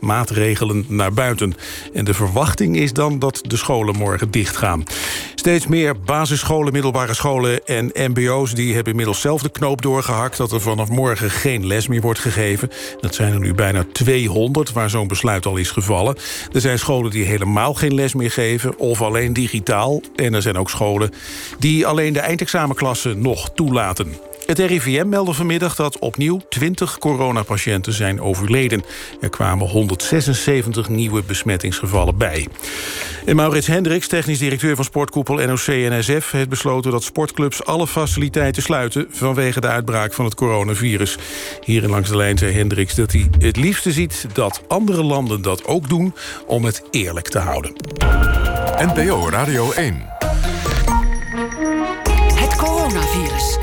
maatregelen naar buiten. En de verwachting is dan dat de scholen morgen dicht gaan. Steeds meer basisscholen, middelbare scholen en mbo's... die hebben inmiddels zelf de knoop doorgehakt... dat er vanaf morgen geen les meer wordt gegeven. Dat zijn er nu bijna 200 waar zo'n besluit al is gevallen. Er zijn scholen die helemaal geen les meer geven... of alleen digitaal. En er zijn ook scholen die alleen de eindexamenklassen nog toelaten. Het RIVM meldde vanmiddag dat opnieuw 20 coronapatiënten zijn overleden. Er kwamen 176 nieuwe besmettingsgevallen bij. En Maurits Hendricks, technisch directeur van sportkoepel NOC-NSF... heeft besloten dat sportclubs alle faciliteiten sluiten... vanwege de uitbraak van het coronavirus. Hier in Langs de Lijn zei Hendricks dat hij het liefste ziet... dat andere landen dat ook doen om het eerlijk te houden. NPO Radio 1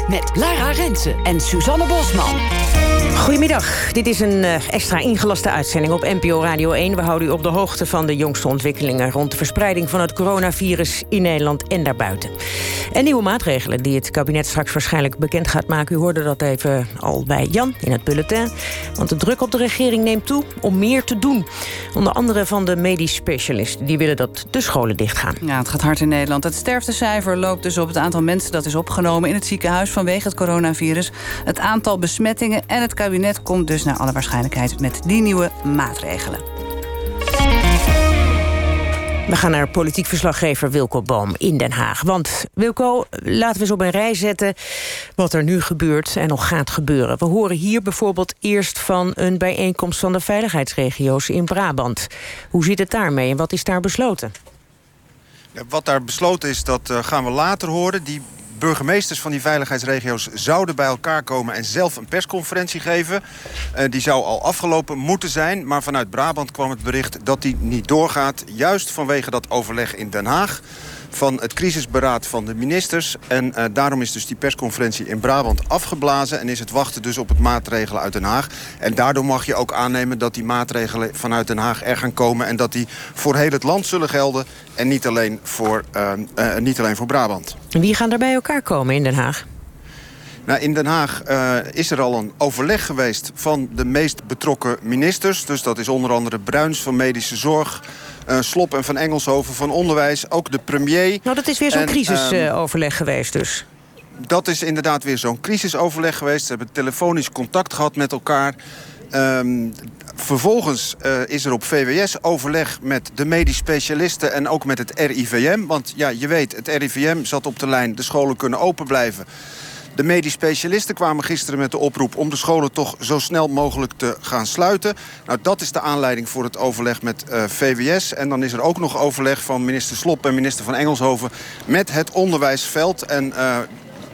met Lara Rensen en Suzanne Bosman. Goedemiddag, dit is een uh, extra ingelaste uitzending op NPO Radio 1. We houden u op de hoogte van de jongste ontwikkelingen... rond de verspreiding van het coronavirus in Nederland en daarbuiten. En nieuwe maatregelen die het kabinet straks waarschijnlijk bekend gaat maken. U hoorde dat even al bij Jan in het bulletin. Want de druk op de regering neemt toe om meer te doen. Onder andere van de medisch specialisten. Die willen dat de scholen dichtgaan. Ja, het gaat hard in Nederland. Het sterftecijfer loopt dus op het aantal mensen dat is opgenomen... in het ziekenhuis vanwege het coronavirus. Het aantal besmettingen en het kabinet komt dus naar alle waarschijnlijkheid... met die nieuwe maatregelen. We gaan naar politiek verslaggever Wilco Boom in Den Haag. Want Wilco, laten we eens op een rij zetten wat er nu gebeurt en nog gaat gebeuren. We horen hier bijvoorbeeld eerst van een bijeenkomst van de veiligheidsregio's in Brabant. Hoe zit het daarmee en wat is daar besloten? wat daar besloten is, dat uh, gaan we later horen. Die burgemeesters van die veiligheidsregio's zouden bij elkaar komen... en zelf een persconferentie geven. Uh, die zou al afgelopen moeten zijn. Maar vanuit Brabant kwam het bericht dat die niet doorgaat. Juist vanwege dat overleg in Den Haag van het crisisberaad van de ministers. En uh, daarom is dus die persconferentie in Brabant afgeblazen... en is het wachten dus op het maatregelen uit Den Haag. En daardoor mag je ook aannemen dat die maatregelen vanuit Den Haag er gaan komen... en dat die voor heel het land zullen gelden en niet alleen voor, uh, uh, niet alleen voor Brabant. Wie gaan er bij elkaar komen in Den Haag? Nou, in Den Haag uh, is er al een overleg geweest van de meest betrokken ministers. Dus dat is onder andere Bruins van Medische Zorg... Uh, Slop en Van Engelshoven van Onderwijs, ook de premier. Nou, dat is weer zo'n crisisoverleg uh, geweest dus. Dat is inderdaad weer zo'n crisisoverleg geweest. Ze hebben telefonisch contact gehad met elkaar. Um, vervolgens uh, is er op VWS overleg met de medisch specialisten... en ook met het RIVM. Want ja, je weet, het RIVM zat op de lijn... de scholen kunnen open blijven. De medisch specialisten kwamen gisteren met de oproep... om de scholen toch zo snel mogelijk te gaan sluiten. Nou, dat is de aanleiding voor het overleg met uh, VWS. En dan is er ook nog overleg van minister Slop en minister van Engelshoven... met het onderwijsveld. En uh,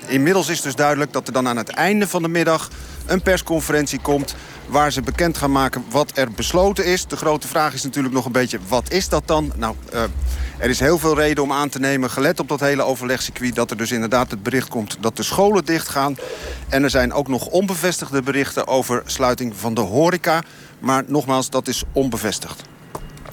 inmiddels is dus duidelijk dat er dan aan het einde van de middag... een persconferentie komt waar ze bekend gaan maken wat er besloten is. De grote vraag is natuurlijk nog een beetje, wat is dat dan? Nou, uh, er is heel veel reden om aan te nemen, gelet op dat hele overlegcircuit... dat er dus inderdaad het bericht komt dat de scholen dichtgaan. En er zijn ook nog onbevestigde berichten over sluiting van de horeca. Maar nogmaals, dat is onbevestigd.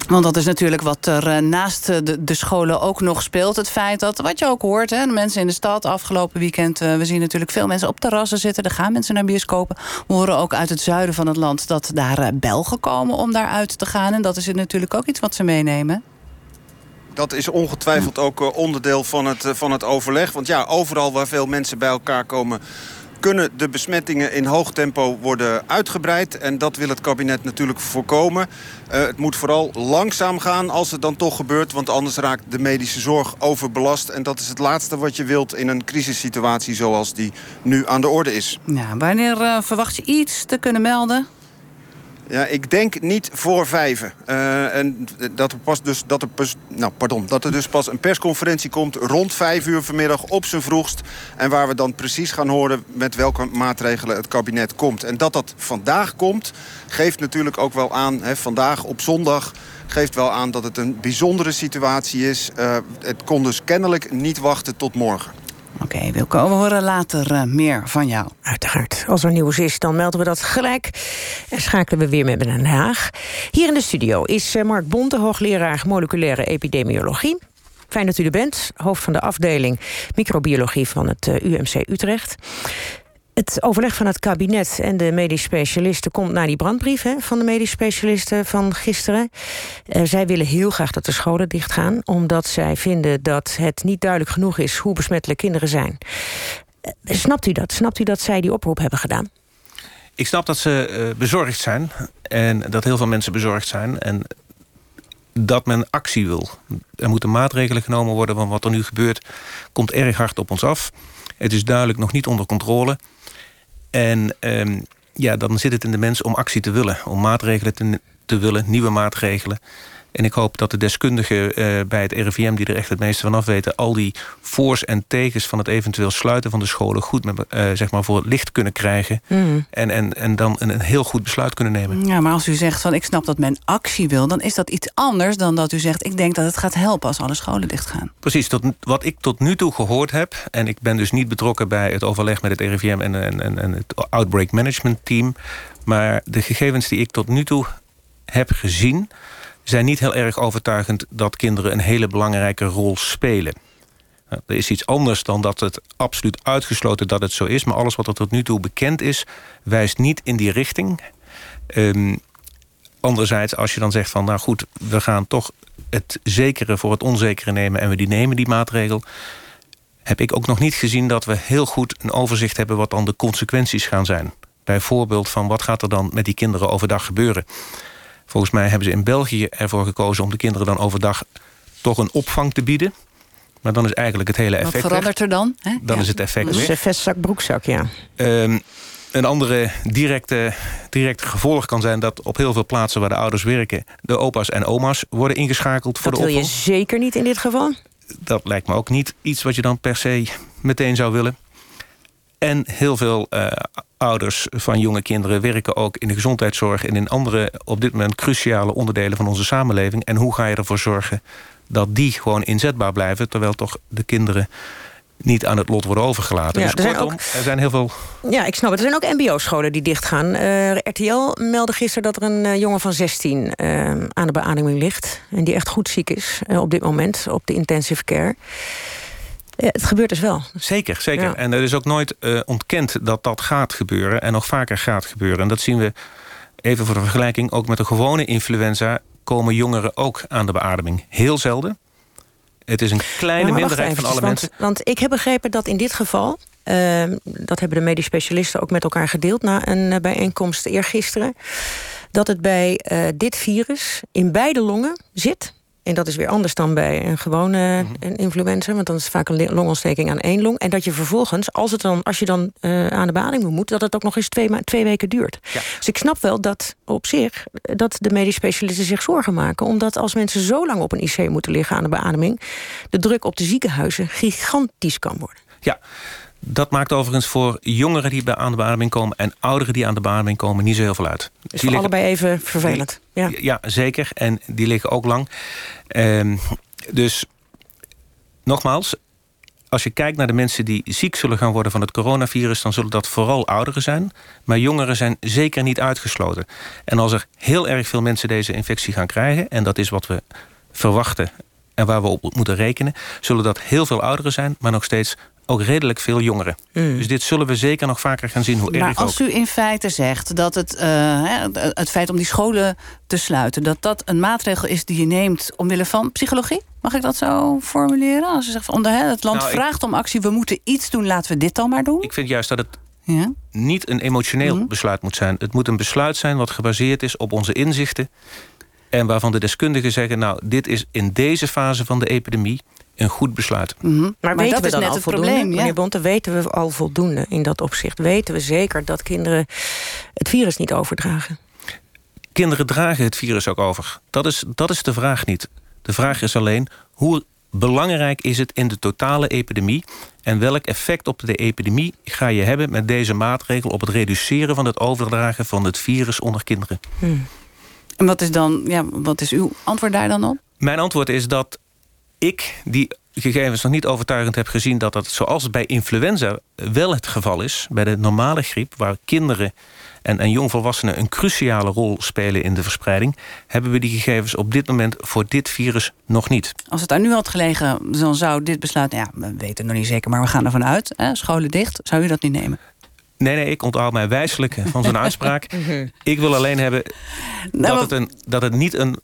Want dat is natuurlijk wat er naast de, de, scholen ook nog speelt. Het feit dat, wat je ook hoort, hè, de mensen in de stad afgelopen weekend... we zien natuurlijk veel mensen op terrassen zitten. Er gaan mensen naar bioscopen. We horen ook uit het zuiden van het land dat daar Belgen komen om daaruit te gaan. En dat is natuurlijk ook iets wat ze meenemen dat is ongetwijfeld ook onderdeel van het, van het overleg. Want ja, overal waar veel mensen bij elkaar komen kunnen de besmettingen in hoog tempo worden uitgebreid. En dat wil het kabinet natuurlijk voorkomen. Uh, het moet vooral langzaam gaan als het dan toch gebeurt... want anders raakt de medische zorg overbelast. En dat is het laatste wat je wilt in een crisissituatie zoals die nu aan de orde is. Ja, wanneer uh, verwacht je iets te kunnen melden? Ja, ik denk niet voor vijven. Uh, en dat er, pas dus, dat, er pas, nou, pardon, dat er dus pas een persconferentie komt rond vijf uur vanmiddag op zijn vroegst. En waar we dan precies gaan horen met welke maatregelen het kabinet komt. En dat dat vandaag komt, geeft natuurlijk ook wel aan, hè, vandaag op zondag geeft wel aan dat het een bijzondere situatie is. Uh, het kon dus kennelijk niet wachten tot morgen. Oké, okay, Wilco, we horen later uh, meer van jou. Uiteraard. Als er nieuws is, dan melden we dat gelijk. En schakelen we weer met Den Haag. Hier in de studio is uh, Mark Bonte, hoogleraar moleculaire epidemiologie. Fijn dat u er bent, hoofd van de afdeling microbiologie van het uh, UMC Utrecht. Het overleg van het kabinet en de medisch specialisten komt naar die brandbrief hè, van de medisch specialisten van gisteren. Uh, zij willen heel graag dat de scholen dichtgaan, omdat zij vinden dat het niet duidelijk genoeg is hoe besmettelijk kinderen zijn. Uh, snapt u dat? Snapt u dat zij die oproep hebben gedaan? Ik snap dat ze uh, bezorgd zijn en dat heel veel mensen bezorgd zijn. En dat men actie wil. Er moeten maatregelen genomen worden, want wat er nu gebeurt komt erg hard op ons af. Het is duidelijk nog niet onder controle. En um, ja, dan zit het in de mens om actie te willen. Om maatregelen te, te willen, nieuwe maatregelen. En ik hoop dat de deskundigen uh, bij het RIVM... die er echt het meeste van af weten... al die voor's en tegens van het eventueel sluiten van de scholen... goed met, uh, zeg maar voor het licht kunnen krijgen. Mm. En, en, en dan een, een, heel goed besluit kunnen nemen. Ja, maar als u zegt van ik snap dat men actie wil... dan is dat iets anders dan dat u zegt... ik denk dat het gaat helpen als alle scholen dichtgaan. Precies, tot, wat ik tot nu toe gehoord heb... en ik ben dus niet betrokken bij het overleg met het RIVM... en, en, en, en het Outbreak Management Team... maar de gegevens die ik tot nu toe heb gezien zijn niet heel erg overtuigend dat kinderen een hele belangrijke rol spelen. Nou, er is iets anders dan dat het absoluut uitgesloten dat het zo is... maar alles wat er tot nu toe bekend is, wijst niet in die richting. Um, anderzijds, als je dan zegt van... nou goed, we gaan toch het zekere voor het onzekere nemen... en we die nemen die maatregel... heb ik ook nog niet gezien dat we heel goed een overzicht hebben... wat dan de consequenties gaan zijn. Bijvoorbeeld van wat gaat er dan met die kinderen overdag gebeuren... Volgens mij hebben ze in België ervoor gekozen om de kinderen dan overdag toch een opvang te bieden. Maar dan is eigenlijk het hele effect Wat verandert er dan? Hè? Dan is het effect dus weg. vestzak, broekzak, ja. Um, een andere directe, directe gevolg kan zijn dat op heel veel plaatsen waar de ouders werken... de opa's en oma's worden ingeschakeld dat voor de opvang. Dat wil je zeker niet in dit geval? Dat lijkt me ook niet iets wat je dan per se meteen zou willen. En heel veel uh, ouders van jonge kinderen werken ook in de gezondheidszorg... en in andere op dit moment cruciale onderdelen van onze samenleving. En hoe ga je ervoor zorgen dat die gewoon inzetbaar blijven... terwijl toch de kinderen niet aan het lot worden overgelaten. Ja, dus kortom, er zijn, ook, er zijn heel veel... Ja, ik snap het. Er zijn ook mbo-scholen die dichtgaan. Uh, RTL meldde gisteren dat er een uh, jongen van 16 uh, aan de beademing ligt... en die echt goed ziek is op dit moment op de intensive care... Ja, het gebeurt dus wel. Zeker, zeker. Ja. En er is ook nooit uh, ontkend dat dat gaat gebeuren... en nog vaker gaat gebeuren. En dat zien we, even voor de vergelijking... ook met de gewone influenza komen jongeren ook aan de beademing. Heel zelden. Het is een kleine minderheid van alle want, mensen. Want ik heb begrepen dat in dit geval... Uh, dat hebben de medisch specialisten ook met elkaar gedeeld... na een uh, bijeenkomst eergisteren... dat het bij uh, dit virus in beide longen zit... En dat is weer anders dan bij een gewone een influenza. Want dan is het vaak een longontsteking aan één long. En dat je vervolgens, als, het dan, als je dan uh, aan de beademing moet... dat het ook nog eens twee, twee weken duurt. Ja. Dus ik snap wel dat op zich dat de medisch specialisten zich zorgen maken. Omdat als mensen zo lang op een IC moeten liggen aan de beademing... de druk op de ziekenhuizen gigantisch kan worden. Ja, dat maakt overigens voor jongeren die aan de beademing komen... en ouderen die aan de beademing komen niet zo heel veel uit. Is die liggen, allebei even vervelend. Ja. ja, zeker. En die liggen ook lang. Um, dus nogmaals, als je kijkt naar de mensen die ziek zullen gaan worden van het coronavirus... dan zullen dat vooral ouderen zijn. Maar jongeren zijn zeker niet uitgesloten. En als er heel erg veel mensen deze infectie gaan krijgen... en dat is wat we verwachten en waar we op moeten rekenen... zullen dat heel veel ouderen zijn, maar nog steeds ook redelijk veel jongeren. Mm. Dus dit zullen we zeker nog vaker gaan zien. Hoe maar erg als ook. u in feite zegt dat het, uh, het feit om die scholen te sluiten... dat dat een maatregel is die je neemt omwille van psychologie? Mag ik dat zo formuleren? Als u zegt, van, het land nou, vraagt ik, om actie, we moeten iets doen... laten we dit dan maar doen? Ik vind juist dat het ja? niet een emotioneel mm. besluit moet zijn. Het moet een besluit zijn wat gebaseerd is op onze inzichten... en waarvan de deskundigen zeggen... nou, dit is in deze fase van de epidemie een goed besluit. Mm -hmm. Maar, maar dat is net het probleem. Ja. Meneer Bonte, weten we al voldoende in dat opzicht? Weten we zeker dat kinderen het virus niet overdragen? Kinderen dragen het virus ook over. Dat is, dat is de vraag niet. De vraag is alleen hoe belangrijk is het in de totale epidemie... en welk effect op de epidemie ga je hebben met deze maatregel... op het reduceren van het overdragen van het virus onder kinderen. Hmm. En wat is, dan, ja, wat is uw antwoord daar dan op? Mijn antwoord is dat ik die gegevens nog niet overtuigend heb gezien... dat dat zoals bij influenza wel het geval is... bij de normale griep, waar kinderen en, en jongvolwassenen... een cruciale rol spelen in de verspreiding... hebben we die gegevens op dit moment voor dit virus nog niet. Als het daar nu had gelegen, dan zou dit besluit... Nou ja, we weten het nog niet zeker, maar we gaan ervan uit. Hè, scholen dicht, zou u dat niet nemen? Nee, nee, ik onthoud mij wijselijk van zo'n uitspraak. ik wil alleen hebben Nou, dat, het een, dat het niet een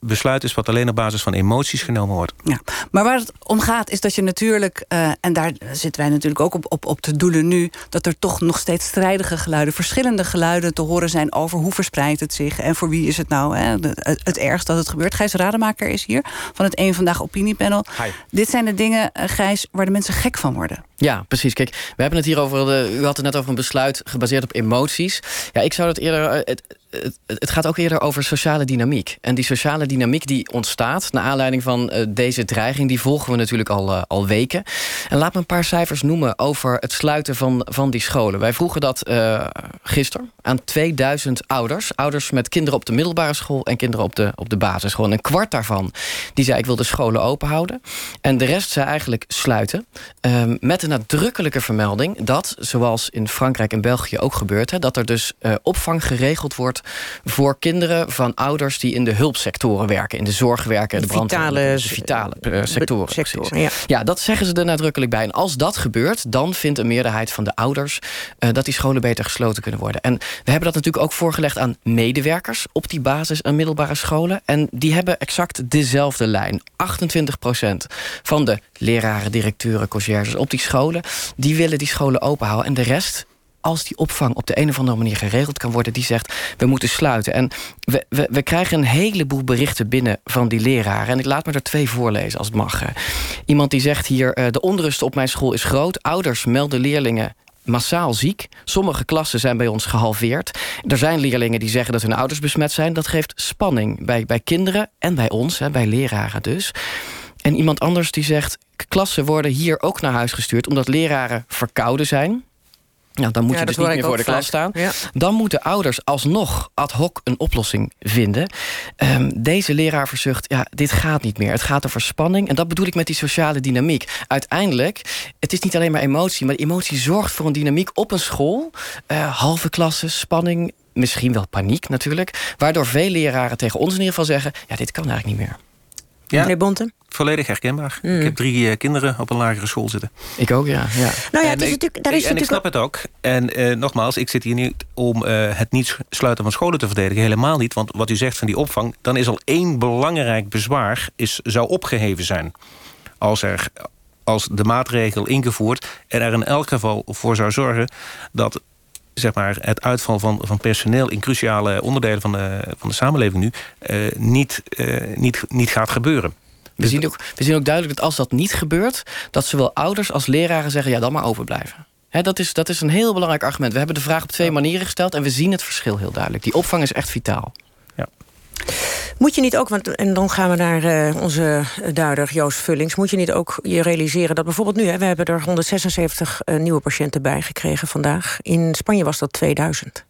besluit is... wat alleen op basis van emoties genomen wordt. Ja, maar waar het om gaat is dat je natuurlijk... eh, en daar zitten wij natuurlijk ook op, op, op te doelen nu... dat er toch nog steeds strijdige geluiden... verschillende geluiden te horen zijn over hoe verspreidt het zich... en voor wie is het nou hè, het, het ergst dat het gebeurt. Gijs Rademaker is hier van het Eén Vandaag Opiniepanel. Hi. Dit zijn de dingen, eh, Gijs, waar de mensen gek van worden. Ja, precies. Kijk, we hebben het hier over. De, u had het net over een besluit gebaseerd op emoties. Ja, ik zou het eerder. eh, Het, het, gaat ook eerder over sociale dynamiek. En die sociale dynamiek die ontstaat naar aanleiding van eh, deze dreiging, die volgen we natuurlijk al, eh, al weken. En laat me een paar cijfers noemen over het sluiten van, van die scholen. Wij vroegen dat eh gisteren aan 2000 ouders. Ouders met kinderen op de middelbare school en kinderen op de, op de basisschool. En een kwart daarvan die zei: Ik wil de scholen open houden. En de rest zei eigenlijk sluiten. Ehm, met een nadrukkelijke vermelding dat, zoals in Frankrijk en België ook gebeurt, hè, dat er dus opvang geregeld wordt voor kinderen van ouders die in de hulpsectoren werken, in de zorg werken, de Vitale, de vitale eh, sectoren. sectoren, precies. ja. Ja, dat zeggen ze er nadrukkelijk bij. En als dat gebeurt, dan vindt een meerderheid van de ouders eh, dat die scholen beter gesloten kunnen worden. En we hebben dat natuurlijk ook voorgelegd aan medewerkers op die basis- en middelbare scholen. En die hebben exact dezelfde lijn. 28% van de leraren, directeuren, conciërges op die scholen, die willen die scholen openhouden. En de rest als die opvang op de een of andere manier geregeld kan worden, die zegt we moeten sluiten. En we, we, we krijgen een heleboel berichten binnen van die leraren. En ik laat me er twee voorlezen als het mag. Iemand die zegt hier: eh, de onrust op mijn school is groot. Ouders melden leerlingen massaal ziek. Sommige klassen zijn bij ons gehalveerd. Er zijn leerlingen die zeggen dat hun ouders besmet zijn. Dat geeft spanning bij, bij kinderen en bij ons, hè, bij leraren dus. En iemand anders die zegt... klassen worden hier ook naar huis gestuurd... omdat leraren verkouden zijn. Nou, dan moet Ja, je dus niet meer voor de klas staan. Ja. Dan moeten ouders alsnog ad hoc een oplossing vinden. Ehm, deze leraar verzucht, ja, dit gaat niet meer. Het gaat over spanning. En dat bedoel ik met die sociale dynamiek. Uiteindelijk, het is niet alleen maar emotie... maar emotie zorgt voor een dynamiek op een school. Eh, halve klassen, spanning, misschien wel paniek natuurlijk. Waardoor veel leraren tegen ons in ieder geval zeggen... ja, dit kan eigenlijk niet meer. Ja. Meneer Bonte? Volledig herkenbaar. Mm. Ik heb drie eh, kinderen op een lagere school zitten. Ik ook, ja. ja. Nou ja, En het is ik- natuurlijk, daar is en ik natuurlijk snap het ook. En eh, nogmaals, ik zit hier niet om eh, het niet sluiten van scholen te verdedigen. Helemaal niet. Want wat u zegt van die opvang... dan is al één belangrijk bezwaar is, zou opgeheven zijn. Als, er, als de maatregel ingevoerd... en er in elk geval voor zou zorgen... dat zeg maar, het uitval van, van personeel... in cruciale onderdelen van de, van de samenleving nu... eh, niet, eh, niet, niet gaat gebeuren. We zien, ook, we zien ook duidelijk dat als dat niet gebeurt... dat zowel ouders als leraren zeggen... ja, dan maar overblijven. Hè, dat, is, dat is een heel belangrijk argument. We hebben de vraag op twee manieren gesteld... en we zien het verschil heel duidelijk. Die opvang is echt vitaal. Moet je niet ook, want en dan gaan we naar eh, onze duider Joost Vullings... moet je niet ook je realiseren dat bijvoorbeeld nu... Hè, we hebben er 176 eh, nieuwe patiënten bij gekregen vandaag. In Spanje was dat 2000.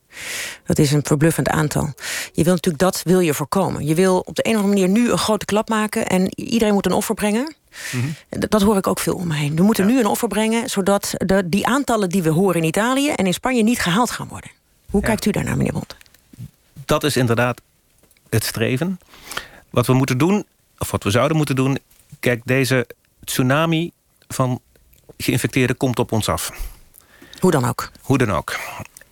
Dat is een verbluffend aantal. Je wil natuurlijk dat wil je voorkomen. Je wil op de een of andere manier nu een grote klap maken... en iedereen moet een offer brengen. Dat- Dat hoor ik ook veel om me heen. We moeten nu een offer brengen... zodat de, die aantallen die we horen in Italië en in Spanje... niet gehaald gaan worden. Hoe Ja. kijkt u daarnaar, meneer Bond? dat is inderdaad het streven. Wat we moeten doen, of wat we zouden moeten doen... kijk, deze tsunami van geïnfecteerden komt op ons af. Hoe dan ook. Hoe dan ook.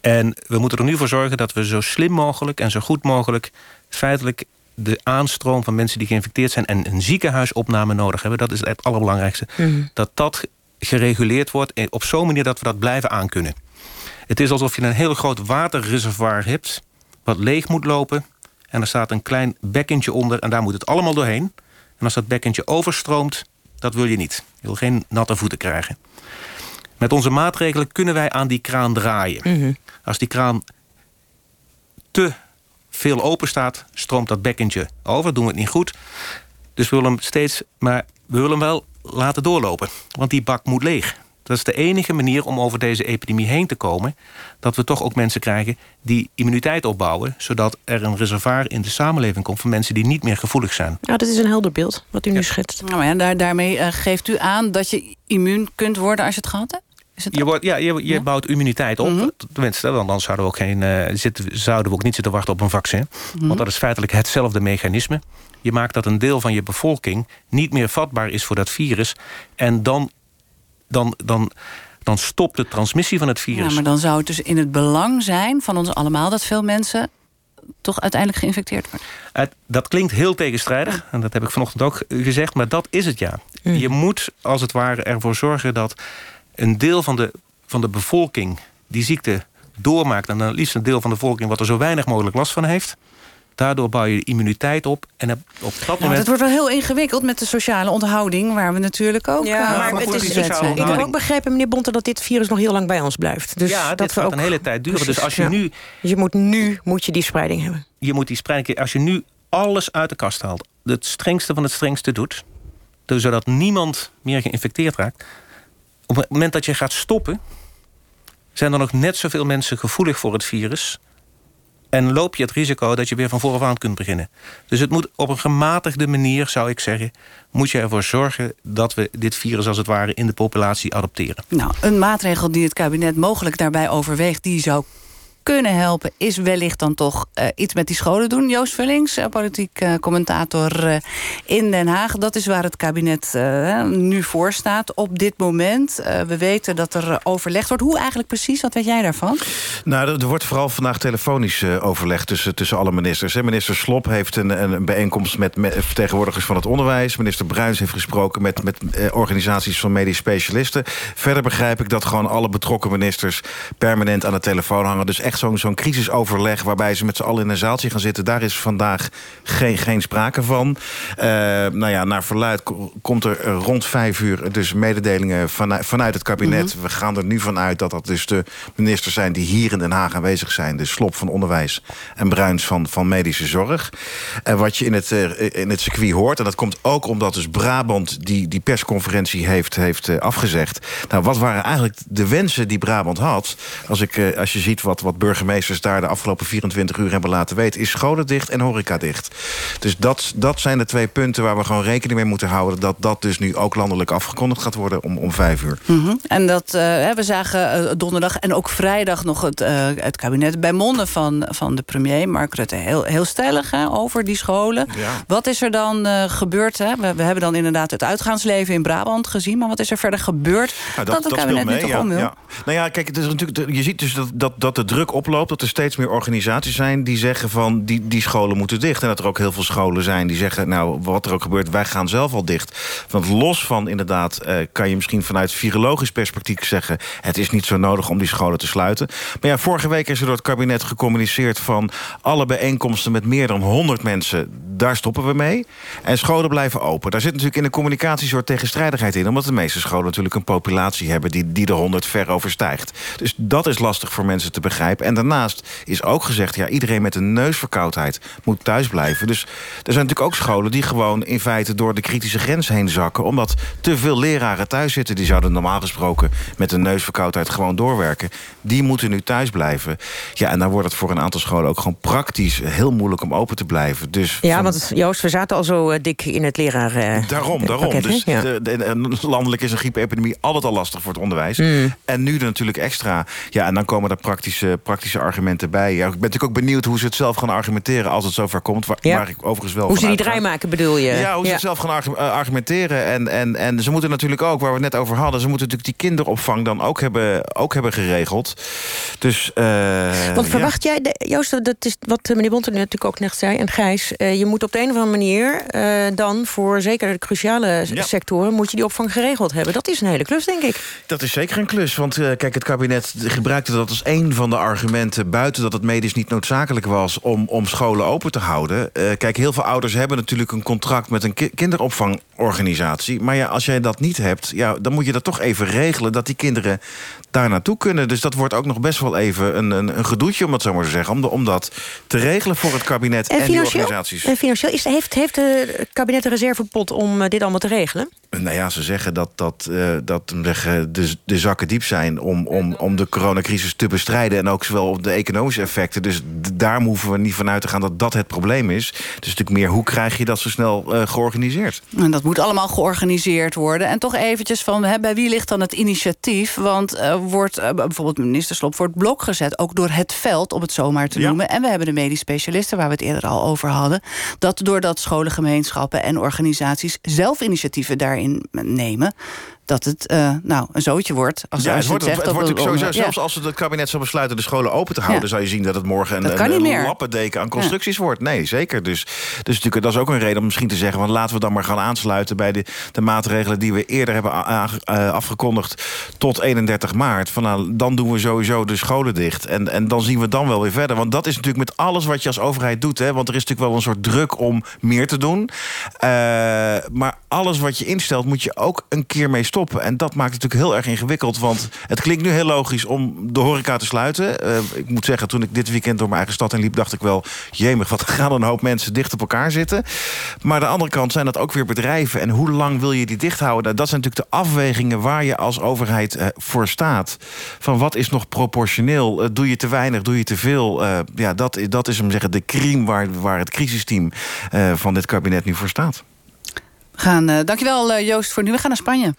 En we moeten er nu voor zorgen dat we zo slim mogelijk... en zo goed mogelijk feitelijk de aanstroom van mensen die geïnfecteerd zijn... en een ziekenhuisopname nodig hebben, dat is het allerbelangrijkste... dat dat gereguleerd wordt op zo'n manier dat we dat blijven aankunnen. Het is alsof je een heel groot waterreservoir hebt... wat leeg moet lopen. En er staat een klein bekkentje onder en daar moet het allemaal doorheen. En als dat bekkentje overstroomt, dat wil je niet. Je wil geen natte voeten krijgen. Met onze maatregelen kunnen wij aan die kraan draaien. Als die kraan te veel open staat, stroomt dat bekkentje over. Doen we het niet goed. Dus we willen hem steeds, maar we willen hem wel laten doorlopen. Want die bak moet leeg. Dat is de enige manier om over deze epidemie heen te komen. Dat we toch ook mensen krijgen die immuniteit opbouwen. Zodat er een reservoir in de samenleving komt van mensen die niet meer gevoelig zijn. Nou, dat is een helder beeld wat u nu schetst. Nou ja, daar, daarmee eh, geeft u aan dat je immuun kunt worden als je het gehad hebt? Je, wordt, ja, je, je bouwt immuniteit op. Tenminste, want dan zouden we, ook geen, eh, zitten, zouden we ook niet zitten wachten op een vaccin. Want dat is feitelijk hetzelfde mechanisme. Je maakt dat een deel van je bevolking niet meer vatbaar is voor dat virus. En dan, dan, dan dan stopt de transmissie van het virus. Ja, maar dan zou het dus in het belang zijn van ons allemaal... dat veel mensen toch uiteindelijk geïnfecteerd worden. dat klinkt heel tegenstrijdig. En dat heb ik vanochtend ook gezegd. Maar dat is het ja. Mm. Je moet als het ware ervoor zorgen dat een deel van de, van de bevolking... die ziekte doormaakt. En dan liefst een deel van de bevolking... wat er zo weinig mogelijk last van heeft. Daardoor bouw je de immuniteit op. En op dat moment... Het wordt wel heel ingewikkeld met de sociale onthouding... waar we natuurlijk ook ja, uh, maar het is, ik, ik heb ook begrepen, meneer Bonte... dat dit virus nog heel lang bij ons blijft. Dus ja, dat gaat ook... een hele tijd duren. dus als je nu... Dus je moet nu moet je die spreiding hebben. Je moet die spreiding... Als je nu alles uit de kast haalt... het strengste van het strengste doet... Dus zodat niemand meer geïnfecteerd raakt... op het moment dat je gaat stoppen... zijn er nog net zoveel mensen gevoelig voor het virus... En loop je het risico dat je weer van vooraf aan kunt beginnen. Dus het moet op een gematigde manier, zou ik zeggen... moet je ervoor zorgen dat we dit virus als het ware in de populatie adopteren. Nou, een maatregel die het kabinet mogelijk daarbij overweegt... die zou kunnen helpen... is wellicht dan toch uh, iets met die scholen doen. Joost Vullings, uh, politiek uh, commentator in Den Haag. Dat is waar het kabinet nu voor staat op dit moment. we weten dat er overlegd wordt. Hoe eigenlijk precies? Wat weet jij daarvan? Nou, er wordt vooral vandaag telefonisch overlegd tussen, tussen alle ministers. Minister Slop heeft een, een bijeenkomst met, met, vertegenwoordigers van het onderwijs. Minister Bruins heeft gesproken met, met organisaties van medisch specialisten. Verder begrijp ik dat gewoon alle betrokken ministers... permanent aan de telefoon hangen. Dus echt zo'n zo'n crisisoverleg... waarbij ze met z'n allen in een zaaltje gaan zitten... daar is vandaag geen, geen sprake van. Uh, nou ja, naar verluid komt er rond vijf uur... dus mededelingen vanuit, vanuit het kabinet. Mhm. We gaan er nu vanuit dat dat dus de ministers zijn... die hier in Den Haag aanwezig zijn. De Slop van Onderwijs en Bruins van, van Medische Zorg. En wat je in het, uh, in het circuit hoort... en dat komt ook omdat dus Brabant die, die persconferentie heeft, heeft uh, afgezegd. Nou, wat waren eigenlijk de wensen die Brabant had? Als, ik, als je ziet wat, wat burgemeesters daar de afgelopen 24 uur hebben laten weten... is scholen dicht en horeca dicht. Dus dat, dat zijn de twee punten waar we gewoon rekening mee moeten houden... dat dat dus nu ook landelijk afgekondigd gaat worden om, om vijf uur. Mhm. En dat, uh, we zagen uh, donderdag en ook vrijdag nog het, uh, het kabinet... bij monden van, van de premier, Mark Rutte, heel, heel stellig hè, over die scholen. Ja. Wat is er dan gebeurd? Hè? We, we, hebben dan inderdaad het uitgaansleven in Brabant gezien... maar wat is er verder gebeurd ja, dat, dat, het kabinet mee, nu toch ja, om wil? Ja. Nou ja, kijk, het is natuurlijk, je ziet dus dat, dat, dat de druk oploopt... dat er steeds meer organisaties zijn die zeggen van... Die, die scholen moeten dicht. En dat er ook heel veel scholen zijn die zeggen... nou, wat er ook gebeurt, wij gaan zelf al dicht. Want los van inderdaad... Uh, kan je misschien vanuit virologisch perspectief zeggen... het is niet zo nodig om die scholen te sluiten. Maar ja, vorige week is er door het kabinet gecommuniceerd... van alle bijeenkomsten met meer dan 100 mensen... daar stoppen we mee. En scholen blijven open. Daar zit natuurlijk in de communicatie soort tegenstrijdigheid in... omdat de meeste scholen natuurlijk een populatie hebben... die, die de 100 ver overstijgt. Dus dat is lastig voor mensen te begrijpen. En daarnaast is ook gezegd... ja, iedereen met een neusverkoudheid moet thuis blijven. Dus er zijn natuurlijk ook scholen die gewoon in feite... door de kritische grens heen zakken... omdat te veel leraren thuis zitten. Die zouden normaal gesproken met een neusverkoudheid gewoon doorwerken. Die moeten nu thuis blijven. Ja, en dan wordt het voor een aantal scholen ook gewoon praktisch... heel moeilijk om open te blijven. Dus ja, want Joost, we zaten al zo uh, dik in het leraar... Uh, daarom, daarom. Pakket, dus ja. de, de, landelijk is een griepepidemie altijd al lastig voor het onderwijs. Mm. En nu er natuurlijk extra. Ja, en dan komen er praktische, praktische argumenten bij. Ja, ik ben natuurlijk ook benieuwd hoe ze het zelf gaan argumenteren... als het zover komt, waar, ja. waar ik overigens wel Hoe ze die draai maken, bedoel je? Ja, hoe ze het zelf gaan eh, argumenteren. En, en, en ze moeten natuurlijk ook, waar we het net over hadden... ze moeten natuurlijk die kinderopvang dan ook hebben, ook hebben geregeld. Dus, uh, Want verwacht jij, de, Joost, dat is wat meneer Bonten natuurlijk ook net zei... en Gijs, uh, je moet op de een of andere manier... Uh, dan voor zeker de cruciale ja. sectoren... moet je die opvang geregeld hebben. Dat is een hele klus, denk ik. Dat is zeker een klus, want kijk, het kabinet gebruikte dat als een van de argumenten... buiten dat het medisch niet noodzakelijk was om, om scholen open te houden. Uh, kijk, heel veel ouders hebben natuurlijk een contract met een ki kinderopvangorganisatie. Maar ja, als jij dat niet hebt, ja, dan moet je dat toch even regelen... dat die kinderen daar naartoe kunnen. Dus dat wordt ook nog best wel even een, een, een gedoetje, om het zo maar te zeggen... om, om dat te regelen voor het kabinet en, en die organisaties. En financieel, is, heeft, heeft het kabinet een reservepot om uh, dit allemaal te regelen? Nou ja, ze zeggen dat, dat, uh, dat de, de zakken diep zijn... Om, om, om de coronacrisis te bestrijden... en ook zowel op de economische effecten. Dus daar hoeven we niet vanuit te gaan dat dat het probleem is. Het is natuurlijk meer, hoe krijg je dat zo snel uh, georganiseerd? En dat moet allemaal georganiseerd worden. En toch eventjes van, hè, bij wie ligt dan het initiatief? Want uh, wordt uh, bijvoorbeeld minister Slop voor het blok gezet... ook door het veld, om het zomaar te ja. noemen. En we hebben de medisch specialisten, waar we het eerder al over hadden... dat doordat scholengemeenschappen en organisaties zelf initiatieven daarin nemen... dat het uh, nou, een zootje wordt. Als, ja, als het wordt, zegt, het wordt sowieso, zelfs als het kabinet zou besluiten de scholen open te houden, Ja. zou je zien dat het morgen een, een, lappendeken aan constructies wordt. Nee, zeker. Dus, dus natuurlijk, dat is ook een reden om misschien te zeggen, want laten we dan maar gaan aansluiten bij de, de maatregelen die we eerder hebben eh, afgekondigd tot 31 maart. Van, nou, dan doen we sowieso de scholen dicht. En, en dan zien we dan wel weer verder. Want dat is natuurlijk met alles wat je als overheid doet. Hè, want er is natuurlijk wel een soort druk om meer te doen. Eh, maar alles wat je instelt, moet je ook een keer mee stoppen. En dat maakt het natuurlijk heel erg ingewikkeld. Want het klinkt nu heel logisch om de horeca te sluiten. Eh, ik moet zeggen, toen ik dit weekend door mijn eigen stad in liep... dacht ik wel, jemig, wat gaan een hoop mensen dicht op elkaar zitten. Maar aan de andere kant zijn dat ook weer bedrijven. En hoe lang wil je die dicht houden? Nou, Dat zijn natuurlijk de afwegingen waar je als overheid eh, voor staat. Van wat is nog proportioneel? Eh, doe je te weinig, doe je te veel? Ja, dat, dat is hem zeggen, de crime waar, waar het crisisteam van dit kabinet nu voor staat. Gaan, eh, dankjewel eh, Joost voor nu. We gaan naar Spanje.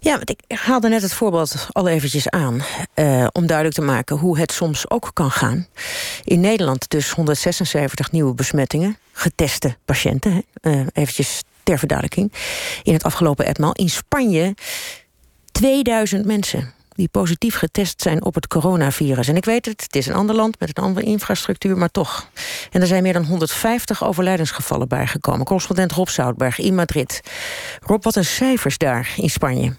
Ja, want ik haalde net het voorbeeld al eventjes aan... eh, om duidelijk te maken hoe het soms ook kan gaan. In Nederland dus 176 nieuwe besmettingen. Geteste patiënten, hè. Eventjes ter verduidelijking. In het afgelopen etmaal. In Spanje 2000 mensen die positief getest zijn op het coronavirus. En ik weet het, het is een ander land met een andere infrastructuur, maar toch. En er zijn meer dan 150 overlijdensgevallen bijgekomen. Correspondent Rob Zoutberg in Madrid. Rob, wat een cijfers daar in Spanje.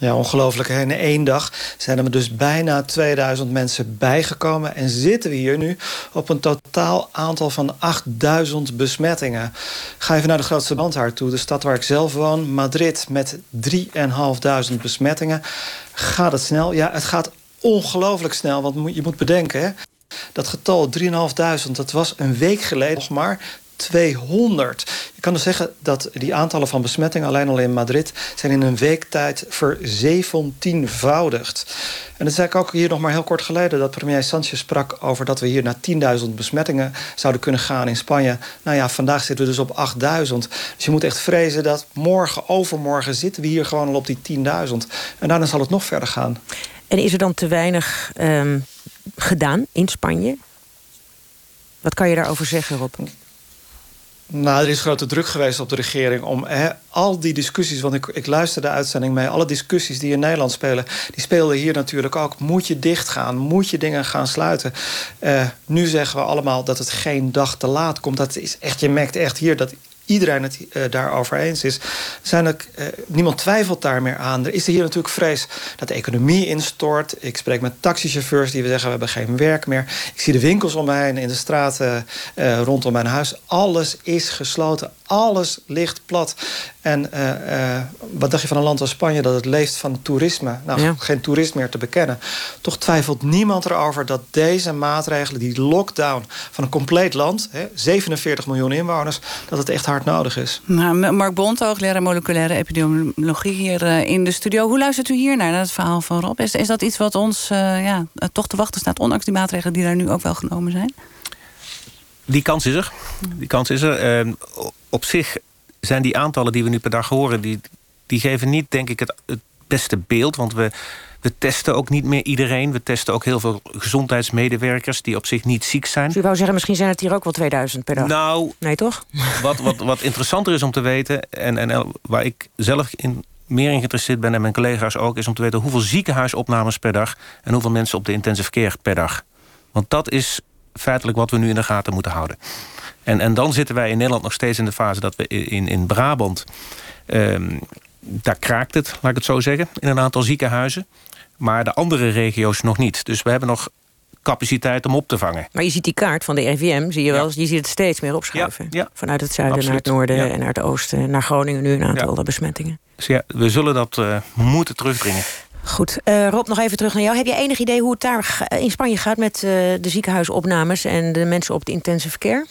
Ja, ongelooflijk. In één dag zijn er dus bijna 2000 mensen bijgekomen. En zitten we hier nu op een totaal aantal van 8000 besmettingen. Ga even naar de grootste landhaard toe. De stad waar ik zelf woon, Madrid, met 3500 besmettingen. Gaat het snel? Ja, het gaat ongelooflijk snel. Want je moet bedenken, dat getal 3500, dat was een week geleden nog maar 200. Je kan dus zeggen dat die aantallen van besmettingen alleen al in Madrid zijn in een week tijd verzeventienvoudigd. En dat zei ik ook hier nog maar heel kort geleden dat premier Sanchez sprak over dat we hier naar 10.000 besmettingen zouden kunnen gaan in Spanje. Nou ja, vandaag zitten we dus op 8000. Dus je moet echt vrezen dat morgen, overmorgen zitten we hier gewoon al op die 10.000. En daarna zal het nog verder gaan. En is er dan te weinig ehm, gedaan in Spanje? Wat kan je daarover zeggen, Rob? Nou, er is grote druk geweest op de regering om al die discussies... want ik, ik luister de uitzending mee... alle discussies die in Nederland spelen... die speelden hier natuurlijk ook. Moet je dichtgaan? Moet je dingen gaan sluiten? Eh, nu zeggen we allemaal dat het geen dag te laat komt. Dat is echt, je merkt echt hier dat iedereen het eh, daarover eens is. Zijn er, eh, niemand twijfelt daar meer aan. Er is hier natuurlijk vrees dat de economie instort. Ik spreek met taxichauffeurs die zeggen... we hebben geen werk meer. Ik zie de winkels om mij heen in de straten eh, rondom mijn huis. Alles is gesloten. Alles ligt plat. En eh, eh, wat dacht je van een land als Spanje dat het leeft van toerisme? Nou, Ja. geen toerist meer te bekennen. Toch twijfelt niemand erover dat deze maatregelen, die lockdown van een compleet land, hè, 47 miljoen inwoners, dat het echt hard nodig is. Nou, Mark Bond, hoogleraar moleculaire epidemiologie hier eh, in de studio. Hoe luistert u hier naar, naar het verhaal van Rob? Is, is dat iets wat ons eh, ja, toch te wachten staat, ondanks die maatregelen die daar nu ook wel genomen zijn? Die kans is er. Die kans is er. Eh, op zich zijn die aantallen die we nu per dag horen... die, die geven niet, denk ik, het, het beste beeld. Want we, we testen ook niet meer iedereen. We testen ook heel veel gezondheidsmedewerkers... die op zich niet ziek zijn. Dus u wou zeggen, misschien zijn het hier ook wel 2000 per dag. Nou, Nee, toch? wat, wat, wat interessanter is om te weten... en, en waar ik zelf in, meer in geïnteresseerd ben... en mijn collega's ook... is om te weten hoeveel ziekenhuisopnames per dag... en hoeveel mensen op de intensive care per dag. Want dat is feitelijk wat we nu in de gaten moeten houden. En, en dan zitten wij in Nederland nog steeds in de fase... dat we in, in Brabant... ehm, daar kraakt het, laat ik het zo zeggen... in een aantal ziekenhuizen. Maar de andere regio's nog niet. Dus we hebben nog capaciteit om op te vangen. Maar je ziet die kaart van de RIVM, zie je wel, je ziet het steeds meer opschuiven. Ja, ja. Vanuit het zuiden Absoluut. naar het noorden en naar het oosten, naar Groningen nu een aantal besmettingen. Dus ja, we zullen dat eh, moeten terugdringen. Goed, eh, Rob, nog even terug naar jou. Heb je enig idee hoe het daar ga- in Spanje gaat met eh, de ziekenhuisopnames en de mensen op de intensive care?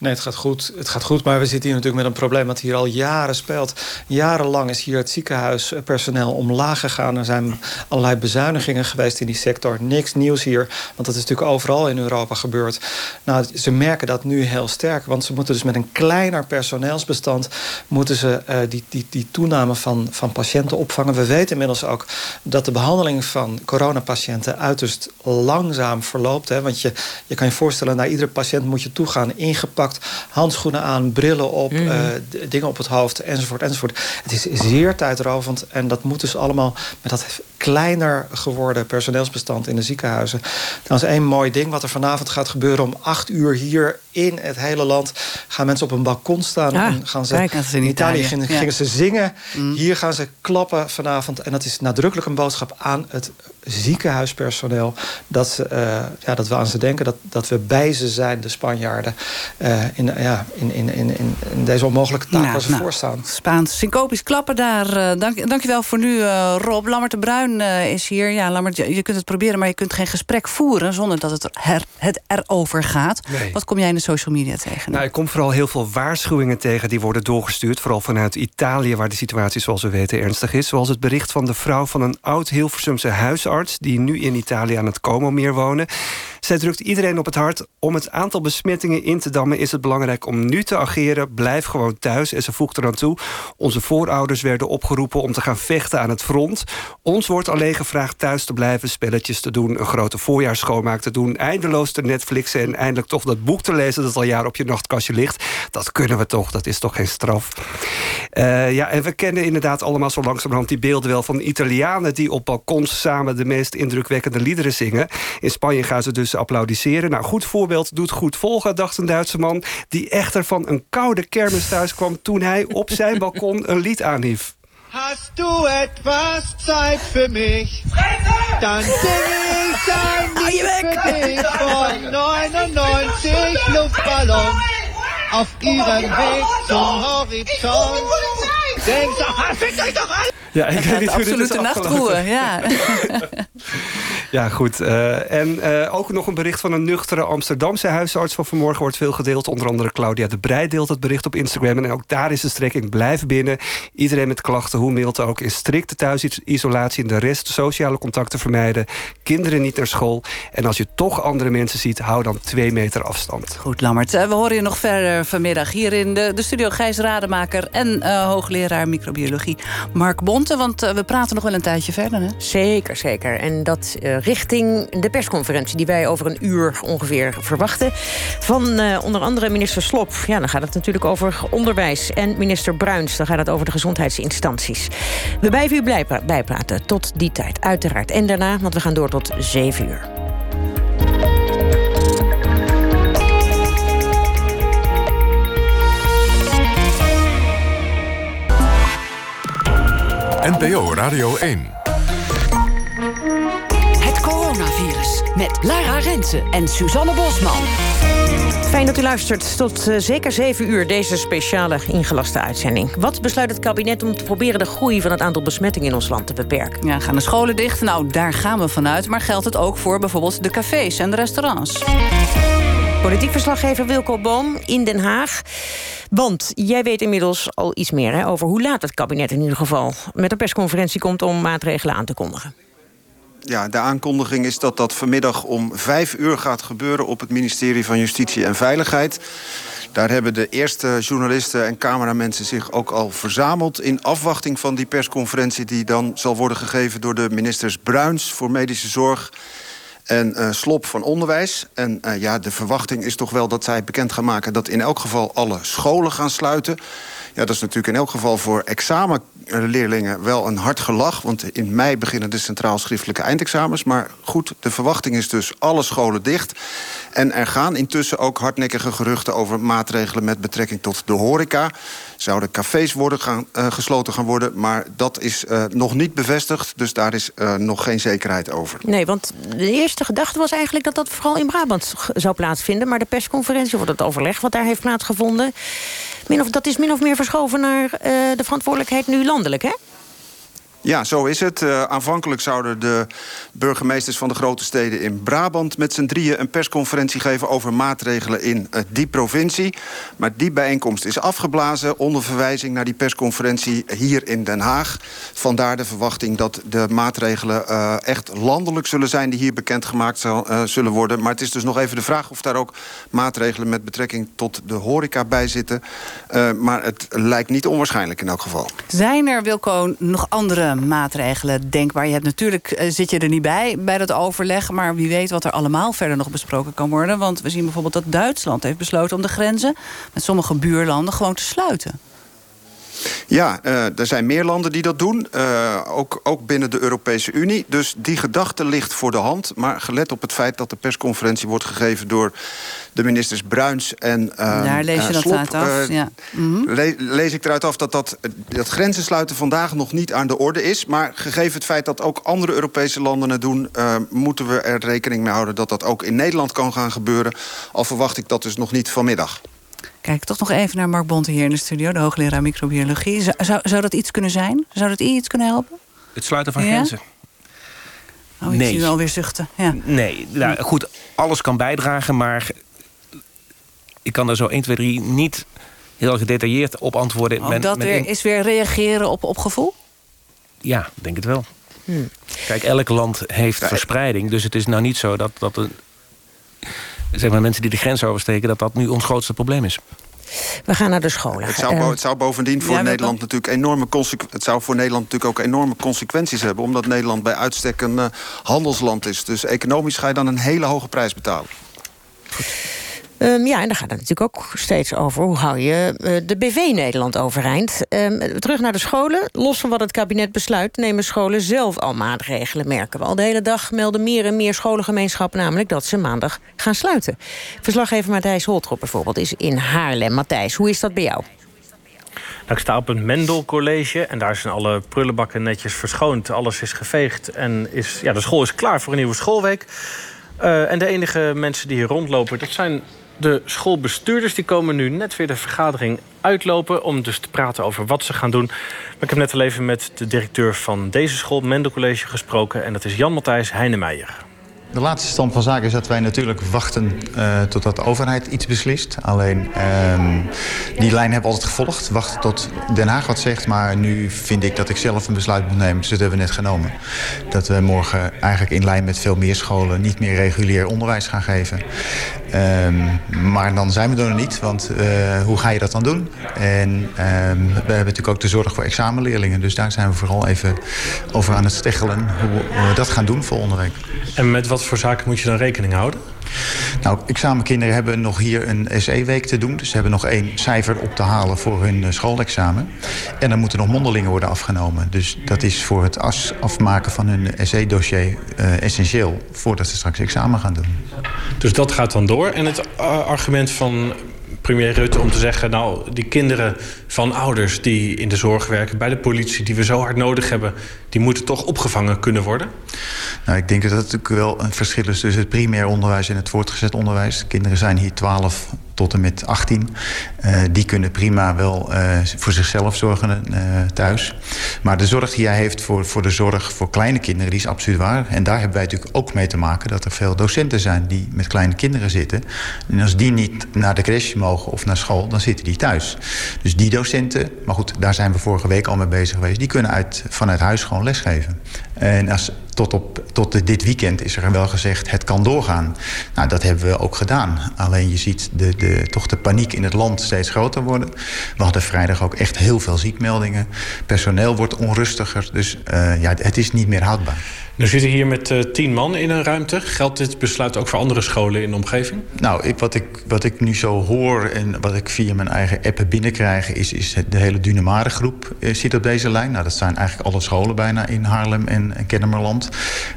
Nee, het gaat goed. Het gaat goed, maar we zitten hier natuurlijk met een probleem dat hier al jaren speelt. Jarenlang is hier het ziekenhuispersoneel omlaag gegaan. Er zijn allerlei bezuinigingen geweest in die sector. Niks nieuws hier, want dat is natuurlijk overal in Europa gebeurd. Nou, ze merken dat nu heel sterk, want ze moeten dus met een kleiner personeelsbestand moeten ze eh, die, die, die toename van, van patiënten opvangen. We weten inmiddels ook dat de behandeling van coronapatiënten uiterst langzaam verloopt. Hè, want je, je kan je voorstellen, naar iedere patiënt moet je toegaan, ingepakt Handschoenen aan, brillen op, Mhm. eh, dingen op het hoofd, enzovoort, enzovoort. Het is zeer tijdrovend en dat moet dus allemaal met dat kleiner geworden personeelsbestand in de ziekenhuizen. Dat is één mooi ding wat er vanavond gaat gebeuren. Om acht uur hier in het hele land gaan mensen op een balkon staan. Ah, en gaan ze, kijk, in Italië, gingen, ja. gingen ze zingen. Hier gaan ze klappen vanavond. En dat is nadrukkelijk een boodschap aan het ziekenhuispersoneel. Dat, ze, eh, ja, dat we aan ze denken, dat, dat we bij ze zijn, de Spanjaarden. eh, in, ja, in, in, in, in deze onmogelijke taak Nou, waar ze nou, voor staan. Spaans syncopisch klappen daar. eh, dank, dankjewel voor nu, Rob. Lammert de Bruin eh, is hier. Ja, Lammert, je, je kunt het proberen, maar je kunt geen gesprek voeren... zonder dat het, het erover gaat. Nee. Wat kom jij in de social media tegen? Nou, ik kom vooral heel veel waarschuwingen tegen die worden doorgestuurd. Vooral vanuit Italië, waar de situatie, zoals we weten, ernstig is. Zoals het bericht van de vrouw van een oud-Hilversumse huisarts... die nu in Italië aan het Como-meer wonen. Zij drukt iedereen op het hart. Om het aantal besmettingen in te dammen is het belangrijk om nu te ageren. Blijf gewoon thuis. En ze voegt eraan toe. Onze voorouders werden opgeroepen om te gaan vechten aan het front. Ons wordt alleen gevraagd thuis te blijven, spelletjes te doen... een grote voorjaarsschoonmaak te doen, eindeloos te Netflixen... en eindelijk toch dat boek te lezen dat al jaren op je nachtkastje ligt. Dat kunnen we toch, dat is toch geen straf. Eh, ja, en we kennen inderdaad allemaal zo langzamerhand die beelden wel... van Italianen die op balkons samen de meest indrukwekkende liederen zingen. In Spanje gaan ze dus applaudisseren. Nou, goed voorbeeld doet goed volgen, dacht een Duitse man... die echter van een koude kermis thuis kwam... toen hij op zijn balkon een lied aanhief. Hast du etwas Zeit für mich? Dann singe ich ein Lied für dich von 99 Luftballons auf ihrem Weg zum Horizont. Denk fickt euch doch alle! Ja, ik weet niet hoe dit is Absolute afgelopen. nachtroe, ja. Ja, goed. Eh, en eh, ook nog een bericht van een nuchtere Amsterdamse huisarts van vanmorgen wordt veel gedeeld. Onder andere Claudia de Breij deelt het bericht op Instagram. En ook daar is de strekking blijf binnen. Iedereen met klachten, hoe mild ook, in strikte thuisisolatie... en de rest sociale contacten vermijden. Kinderen niet naar school. En als je toch andere mensen ziet, hou dan twee meter afstand. Goed, Lammert. Eh, We horen je nog verder vanmiddag hier in de, de studio Gijs Rademaker... en eh, hoogleraar microbiologie Mark Bonte. Want eh, we praten nog wel een tijdje verder, hè? Zeker, zeker. En dat eh, richting de persconferentie die wij over een uur ongeveer verwachten. Van eh, onder andere minister Slop. Ja, dan gaat het natuurlijk over onderwijs. En minister Bruins, dan gaat het over de gezondheidsinstanties. We blijven u bijpraten tot die tijd, uiteraard. En daarna, want we gaan door tot zeven uur. NPO Radio 1. Het coronavirus met Lara Rensen en Suzanne Bosman. Fijn dat u luistert tot eh, zeker 7 uur deze speciale ingelaste uitzending. Wat besluit het kabinet om te proberen de groei van het aantal besmettingen in ons land te beperken? Ja, gaan de scholen dicht? Nou, daar gaan we vanuit. Maar geldt het ook voor bijvoorbeeld de cafés en de restaurants? Politiek verslaggever Wilco Boom in Den Haag. Want jij weet inmiddels al iets meer hè, over hoe laat het kabinet in ieder geval... met een persconferentie komt om maatregelen aan te kondigen. Ja, de aankondiging is dat dat vanmiddag om vijf uur gaat gebeuren... op het ministerie van Justitie en Veiligheid. Daar hebben de eerste journalisten en cameramensen zich ook al verzameld... in afwachting van die persconferentie die dan zal worden gegeven... door de ministers Bruins voor Medische Zorg en eh, Slop van Onderwijs. En eh, ja, de verwachting is toch wel dat zij bekend gaan maken... dat in elk geval alle scholen gaan sluiten. Ja, dat is natuurlijk in elk geval voor examenleerlingen wel een hard gelach. Want in mei beginnen de centraal schriftelijke eindexamens. Maar goed, de verwachting is dus alle scholen dicht. En er gaan intussen ook hardnekkige geruchten over maatregelen... met betrekking tot de horeca. Zouden cafés worden gaan, eh, gesloten gaan worden. Maar dat is eh, nog niet bevestigd. Dus daar is eh, nog geen zekerheid over. Nee, want de eerste gedachte was eigenlijk dat dat vooral in Brabant zou plaatsvinden. Maar de persconferentie, of het overleg wat daar heeft plaatsgevonden... Min of, dat is min of meer verschoven naar de verantwoordelijkheid nu landelijk, hè? Ja, zo is het. Uh, aanvankelijk zouden de burgemeesters van de grote steden in Brabant... met z'n drieën een persconferentie geven over maatregelen in uh, die provincie. Maar die bijeenkomst is afgeblazen onder verwijzing naar die persconferentie hier in Den Haag. Vandaar de verwachting dat de maatregelen uh, echt landelijk zullen zijn... die hier bekendgemaakt zullen worden. Maar het is dus nog even de vraag of daar ook maatregelen... met betrekking tot de horeca bij zitten. maar het lijkt niet onwaarschijnlijk in elk geval. Zijn er, Wilco, nog andere maatregelen denkbaar? Je hebt natuurlijk, uh, zit je er niet bij, bij dat overleg... maar wie weet wat er allemaal verder nog besproken kan worden. Want we zien bijvoorbeeld dat Duitsland heeft besloten... om de grenzen met sommige buurlanden gewoon te sluiten. Ja, uh, er zijn meer landen die dat doen. Uh, ook, ook binnen de Europese Unie. Dus die gedachte ligt voor de hand. Maar gelet op het feit dat de persconferentie wordt gegeven... door de ministers Bruins en uh, Daar lees je dat Slop, uit af, ja. Mm -hmm. le lees ik eruit af dat, dat dat grenzen sluiten vandaag nog niet aan de orde is. Maar gegeven het feit dat ook andere Europese landen het doen... moeten we er rekening mee houden dat dat ook in Nederland kan gaan gebeuren. Al verwacht ik dat dus nog niet vanmiddag. Kijk toch nog even naar Mark Bonte hier in de studio, de hoogleraar microbiologie. Zou, zou, zou dat iets kunnen zijn? Zou dat iets kunnen helpen? Het sluiten van ja? grenzen? Oh, ik nee. zie u alweer zuchten. Ja. Nee, nou, goed, alles kan bijdragen, maar ik kan daar zo 1, 2, 3 niet heel gedetailleerd op antwoorden. Oh, dat weer, is weer reageren op, op gevoel? Ja, denk het wel. Hmm. Kijk, elk land heeft verspreiding, dus het is nou niet zo dat, dat een zeg maar, mensen die de grens oversteken... dat dat nu ons grootste probleem is. We gaan naar de scholen. Het zou, het zou bovendien voor ja, Nederland natuurlijk enorme het zou voor Nederland natuurlijk ook enorme consequenties hebben, omdat Nederland bij uitstek een uh, handelsland is. Dus economisch ga je dan een hele hoge prijs betalen. Goed. Um, ja, en daar gaat het natuurlijk ook steeds over. Hoe hou je uh, de BV Nederland overeind? Um, terug naar de scholen. Los van wat het kabinet besluit... nemen scholen zelf al maatregelen, merken we al. De hele dag melden meer en meer scholengemeenschappen namelijk... dat ze maandag gaan sluiten. Verslaggever Matthijs Holtrop bijvoorbeeld is in Haarlem. Matthijs, hoe is dat bij jou? Nou, ik sta op een Mendel College en daar zijn alle prullenbakken netjes verschoond. Alles is geveegd en is, ja, de school is klaar voor een nieuwe schoolweek. Uh, en de enige mensen die hier rondlopen, dat zijn de schoolbestuurders die komen nu net weer de vergadering uitlopen... om dus te praten over wat ze gaan doen. Maar ik heb net al even met de directeur van deze school, Mendel College, gesproken. En dat is Jan-Matthijs Heinemeijer. De laatste stand van zaken is dat wij natuurlijk wachten uh, totdat de overheid iets beslist. Alleen uh, die lijn hebben we altijd gevolgd. Wachten tot Den Haag wat zegt. Maar nu vind ik dat ik zelf een besluit moet nemen. Dus dat hebben we net genomen. Dat we morgen eigenlijk in lijn met veel meer scholen niet meer regulier onderwijs gaan geven. Um, maar dan zijn we er nog niet. Want uh, hoe ga je dat dan doen? En um, we hebben natuurlijk ook de zorg voor examenleerlingen. Dus daar zijn we vooral even over aan het steggelen. Hoe we dat gaan doen volgende week. En met wat voor zaken moet je dan rekening houden? Nou, examenkinderen hebben nog hier een SE-week te doen. Dus ze hebben nog één cijfer op te halen voor hun schoolexamen. En dan moeten nog mondelingen worden afgenomen. Dus dat is voor het afmaken van hun SE-dossier uh, essentieel... voordat ze straks examen gaan doen. Dus dat gaat dan door. En het argument van premier Rutte om te zeggen... nou, die kinderen van ouders die in de zorg werken... bij de politie, die we zo hard nodig hebben... die moeten toch opgevangen kunnen worden? Nou, ik denk dat het natuurlijk wel een verschil is tussen het primair onderwijs en het voortgezet onderwijs. Kinderen zijn hier 12 tot en met 18. Uh, die kunnen prima wel uh, voor zichzelf zorgen uh, thuis. Maar de zorg die jij heeft voor, voor de zorg voor kleine kinderen, die is absoluut waar. En daar hebben wij natuurlijk ook mee te maken dat er veel docenten zijn die met kleine kinderen zitten. En als die niet naar de crash mogen of naar school, dan zitten die thuis. Dus die docenten, maar goed, daar zijn we vorige week al mee bezig geweest, die kunnen uit, vanuit huis gewoon lesgeven. En als, tot, op, tot dit weekend is er wel gezegd, het kan doorgaan. Nou, dat hebben we ook gedaan. Alleen je ziet de, de, toch de paniek in het land steeds groter worden. We hadden vrijdag ook echt heel veel ziekmeldingen. Personeel wordt onrustiger, dus uh, ja, het is niet meer houdbaar. Nu zitten hier met uh, tien man in een ruimte. Geldt dit besluit ook voor andere scholen in de omgeving? Nou, ik, wat, ik, wat ik nu zo hoor en wat ik via mijn eigen appen binnenkrijg... is, is de hele Dunamare groep uh, zit op deze lijn. Nou, dat zijn eigenlijk alle scholen bijna in Haarlem en, en Kennemerland.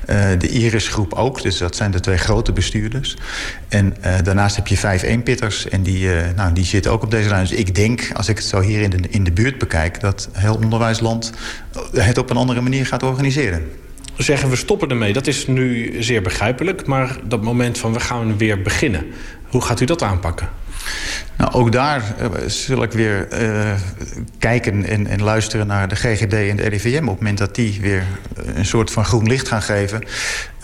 Uh, de Iris groep ook, dus dat zijn de twee grote bestuurders. En daarnaast heb je vijf eenpitters en die, nou, die zitten ook op deze lijn. Dus ik denk, als ik het zo hier in de, in de buurt bekijk... dat heel onderwijsland het op een andere manier gaat organiseren zeggen we stoppen ermee. Dat is nu zeer begrijpelijk. Maar dat moment van we gaan weer beginnen. Hoe gaat u dat aanpakken? Nou, ook daar uh, zal ik weer uh, kijken en, en, luisteren naar de GGD en de RIVM. Op het moment dat die weer een soort van groen licht gaan geven...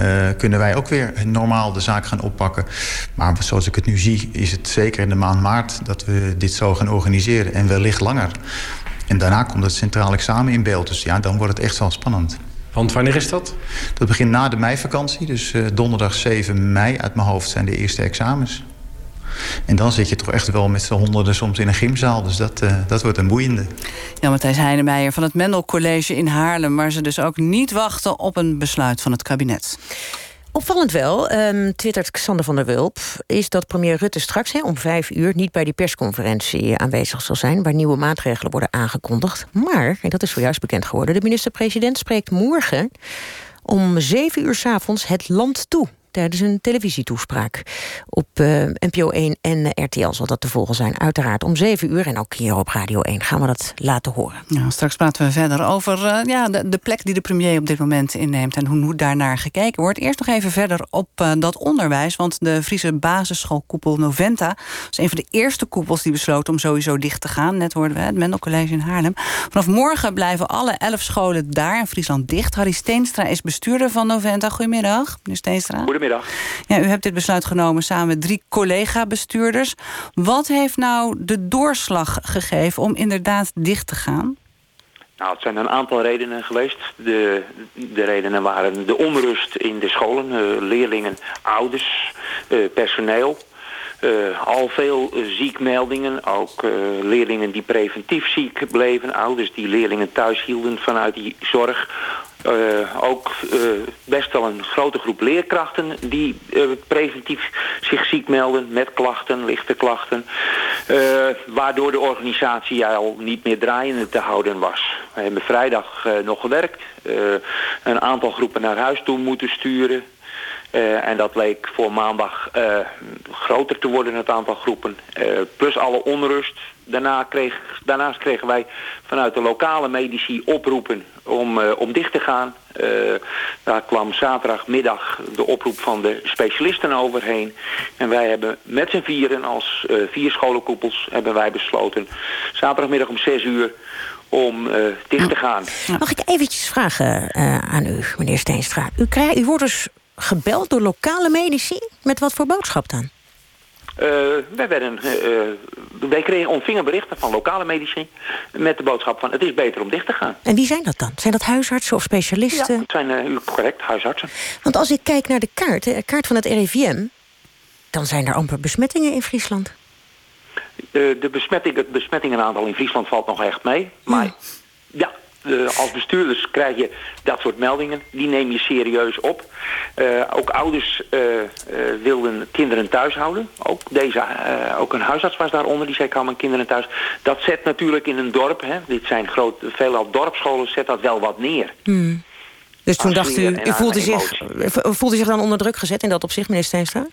Uh, kunnen wij ook weer normaal de zaak gaan oppakken. Maar zoals ik het nu zie, is het zeker in de maand maart... dat we dit zo gaan organiseren en wellicht langer. En daarna komt het centraal examen in beeld. Dus ja, dan wordt het echt wel spannend. Want wanneer is dat? Dat begint na de meivakantie. Dus donderdag 7 mei uit mijn hoofd zijn de eerste examens. En dan zit je toch echt wel met z'n honderden soms in een gymzaal. Dus dat, uh, dat wordt een boeiende. Ja, Matthijs Heinemeijer van het Mendel College in Haarlem... waar ze dus ook niet wachten op een besluit van het kabinet. Opvallend wel, um, twittert Xander van der Wulp... is dat premier Rutte straks hè, om vijf uur... niet bij die persconferentie aanwezig zal zijn... waar nieuwe maatregelen worden aangekondigd. Maar, en dat is zojuist bekend geworden... de minister-president spreekt morgen om zeven uur s avonds het land toe tijdens een televisietoespraak. Op uh, NPO 1 en RTL zal dat te volgen zijn. Uiteraard om 7 uur en ook hier op Radio 1 gaan we dat laten horen. Ja, straks praten we verder over uh, ja, de, de, plek die de premier op dit moment inneemt... en hoe, hoe daarnaar gekeken wordt. Eerst nog even verder op uh, dat onderwijs. Want de Friese basisschoolkoepel Noventa... is een van de eerste koepels die besloten om sowieso dicht te gaan. Net hoorden we het Mendel College in Haarlem. Vanaf morgen blijven alle elf scholen daar in Friesland dicht. Harry Steenstra is bestuurder van Noventa. Goedemiddag, meneer Steenstra. Goedemiddag. Ja, u hebt dit besluit genomen samen met drie collega-bestuurders. Wat heeft nou de doorslag gegeven om inderdaad dicht te gaan? Nou, het zijn een aantal redenen geweest. De, de redenen waren de onrust in de scholen, uh, leerlingen, ouders, uh, personeel. Uh, al veel ziekmeldingen, ook leerlingen die preventief ziek bleven, ouders die leerlingen thuis hielden vanuit die zorg. Ook best wel een grote groep leerkrachten die preventief zich ziek melden met klachten, lichte klachten. waardoor de organisatie al niet meer draaiende te houden was. We hebben vrijdag nog gewerkt, een aantal groepen naar huis toe moeten sturen. En dat leek voor maandag groter te worden, het aantal groepen. Plus alle onrust. Daarna kreeg, daarnaast kregen wij vanuit de lokale medici oproepen om, om dicht te gaan. daar kwam zaterdagmiddag de oproep van de specialisten overheen. En wij hebben met z'n vieren als vier scholenkoepels hebben wij besloten... zaterdagmiddag om zes uur om dicht te gaan. Mag ik eventjes vragen aan u, meneer Steenstra? U, krijgt, u wordt dus gebeld door lokale medici? Met wat voor boodschap dan? Uh, wij, werden, uh, wij kregen, ontvingen berichten van lokale medici met de boodschap van het is beter om dicht te gaan. En wie zijn dat dan? Zijn dat huisartsen of specialisten? Ja, het zijn uh, correct, huisartsen. Want als ik kijk naar de kaart, de kaart van het RIVM... dan zijn er amper besmettingen in Friesland. de besmetting, het besmettingenaantal in Friesland valt nog echt mee. Maar ja, ja uh, als bestuurders krijg je dat soort meldingen. Die neem je serieus op. Uh, ook ouders uh, wilden kinderen thuis houden. Ook, deze, ook een huisarts was daaronder. Die zei, ik hou mijn kinderen thuis. Dat zet natuurlijk in een dorp. Hè, dit zijn groot, veelal dorpsscholen. Zet dat wel wat neer. Hmm. Dus toen dacht u, u voelde zich, voelde zich dan onder druk gezet in dat opzicht, meneer Steenstra?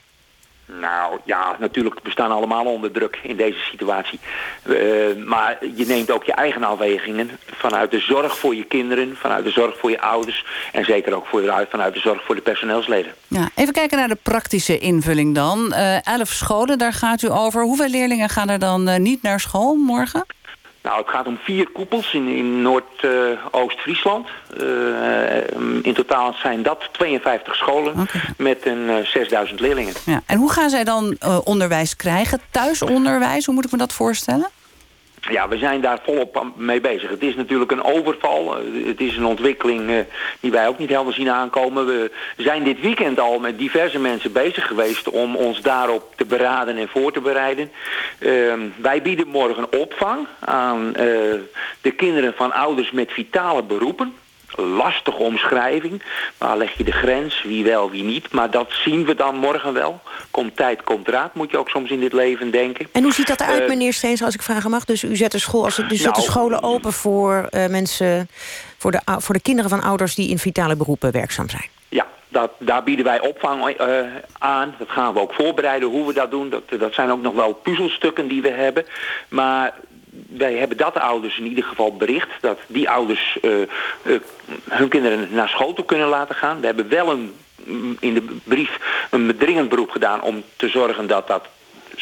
Nou ja, natuurlijk bestaan allemaal onder druk in deze situatie. Uh, maar je neemt ook je eigen afwegingen vanuit de zorg voor je kinderen, vanuit de zorg voor je ouders en zeker ook voor vanuit de zorg voor de personeelsleden. Ja, even kijken naar de praktische invulling dan. Uh, elf scholen, daar gaat u over. Hoeveel leerlingen gaan er dan uh, niet naar school morgen? Nou, het gaat om vier koepels in, in Noord-Oost-Friesland. Uh, in totaal zijn dat 52 scholen okay. met een uh, 6000 leerlingen. Ja. En hoe gaan zij dan uh, onderwijs krijgen? Thuisonderwijs, hoe moet ik me dat voorstellen? Ja, we zijn daar volop mee bezig. Het is natuurlijk een overval. Het is een ontwikkeling uh, die wij ook niet helemaal zien aankomen. We zijn dit weekend al met diverse mensen bezig geweest om ons daarop te beraden en voor te bereiden. Uh, wij bieden morgen opvang aan uh, de kinderen van ouders met vitale beroepen lastige omschrijving. Waar leg je de grens? Wie wel, wie niet? Maar dat zien we dan morgen wel. Komt tijd, komt raad, moet je ook soms in dit leven denken. En hoe ziet dat eruit, uh, meneer Steens, als ik vragen mag? Dus u zet de, school, als, dus nou, de scholen open voor uh, mensen... Voor de, voor de kinderen van ouders die in vitale beroepen werkzaam zijn? Ja, dat, daar bieden wij opvang uh, aan. Dat gaan we ook voorbereiden hoe we dat doen. Dat, dat zijn ook nog wel puzzelstukken die we hebben. Maar wij hebben dat de ouders in ieder geval bericht. Dat die ouders uh, uh, hun kinderen naar school toe kunnen laten gaan. We hebben wel een, in de brief een bedringend beroep gedaan om te zorgen dat dat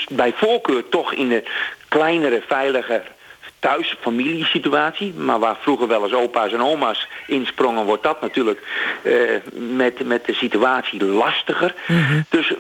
bij voorkeur toch in de kleinere, veiliger thuis familiesituatie, maar waar vroeger wel eens opa's en oma's insprongen, wordt dat natuurlijk uh, met, met de situatie lastiger. Mm -hmm. Dus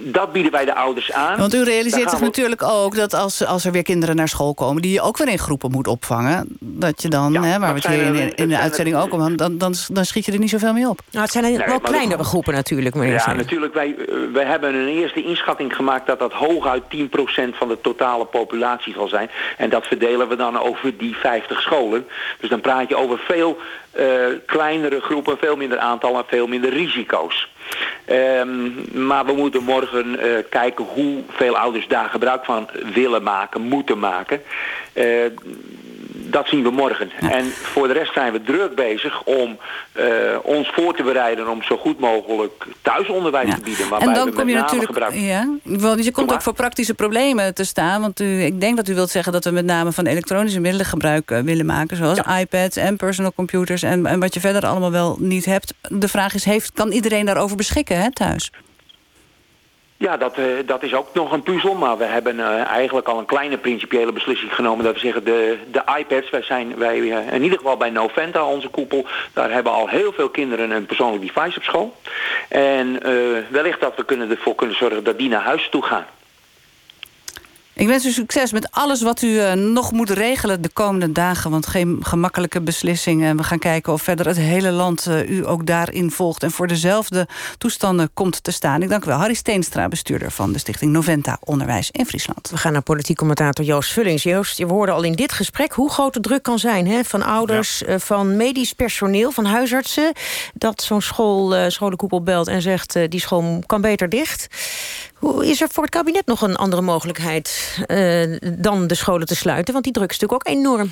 dat bieden wij de ouders aan. Want u realiseert zich we- natuurlijk ook dat als, als er weer kinderen naar school komen... die je ook weer in groepen moet opvangen... dat je dan, hè, waar we het hier in, de uitzending ook om hadden... Dan, dan, dan schiet je er niet zoveel mee op. Nou, het zijn Nee, wel kleinere groepen natuurlijk, meneer Ja, Zijn. natuurlijk. Wij, eh, wij hebben een eerste inschatting gemaakt dat dat hooguit 10% van de totale populatie zal zijn. En dat verdelen we dan over die 50 scholen. Dus dan praat je over veel kleinere groepen, veel minder aantal en veel minder risico's. Ehm, maar we moeten morgen eh, kijken hoeveel ouders daar gebruik van willen maken, moeten maken. Eh, dat zien we morgen. En voor de rest zijn we druk bezig om eh, ons voor te bereiden om zo goed mogelijk thuisonderwijs te bieden. Waarbij En dan kom je natuurlijk... gebruik... Ja, want je komt ook voor praktische problemen te staan. Want u, ik denk dat u wilt zeggen dat we met name van elektronische middelen gebruik eh, willen maken. Zoals iPads en personal computers en, en wat je verder allemaal wel niet hebt. De vraag is, heeft, kan iedereen daarover beschikken hè, thuis? Ja, dat, eh, dat is ook nog een puzzel. Maar we hebben eh, eigenlijk al een kleine principiële beslissing genomen. Dat we zeggen, de, de iPads, wij zijn wij, eh, in ieder geval bij Noventa, onze koepel. Daar hebben al heel veel kinderen een persoonlijk device op school. En wellicht dat we kunnen ervoor kunnen zorgen dat die naar huis toe gaan. Ik wens u succes met alles wat u eh, nog moet regelen de komende dagen. Want geen gemakkelijke beslissingen. We gaan kijken of verder het hele land eh, u ook daarin volgt... en voor dezelfde toestanden komt te staan. Ik dank u wel. Harry Steenstra, bestuurder van de stichting Noventa Onderwijs in Friesland. We gaan naar politiek commentator Joost Vullings. Joost, we hoorden al in dit gesprek hoe groot de druk kan zijn... Hè? van ouders, eh, van medisch personeel, van huisartsen... dat zo'n school, scholenkoepel belt en zegt... die school kan beter dicht. Hoe is er voor het kabinet nog een andere mogelijkheid... eh, dan de scholen te sluiten? Want die druk is natuurlijk ook enorm.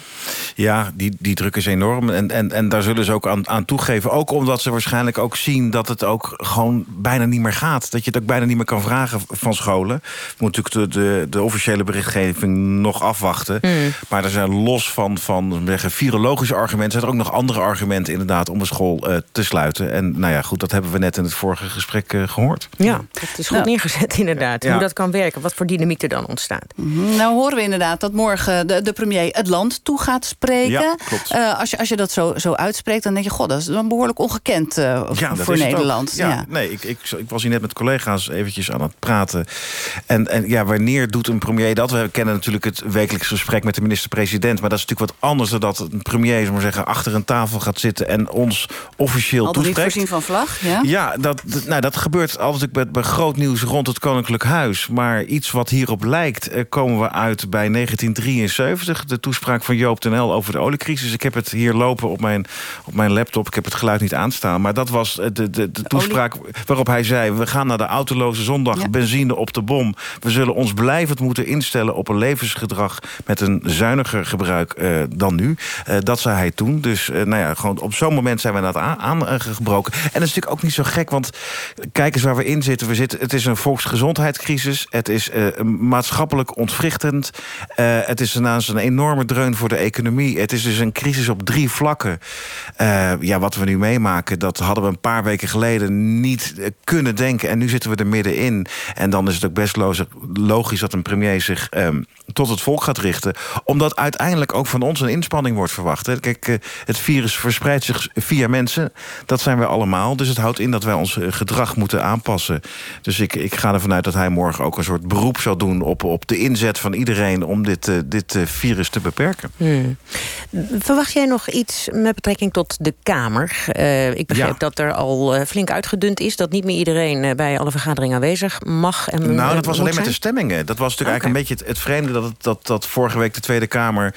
Ja, die, die druk is enorm. En, en, en daar zullen ze ook aan, aan toegeven. Ook omdat ze waarschijnlijk ook zien dat het ook gewoon bijna niet meer gaat. Dat je het ook bijna niet meer kan vragen van scholen. We moeten natuurlijk de, de, de officiële berichtgeving nog afwachten. Maar er zijn los van, van zeggen, virologische argumenten... zijn er ook nog andere argumenten inderdaad om een school eh, te sluiten. En nou ja, goed, dat hebben we net in het vorige gesprek eh, gehoord. Ja, dat is goed Nou. neergezet inderdaad. Ja. Hoe dat kan werken, wat voor dynamiek er dan ontstaat. Nou horen we inderdaad dat morgen de, de premier het land toe gaat spreken. Ja, klopt. Eh, als, je, als je dat zo, zo uitspreekt, dan denk je... god, dat is dan behoorlijk ongekend eh, Ja, voor. Nederland. Ja, Ja. Nee, ik, ik, ik was hier net met collega's eventjes aan het praten. En, en ja, wanneer doet een premier dat? We kennen natuurlijk het wekelijks gesprek met de minister-president. Maar dat is natuurlijk wat anders dan dat een premier zeg maar zeggen, achter een tafel gaat zitten... en ons officieel Al toespreekt. voorzien van vlag, ja? Ja, dat, dat- nou, dat gebeurt altijd bij, bij groot nieuws rond het Koninklijk Huis. Maar iets wat hierop lijkt, eh, komen we uit bij 1973. De toespraak van Joop den over de oliecrisis. Ik heb het hier lopen op mijn, op mijn laptop. Ik heb het geluid niet aanstaan. Maar dat was eh, de, de, de toespraak waarop hij zei... we gaan naar de autoloze zondag, benzine op de bom. We zullen ons blijvend moeten instellen op een levensgedrag... met een zuiniger gebruik eh, dan nu. Dat zei hij toen. Dus nou ja, gewoon op zo'n moment zijn we dat aan- aangebroken. En dat is natuurlijk ook niet zo gek, want kijk eens waar we in zitten. We zitten het is een volksgezondheidscrisis. Het is eh, maatschappelijk ontwrichtend. Eh, het is daarnaast een enorme dreun voor de economie. Het is dus een crisis op drie vlakken. Eh, ja, wat we nu meemaken, dat hadden we een paar weken geleden niet kunnen denken. En nu zitten we er middenin. En dan is het ook best lo- logisch dat een premier zich ehm, tot het volk gaat richten. Omdat uiteindelijk ook van ons een inspanning wordt verwacht. Hè. Kijk, eh, het virus verspreidt zich via mensen. Dat zijn wij allemaal. Dus het houdt in dat wij ons eh, gedrag moeten aanpassen. Dus ik, ik ga ervan uit dat hij morgen ook een soort beroep zal doen... op, op de inzet van iedereen om dit, eh, dit virus te beperken. Hmm. Verwacht jij nog iets met betrekking tot de Kamer? Ik begreep Ja. dat er al flink uitgedund is... dat niet meer iedereen bij alle vergaderingen aanwezig mag en Nou, dat was alleen met de stemmingen. Dat was natuurlijk eigenlijk een beetje het, het vreemde... Dat, het, dat, dat vorige week de Tweede Kamer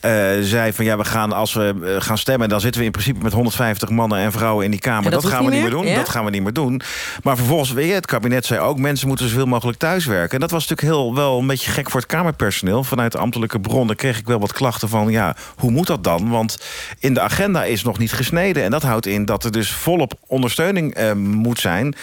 eh, zei van... ja, we gaan, als we eh, gaan stemmen... dan zitten we in principe met 150 mannen en vrouwen in die Kamer. Dat gaan we niet meer meer? doen. Ja? Dat gaan we niet meer doen. Maar vervolgens, weet je, het kabinet zei ook... mensen moeten zoveel mogelijk thuiswerken. En dat was natuurlijk heel, wel een beetje gek voor het Kamerpersoneel. Vanuit ambtelijke bronnen kreeg ik wel wat klachten van... ja, hoe moet dat dan? Want in de agenda is nog niet gesneden. En dat houdt in dat er dus volop ondersteuning eh, moet zijn.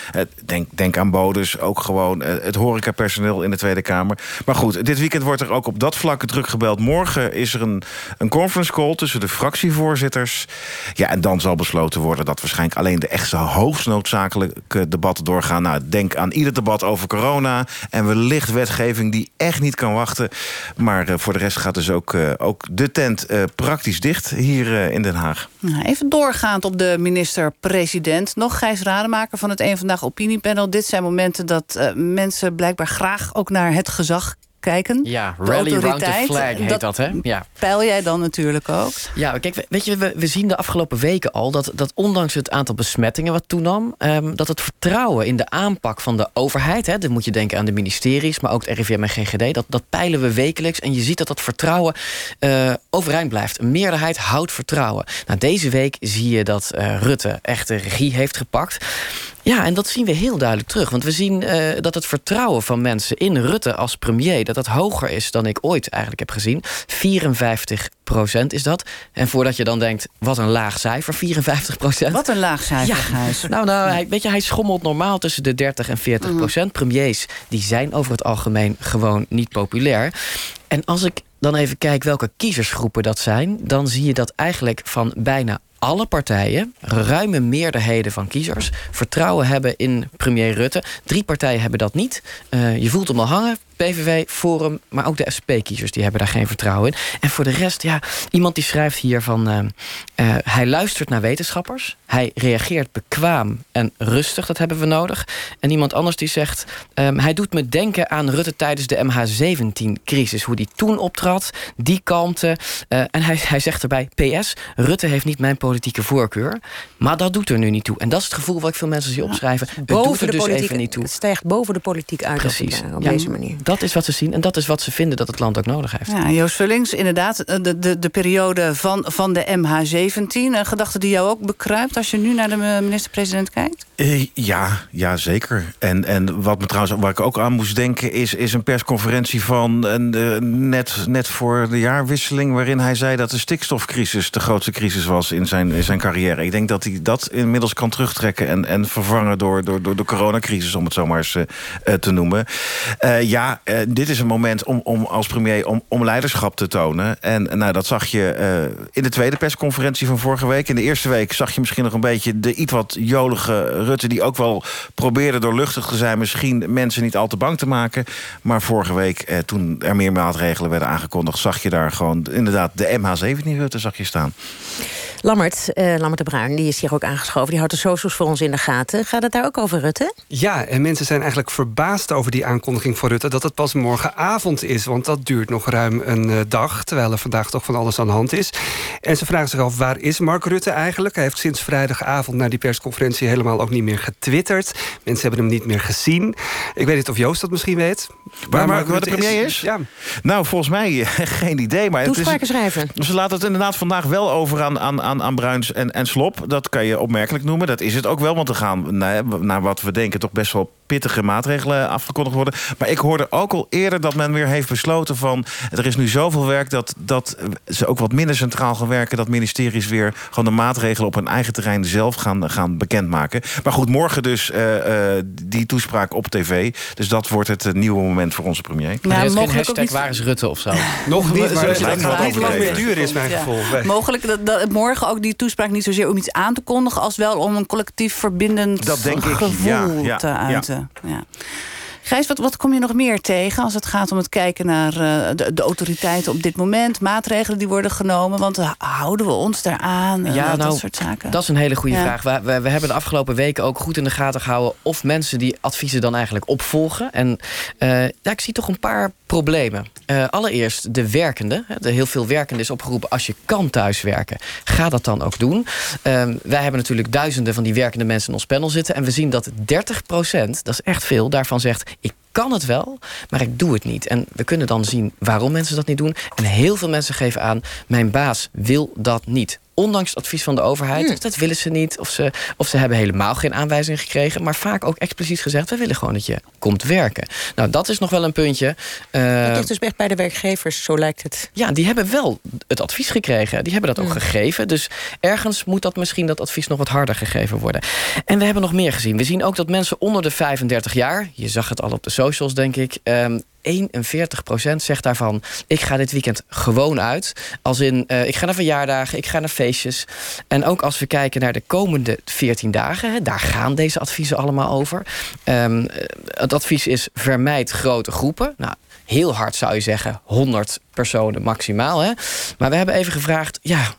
Denk, denk aan bodes, ook gewoon het horecapersoneel in de Tweede Kamer. Maar goed, dit weekend wordt er ook op dat vlak druk gebeld. Morgen is er een, een conference call tussen de fractievoorzitters. Ja, en dan zal besloten worden dat waarschijnlijk alleen de echte hoogst noodzakelijke debatten doorgaan. Nou, denk aan ieder debat over corona... en wellicht wetgeving die echt niet kan wachten. Maar eh, voor de rest gaat dus ook, eh, ook de tent eh, praktisch dicht hier in Den Haag. Nou, Even doorgaand op de minister-president. Nog Gijs Rademaker van het Eén Vandaag Opiniepanel. Dit zijn momenten dat mensen blijkbaar graag ook naar het gezag kijken. Ja, rally round the flag heet dat, hè? Ja. Peil jij dan natuurlijk ook. Ja, kijk, we- weet je, we, we zien de afgelopen weken al dat, dat ondanks het aantal besmettingen wat toenam, ehm, dat het vertrouwen in de aanpak van de overheid, hè, dan moet je denken aan de ministeries, maar ook het RIVM en GGD, dat, dat peilen we wekelijks. En je ziet dat dat vertrouwen eh, overeind blijft. Een meerderheid houdt vertrouwen. Nou, deze week zie je dat eh, Rutte echt de regie heeft gepakt. Ja, en dat zien we heel duidelijk terug. Want we zien eh, dat het vertrouwen van mensen in Rutte als premier... dat dat hoger is dan ik ooit eigenlijk heb gezien. 54% is dat. En voordat je dan denkt, wat een laag cijfer, 54% Wat een laag cijfer, Ja. Nou, nou hij, weet je, hij schommelt normaal tussen de 30 en 40 procent. Premiers die zijn over het algemeen gewoon niet populair. En als ik dan even kijk welke kiezersgroepen dat zijn... dan zie je dat eigenlijk van bijna alle partijen, ruime meerderheden van kiezers... vertrouwen hebben in premier Rutte. Drie partijen hebben dat niet. Eh, je voelt hem al hangen. PVV, Forum, maar ook de SP-kiezers die hebben daar geen vertrouwen in. En voor de rest, ja, iemand die schrijft hier van... eh, eh, hij luistert naar wetenschappers. Hij reageert bekwaam en rustig, dat hebben we nodig. En iemand anders die zegt... ehm, hij doet me denken aan Rutte tijdens de MH17-crisis. Hoe die toen optrad, die kalmte. Eh, en hij, hij zegt erbij, PS, Rutte heeft niet mijn politieke voorkeur. Maar dat doet er nu niet toe. En dat is het gevoel wat ik veel mensen zie opschrijven. Het doet Boven er de dus politiek, even niet toe. Het stijgt boven de politiek uit op, Precies. op Ja, deze manier. Dat is wat ze zien en dat is wat ze vinden dat het land ook nodig heeft. Ja, Joost Vullings, inderdaad, eh, de, de, de periode van, van de MH17. Een gedachte die jou ook bekruipt als je nu naar de minister-president kijkt? Eh, ja, ja, zeker. En, en wat me trouwens, waar ik ook aan moest denken... is, is een persconferentie van een, eh, net, net voor de jaarwisseling... waarin hij zei dat de stikstofcrisis de grootste crisis was in zijn, in zijn carrière. Ik denk dat hij dat inmiddels kan terugtrekken... en, en vervangen door, door, door de coronacrisis, om het zo maar eens eh, eh, te noemen. Eh, ja, eh, dit is een moment om, om als premier om, om leiderschap te tonen. En nou, dat zag je eh, in de tweede persconferentie van vorige week. In de eerste week zag je misschien nog een beetje de iets wat jolige Rutte... die ook wel probeerde doorluchtig te zijn... misschien mensen niet al te bang te maken. Maar vorige week, eh, toen er meer maatregelen werden aangekondigd... zag je daar gewoon inderdaad de MH17 Rutte zag je staan. Lammert, eh, Lammert de Bruin, die is hier ook aangeschoven. Die houdt de socials voor ons in de gaten. Gaat het daar ook over Rutte? Ja, en mensen zijn eigenlijk verbaasd over die aankondiging van Rutte... dat het pas morgenavond is, want dat duurt nog ruim een eh, dag... terwijl er vandaag toch van alles aan de hand is. En ze vragen zich af, waar is Mark Rutte eigenlijk? Hij heeft sinds vrijdagavond na die persconferentie... helemaal ook niet meer getwitterd. Mensen hebben hem niet meer gezien. Ik weet niet of Joost dat misschien weet. Waar Mark Rutte de premier is? Ja. Nou, volgens mij eh, geen idee. Maar het is, schrijven. Ze laten het inderdaad vandaag wel over aan, aan, aan, aan Bruins en, en Slop. Dat kan je opmerkelijk noemen. Dat is het ook wel, want er gaan naar, naar wat we denken... toch best wel pittige maatregelen afgekondigd worden. Maar ik hoorde ook al eerder dat men weer heeft besloten van... er is nu zoveel werk dat, dat ze ook wat minder centraal gaan werken... dat ministeries weer gewoon de maatregelen op hun eigen terrein zelf gaan, gaan bekendmaken. Maar goed, morgen dus eh, eh, die toespraak op tv. Dus dat wordt het eh, nieuwe moment voor onze premier. Maar er is geen mogelijk ook hashtag niet- waar is Rutte of zo. Nog niet, maar het niet lang meer duren, is mijn Ja. gevoel. Mogelijk dat, dat morgen ook die toespraak niet zozeer om iets aan te kondigen... als wel om een collectief verbindend Dat denk ik, gevoel ja, ja, te ja. uiten. Ja. Gijs, wat, wat kom je nog meer tegen als het gaat om het kijken naar eh, de, de autoriteiten op dit moment? Maatregelen die worden genomen, want eh, houden we ons daaraan? Ja, dat nou, soort zaken. Dat is een hele goede Ja. vraag. We, we, we hebben de afgelopen weken ook goed in de gaten gehouden... of mensen die adviezen dan eigenlijk opvolgen. En eh, ja, ik zie toch een paar problemen. Allereerst de werkende. De heel veel werkende is opgeroepen... als je kan thuiswerken, ga dat dan ook doen. Ehm, wij hebben natuurlijk duizenden van die werkende mensen in ons panel zitten... en we zien dat 30% dat is echt veel, daarvan zegt... kan het wel, maar ik doe het niet. En we kunnen dan zien waarom mensen dat niet doen. En heel veel mensen geven aan... mijn baas wil dat niet ondanks het advies van de overheid. Dat willen ze niet. Of ze, of ze hebben helemaal geen aanwijzing gekregen. Maar vaak ook expliciet gezegd... we willen gewoon dat je komt werken. Nou, dat is nog wel een puntje. Eh, Dat ligt dus echt bij de werkgevers, zo lijkt het. ja, die hebben wel het advies gekregen. Die hebben dat ook gegeven. Dus ergens moet dat misschien dat advies nog wat harder gegeven worden. En we hebben nog meer gezien. We zien ook dat mensen onder de 35 jaar... je zag het al op de socials, denk ik... ehm, 41% zegt daarvan... ik ga dit weekend gewoon uit. Als in, uh, ik ga naar verjaardagen, ik ga naar feestjes. En ook als we kijken naar de komende 14 dagen... Hè, daar gaan deze adviezen allemaal over. Um, het advies is vermijd grote groepen. Nou, heel hard zou je zeggen 100 personen maximaal. Hè? Maar we hebben even gevraagd: ja,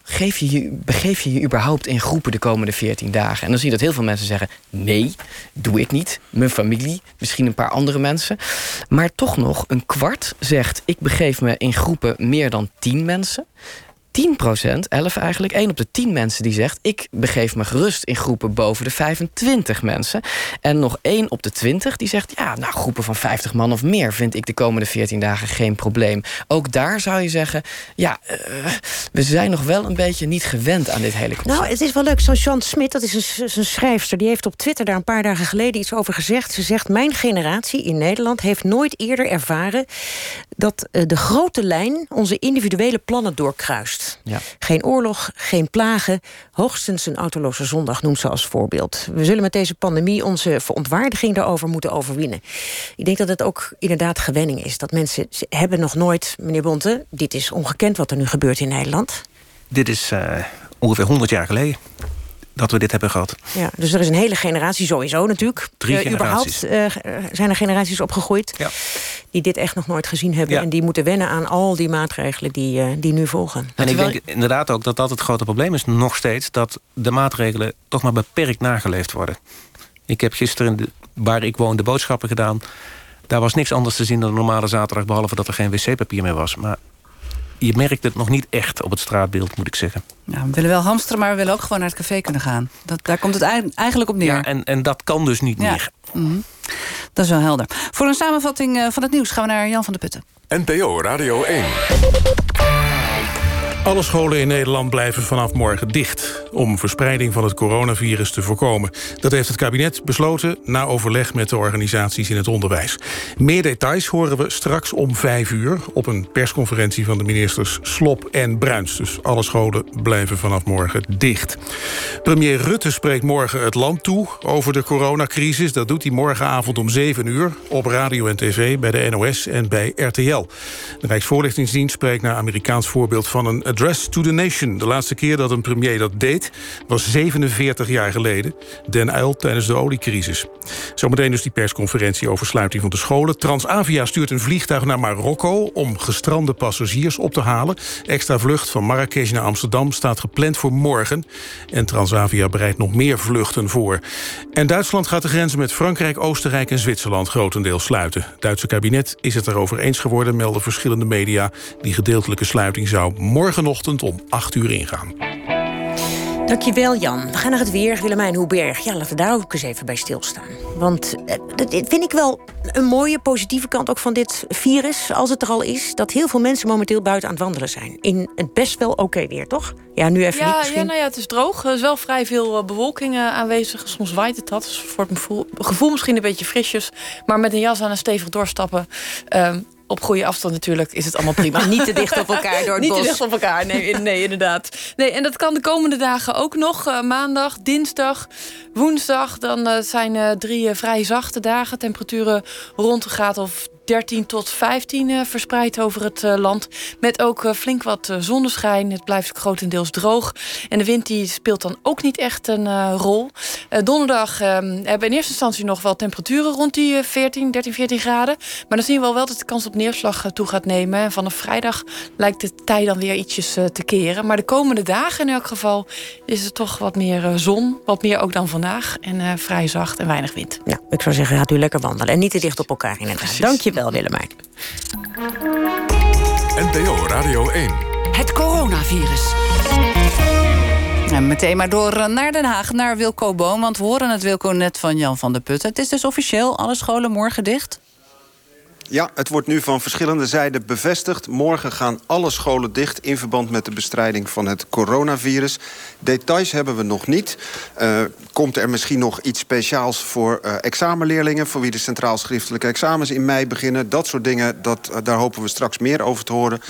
begeef je je überhaupt in groepen de komende 14 dagen? En dan zie je dat heel veel mensen zeggen: nee, doe ik niet. Mijn familie, misschien een paar andere mensen. Maar toch nog, een kwart zegt: ik begeef me in groepen meer dan 10 mensen. 10% 11 eigenlijk, 1 op de 10 mensen die zegt... ik begeef me gerust in groepen boven de 25 mensen. En nog 1 op de 20 die zegt... ja, nou, groepen van 50 man of meer vind ik de komende 14 dagen geen probleem. Ook daar zou je zeggen, ja, uh, we zijn nog wel een beetje niet gewend aan dit hele concept. Nou, het is wel leuk, zo'n Jean Smit, dat is een, een schrijfster... die heeft op Twitter daar een paar dagen geleden iets over gezegd. Ze zegt, mijn generatie in Nederland heeft nooit eerder ervaren... dat uh, de grote lijn onze individuele plannen doorkruist. Ja. Geen oorlog, geen plagen, hoogstens een autoloze zondag noemt ze als voorbeeld. We zullen met deze pandemie onze verontwaardiging daarover moeten overwinnen. Ik denk dat het ook inderdaad gewenning is. Dat mensen hebben nog nooit, meneer Bonte, dit is ongekend wat er nu gebeurt in Nederland. Dit is uh, ongeveer 100 jaar geleden dat we dit hebben gehad. Ja, dus er is een hele generatie sowieso natuurlijk. Drie uh, generaties. Überhaupt uh, zijn er generaties opgegroeid ja. die dit echt nog nooit gezien hebben... Ja. en die moeten wennen aan al die maatregelen die, uh, die nu volgen. En ik denk inderdaad ook dat dat het grote probleem is nog steeds... dat de maatregelen toch maar beperkt nageleefd worden. Ik heb gisteren, de, waar ik woon, de boodschappen gedaan... Daar was niks anders te zien dan een normale zaterdag... behalve dat er geen wc-papier meer was. Maar je merkt het nog niet echt op het straatbeeld, moet ik zeggen. Ja, we willen wel hamsteren, maar we willen ook gewoon naar het café kunnen gaan. Dat, daar komt het eigenlijk op neer. Ja, en, en dat kan dus niet ja. meer. Mm -hmm. Dat is wel helder. Voor een samenvatting eh, van het nieuws gaan we naar Jan van der Putten. NPO Radio 1. Alle scholen in Nederland blijven vanaf morgen dicht... om verspreiding van het coronavirus te voorkomen. Dat heeft het kabinet besloten na overleg met de organisaties in het onderwijs. Meer details horen we straks om vijf uur... op een persconferentie van de ministers Slop en Bruins. Dus alle scholen blijven vanaf morgen dicht. Premier Rutte spreekt morgen het land toe over de coronacrisis. Dat doet hij morgenavond om 7 uur op radio en tv... bij de NOS en bij RTL. De Rijksvoorlichtingsdienst spreekt naar Amerikaans voorbeeld van een Address to the Nation. De laatste keer dat een premier dat deed was 47 jaar geleden. Den Uyl tijdens de oliecrisis. Zometeen dus die persconferentie over sluiting van de scholen. Transavia stuurt een vliegtuig naar Marokko... om gestrande passagiers op te halen. Extra vlucht van Marrakesh naar Amsterdam staat gepland voor morgen. En Transavia bereidt nog meer vluchten voor. En Duitsland gaat de grenzen met Frankrijk, Oostenrijk en Zwitserland... grotendeels sluiten. Het Duitse kabinet is het erover eens geworden... melden verschillende media. Die gedeeltelijke sluiting zou morgen morgenochtend om 8 uur ingaan. Dankjewel, Jan. We gaan naar het weer. Willemijn Hoeberg. Ja, laten we daar ook eens even bij stilstaan. Want eh, dat vind ik wel een mooie, positieve kant ook van dit virus... als het er al is, dat heel veel mensen momenteel buiten aan het wandelen zijn. In het best wel oké weer, toch? Ja, nu even ja, niet misschien. Ja, nou ja, het is droog. Er is wel vrij veel uh, bewolking uh, aanwezig. Soms waait het dat. Dus voor het gevoel, gevoel misschien een beetje frisjes. Maar met een jas aan en stevig doorstappen... Um, op goede afstand natuurlijk is het allemaal prima. Niet te dicht op elkaar door het Niet bos. te dicht op elkaar, nee, nee inderdaad. Nee, en dat kan de komende dagen ook nog. Uh, maandag, dinsdag, woensdag. Dan uh, zijn uh, drie vrij zachte dagen. Temperaturen rond de graad of 13 tot 15 uh, verspreid over het uh, land. Met ook uh, flink wat zonneschijn. Het blijft grotendeels droog. En de wind die speelt dan ook niet echt een rol. donderdag hebben we in eerste instantie nog wel temperaturen rond die 14, 13, 14 graden. Maar dan zien we wel wel dat de kans op neerslag toe gaat nemen. En vanaf vrijdag lijkt de tijd dan weer ietsjes te keren. Maar de komende dagen in elk geval is het toch wat meer zon. Wat meer ook dan vandaag. En vrij zacht en weinig wind. Ja, ik zou zeggen, gaat u lekker wandelen. En niet te dicht op elkaar inderdaad. Dank je wel, Willemijn. NPO Radio 1. Het coronavirus. En meteen maar door naar Den Haag, naar Wilco Boom. Want we horen het Wilco net van Jan van der Putten. Het is dus officieel, alle scholen morgen dicht? Ja, het wordt nu van verschillende zijden bevestigd. Morgen gaan alle scholen dicht in verband met de bestrijding van het coronavirus. Details hebben we nog niet. Uh, komt er misschien nog iets speciaals voor uh, examenleerlingen... voor wie de centraal schriftelijke examens in mei beginnen? Dat soort dingen, dat, uh, daar hopen we straks meer over te horen.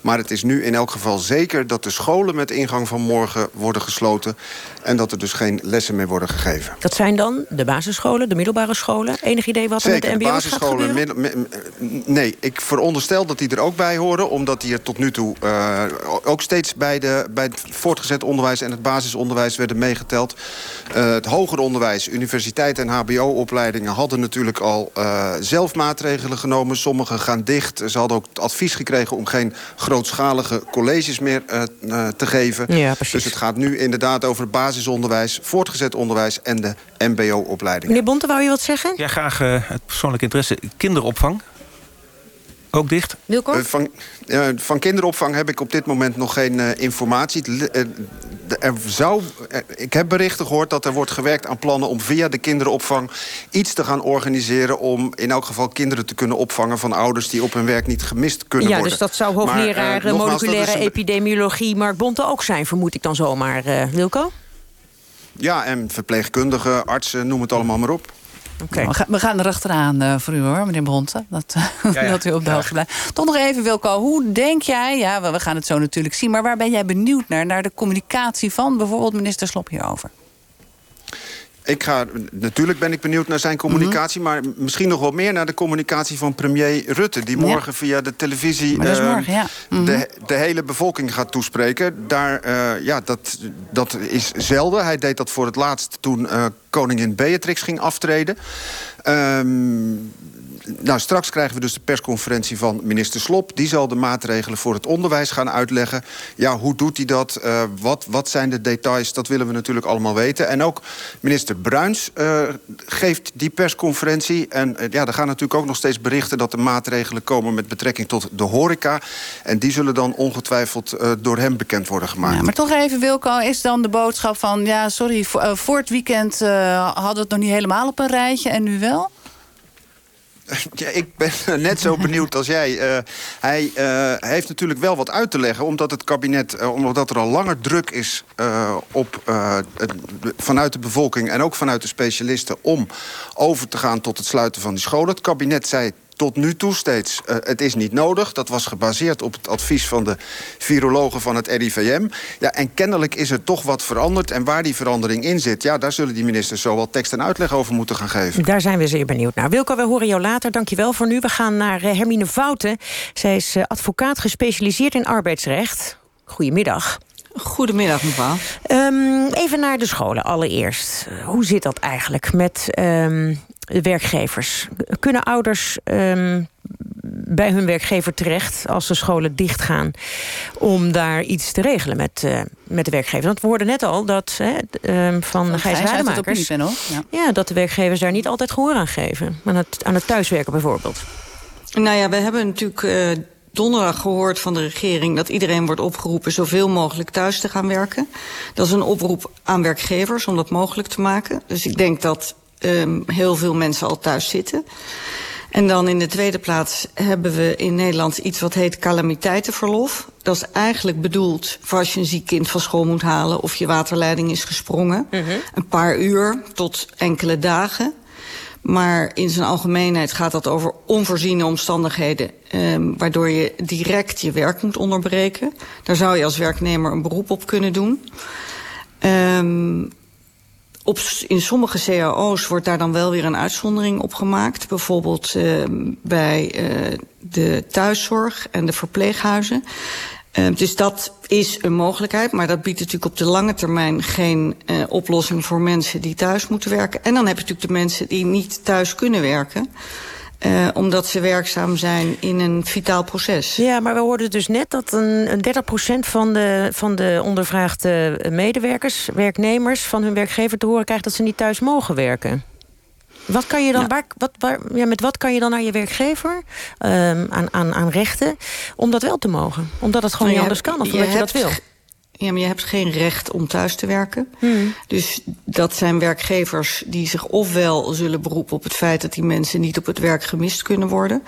Maar het is nu in elk geval zeker dat de scholen met ingang van morgen worden gesloten. En dat er dus geen lessen meer worden gegeven. Dat zijn dan de basisscholen, de middelbare scholen. Enig idee wat er met de mbo's gaat gebeuren? middel- nee, ik veronderstel dat die er ook bij horen... omdat die er tot nu toe eh, ook steeds bij, de, bij het voortgezet onderwijs... en het basisonderwijs werden meegeteld. Eh, het hoger onderwijs, universiteit en hbo-opleidingen... hadden natuurlijk al eh, zelf maatregelen genomen. Sommige gaan dicht. Ze hadden ook het advies gekregen om geen grootschalige colleges meer eh, eh, te geven. Ja, precies. Dus het gaat nu inderdaad over het basisonderwijs... voortgezet onderwijs en de mbo-opleidingen. Meneer Bonte, wou je wat zeggen? Ja, graag uh, het persoonlijk interesse. Kinderopvang. Ook dicht? Wilco? Uh, van, uh, van kinderopvang heb ik op dit moment nog geen uh, informatie. er zou, ik heb berichten gehoord dat er wordt gewerkt aan plannen... om via de kinderopvang iets te gaan organiseren... om in elk geval kinderen te kunnen opvangen van ouders... die op hun werk niet gemist kunnen ja, worden. dus dat zou hoogleraar maar, moleculaire een... epidemiologie... Mark Bonte ook zijn, vermoed ik dan zomaar, Wilco? Ja, en verpleegkundigen, artsen, noem het allemaal maar op. Okay. We, gaan, we gaan er achteraan uh, voor u hoor, meneer Bronte. Dat, ja, ja. dat u op de hoogte blijft. Toch nog even, Wilco. Hoe denk jij, ja, we, we gaan het zo natuurlijk zien... maar waar ben jij benieuwd naar? Naar de communicatie van bijvoorbeeld minister Slop hierover? Ik ga, natuurlijk ben ik benieuwd naar zijn communicatie... Mm -hmm. maar misschien nog wel meer naar de communicatie van premier Rutte... die morgen ja. via de televisie uh, morgen, ja. mm -hmm. de, de, hele bevolking gaat toespreken. Daar, uh, ja, dat, dat is zelden. Hij deed dat voor het laatst toen uh, koningin Beatrix ging aftreden. Um, nou, straks krijgen we dus de persconferentie van minister Slop. Die zal de maatregelen voor het onderwijs gaan uitleggen. Ja, hoe doet hij dat? Uh, wat, wat zijn de details? Dat willen we natuurlijk allemaal weten. En ook minister Bruins uh, geeft die persconferentie. En uh, ja, er gaan natuurlijk ook nog steeds berichten... dat er maatregelen komen met betrekking tot de horeca. En die zullen dan ongetwijfeld door hem bekend worden gemaakt. Ja, maar toch even, Wilco, is dan de boodschap van... ja, sorry, voor, voor het weekend hadden we het nog niet helemaal op een rijtje... en nu wel? Ja, ik ben net zo benieuwd als jij. Uh, hij uh, heeft natuurlijk wel wat uit te leggen... omdat het kabinet, uh, omdat er al langer druk is op, vanuit de bevolking... en ook vanuit de specialisten om over te gaan tot het sluiten van die scholen. Het kabinet zei tot nu toe steeds, uh, het is niet nodig. Dat was gebaseerd op het advies van de virologen van het RIVM. Ja, en kennelijk is er toch wat veranderd. En waar die verandering in zit... ja, daar zullen die ministers zo wel tekst en uitleg over moeten gaan geven. Daar zijn we zeer benieuwd naar. Wilco, we horen jou later. Dank je wel voor nu. We gaan naar uh, Hermine Fouten. Zij is uh, advocaat gespecialiseerd in arbeidsrecht. Goedemiddag. Goedemiddag, mevrouw. Um, even naar de scholen allereerst. Hoe zit dat eigenlijk met um, de werkgevers? Kunnen ouders um, bij hun werkgever terecht als de scholen dichtgaan... om daar iets te regelen met, uh, met de werkgever? Want we hoorden net al dat hè, um, van, Gijs Rademakers... Ja. ja, dat de werkgevers daar niet altijd gehoor aan geven. Aan het, aan het thuiswerken bijvoorbeeld. Nou ja, we hebben natuurlijk... Uh, donderdag gehoord van de regering dat iedereen wordt opgeroepen zoveel mogelijk thuis te gaan werken. Dat is een oproep aan werkgevers om dat mogelijk te maken. Dus ik denk dat um, heel veel mensen al thuis zitten. En dan in de tweede plaats hebben we in Nederland iets wat heet calamiteitenverlof. Dat is eigenlijk bedoeld voor als je een ziek kind van school moet halen... of je waterleiding is gesprongen. -hmm. Een paar uur tot enkele dagen. Maar in zijn algemeenheid gaat dat over onvoorziene omstandigheden... Um, waardoor je direct je werk moet onderbreken. Daar zou je als werknemer een beroep op kunnen doen. Um, op, in sommige cao's wordt daar dan wel weer een uitzondering op gemaakt. Bijvoorbeeld uh, bij uh, de thuiszorg en de verpleeghuizen. Uh, dus dat is een mogelijkheid, maar dat biedt natuurlijk op de lange termijn geen oplossing voor mensen die thuis moeten werken. En dan heb je natuurlijk de mensen die niet thuis kunnen werken. Uh, omdat ze werkzaam zijn in een vitaal proces. Ja, maar we hoorden dus net dat een, een 30% van de, van de ondervraagde medewerkers, werknemers... van hun werkgever te horen krijgt dat ze niet thuis mogen werken. Wat kan je dan, waar, wat, waar, ja, met wat kan je dan naar je werkgever um, aan, aan, aan rechten om dat wel te mogen? Omdat het gewoon nou, niet anders kan of omdat je, je dat wil? Ja, maar je hebt geen recht om thuis te werken. Hmm. Dus dat zijn werkgevers die zich ofwel zullen beroepen op het feit... dat die mensen niet op het werk gemist kunnen worden.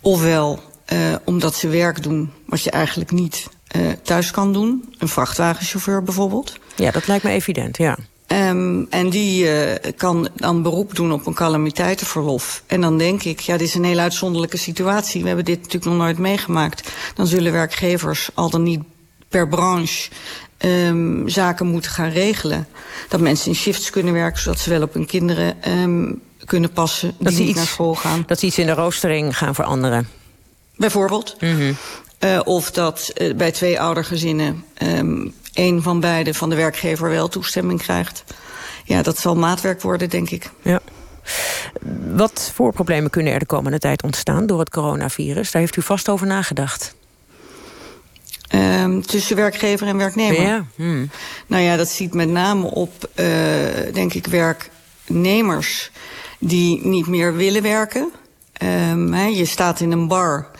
Ofwel uh, omdat ze werk doen wat je eigenlijk niet uh, thuis kan doen. Een vrachtwagenchauffeur bijvoorbeeld. Ja, dat lijkt me evident, ja. Ehm, en die eh, kan dan beroep doen op een calamiteitenverlof. En dan denk ik, ja, dit is een hele uitzonderlijke situatie. We hebben dit natuurlijk nog nooit meegemaakt. Dan zullen werkgevers al dan niet per branche ehm, zaken moeten gaan regelen. Dat mensen in shifts kunnen werken, zodat ze wel op hun kinderen ehm, kunnen passen. Die Dat ze niet iets- naar school gaan. Dat ze iets in de roostering gaan veranderen. Bijvoorbeeld. Eh, of dat eh, bij twee oudergezinnen ehm een van beide van de werkgever wel toestemming krijgt. Ja, dat zal maatwerk worden, denk ik. Ja. Wat voor problemen kunnen er de komende tijd ontstaan door het coronavirus? Daar heeft u vast over nagedacht. Ehm, tussen werkgever en werknemer. Ja. hmm. Nou ja, dat ziet met name op, eh, denk ik, werknemers die niet meer willen werken. Ehm, je staat in een bar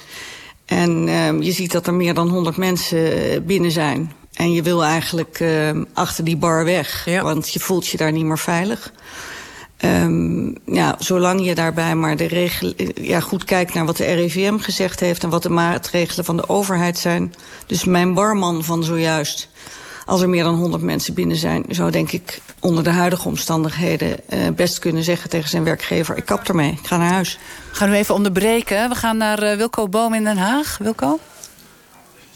en ehm, je ziet dat er meer dan 100 mensen binnen zijn. En je wil eigenlijk achter die bar weg, want je voelt je daar niet meer veilig. Ehm, ja, zolang je daarbij maar de regel, ja, goed kijkt naar wat de RIVM gezegd heeft... en wat de maatregelen van de overheid zijn. Dus mijn barman van zojuist, als er meer dan 100 mensen binnen zijn... zou denk ik onder de huidige omstandigheden eh, best kunnen zeggen tegen zijn werkgever... ik kap ermee, ik ga naar huis. Gaan we even onderbreken. We gaan naar eh, Wilco Boom in Den Haag. Wilco?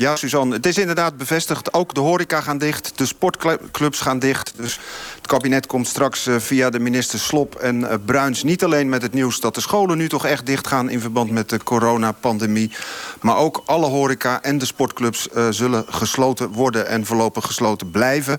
Ja, Suzanne, het is inderdaad bevestigd. Ook de horeca gaan dicht, de sportclubs gaan dicht. Dus het kabinet komt straks eh, via de minister Slop en eh, Bruins... niet alleen met het nieuws dat de scholen nu toch echt dicht gaan... in verband met de coronapandemie. Maar ook alle horeca en de sportclubs eh, zullen gesloten worden... en voorlopig gesloten blijven.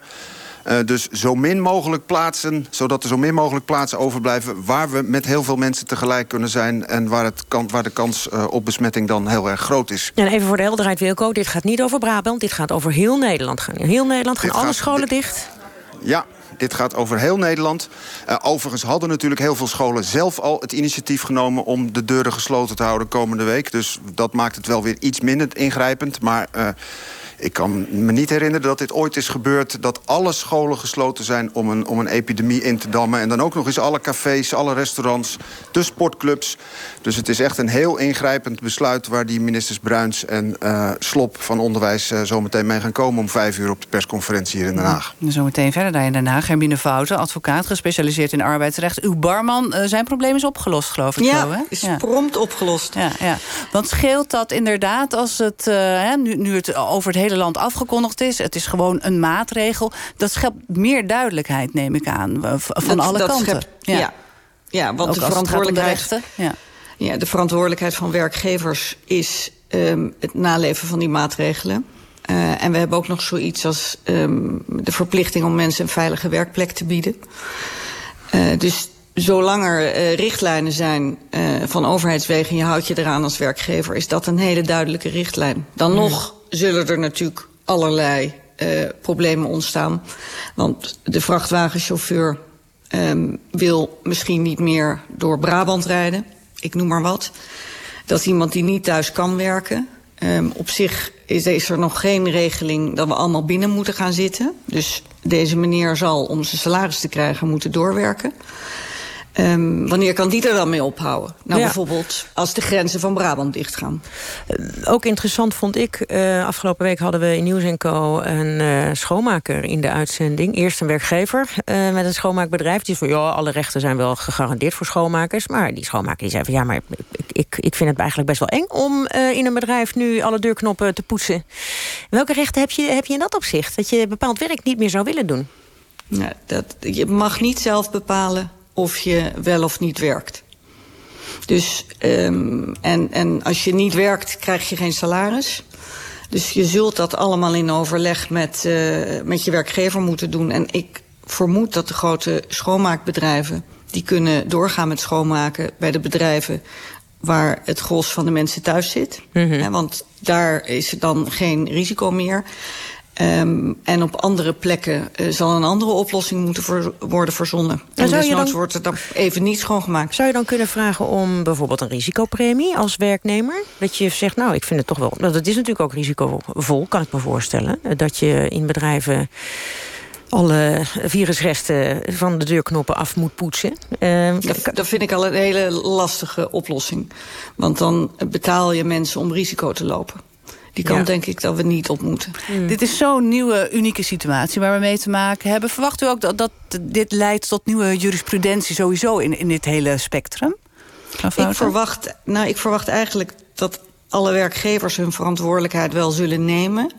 Eh, dus zo min mogelijk plaatsen, zodat er zo min mogelijk plaatsen overblijven... waar we met heel veel mensen tegelijk kunnen zijn... en waar, het kan, waar de kans eh, op besmetting dan heel erg groot is. En even voor de helderheid, Wilco. Dit gaat niet over Brabant, dit gaat over heel Nederland. In heel Nederland gaan Dit alle gaat- scholen dicht? Ja, dit gaat over heel Nederland. Eh, overigens hadden natuurlijk heel veel scholen zelf al het initiatief genomen... om de deuren gesloten te houden komende week. Dus dat maakt het wel weer iets minder ingrijpend. Maar ik kan me niet herinneren dat dit ooit is gebeurd... dat alle scholen gesloten zijn om een, om een epidemie in te dammen. En dan ook nog eens alle cafés, alle restaurants, de sportclubs. Dus het is echt een heel ingrijpend besluit... waar die ministers Bruins en eh, Slop van Onderwijs eh, zo meteen mee gaan komen... om vijf uur op de persconferentie hier in Den Haag. Zometeen verder daar in Den Haag. Hermine Fouten, advocaat, gespecialiseerd in arbeidsrecht. Uw barman, eh, zijn probleem is opgelost, geloof ik Ja, zo, hè? is prompt opgelost. Ja, ja. Want scheelt dat inderdaad als het, eh, hè, nu, nu het over het hele land afgekondigd is... het is gewoon een maatregel, dat schept meer duidelijkheid, neem ik aan, van Dat- alle dat kanten. schept- ja. Ja, want Ook de om de verantwoordelijkheid... rechten, ja. Ja, de verantwoordelijkheid van werkgevers is ehm, het naleven van die maatregelen. Eh, en we hebben ook nog zoiets als ehm, de verplichting om mensen een veilige werkplek te bieden. Eh, dus zolang er eh, richtlijnen zijn eh, van overheidswegen... en je houdt je eraan als werkgever, is dat een hele duidelijke richtlijn. Dan nog zullen er natuurlijk allerlei eh, problemen ontstaan. Want de vrachtwagenchauffeur ehm, wil misschien niet meer door Brabant rijden. Ik noem maar wat. Dat is iemand die niet thuis kan werken. Ehm, op zich is, is er nog geen regeling dat we allemaal binnen moeten gaan zitten. Dus deze meneer zal, om zijn salaris te krijgen, moeten doorwerken. Ehm, wanneer kan die er dan mee ophouden? Nou, Ja. bijvoorbeeld als de grenzen van Brabant dichtgaan. Ook interessant vond ik, eh, afgelopen week hadden we in Nieuws Co. een eh, schoonmaker in de uitzending. Eerst een werkgever eh, met een schoonmaakbedrijf. Die zei van ja, alle rechten zijn wel gegarandeerd voor schoonmakers. Maar die schoonmaker die zei van ja, maar ik, ik, ik vind het eigenlijk best wel eng om eh, in een bedrijf nu alle deurknoppen te poetsen. Welke rechten heb je, heb je in dat opzicht? Dat je bepaald werk niet meer zou willen doen? Ja, dat, je mag niet zelf bepalen of je wel of niet werkt. Dus, ehm, en, en als je niet werkt, krijg je geen salaris. Dus je zult dat allemaal in overleg met, eh, met je werkgever moeten doen. En ik vermoed dat de grote schoonmaakbedrijven... die kunnen doorgaan met schoonmaken bij de bedrijven... waar het gros van de mensen thuis zit. Hè, want daar is er dan geen risico meer. Ehm, en op andere plekken eh, zal een andere oplossing moeten worden verzonnen. En zou je dan- wordt het dan even niet schoongemaakt. Zou je dan kunnen vragen om bijvoorbeeld een risicopremie als werknemer? Dat je zegt, nou, ik vind het toch wel... Want het is natuurlijk ook risicovol, kan ik me voorstellen. eh, Dat je in bedrijven alle virusresten van de deurknoppen af moet poetsen. Eh, Dat, dat vind ik al een hele lastige oplossing. Want dan betaal je mensen om risico te lopen. Die kant Ja. denk ik dat we niet op moeten. Dit is zo'n nieuwe, unieke situatie waar we mee te maken hebben. Verwacht u ook dat, dat dit leidt tot nieuwe jurisprudentie sowieso in, in dit hele spectrum? Mevrouw Ik verwacht, nou, ik verwacht eigenlijk dat alle werkgevers hun verantwoordelijkheid wel zullen nemen.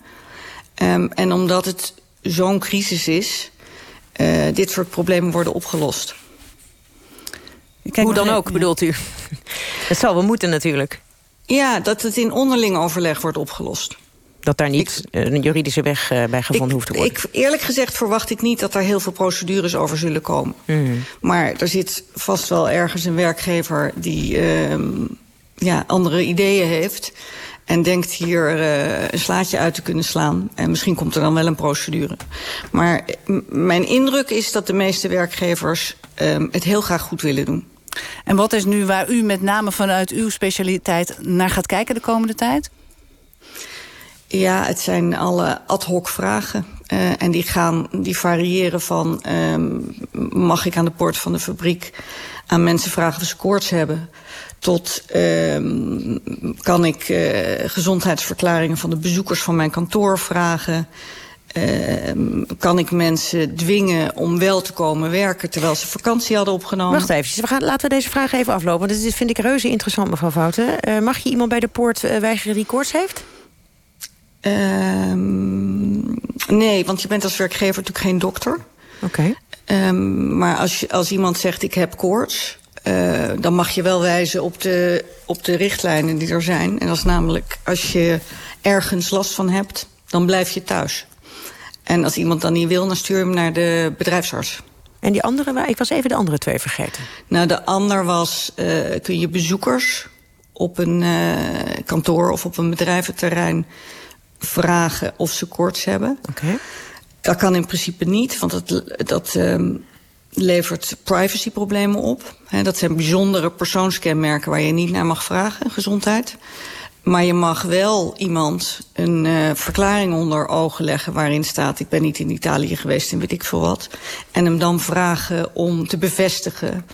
Ehm, en omdat het zo'n crisis is, eh, dit soort problemen worden opgelost. Hoe dan ook, bedoelt u? Het zal wel moeten natuurlijk. Ja, dat het in onderling overleg wordt opgelost. Dat daar niet een juridische weg eh, bij gevonden hoeft te worden. Ik, eerlijk gezegd verwacht ik niet dat er heel veel procedures over zullen komen. Mhm. Maar er zit vast wel ergens een werkgever die ehm, ja, andere ideeën heeft. En denkt hier eh, een slaatje uit te kunnen slaan. En misschien komt er dan wel een procedure. Maar mijn indruk is dat de meeste werkgevers ehm, het heel graag goed willen doen. En wat is nu waar u met name vanuit uw specialiteit naar gaat kijken de komende tijd? Ja, het zijn alle ad hoc vragen. Eh, en die, gaan, die variëren van... ehm, mag ik aan de poort van de fabriek aan mensen vragen of ze koorts hebben... tot ehm, kan ik eh, gezondheidsverklaringen van de bezoekers van mijn kantoor vragen... Ehm, kan ik mensen dwingen om wel te komen werken... terwijl ze vakantie hadden opgenomen? Wacht even, we gaan, laten we deze vraag even aflopen. Want dit vind ik reuze interessant, mevrouw Fouten. Eh, mag je iemand bij de poort eh, weigeren die koorts heeft? Ehm, nee, want je bent als werkgever natuurlijk geen dokter. Oké. Ehm, maar als, als iemand zegt ik heb koorts... eh, dan mag je wel wijzen op de, op de richtlijnen die er zijn. En dat is namelijk als je ergens last van hebt, dan blijf je thuis. En als iemand dan niet wil, dan stuur je hem naar de bedrijfsarts. En die andere, ik was even de andere twee vergeten. Nou, de ander was, eh, kun je bezoekers op een eh, kantoor of op een bedrijventerrein vragen of ze koorts hebben. Oké. Dat kan in principe niet, want dat, dat ehm, levert privacyproblemen op. Dat zijn bijzondere persoonskenmerken waar je niet naar mag vragen, gezondheid. Maar je mag wel iemand een eh, verklaring onder ogen leggen... waarin staat, ik ben niet in Italië geweest en weet ik veel wat. En hem dan vragen om te bevestigen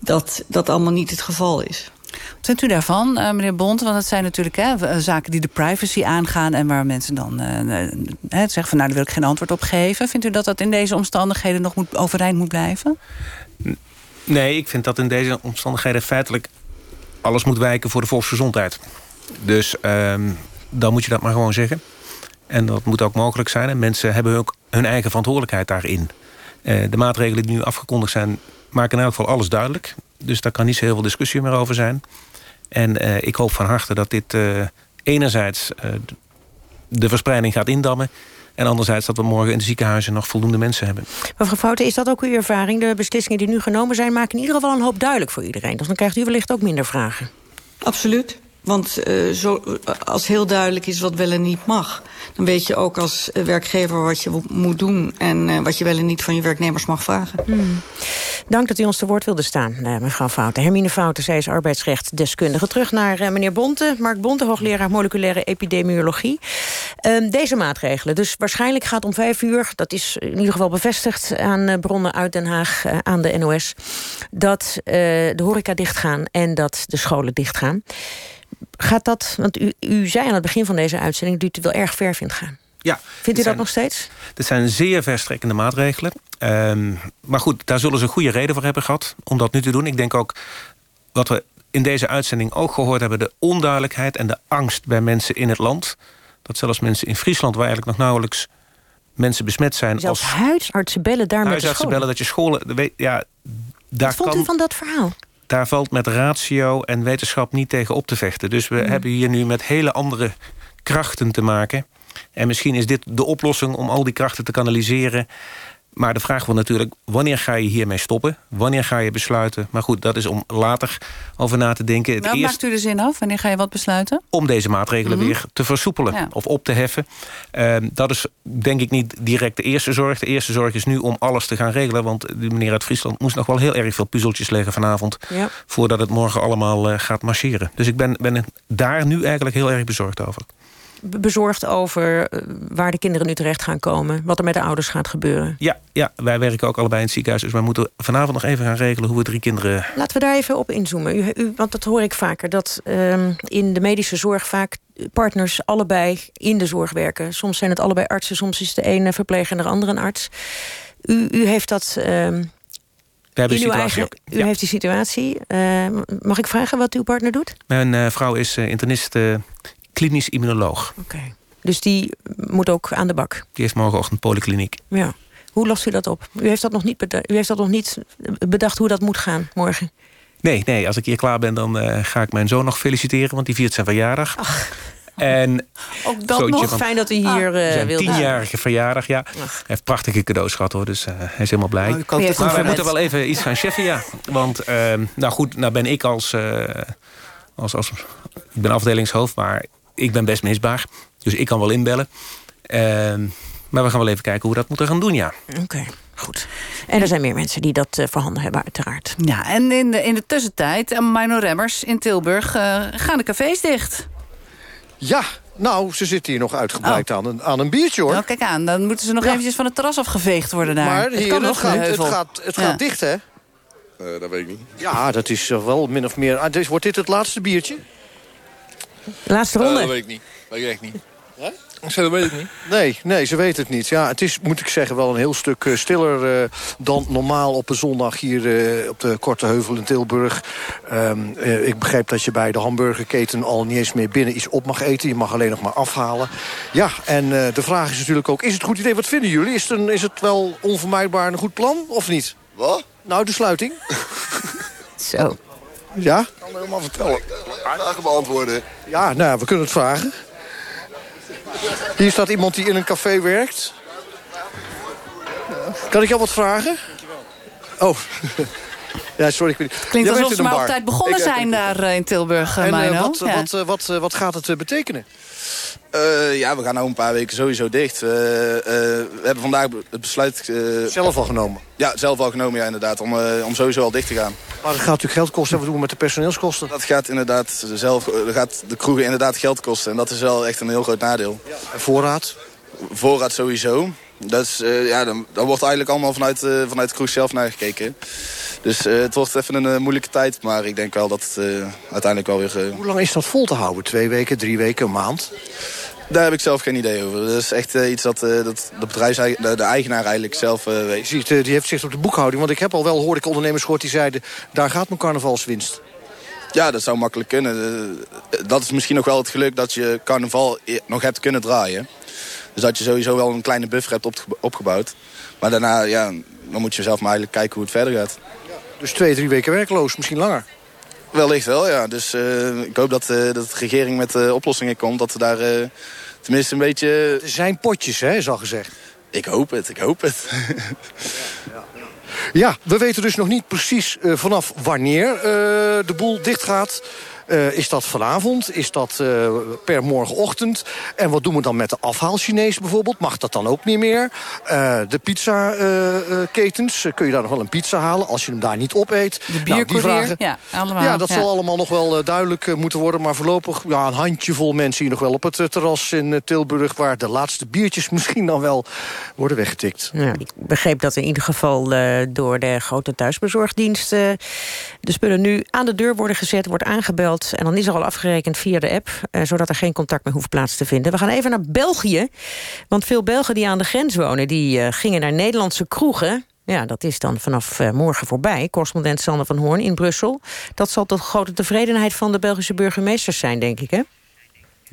dat dat allemaal niet het geval is. Wat vindt u daarvan, eh, meneer Bond? Want het zijn natuurlijk hè, w- zaken die de privacy aangaan... en waar mensen dan eh, eh, hè, zeggen van... nou, daar wil ik geen antwoord op geven. Vindt u dat dat in deze omstandigheden nog moet, overeind moet blijven? Nee, ik vind dat in deze omstandigheden feitelijk alles moet wijken voor de volksgezondheid. Dus ehm, dan moet je dat maar gewoon zeggen. En dat moet ook mogelijk zijn. En mensen hebben ook hun eigen verantwoordelijkheid daarin. Eh, de maatregelen die nu afgekondigd zijn, maken in elk geval alles duidelijk. Dus daar kan niet zo heel veel discussie meer over zijn. En eh, ik hoop van harte dat dit eh, enerzijds eh, de verspreiding gaat indammen. En anderzijds dat we morgen in de ziekenhuizen nog voldoende mensen hebben. Mevrouw Fouten, is dat ook uw ervaring? De beslissingen die nu genomen zijn... maken in ieder geval een hoop duidelijk voor iedereen. Dus dan krijgt u wellicht ook minder vragen. Absoluut. Want eh, zo, als heel duidelijk is wat wel en niet mag... dan weet je ook als werkgever wat je moet doen... en eh, wat je wel en niet van je werknemers mag vragen. Hmm. Dank dat u ons te woord wilde staan, eh, mevrouw Fouten. Hermine Fouten, zij is arbeidsrechtdeskundige. Terug naar meneer Bonte, Mark Bonte, hoogleraar moleculaire epidemiologie. Ehm, deze maatregelen, dus waarschijnlijk gaat om vijf uur... dat is in ieder geval bevestigd aan bronnen uit Den Haag, aan de NOS... dat de horeca dichtgaan en dat de scholen dichtgaan. Gaat dat, want u, u zei aan het begin van deze uitzending... dat u het wel erg ver vindt gaan. Ja, Vindt u dat nog steeds? Dit zijn zeer verstrekkende maatregelen. Ehm, maar goed, daar zullen ze een goede reden voor hebben gehad om dat nu te doen. Ik denk ook wat we in deze uitzending ook gehoord hebben... de onduidelijkheid en de angst bij mensen in het land. Dat zelfs mensen in Friesland, waar eigenlijk nog nauwelijks mensen besmet zijn... Zelfs als huisartsen bellen daar met de huisartsen bellen dat je scholen... Ja, daar Wat vond kan, u van dat verhaal? Daar valt met ratio en wetenschap niet tegen op te vechten. Dus we Mhm. hebben hier nu met hele andere krachten te maken. En misschien is dit de oplossing om al die krachten te kanaliseren. Maar de vraag wordt natuurlijk, wanneer ga je hiermee stoppen? Wanneer ga je besluiten? Maar goed, dat is om later over na te denken. Het eerst maakt u de zin af? Wanneer ga je wat besluiten? om deze maatregelen Mhm. weer te versoepelen Ja. of op te heffen. Ehm, dat is denk ik niet direct de eerste zorg. De eerste zorg is nu om alles te gaan regelen. Want die meneer uit Friesland moest nog wel heel erg veel puzzeltjes leggen vanavond. Ja. Voordat het morgen allemaal eh, gaat marcheren. Dus ik ben, ben daar nu eigenlijk heel erg bezorgd over. Bezorgd over eh, waar de kinderen nu terecht gaan komen. Wat er met de ouders gaat gebeuren. Ja, ja, wij werken ook allebei in het ziekenhuis. Dus wij moeten vanavond nog even gaan regelen hoe we drie kinderen. Laten we daar even op inzoomen. U, u, want dat hoor ik vaker. Dat ehm, in de medische zorg vaak partners allebei in de zorg werken. Soms zijn het allebei artsen, soms is de ene verpleger en de andere een arts. U, u heeft dat. ehm, We hebben die situatie eigen, ook. U heeft die situatie. Eh, mag ik vragen wat uw partner doet? Mijn eh, vrouw is eh, internist, klinisch immunoloog. Dus die moet ook aan de bak. Die heeft morgenochtend polykliniek. Ja. Hoe lost u dat op? U heeft dat nog niet, beda- u heeft dat nog niet bedacht hoe dat moet gaan morgen. Nee, nee, als ik hier klaar ben, dan eh, ga ik mijn zoon nog feliciteren, want die viert zijn verjaardag. En Ook dat zoontje nog van- fijn dat u hier eh zijn wilde tienjarige verjaardag, ja. Hij heeft prachtige cadeaus gehad hoor, dus eh, hij is helemaal blij. Oh, maar we moeten wel even iets gaan cheffen, ja. Want, ehm, nou goed, nou ben ik als, eh, als, als... Ik ben afdelingshoofd, maar ik ben best misbaar. Dus ik kan wel inbellen. Ehm, maar we gaan wel even kijken hoe we dat moeten gaan doen, ja. Oké, goed. En er zijn meer mensen die dat eh, voorhanden hebben, uiteraard. Ja, en in de, in de tussentijd, Mino Remmers in Tilburg, eh, gaan de cafés dicht. Ja, nou, ze zitten hier nog uitgebreid aan, een, aan een biertje, hoor. Nou, kijk aan, dan moeten ze nog Ja. eventjes van het terras afgeveegd worden daar. Maar het hier, kan het, nog, gaat, het, gaat, het Ja. gaat dicht, hè? dat weet ik niet. Ja, dat is wel min of meer... Ah, dus wordt dit het laatste biertje? Laatste Eh, ronde? dat weet ik niet. Weet ik echt niet. Zei, dat weet ik niet. Nee, nee, ze weten het niet. Ja, het is, moet ik zeggen, wel een heel stuk eh, stiller eh, dan normaal op een zondag hier eh, op de Korte Heuvel in Tilburg. Ehm, eh, ik begreep dat je bij de hamburgerketen al niet eens meer binnen iets op mag eten. Je mag alleen nog maar afhalen. Ja, en eh, de vraag is natuurlijk ook, is het een goed idee? Wat vinden jullie? Is het, een, is het wel onvermijdbaar een goed plan of niet? Wat? Nou, de sluiting. Zo. Ja? Ik kan me helemaal vertellen. Vragen beantwoorden. Ja, nou, ja, we kunnen het vragen. Hier staat iemand die in een café werkt. Kan ik jou wat vragen? Oh. Ja, sorry. Ik. Klinkt alsof ze maar op tijd begonnen Ik, zijn daar in Tilburg, En wat, Ja. wat, wat, wat gaat het betekenen? Eh, ja, we gaan nou een paar weken sowieso dicht. Eh, eh, we hebben vandaag het besluit... eh, Zelf al genomen? Ja, zelf al genomen, ja, inderdaad. Om, om sowieso al dicht te gaan. Maar het gaat natuurlijk geld kosten. En wat doen we met de personeelskosten? Dat gaat inderdaad zelf... Dat gaat de kroegen inderdaad geld kosten. En dat is wel echt een heel groot nadeel. En voorraad? Voorraad sowieso. Dat is, eh, ja, dan, dan wordt eigenlijk allemaal vanuit, eh, vanuit de kroeg zelf naar gekeken. Dus eh, het wordt even een moeilijke tijd. Maar ik denk wel dat het uiteindelijk wel weer... Hoe lang is dat vol te houden? Twee weken, drie weken, een maand? Daar heb ik zelf geen idee over. Dat is echt iets dat, dat de, bedrijfs, de, de eigenaar eigenlijk zelf weet. Ziet, die heeft zicht op de boekhouding. Want ik heb al wel, hoorde ik ondernemers gehoord die zeiden... daar gaat mijn carnavalswinst. Ja, dat zou makkelijk kunnen. Dat is misschien nog wel het geluk dat je carnaval i- nog hebt kunnen draaien. Dus dat je sowieso wel een kleine buffer hebt opge- opgebouwd. Maar daarna, ja, dan moet je zelf maar eigenlijk kijken hoe het verder gaat. Dus twee, drie weken werkloos, misschien langer. Wellicht wel, ja. Dus eh, ik hoop dat, eh, dat de regering met eh, oplossingen komt. Dat we daar tenminste een beetje... Er zijn potjes, hè, is al gezegd. Ik hoop het, ik hoop het. Ja, we weten dus nog niet precies vanaf wanneer de boel dichtgaat. Eh, is dat vanavond? Is dat eh, per morgenochtend? En wat doen we dan met de afhaal-Chinees bijvoorbeeld? Mag dat dan ook niet meer? Eh, de pizza-ketens, kun je daar nog wel een pizza halen als je hem daar niet opeet? De Nou, die vragen- ja, allemaal. Ja, dat ja. zal allemaal nog wel duidelijk moeten worden. Maar voorlopig ja, een handjevol mensen hier nog wel op het terras in Tilburg... waar de laatste biertjes misschien dan wel worden weggetikt. Ja, ik begreep dat in ieder geval eh, door de grote thuisbezorgdienst... de spullen nu aan de deur worden gezet, wordt aangebeld... en dan is er al afgerekend via de app... eh, zodat er geen contact meer hoeft plaats te vinden. We gaan even naar België, want veel Belgen die aan de grens wonen... die eh, gingen naar Nederlandse kroegen... Ja, dat is dan vanaf eh, morgen voorbij. Correspondent Sander van Hoorn in Brussel. Dat zal tot grote tevredenheid van de Belgische burgemeesters zijn, denk ik, hè?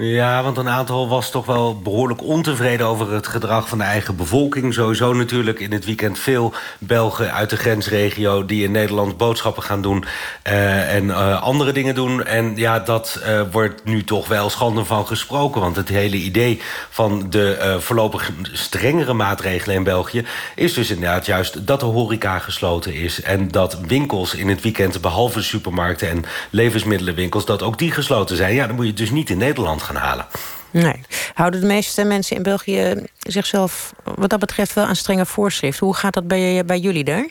Ja, want een aantal was toch wel behoorlijk ontevreden over het gedrag van de eigen bevolking. Sowieso natuurlijk in het weekend veel Belgen uit de grensregio die in Nederland boodschappen gaan doen eh, en eh, andere dingen doen. En ja, dat eh, wordt nu toch wel schande van gesproken. Want het hele idee van de voorlopig strengere maatregelen in België is dus inderdaad juist dat de horeca gesloten is. En dat winkels in het weekend, behalve supermarkten en levensmiddelenwinkels, dat ook die gesloten zijn. Ja, dan moet je dus niet in Nederland gaan halen. Nee. Houden de meeste mensen in België zichzelf wat dat betreft wel aan strenge voorschriften? Hoe gaat dat bij, bij jullie daar?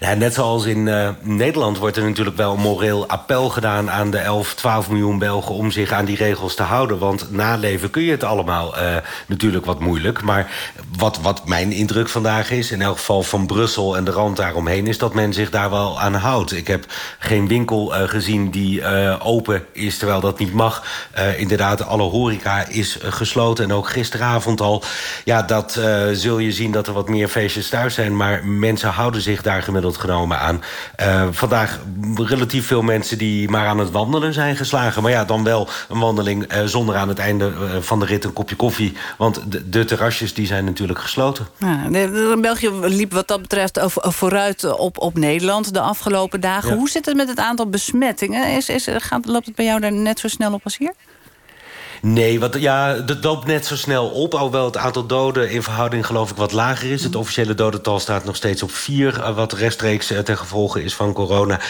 Ja, net zoals in uh, Nederland wordt er natuurlijk wel een moreel appel gedaan... aan de 11, 12 miljoen Belgen om zich aan die regels te houden. Want naleven kun je het allemaal uh, natuurlijk wat moeilijk. Maar wat, wat mijn indruk vandaag is, in elk geval van Brussel en de rand daaromheen... is dat men zich daar wel aan houdt. Ik heb geen winkel uh, gezien die open is, terwijl dat niet mag. inderdaad, alle horeca is gesloten en ook gisteravond al. Ja, dat zul je zien dat er wat meer feestjes thuis zijn. Maar mensen houden zich daar gemiddeld genomen aan. Uh, vandaag relatief veel mensen die maar aan het wandelen zijn geslagen. Maar ja, dan wel een wandeling uh, zonder aan het einde uh, van de rit een kopje koffie. Want de, de terrasjes die zijn natuurlijk gesloten. Ja, de, België liep wat dat betreft vooruit op, op Nederland de afgelopen dagen. Ja. Hoe zit het met het aantal besmettingen? Is, is, gaat, loopt het bij jou daar net zo snel op als hier? Nee, wat, ja, dat loopt net zo snel op. Alhoewel het aantal doden in verhouding geloof ik wat lager is. Het officiële dodental staat nog steeds op vier. Wat rechtstreeks ten gevolge is van corona.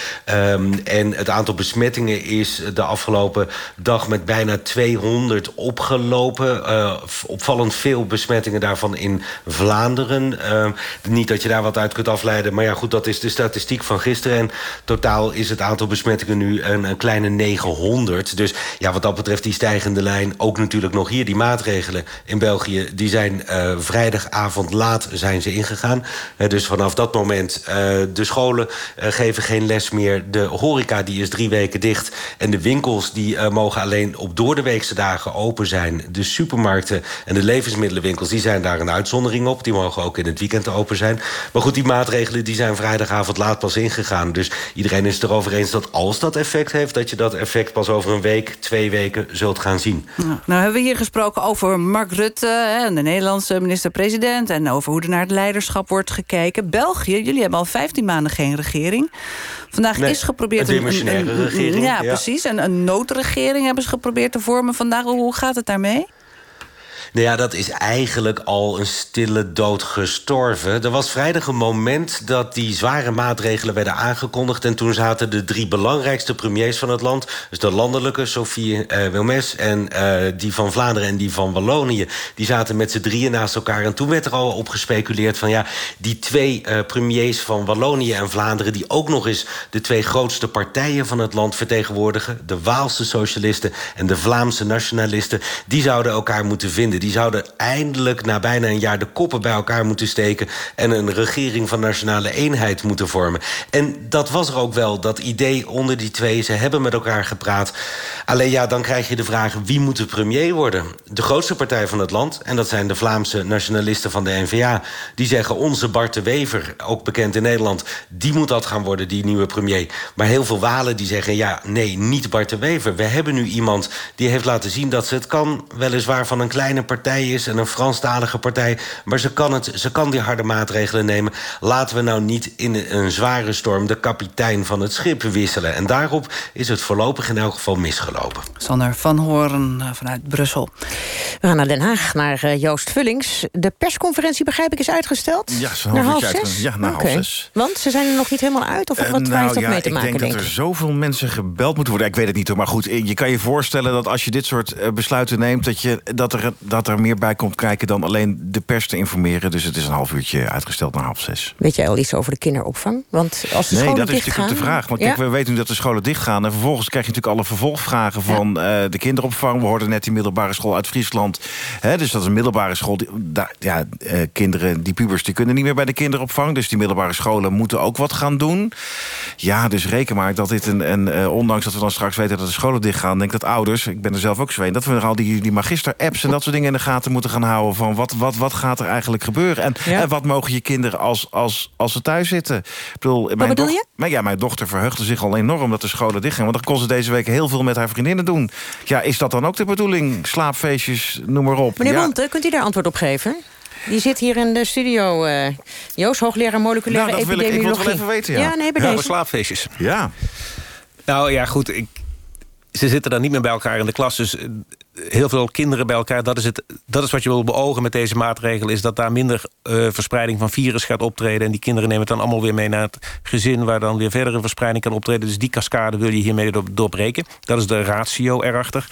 Um, en het aantal besmettingen is de afgelopen dag met bijna 200 opgelopen. Uh, opvallend veel besmettingen daarvan in Vlaanderen. Uh, niet dat je daar wat uit kunt afleiden. Maar ja, goed, dat is de statistiek van gisteren. En totaal is het aantal besmettingen nu een, een kleine 900. Dus ja, wat dat betreft die stijgende lijn ook natuurlijk nog hier die maatregelen in België... die zijn uh, vrijdagavond laat zijn ze ingegaan. Uh, dus vanaf dat moment, uh, de scholen geven geen les meer. De horeca die is drie weken dicht. En de winkels die mogen alleen op doordeweekse dagen open zijn. De supermarkten en de levensmiddelenwinkels... die zijn daar een uitzondering op. Die mogen ook in het weekend open zijn. Maar goed, die maatregelen die zijn vrijdagavond laat pas ingegaan. Dus iedereen is het erover eens dat als dat effect heeft... dat je dat effect pas over een week, twee weken zult gaan zien. Nou, nou hebben we hier gesproken over Mark Rutte, de Nederlandse minister-president... en over hoe er naar het leiderschap wordt gekeken. België, jullie hebben al 15 maanden geen regering. Vandaag nee, is geprobeerd... Een een, een, regering. Ja, ja, precies. En een noodregering hebben ze geprobeerd te vormen. Vandaag, hoe gaat het daarmee? Nou ja, dat is eigenlijk al een stille dood gestorven. Er was vrijdag een moment dat die zware maatregelen werden aangekondigd... en toen zaten de drie belangrijkste premiers van het land... dus de landelijke, Sophie uh, Wilmes... en uh, die van Vlaanderen en die van Wallonië... die zaten met z'n drieën naast elkaar. En toen werd er al op gespeculeerd van... ja, die twee uh, premiers van Wallonië en Vlaanderen... die ook nog eens de twee grootste partijen van het land vertegenwoordigen... de Waalse socialisten en de Vlaamse nationalisten... die zouden elkaar moeten vinden die zouden eindelijk na bijna een jaar de koppen bij elkaar moeten steken... en een regering van nationale eenheid moeten vormen. En dat was er ook wel, dat idee onder die twee. Ze hebben met elkaar gepraat. Alleen ja, dan krijg je de vraag wie moet de premier worden? De grootste partij van het land, en dat zijn de Vlaamse nationalisten van de N-VA... die zeggen onze Bart de Wever, ook bekend in Nederland... die moet dat gaan worden, die nieuwe premier. Maar heel veel Walen die zeggen ja, nee, niet Bart de Wever. We hebben nu iemand die heeft laten zien dat ze het kan... weliswaar van een kleine partij is en een Franstalige partij. Maar ze kan, het, ze kan die harde maatregelen nemen. Laten we nou niet in een zware storm de kapitein van het schip wisselen. En daarop is het voorlopig in elk geval misgelopen. Sander van Horen eh, vanuit Brussel. We gaan naar Den Haag, naar uh, Joost Vullings. De persconferentie, begrijp ik, is uitgesteld? Ja, zo naar half zes? Ja, naar okay. half zes. Want ze zijn er nog niet helemaal uit? Of wat uh, nou, heeft dat ja, mee te maken, ik denk, denk dat er zoveel mensen gebeld moeten worden. Ik weet het niet hoor, maar goed. Je kan je voorstellen dat als je dit soort besluiten neemt... dat, je, dat, er, dat er meer bij komt kijken dan alleen de pers te informeren. Dus het is een half uurtje uitgesteld naar half zes. Weet jij al iets over de kinderopvang? Want als de nee, scholen dat is natuurlijk gaan, de vraag. Want kijk, we weten nu dat de scholen dichtgaan. En vervolgens krijg je natuurlijk alle vervolgvragen van ja. uh, de kinderopvang. We hoorden net die middelbare school uit Friesland. Hè, dus dat is een middelbare school. Die, da, ja, uh, kinderen, die pubers, die kunnen niet meer bij de kinderopvang. Dus die middelbare scholen moeten ook wat gaan doen. Ja, dus reken maar dat dit een... een uh, ondanks dat we dan straks weten dat de scholen dichtgaan... denk dat ouders, ik ben er zelf ook zween... dat we nog al die, die magister-apps en dat soort dingen in de gaten moeten gaan houden... van wat, wat, wat gaat er eigenlijk gebeuren? En, ja. en wat mogen je kinderen als, als, als ze thuis zitten? Ik bedoel, wat mijn bedoel je? Maar ja, mijn dochter verheugde zich al enorm dat de scholen dichtgaan. Want dan kon ze deze week heel veel met haar vriendinnen doen. Ja, is dat dan ook de bedoeling? Slaapfeestjes, noem maar op. Meneer ja. Bonte, kunt u daar antwoord op geven? Die zit hier in de studio. Uh, Joost, hoogleraar moleculaire nou, dat wil. Ik, ik wil het wel even weten, ja. Ja, nee, bij Ja, deze. slaapfeestjes. Ja. Nou ja, goed. Ik, ze zitten dan niet meer bij elkaar in de klas. Dus eh, heel veel kinderen bij elkaar. Dat is, het, dat is wat je wil beogen met deze maatregel. Is dat daar minder uh, verspreiding van virus gaat optreden. En die kinderen nemen het dan allemaal weer mee naar het gezin... waar dan weer verdere verspreiding kan optreden. Dus die cascade wil je hiermee door, doorbreken. Dat is de ratio erachter.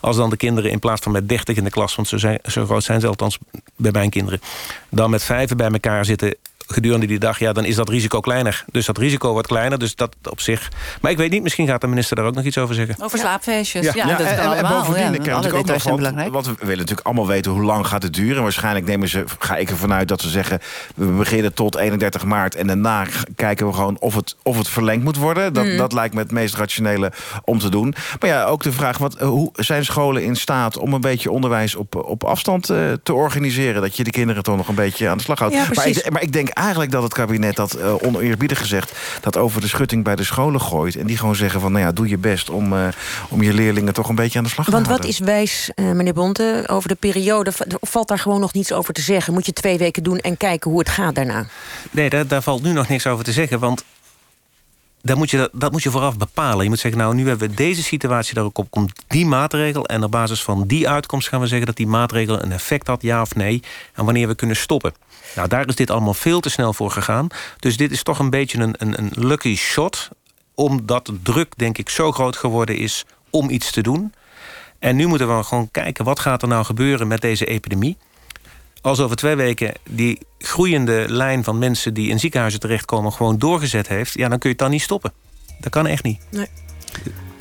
Als dan de kinderen in plaats van met 30 in de klas... want zo, zijn, zo groot zijn ze althans bij mijn kinderen... dan met vijven bij elkaar zitten gedurende die dag... ja, dan is dat risico kleiner. Dus dat risico wordt kleiner, dus dat op zich... Maar ik weet niet, misschien gaat de minister daar ook nog iets over zeggen. Over slaapfeestjes. Ja, Ja, dat en, kan en allemaal. bovendien, ja, ik natuurlijk ook nog belangrijk. want we willen natuurlijk allemaal weten hoe lang gaat het duren. En waarschijnlijk nemen ze, ga ik ervan uit dat ze zeggen... we beginnen tot 31 maart en daarna kijken we gewoon of het, of het verlengd moet worden. Dat, Mm. dat lijkt me het meest rationele om te doen. Maar ja, ook de vraag, wat, hoe zijn scholen in staat om een beetje onderwijs op, op afstand eh, te organiseren? Dat je de kinderen toch nog een beetje aan de slag houdt. Ja, maar, ik, maar ik denk eigenlijk dat het kabinet dat eh, oneerbiedig gezegd... dat over de schutting bij de scholen gooit. En die gewoon zeggen van, nou ja, doe je best om, eh, om je leerlingen toch een beetje aan de slag te Want houden. wat is wijs, eh, meneer Bonte, over de periode? Va- Valt daar gewoon nog niets over te zeggen? Moet je twee weken doen en kijken hoe het gaat daarna? Nee, daar, daar valt nu nog niks over te zeggen. Want daar moet je, dat, dat moet je vooraf bepalen. Je moet zeggen, nou, nu hebben we deze situatie, daarop komt die maatregel... en op basis van die uitkomst gaan we zeggen dat die maatregel een effect had, ja of nee... en wanneer we kunnen stoppen. Nou, daar is dit allemaal veel te snel voor gegaan. Dus dit is toch een beetje een, een, een lucky shot... omdat de druk, denk ik, zo groot geworden is om iets te doen. En nu moeten we gewoon kijken, wat gaat er nou gebeuren met deze epidemie als over twee weken die groeiende lijn van mensen die in ziekenhuizen terechtkomen gewoon doorgezet heeft, ja, dan kun je het dan niet stoppen. Dat kan echt niet. Nee.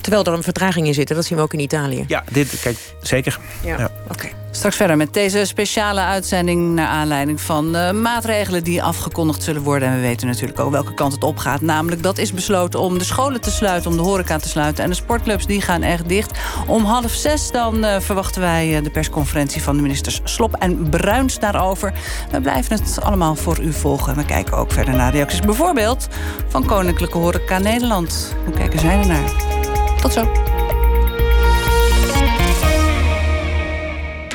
Terwijl er een vertraging in zit, dat zien we ook in Italië. Ja, dit, kijk, zeker. Ja, oké. Straks verder met deze speciale uitzending... naar aanleiding van eh, maatregelen die afgekondigd zullen worden. En we weten natuurlijk ook welke kant het opgaat. Namelijk, dat is besloten om de scholen te sluiten... om de horeca te sluiten. En de sportclubs die gaan echt dicht. Om half zes dan eh, verwachten wij eh, de persconferentie... van de ministers Slop en Bruins daarover. We blijven het allemaal voor u volgen. We kijken ook verder naar reacties. Bijvoorbeeld van Koninklijke Horeca Nederland. Hoe kijken zij ernaar? Tot zo.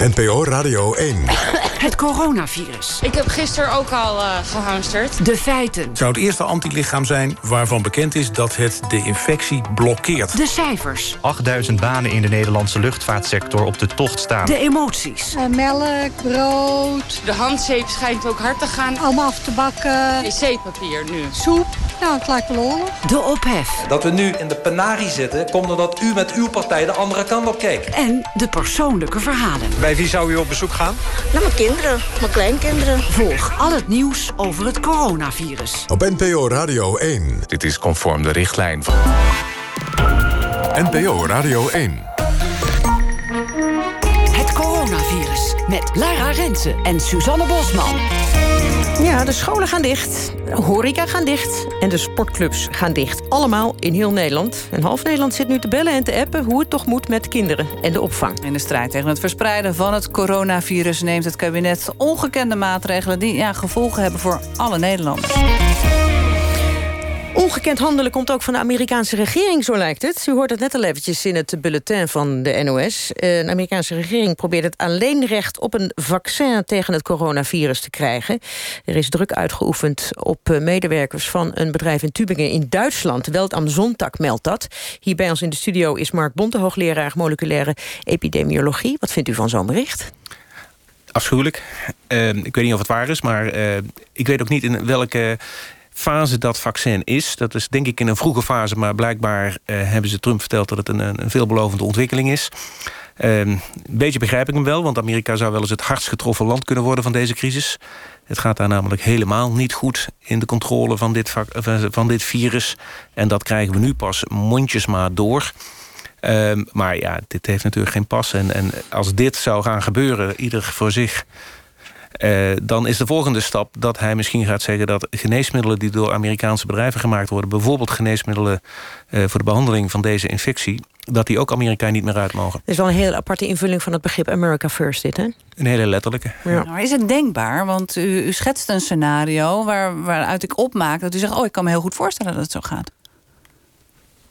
NPO Radio 1. Het coronavirus. Ik heb gisteren ook al uh, gehamsterd. De feiten. Zou het eerste antilichaam zijn waarvan bekend is dat het de infectie blokkeert. De cijfers. 8000 banen in de Nederlandse luchtvaartsector op de tocht staan. De emoties. Uh, melk, brood. De handzeep schijnt ook hard te gaan. Om af te bakken. Wc-papier nu. Soep. Nou, het lijkt wel oorlog. De ophef. Dat we nu in de penarie zitten, komt doordat u met uw partij de andere kant op keek. En de persoonlijke verhalen. Bij wie zou u op bezoek gaan? Naar mijn kinderen, mijn kleinkinderen. Volg al het nieuws over het coronavirus. Op NPO Radio 1. Dit is conform de richtlijn van... NPO Radio 1. Het coronavirus met Lara Rensen en Suzanne Bosman. Ja, de scholen gaan dicht, de horeca gaan dicht en de sportclubs gaan dicht. Allemaal in heel Nederland. En half Nederland zit nu te bellen en te appen hoe het toch moet met kinderen en de opvang. In de strijd tegen het verspreiden van het coronavirus neemt het kabinet ongekende maatregelen die ja, gevolgen hebben voor alle Nederlanders. Ongekend handelen komt ook van de Amerikaanse regering, zo lijkt het. U hoort het net al eventjes in het bulletin van de NOS. De Amerikaanse regering probeert het alleenrecht op een vaccin tegen het coronavirus te krijgen. Er is druk uitgeoefend op medewerkers van een bedrijf in Tübingen in Duitsland. Welt am Sonntag meldt dat. Hier bij ons in de studio is Mark Bonte, hoogleraar moleculaire epidemiologie. Wat vindt u van zo'n bericht? Afschuwelijk. Uh, ik weet niet of het waar is, maar ik weet ook niet in welke fase dat vaccin is. Dat is denk ik in een vroege fase, maar blijkbaar uh, hebben ze Trump verteld dat het een, een veelbelovende ontwikkeling is. Uh, een beetje begrijp ik hem wel, want Amerika zou wel eens het hardst getroffen land kunnen worden van deze crisis. Het gaat daar namelijk helemaal niet goed in de controle van dit, van dit virus. En dat krijgen we nu pas mondjesmaat door. Uh, maar ja, dit heeft natuurlijk geen pas. En, en als dit zou gaan gebeuren, ieder voor zich... Uh, dan is de volgende stap dat hij misschien gaat zeggen... dat geneesmiddelen die door Amerikaanse bedrijven gemaakt worden... bijvoorbeeld geneesmiddelen uh, voor de behandeling van deze infectie... dat die ook Amerika niet meer uit mogen. Dat is wel een hele aparte invulling van het begrip America First dit, hè? Een hele letterlijke. Ja. Maar is het denkbaar? Want u, u schetst een scenario waar, waaruit ik opmaak... dat u zegt, oh, ik kan me heel goed voorstellen dat het zo gaat.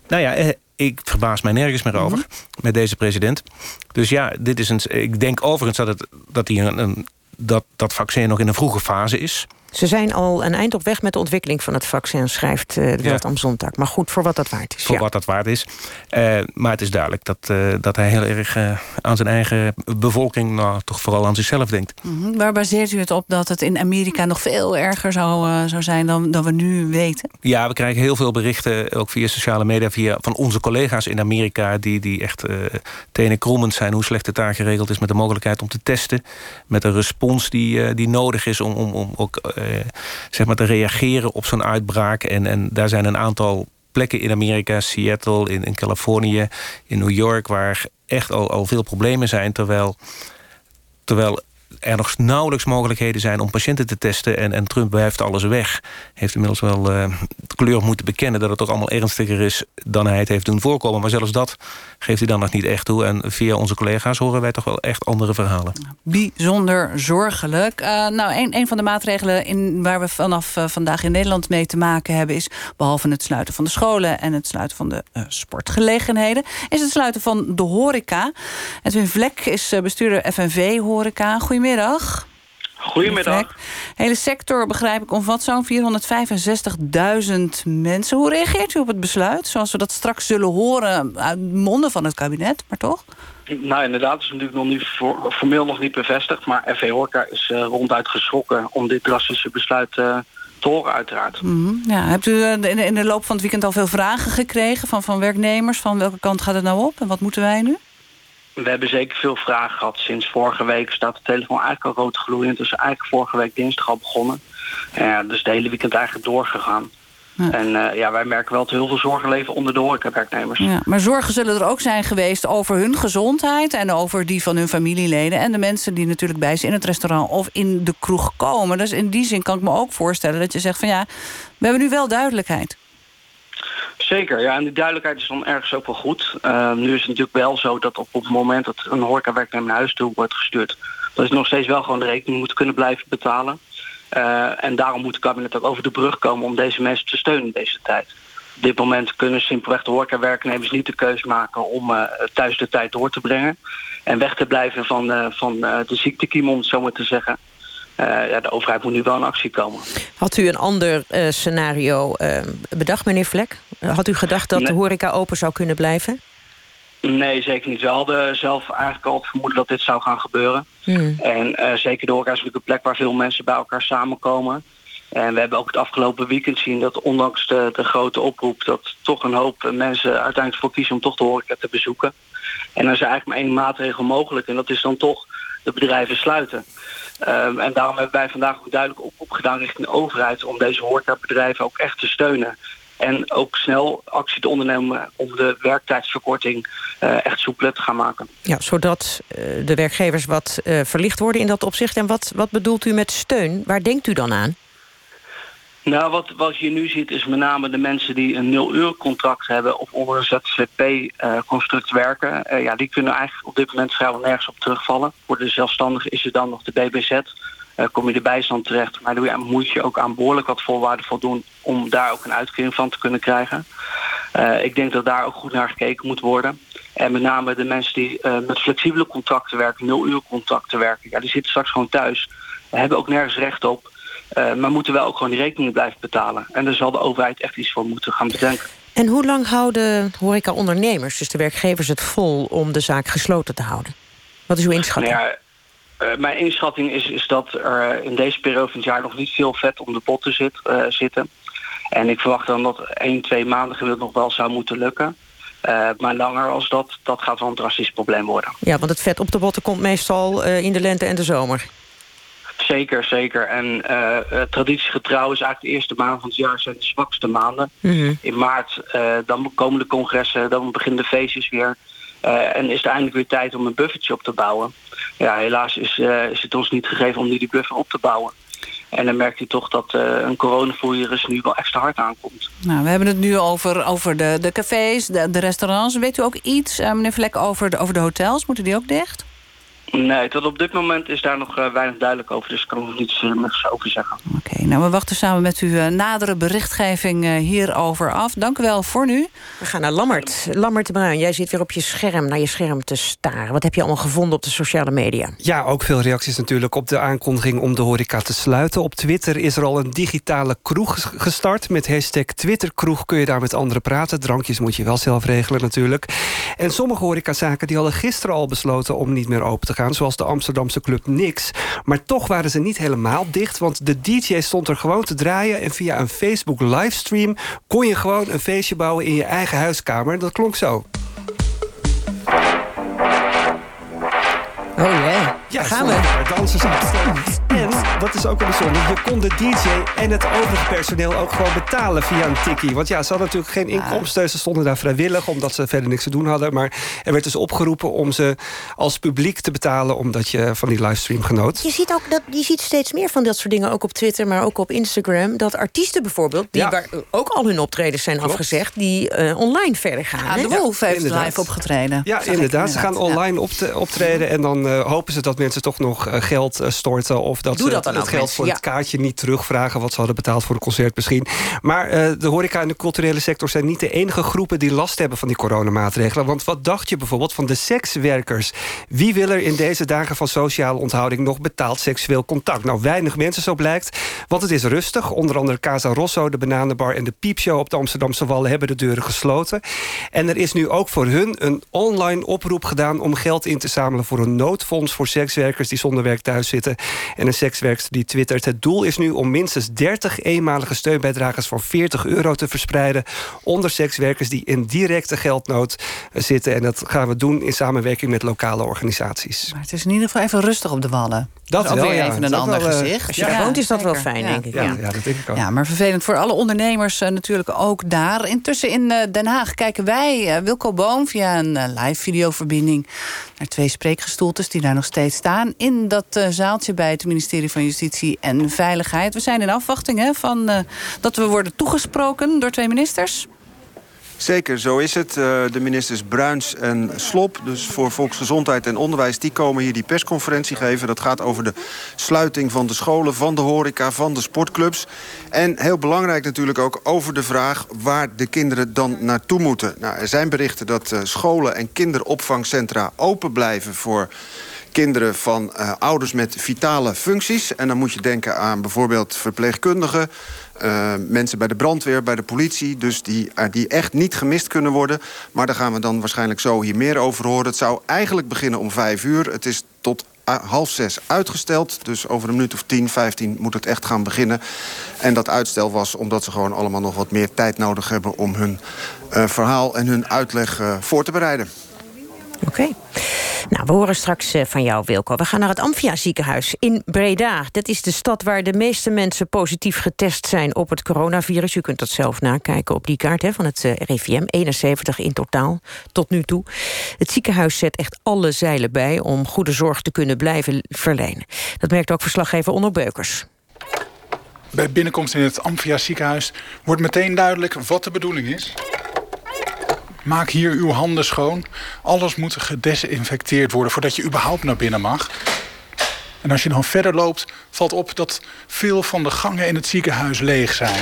Nou ja, ik verbaas mij nergens meer over mm -hmm. met deze president. Dus ja, dit is een. Ik denk overigens dat, het, dat, hij een, een, dat dat vaccin nog in een vroege fase is. Ze zijn al een eind op weg met de ontwikkeling van het vaccin, schrijft uh, de am Sonntag. Maar goed, voor wat dat waard is. Voor ja. wat dat waard is. Uh, maar het is duidelijk dat, uh, dat hij heel erg aan zijn eigen bevolking, nou toch vooral aan zichzelf denkt. Mm -hmm. Waar baseert u het op dat het in Amerika nog veel erger zou, zou zijn dan, dan we nu weten? Ja, we krijgen heel veel berichten, ook via sociale media, via van onze collega's in Amerika, die, die echt tenen krommend zijn hoe slecht het daar geregeld is met de mogelijkheid om te testen. Met een respons die, die nodig is om, om, om ook eh, zeg maar te reageren op zo'n uitbraak. En, en daar zijn een aantal plekken in Amerika, Seattle, in, in Californië, in New York, waar echt al, al veel problemen zijn. Terwijl, terwijl er nog nauwelijks mogelijkheden zijn om patiënten te testen... en, en Trump blijft alles weg. Heeft inmiddels wel uh, de kleur moeten bekennen... dat het toch allemaal ernstiger is dan hij het heeft doen voorkomen. Maar zelfs dat geeft hij dan nog niet echt toe. En via onze collega's horen wij toch wel echt andere verhalen. Bijzonder zorgelijk. Uh, nou, een, een van de maatregelen in, waar we vanaf uh, vandaag in Nederland mee te maken hebben... is behalve het sluiten van de scholen en het sluiten van de sportgelegenheden... is het sluiten van de horeca. Edwin Vlek is bestuurder FNV Horeca. Goedemiddag. Goedemiddag. De hele sector, begrijp ik, omvat zo'n 465.000 mensen. Hoe reageert u op het besluit? Zoals we dat straks zullen horen uit monden van het kabinet, maar toch? Nou, inderdaad, het is natuurlijk nog niet voor, formeel nog niet bevestigd. Maar FV Horeca is uh, ronduit geschrokken om dit drastische besluit uh, te horen, uiteraard. Mm -hmm. ja, hebt u uh, in, in de loop van het weekend al veel vragen gekregen van, van werknemers? Van welke kant gaat het nou op en wat moeten wij nu? We hebben zeker veel vragen gehad. Sinds vorige week staat de telefoon eigenlijk al rood gloeiend. Dus eigenlijk vorige week dinsdag al begonnen. Ja, dus de hele weekend eigenlijk doorgegaan. Ja. En uh, ja, wij merken wel dat heel veel zorgen leven onder de horecawerknemers. Ja, maar zorgen zullen er ook zijn geweest over hun gezondheid... en over die van hun familieleden. En de mensen die natuurlijk bij ze in het restaurant of in de kroeg komen. Dus in die zin kan ik me ook voorstellen dat je zegt van ja... we hebben nu wel duidelijkheid. Zeker, ja, en die duidelijkheid is dan ergens ook wel goed. Uh, nu is het natuurlijk wel zo dat op, het moment dat een horecawerknemer naar huis toe wordt gestuurd... dat is nog steeds wel gewoon de rekening moet kunnen blijven betalen. Uh, en daarom moet het kabinet ook over de brug komen om deze mensen te steunen in deze tijd. Op dit moment kunnen simpelweg de horecawerknemers niet de keus maken om uh, thuis de tijd door te brengen. En weg te blijven van, van de ziektekiem, om zo maar te zeggen. Uh, ja, de overheid moet nu wel in actie komen. Had u een ander uh, scenario uh, bedacht, meneer Vlek? Had u gedacht dat nee. de horeca open zou kunnen blijven? Nee, zeker niet. We hadden zelf eigenlijk al het vermoeden dat dit zou gaan gebeuren. Hmm. En zeker de horeca is natuurlijk een plek waar veel mensen bij elkaar samenkomen. En we hebben ook het afgelopen weekend zien dat ondanks de, de grote oproep... dat toch een hoop mensen uiteindelijk voor kiezen om toch de horeca te bezoeken. En er is eigenlijk maar één maatregel mogelijk. En dat is dan toch de bedrijven sluiten. Um, en daarom hebben wij vandaag ook duidelijk op, opgedaan richting de overheid... om deze horecabedrijven ook echt te steunen. En ook snel actie te ondernemen om de werktijdsverkorting uh, echt soepeler te gaan maken. Ja, zodat uh, de werkgevers wat uh, verlicht worden in dat opzicht. En wat, wat bedoelt u met steun? Waar denkt u dan aan? Nou, wat, wat je nu ziet is met name de mensen die een nul-uur contract hebben... of onder een ZZP-construct werken. Uh, ja, die kunnen eigenlijk op dit moment vrijwel nergens op terugvallen. Voor de zelfstandigen is er dan nog de BBZ. Uh, kom je de bijstand terecht, maar je, moet je ook aan behoorlijk wat voorwaarden voldoen... om daar ook een uitkering van te kunnen krijgen. Ik denk dat daar ook goed naar gekeken moet worden. En met name de mensen die met flexibele contracten werken, nul-uur contracten werken... Ja, die zitten straks gewoon thuis. hebben ook nergens recht op... Uh, maar moeten wel ook gewoon die rekeningen blijven betalen. En daar zal de overheid echt iets voor moeten gaan bedenken. En hoe lang houden horeca-ondernemers, dus de werkgevers, het vol om de zaak gesloten te houden? Wat is uw inschatting? Nou ja, uh, mijn inschatting is, is dat er in deze periode van het jaar nog niet veel vet om de pot te zit, uh, zitten. En ik verwacht dan dat 1, 2 maanden gewild nog wel zou moeten lukken. Uh, maar langer als dat, dat gaat wel een drastisch probleem worden. Ja, want het vet op de botten komt meestal in de lente en de zomer. Zeker, zeker. En uh, traditiegetrouw is eigenlijk de eerste maanden van het jaar zijn de zwakste maanden. Mhm. Mm -hmm. In maart uh, dan komen de congressen, dan beginnen de feestjes weer. en is er eindelijk weer tijd om een buffertje op te bouwen. Ja, helaas is, is het ons niet gegeven om nu die buffer op te bouwen. En dan merkt u toch dat uh, een coronavirus nu wel extra hard aankomt. Nou, we hebben het nu over, over de, de cafés, de, de restaurants. Weet u ook iets, uh, meneer Vlek, over de, over de hotels? Moeten die ook dicht? Nee, tot op dit moment is daar nog uh, weinig duidelijk over. Dus ik kan er nog niets uh, over zeggen. Oké, okay, nou we wachten samen met u uh, nadere berichtgeving hierover af. Dank u wel voor nu. We gaan naar Lammert. Lammert de Bruin, jij zit weer op je scherm, naar je scherm te staren. Wat heb je allemaal gevonden op de sociale media? Ja, ook veel reacties natuurlijk op de aankondiging om de horeca te sluiten. Op Twitter is er al een digitale kroeg gestart. Met hashtag Twitterkroeg kun je daar met anderen praten. Drankjes moet je wel zelf regelen natuurlijk. En sommige horecazaken die hadden gisteren al besloten om niet meer open te gaan, zoals de Amsterdamse club Nix. Maar toch waren ze niet helemaal dicht, want de DJ stond er gewoon te draaien... en via een Facebook livestream kon je gewoon een feestje bouwen in je eigen huiskamer. Dat klonk zo. Oh jee, ja, gaan we. Dansers aan En, dat is ook wel bijzonder, je kon de DJ en het overige personeel ook gewoon betalen via een tikkie. Want ja, ze hadden natuurlijk geen inkomsten. Ze stonden daar vrijwillig omdat ze verder niks te doen hadden. Maar er werd dus opgeroepen om ze als publiek te betalen omdat je van die livestream genoot. Je ziet, ook dat, je ziet steeds meer van dat soort dingen, ook op Twitter, maar ook op Instagram. Dat artiesten bijvoorbeeld, die Ja. waar ook al hun optredens zijn afgezegd, die eh, online verder gaan. Ja, hè? de Wolf heeft inderdaad. live opgetreden. Ja, inderdaad. Ze gaan online optreden en dan eh, hopen ze dat mensen toch nog eh, geld eh, storten. Of dat Doe ze dat dan het geld voor ja. het kaartje niet terugvragen wat ze hadden betaald voor een concert misschien. Maar eh, de horeca en de culturele sector zijn niet de enige groepen die last hebben van die coronamaatregelen. Want wat dacht je bijvoorbeeld van de sekswerkers? Wie wil er in deze dagen van sociale onthouding nog betaald seksueel contact? Nou, weinig mensen zo blijkt, want het is rustig. Onder andere Casa Rosso, de Bananenbar en de Piepshow op de Amsterdamse Wallen hebben de deuren gesloten. En er is nu ook voor hun een online oproep gedaan om geld in te zamelen voor een noodfonds voor sekswerkers die zonder werk thuis zitten. En een die twittert: Het doel is nu om minstens 30 eenmalige steunbijdragers van 40 euro te verspreiden onder sekswerkers die in directe geldnood eh, zitten. En dat gaan we doen in samenwerking met lokale organisaties. Maar het is in ieder geval even rustig op de wallen. Dat is ook wel, weer even Het een ander wel, eh, gezicht. Als je daar woont is dat wel fijn, Ja. denk ik. Ja, Ja. ja, dat denk ik ook. Ja, maar vervelend voor alle ondernemers eh, natuurlijk ook daar. Intussen in eh, Den Haag kijken wij, eh, Wilco Boom... via een eh, live videoverbinding naar twee spreekgestoeltes... die daar nog steeds staan in dat eh, zaaltje bij het ministerie van Justitie en Veiligheid. We zijn in afwachting hè, van eh, dat we worden toegesproken door twee ministers. Zeker, zo is het. Eh, De ministers Bruins en Slop, dus voor Volksgezondheid en Onderwijs... die komen hier die persconferentie geven. Dat gaat over de sluiting van de scholen, van de horeca, van de sportclubs. En heel belangrijk natuurlijk ook over de vraag... waar de kinderen dan naartoe moeten. Nou, er zijn berichten dat eh, scholen en kinderopvangcentra open blijven... voor kinderen van eh, ouders met vitale functies. En dan moet je denken aan bijvoorbeeld verpleegkundigen... eh, mensen bij de brandweer, bij de politie... dus die, eh, die echt niet gemist kunnen worden. Maar daar gaan we dan waarschijnlijk zo hier meer over horen. Het zou eigenlijk beginnen om vijf uur. Het is tot half zes uitgesteld. Dus over een minuut of 10, 15 moet het echt gaan beginnen. En dat uitstel was omdat ze gewoon allemaal nog wat meer tijd nodig hebben... om hun verhaal en hun uitleg voor te bereiden. Oké. Nou, we horen straks eh, van jou, Wilco. We gaan naar het Amphia ziekenhuis in Breda. Dat is de stad waar de meeste mensen positief getest zijn op het coronavirus. U kunt dat zelf nakijken op die kaart hè, van het eh, RIVM. 71 in totaal tot nu toe. Het ziekenhuis zet echt alle zeilen bij om goede zorg te kunnen blijven verlenen. Dat merkt ook verslaggever Onno Beukers. Bij binnenkomst in het Amphia ziekenhuis wordt meteen duidelijk wat de bedoeling is. Maak hier uw handen schoon. Alles moet gedesinfecteerd worden voordat je überhaupt naar binnen mag. En als je dan verder loopt, valt op dat veel van de gangen in het ziekenhuis leeg zijn.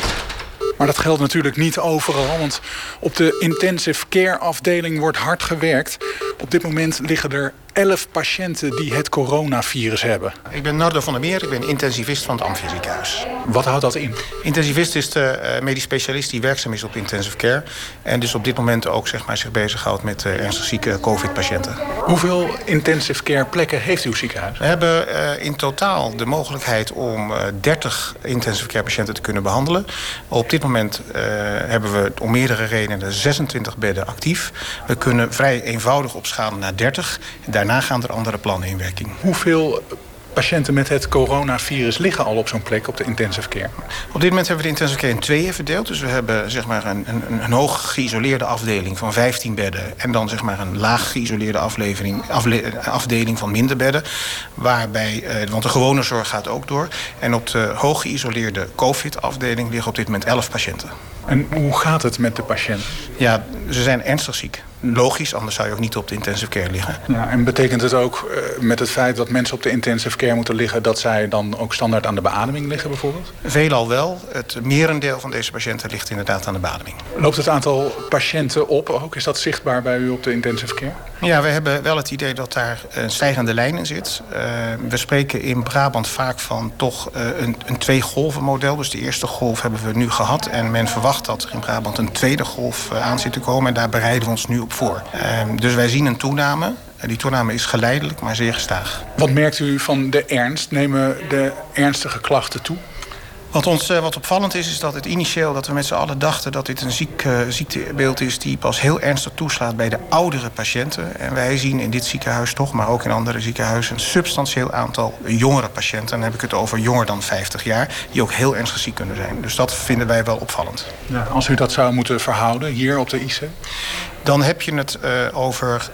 Maar dat geldt natuurlijk niet overal, want op de intensive care afdeling wordt hard gewerkt. Op dit moment liggen er 11 patiënten die het coronavirus hebben. Ik ben Nardo van der Meer, ik ben intensivist van het Amphia ziekenhuis. Wat houdt dat in? Intensivist is de eh, medisch specialist die werkzaam is op intensive care. En dus op dit moment ook zeg maar, zich bezighoudt met eh, ernstig zieke COVID-patiënten. Hoeveel intensive care plekken heeft uw ziekenhuis? We hebben eh, in totaal de mogelijkheid om eh, 30 intensive care patiënten te kunnen behandelen. Op dit moment hebben we om meerdere redenen 26 bedden actief. We kunnen vrij eenvoudig opschalen naar 30. Daarna gaan er andere plannen in werking. Hoeveel patiënten met het coronavirus liggen al op zo'n plek op de intensive care? Op dit moment hebben we de intensive care in tweeën verdeeld. Dus we hebben zeg maar, een, een, een hoog geïsoleerde afdeling van 15 bedden... en dan zeg maar, een laag geïsoleerde aflevering, afle- afdeling van minder bedden. Waarbij, eh, want de gewone zorg gaat ook door. En op de hoog geïsoleerde COVID-afdeling liggen op dit moment 11 patiënten. En hoe gaat het met de patiënten? Ja, ze zijn ernstig ziek. Logisch, anders zou je ook niet op de intensive care liggen. Ja, en betekent het ook eh, met het feit dat mensen op de intensive care moeten liggen... dat zij dan ook standaard aan de beademing liggen bijvoorbeeld? Veelal wel. Het merendeel van deze patiënten ligt inderdaad aan de beademing. Loopt het aantal patiënten op ook? Is dat zichtbaar bij u op de intensive care? Ja, we hebben wel het idee dat daar een stijgende lijn in zit. Uh, we spreken in Brabant vaak van toch uh, een, een twee-golven model. Dus de eerste golf hebben we nu gehad. En men verwacht dat er in Brabant een tweede golf aan zit te komen. En daar bereiden we ons nu op voor. dus wij zien een toename. Die toename is geleidelijk, maar zeer gestaag. Wat merkt u van de ernst? Nemen de ernstige klachten toe? Wat ons uh, wat opvallend is, is dat het initieel dat we met z'n allen dachten dat dit een ziek, uh, ziektebeeld is die pas heel ernstig toeslaat bij de oudere patiënten. En wij zien in dit ziekenhuis toch, maar ook in andere ziekenhuizen, een substantiëel aantal jongere patiënten. Dan heb ik het over jonger dan 50 jaar, die ook heel ernstig ziek kunnen zijn. Dus dat vinden wij wel opvallend. Ja, als u dat zou moeten verhouden hier op de IC? Dan heb je het uh, over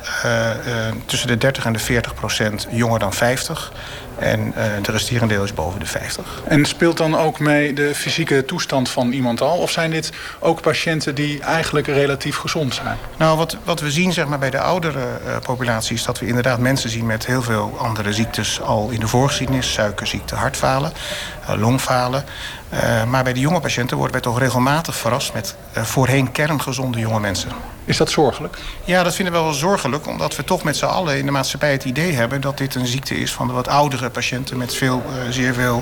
tussen de 30 en de 40 procent jonger dan 50. En uh, de resterende deel is boven de 50. En speelt dan ook mee de fysieke toestand van iemand al? Of zijn dit ook patiënten die eigenlijk relatief gezond zijn? Nou, wat, wat we zien zeg maar, bij de oudere uh, populatie... is dat we inderdaad mensen zien met heel veel andere ziektes... al in de voorgeschiedenis, suikerziekte, hartfalen, uh, longfalen... Uh, maar bij de jonge patiënten worden wij toch regelmatig verrast... met uh, voorheen kerngezonde jonge mensen. Is dat zorgelijk? Ja, dat vinden we wel zorgelijk. Omdat we toch met z'n allen in de maatschappij het idee hebben... dat dit een ziekte is van de wat oudere patiënten... met veel, uh, zeer veel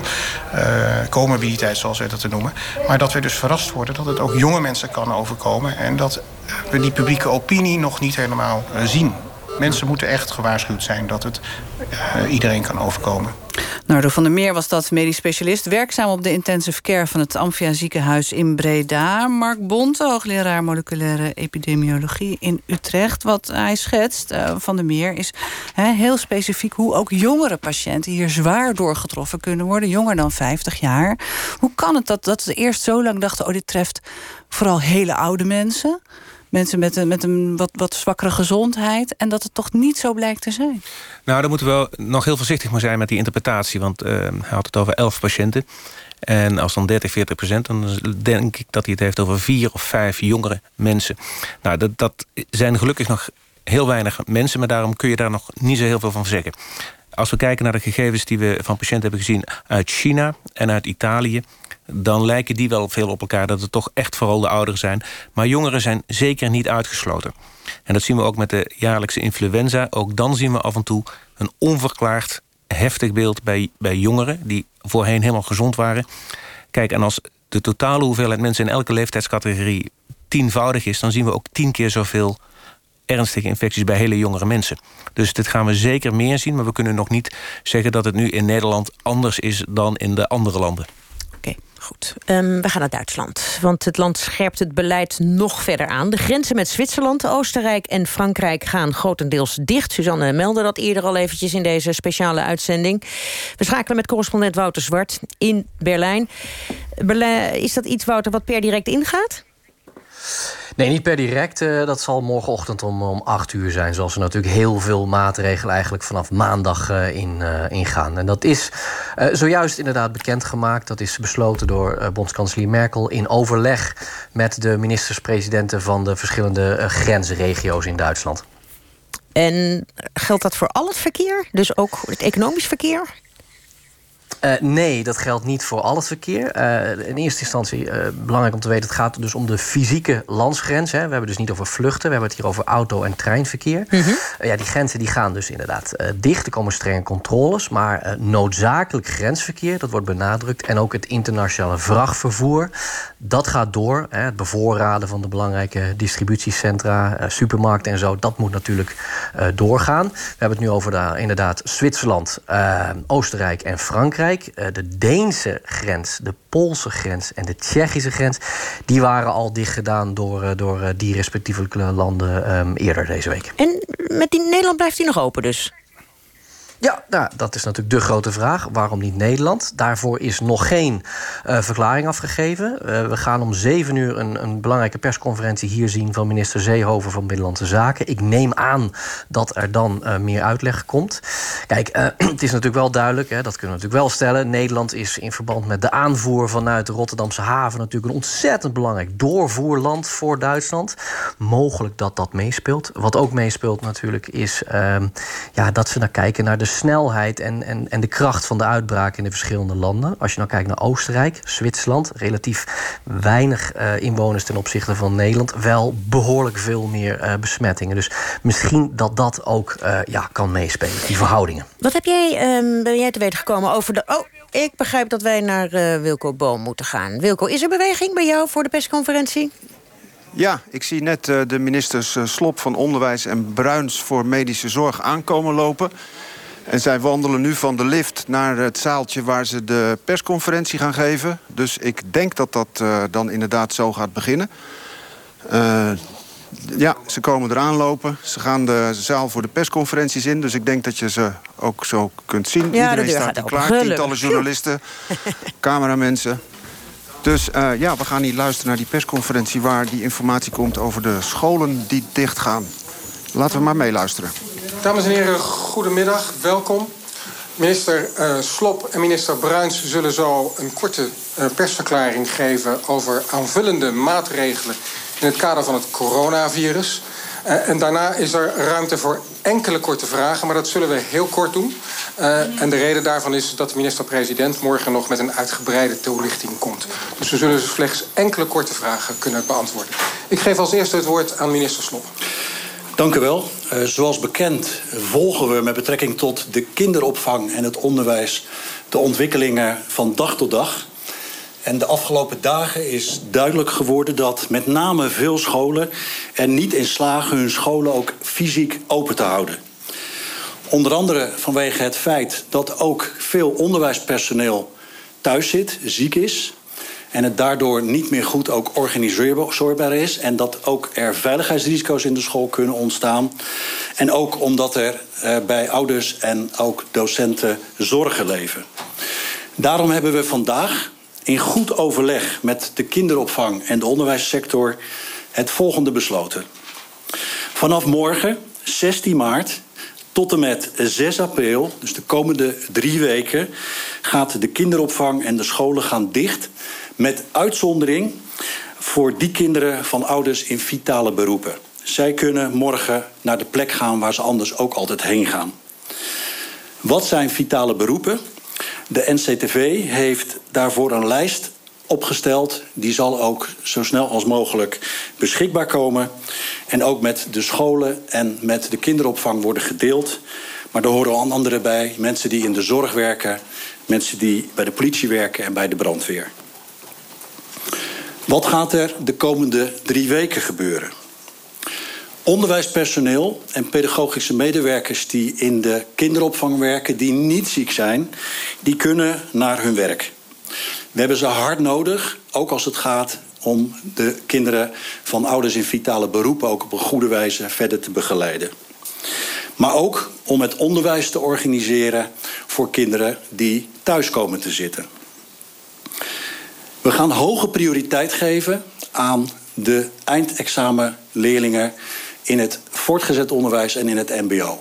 comorbiditeit, zoals wij dat te noemen. Maar dat we dus verrast worden dat het ook jonge mensen kan overkomen... en dat we die publieke opinie nog niet helemaal zien. Mensen moeten echt gewaarschuwd zijn dat het iedereen kan overkomen. Nardo van der Meer was dat medisch specialist... werkzaam op de intensive care van het Amphia ziekenhuis in Breda. Mark Bonte, hoogleraar moleculaire epidemiologie in Utrecht. Wat hij schetst, uh, van der Meer, is he, heel specifiek... hoe ook jongere patiënten hier zwaar doorgetroffen kunnen worden. Jonger dan 50 jaar. Hoe kan het dat, dat ze eerst zo lang dachten... oh, dit treft vooral hele oude mensen mensen met een, met een wat, wat zwakkere gezondheid... en dat het toch niet zo blijkt te zijn? Nou, dan moeten we wel nog heel voorzichtig maar zijn met die interpretatie. Want uh, hij had het over 11 patiënten. En als dan 30, 40 procent, dan denk ik dat hij het heeft over vier of vijf jongere mensen. Nou, dat, dat zijn gelukkig nog heel weinig mensen... maar daarom kun je daar nog niet zo heel veel van zeggen. Als we kijken naar de gegevens die we van patiënten hebben gezien... uit China en uit Italië dan lijken die wel veel op elkaar. Dat het toch echt vooral de ouderen zijn. Maar jongeren zijn zeker niet uitgesloten. En dat zien we ook met de jaarlijkse influenza. Ook dan zien we af en toe een onverklaard heftig beeld bij, bij jongeren... die voorheen helemaal gezond waren. Kijk, en als de totale hoeveelheid mensen in elke leeftijdscategorie tienvoudig is... dan zien we ook tien keer zoveel ernstige infecties bij hele jongere mensen. Dus dit gaan we zeker meer zien, maar we kunnen nog niet zeggen... dat het nu in Nederland anders is dan in de andere landen. Goed, um, we gaan naar Duitsland. Want het land scherpt het beleid nog verder aan. De grenzen met Zwitserland, Oostenrijk en Frankrijk gaan grotendeels dicht. Suzanne meldde dat eerder al eventjes in deze speciale uitzending. We schakelen met correspondent Wouter Zwart in Berlijn. Berlijn is dat iets, Wouter, wat per direct ingaat? Nee, niet per direct. Uh, dat zal morgenochtend om, om 8 uur zijn. Zoals er natuurlijk heel veel maatregelen eigenlijk vanaf maandag uh, in, uh, ingaan. En dat is zojuist inderdaad bekendgemaakt. Dat is besloten door bondskanselier Merkel in overleg met de ministers-presidenten van de verschillende grensregio's in Duitsland. En geldt dat voor al het verkeer? Dus ook het economisch verkeer? Uh, nee, dat geldt niet voor al het verkeer. Uh, in eerste instantie, uh, belangrijk om te weten... het gaat dus om de fysieke landsgrens. Hè. We hebben dus niet over vluchten. We hebben het hier over auto- en treinverkeer. Mm -hmm. ja, die grenzen die gaan dus inderdaad dicht. Er komen strenge controles. Maar noodzakelijk grensverkeer, dat wordt benadrukt. En ook het internationale vrachtvervoer. Dat gaat door. Hè. Het bevoorraden van de belangrijke distributiecentra... supermarkten en zo, dat moet natuurlijk doorgaan. We hebben het nu over de, inderdaad Zwitserland, Oostenrijk en Frankrijk. De Deense grens, de Poolse grens en de Tsjechische grens... die waren al dicht gedaan door, door die respectievelijke landen um, eerder deze week. En met die Nederland blijft die nog open dus? Ja, nou, dat is natuurlijk de grote vraag. Waarom niet Nederland? Daarvoor is nog geen uh, verklaring afgegeven. Uh, we gaan om zeven uur een, een, belangrijke persconferentie hier zien... van minister Zeehoven van Binnenlandse Zaken. Ik neem aan dat er dan uh, meer uitleg komt. Kijk, het is natuurlijk wel duidelijk, hè, dat kunnen we natuurlijk wel stellen... Nederland is in verband met de aanvoer vanuit de Rotterdamse haven... natuurlijk een ontzettend belangrijk doorvoerland voor Duitsland. Mogelijk dat dat meespeelt. Wat ook meespeelt natuurlijk is ehm, ja, dat ze naar kijken naar de snelheid en, en, en de kracht van de uitbraak in de verschillende landen. Als je nou kijkt naar Oostenrijk, Zwitserland, relatief weinig uh, inwoners ten opzichte van Nederland, wel behoorlijk veel meer uh, besmettingen. Dus misschien dat dat ook uh, ja, kan meespelen, die verhoudingen. Wat heb jij, um, ben jij te weten gekomen over de. Oh, ik begrijp dat wij naar Wilco Boom moeten gaan. Wilco, is er beweging bij jou voor de persconferentie? Ja, ik zie net de ministers Slop van Onderwijs en Bruins voor Medische Zorg aankomen lopen. En zij wandelen nu van de lift naar het zaaltje waar ze de persconferentie gaan geven. Dus ik denk dat dat uh, dan inderdaad zo gaat beginnen. Uh, ja, ze komen eraan lopen. Ze gaan de zaal voor de persconferenties in. Dus ik denk dat je ze ook zo kunt zien. Ja, Iedereen staat hier klaar. Tientallen journalisten, cameramensen. Dus uh, ja, we gaan hier luisteren naar die persconferentie... waar die informatie komt over de scholen die dichtgaan. Laten we maar meeluisteren. Dames en heren, goedemiddag. Welkom. Minister uh, Slop en minister Bruins zullen zo een korte uh, persverklaring geven... over aanvullende maatregelen in het kader van het coronavirus. Uh, en daarna is er ruimte voor enkele korte vragen, maar dat zullen we heel kort doen. En de reden daarvan is dat de minister-president morgen nog met een uitgebreide toelichting komt. Dus we zullen slechts enkele korte vragen kunnen beantwoorden. Ik geef als eerste het woord aan minister Slop. Dank u wel. Uh, zoals bekend volgen we met betrekking tot de kinderopvang en het onderwijs de ontwikkelingen van dag tot dag. En de afgelopen dagen is duidelijk geworden dat met name veel scholen er niet in slagen hun scholen ook fysiek open te houden. Onder andere vanwege het feit dat ook veel onderwijspersoneel thuis zit, ziek is. En het daardoor niet meer goed ook organiseerbaar is. En dat ook er veiligheidsrisico's in de school kunnen ontstaan. En ook omdat er uh, bij ouders en ook docenten zorgen leven. Daarom hebben we vandaag in goed overleg met de kinderopvang en de onderwijssector het volgende besloten. Vanaf morgen, 16 maart, tot en met 6 april, dus de komende drie weken, gaat de kinderopvang en de scholen gaan dicht. Met uitzondering voor die kinderen van ouders in vitale beroepen. Zij kunnen morgen naar de plek gaan waar ze anders ook altijd heen gaan. Wat zijn vitale beroepen? De NCTV heeft daarvoor een lijst opgesteld. Die zal ook zo snel als mogelijk beschikbaar komen. En ook met de scholen en met de kinderopvang worden gedeeld. Maar er horen al anderen bij. Mensen die in de zorg werken. Mensen die bij de politie werken en bij de brandweer. Wat gaat er de komende drie weken gebeuren? Onderwijspersoneel en pedagogische medewerkers die in de kinderopvang werken, die niet ziek zijn, die kunnen naar hun werk. We hebben ze hard nodig, ook als het gaat om de kinderen van ouders in vitale beroepen ook op een goede wijze verder te begeleiden. Maar ook om het onderwijs te organiseren voor kinderen die thuis komen te zitten. We gaan hoge prioriteit geven aan de eindexamenleerlingen in het voortgezet onderwijs en in het MBO.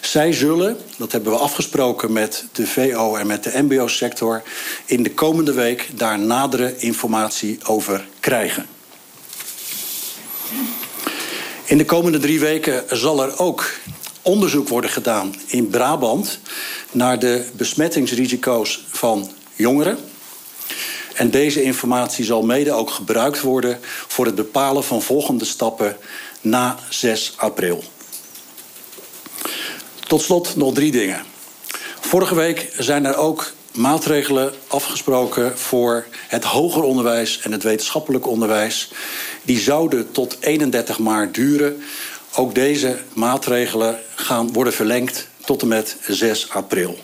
Zij zullen, dat hebben we afgesproken met de VO en met de MBO-sector, in de komende week daar nadere informatie over krijgen. In de komende drie weken zal er ook onderzoek worden gedaan in Brabant naar de besmettingsrisico's van jongeren. En deze informatie zal mede ook gebruikt worden voor het bepalen van volgende stappen na 6 april. Tot slot nog drie dingen. Vorige week zijn er ook maatregelen afgesproken voor het hoger onderwijs en het wetenschappelijk onderwijs. Die zouden tot 31 maart duren. Ook deze maatregelen gaan worden verlengd tot en met 6 april.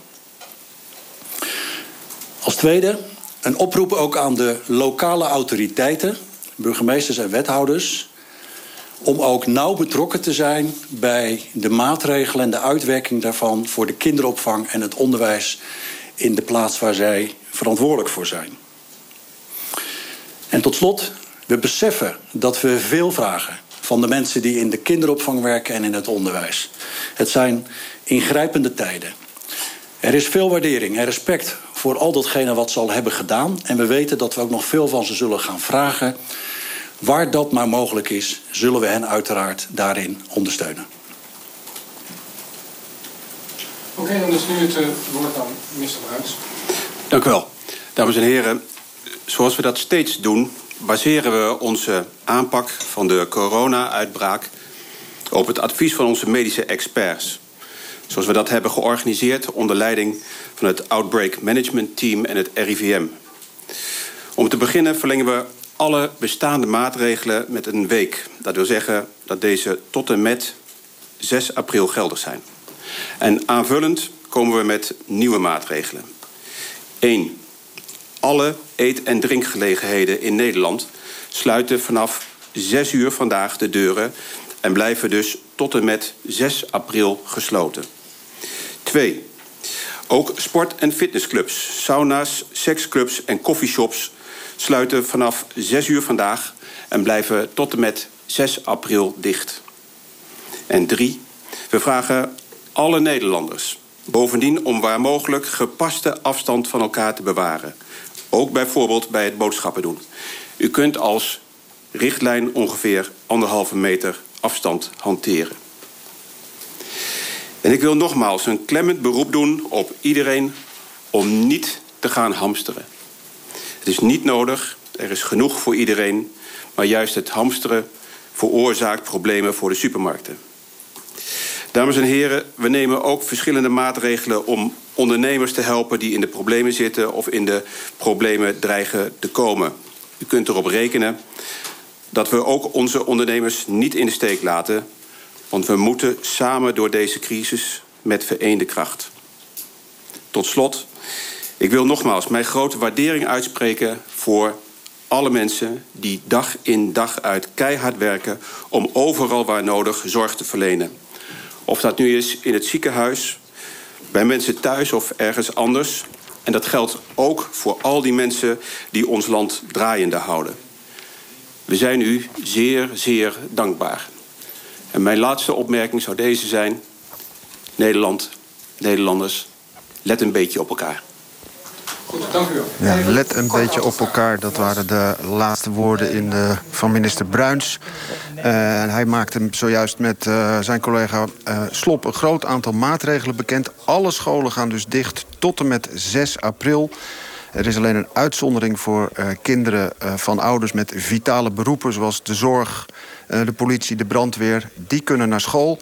Als tweede een oproep ook aan de lokale autoriteiten, burgemeesters en wethouders om ook nauw betrokken te zijn bij de maatregelen en de uitwerking daarvan voor de kinderopvang en het onderwijs in de plaats waar zij verantwoordelijk voor zijn. En tot slot, we beseffen dat we veel vragen van de mensen die in de kinderopvang werken en in het onderwijs. Het zijn ingrijpende tijden. Er is veel waardering en respect voor al datgene wat ze al hebben gedaan. En we weten dat we ook nog veel van ze zullen gaan vragen. Waar dat maar mogelijk is, zullen we hen uiteraard daarin ondersteunen. Oké, okay, dan is nu het uh, woord aan minister Bruins. Dank u wel. Dames en heren, zoals we dat steeds doen... baseren we onze aanpak van de corona-uitbraak... op het advies van onze medische experts. Zoals we dat hebben georganiseerd onder leiding van het Outbreak Management Team en het RIVM. Om te beginnen verlengen we alle bestaande maatregelen met een week. Dat wil zeggen dat deze tot en met 6 april geldig zijn. En aanvullend komen we met nieuwe maatregelen. 1. Alle eet- en drinkgelegenheden in Nederland sluiten vanaf 6 uur vandaag de deuren en blijven dus tot en met 6 april gesloten. 2. Ook sport- en fitnessclubs, sauna's, seksclubs en coffeeshops sluiten vanaf 6 uur vandaag en blijven tot en met 6 april dicht. En 3. We vragen alle Nederlanders bovendien om waar mogelijk gepaste afstand van elkaar te bewaren. Ook bijvoorbeeld bij het boodschappen doen. U kunt als richtlijn ongeveer anderhalve meter afstand hanteren. En ik wil nogmaals een klemmend beroep doen op iedereen om niet te gaan hamsteren. Het is niet nodig, er is genoeg voor iedereen, maar juist het hamsteren veroorzaakt problemen voor de supermarkten. Dames en heren, we nemen ook verschillende maatregelen om ondernemers te helpen die in de problemen zitten of in de problemen dreigen te komen. U kunt erop rekenen dat we ook onze ondernemers niet in de steek laten, want we moeten samen door deze crisis met vereende kracht. Tot slot, ik wil nogmaals mijn grote waardering uitspreken voor alle mensen die dag in dag uit keihard werken om overal waar nodig zorg te verlenen. Of dat nu is in het ziekenhuis, bij mensen thuis of ergens anders. En dat geldt ook voor al die mensen die ons land draaiende houden. We zijn u zeer, zeer dankbaar. En mijn laatste opmerking zou deze zijn. Nederland, Nederlanders, let een beetje op elkaar. Dank u wel. Ja, let een beetje op elkaar. Dat waren de laatste woorden in de, van minister Bruins. Uh, en hij maakte zojuist met uh, zijn collega uh, Slop een groot aantal maatregelen bekend. Alle scholen gaan dus dicht tot en met 6 april. Er is alleen een uitzondering voor uh, kinderen uh, van ouders met vitale beroepen... zoals de zorg, uh, de politie, de brandweer. Die kunnen naar school.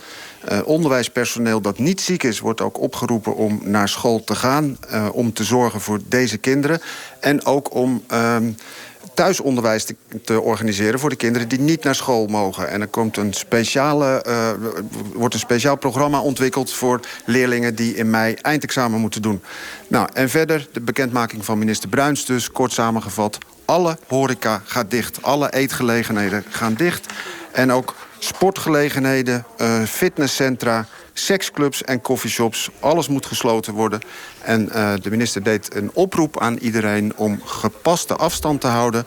Onderwijspersoneel dat niet ziek is, wordt ook opgeroepen om naar school te gaan. Om te zorgen voor deze kinderen. En ook om uh, thuisonderwijs te, organiseren voor de kinderen die niet naar school mogen. En er komt een speciale, uh, wordt een speciaal programma ontwikkeld voor leerlingen die in mei eindexamen moeten doen. Nou, en verder de bekendmaking van minister Bruins dus, kort samengevat. Alle horeca gaat dicht. Alle eetgelegenheden gaan dicht. En ook sportgelegenheden, uh, fitnesscentra, seksclubs en coffeeshops. Alles moet gesloten worden. En uh, de minister deed een oproep aan iedereen om gepaste afstand te houden.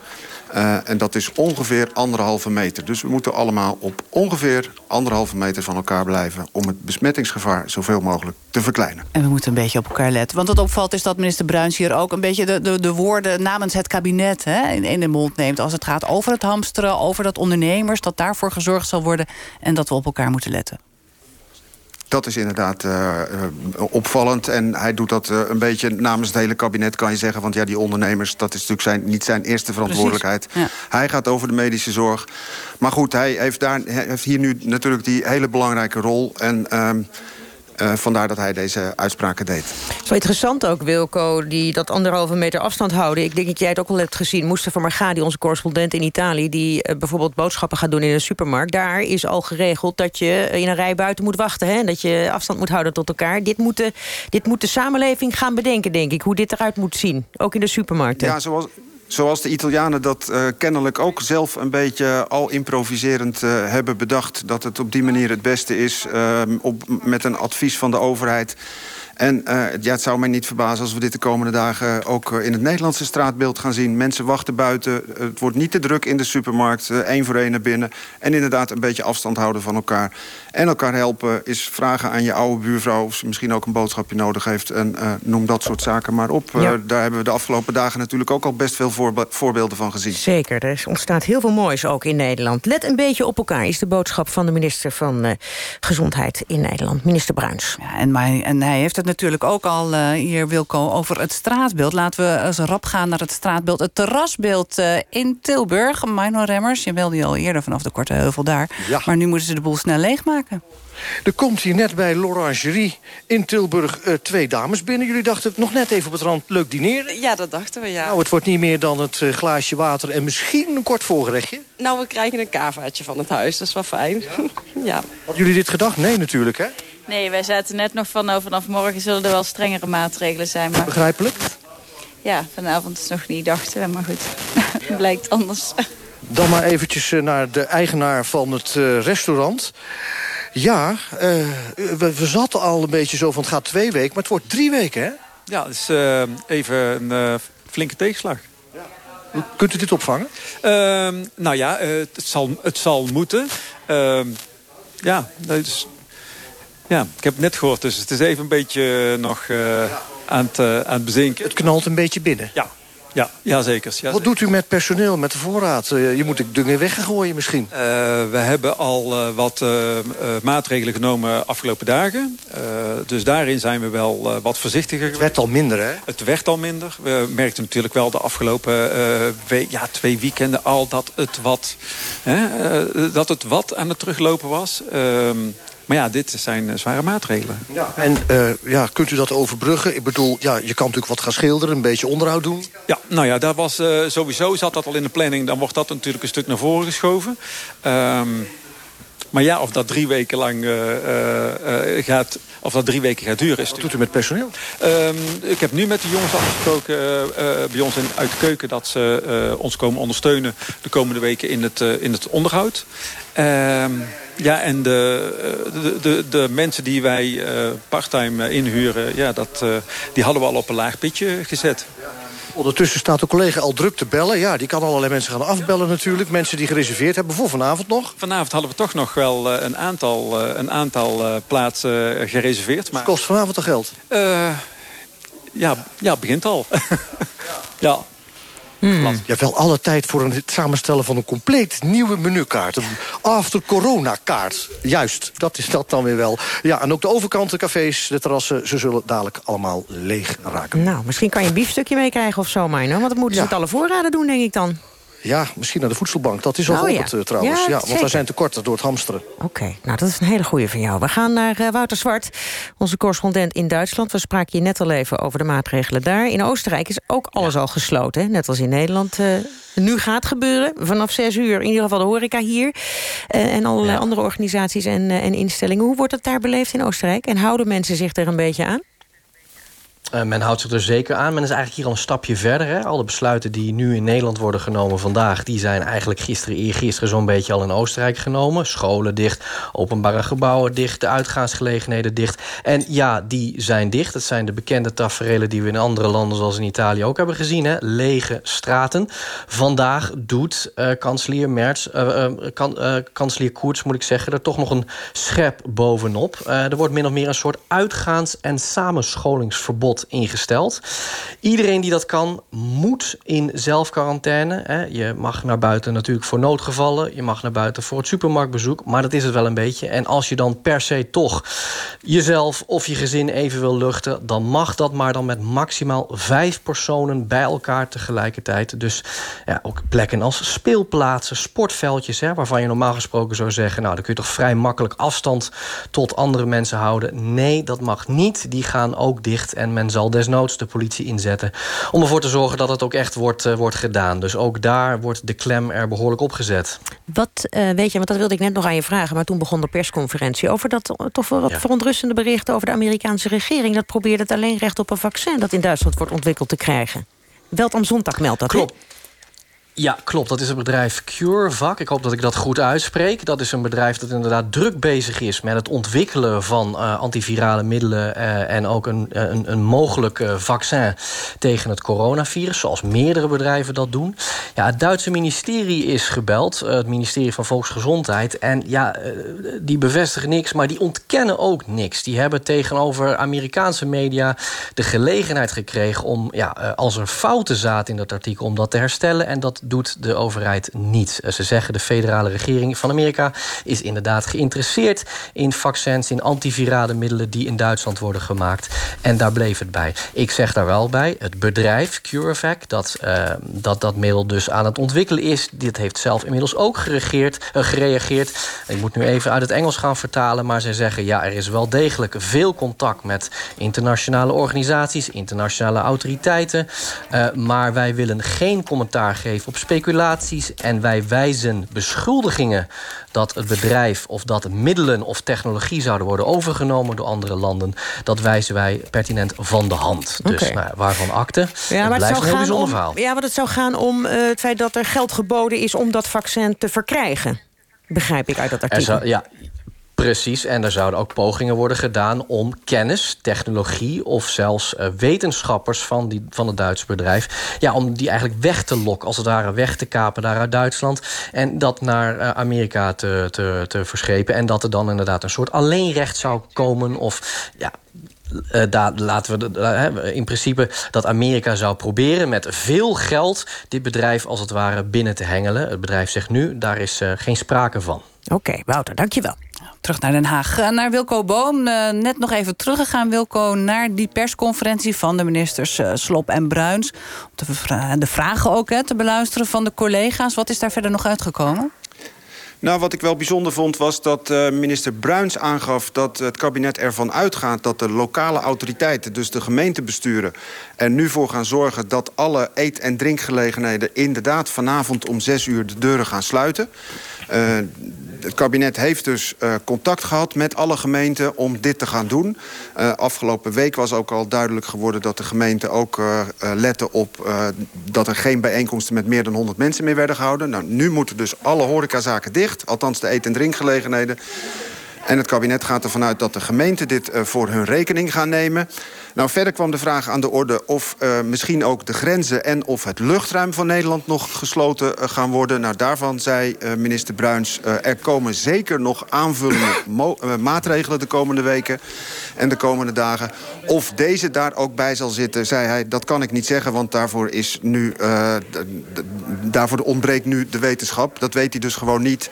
Uh, en dat is ongeveer anderhalve meter. Dus we moeten allemaal op ongeveer anderhalve meter van elkaar blijven... om het besmettingsgevaar zoveel mogelijk te verkleinen. En we moeten een beetje op elkaar letten. Want wat opvalt is dat minister Bruins hier ook een beetje de, de, de woorden... namens het kabinet hè, in de mond neemt. Als het gaat over het hamsteren, over dat ondernemers... dat daarvoor gezorgd zal worden en dat we op elkaar moeten letten. Dat is inderdaad uh, opvallend. En hij doet dat uh, een beetje namens het hele kabinet, kan je zeggen. Want ja, die ondernemers, dat is natuurlijk zijn, niet zijn eerste verantwoordelijkheid. Ja. Hij gaat over de medische zorg. Maar goed, hij heeft, daar, hij heeft hier nu natuurlijk die hele belangrijke rol. En... Uh, uh, vandaar dat hij deze uitspraken deed. Zo interessant ook, Wilco, die dat anderhalve meter afstand houden. Ik denk dat jij het ook al hebt gezien. Mustafa Margadi, onze correspondent in Italië... die uh, bijvoorbeeld boodschappen gaat doen in een supermarkt. Daar is al geregeld dat je in een rij buiten moet wachten. Hè? Dat je afstand moet houden tot elkaar. Dit moet, de, dit moet de samenleving gaan bedenken, denk ik. Hoe dit eruit moet zien. Ook in de supermarkten. Ja, zoals, Zoals de Italianen dat uh, kennelijk ook zelf een beetje al improviserend uh, hebben bedacht... dat het op die manier het beste is uh, op, met een advies van de overheid... En uh, ja, het zou mij niet verbazen als we dit de komende dagen... ook in het Nederlandse straatbeeld gaan zien. Mensen wachten buiten. Het wordt niet te druk in de supermarkt. Één voor één naar binnen. En inderdaad een beetje afstand houden van elkaar. En elkaar helpen is vragen aan je oude buurvrouw... of ze misschien ook een boodschapje nodig heeft. En uh, noem dat soort zaken maar op. Ja. daar hebben we de afgelopen dagen natuurlijk ook al best veel voorbe voorbeelden van gezien. Zeker, er ontstaat heel veel moois ook in Nederland. Let een beetje op elkaar is de boodschap van de minister van Gezondheid in Nederland. Minister Bruins. Ja, en, mij, en hij heeft het natuurlijk ook al uh, hier, Wilco, over het straatbeeld. Laten we eens rap gaan naar het straatbeeld. Het terrasbeeld uh, in Tilburg. Mino Remmers, je wilde je al eerder vanaf de Korte Heuvel daar. Ja. Maar nu moeten ze de boel snel leegmaken. Er komt hier net bij l'Orangerie in Tilburg uh, twee dames binnen. Jullie dachten nog net even op het rand leuk dineren? Ja, dat dachten we, ja. Nou, het wordt niet meer dan het uh, glaasje water en misschien een kort voorgerechtje. Nou, we krijgen een kavaatje van het huis, dat is wel fijn. Ja. ja. Hadden jullie dit gedacht? Nee, natuurlijk, hè? Nee, wij zaten net nog van, nou, vanaf morgen zullen er wel strengere maatregelen zijn. Maar... Begrijpelijk? Ja, vanavond is nog niet dachten, maar goed, het blijkt anders. Dan maar eventjes eh, naar de eigenaar van het eh, restaurant. Ja, eh, we, we zaten al een beetje zo van het gaat twee weken, maar het wordt drie weken, hè? Ja, dat is even een flinke tegenslag. Kunt u dit opvangen? Ehm, nou ja, het, zal, het zal moeten. Ehm, ja, dat is, ja, ik heb het net gehoord, dus het is even een beetje nog aan, het, aan het bezinken. Het knalt een beetje binnen. Ja, ja, ja zeker. Ja, Wat doet u met personeel, met de voorraad? Eh, je moet de dingen weggooien misschien. Eh, we hebben al eh, wat maatregelen genomen afgelopen dagen. Eh, dus daarin zijn we wel eh, wat voorzichtiger. Het werd al minder, hè? Het werd al minder. We merkten natuurlijk wel de afgelopen eh, we- ja, twee weekenden al dat het wat, hè, dat het wat aan het teruglopen was. Maar ja, dit zijn eh, zware maatregelen. Ja. En eh, ja, kunt u dat overbruggen? Ik bedoel, ja, je kan natuurlijk wat gaan schilderen, een beetje onderhoud doen. Ja, nou ja, daar was, eh, sowieso zat dat al in de planning. Dan wordt dat natuurlijk een stuk naar voren geschoven. Ehm, maar ja, of dat drie weken lang gaat, of dat drie weken gaat duren. Is Wat doet u met personeel? Ehm, ik heb nu met de jongens afgesproken bij ons in, uit de keuken... dat ze ons komen ondersteunen de komende weken in het, in het onderhoud. Ehm, ja, en de, eh, de, de, de mensen die wij eh, parttime eh, inhuren... Ja, dat, eh, die hadden we al op een laag pitje gezet. Ondertussen staat de collega al druk te bellen. Ja, die kan allerlei mensen gaan afbellen natuurlijk. Mensen die gereserveerd hebben voor vanavond nog. Vanavond hadden we toch nog wel eh, een aantal, eh, een aantal eh, plaatsen gereserveerd. Maar, Het kost vanavond toch geld? Eh, ja, ja, het begint al. ja. Je hebt wel alle tijd voor een- het samenstellen van een compleet nieuwe menukaart. Een after corona kaart. Juist, dat is dat dan weer wel. Ja, en ook de overkant, de cafés, de terrassen... ze zullen dadelijk allemaal leeg raken. Nou, misschien kan je een biefstukje meekrijgen of zo, Mino. Want dat moeten ze Ja. met alle voorraden doen, denk ik dan. Ja, misschien naar de voedselbank. Dat is al Oh, ja. eh, trouwens. Ja, Ja, want zeker. wij zijn tekorten door het hamsteren. Oké, nou dat is een hele goede van jou. We gaan naar eh, Wouter Zwart, onze correspondent in Duitsland. We spraken je net al even over de maatregelen daar. In Oostenrijk is ook alles al gesloten, hè? net als in Nederland. eh, nu gaat gebeuren, vanaf zes uur. In ieder geval de horeca hier. en allerlei andere organisaties en, en instellingen. Hoe wordt het daar beleefd in Oostenrijk? En houden mensen zich er een beetje aan? Eh, men houdt zich er zeker aan. Men is eigenlijk hier al een stapje verder. Hè. Alle besluiten die nu in Nederland worden genomen vandaag... die zijn eigenlijk gisteren, eergisteren zo'n beetje al in Oostenrijk genomen. Scholen dicht, openbare gebouwen dicht, de uitgaansgelegenheden dicht. En ja, die zijn dicht. Het zijn de bekende taferelen die we in andere landen... zoals in Italië ook hebben gezien. Hè. Lege straten. Vandaag doet eh, kanselier Merz, eh, kan, kanselier Koerts, moet ik zeggen... er toch nog een schep bovenop. Er wordt min of meer een soort uitgaans- en samenscholingsverbod ingesteld. Iedereen die dat kan, moet in zelfquarantaine. Je mag naar buiten natuurlijk voor noodgevallen. Je mag naar buiten voor het supermarktbezoek. Maar dat is het wel een beetje. En als je dan per se toch jezelf of je gezin even wil luchten... dan mag dat maar dan met maximaal vijf personen bij elkaar tegelijkertijd. Dus ja, ook plekken als speelplaatsen, sportveldjes... Hè, waarvan je normaal gesproken zou zeggen... nou, dan kun je toch vrij makkelijk afstand tot andere mensen houden. Nee, dat mag niet. Die gaan ook dicht. En men zal desnoods de politie inzetten... om ervoor te zorgen dat het ook echt wordt, eh, wordt gedaan. Dus ook daar wordt de klem er behoorlijk op gezet. Wat eh, weet je, want dat wilde ik net nog aan je vragen... maar toen begon de persconferentie over dat eh, toch wel wat verontrustende berichten... over de Amerikaanse regering. Dat probeert het alleen recht op een vaccin... dat in Duitsland wordt ontwikkeld te krijgen. Welt am Zondag meldt dat? Klopt. Ja, klopt. Dat is het bedrijf CureVac. Ik hoop dat ik dat goed uitspreek. Dat is een bedrijf dat inderdaad druk bezig is met het ontwikkelen van eh, antivirale middelen eh, en ook een, eh, een, een mogelijk vaccin tegen het coronavirus, zoals meerdere bedrijven dat doen. Ja, het Duitse ministerie is gebeld, het ministerie van Volksgezondheid. En ja, die bevestigen niks, maar die ontkennen ook niks. Die hebben tegenover Amerikaanse media de gelegenheid gekregen om, ja, als er fouten zaten in dat artikel, om dat te herstellen. En dat doet de overheid niet. Eh, Ze zeggen de federale regering van Amerika is inderdaad geïnteresseerd in vaccins, in antivirale middelen die in Duitsland worden gemaakt. En daar bleef het bij. Ik zeg daar wel bij, het bedrijf CureVac, dat eh, dat, dat middel dus aan het ontwikkelen is, dit heeft zelf inmiddels ook gereageerd. eh, gereageerd. Ik moet nu even uit het Engels gaan vertalen, maar zij zeggen ja, er is wel degelijk veel contact met internationale organisaties, internationale autoriteiten. maar wij willen geen commentaar geven op speculaties. En wij wijzen beschuldigingen dat het bedrijf of dat middelen of technologie zouden worden overgenomen door andere landen. Dat wijzen wij pertinent van de hand. Dus nou, waarvan akte. Ja, het maar het blijft zou, een heel gaan bijzonder om, verhaal. ja, maar het zou gaan om eh, het feit dat er geld geboden is... om dat vaccin te verkrijgen. Begrijp ik uit dat artikel. zou, ja, precies. En er zouden ook pogingen worden gedaan om kennis, technologie of zelfs eh, wetenschappers van, die, van het Duitse bedrijf. Ja, om die eigenlijk weg te lokken, als het ware weg te kapen daar uit Duitsland. En dat naar eh, Amerika te, te, te verschepen. En dat er dan inderdaad een soort alleenrecht zou komen. Of ja. eh, daar laten we in principe dat Amerika zou proberen met veel geld dit bedrijf als het ware binnen te hengelen. Het bedrijf zegt nu, daar is geen sprake van. Oké, Wouter, dankjevel. Terug naar Den Haag. Eh, Naar Wilco Boom. Eh, Net nog even teruggegaan, Wilco, naar die persconferentie van de ministers eh, Slop en Bruins. Om vra- de vragen ook hè, te beluisteren van de collega's. Wat is daar verder nog uitgekomen? Nou, wat ik wel bijzonder vond was dat minister Bruins aangaf dat het kabinet ervan uitgaat dat de lokale autoriteiten, dus de gemeentebesturen, er nu voor gaan zorgen dat alle eet- en drinkgelegenheden inderdaad vanavond om zes uur de deuren gaan sluiten. Eh, het kabinet heeft dus eh, contact gehad met alle gemeenten om dit te gaan doen. Eh, afgelopen week was ook al duidelijk geworden dat de gemeenten ook letten op dat er geen bijeenkomsten met meer dan 100 mensen meer werden gehouden. Nou, nu moeten dus alle horecazaken dicht, althans de eet- en drinkgelegenheden. En het kabinet gaat ervan uit dat de gemeenten dit voor hun rekening gaan nemen. Nou, verder kwam de vraag aan de orde of eh, misschien ook de grenzen en of het luchtruim van Nederland nog gesloten eh, gaan worden. Nou, daarvan zei eh, minister Bruins, er komen zeker nog aanvullende maatregelen de komende weken en de komende dagen. Of deze daar ook bij zal zitten, zei hij, dat kan ik niet zeggen, want daarvoor is nu, daarvoor ontbreekt nu de wetenschap. Dat weet hij dus gewoon niet.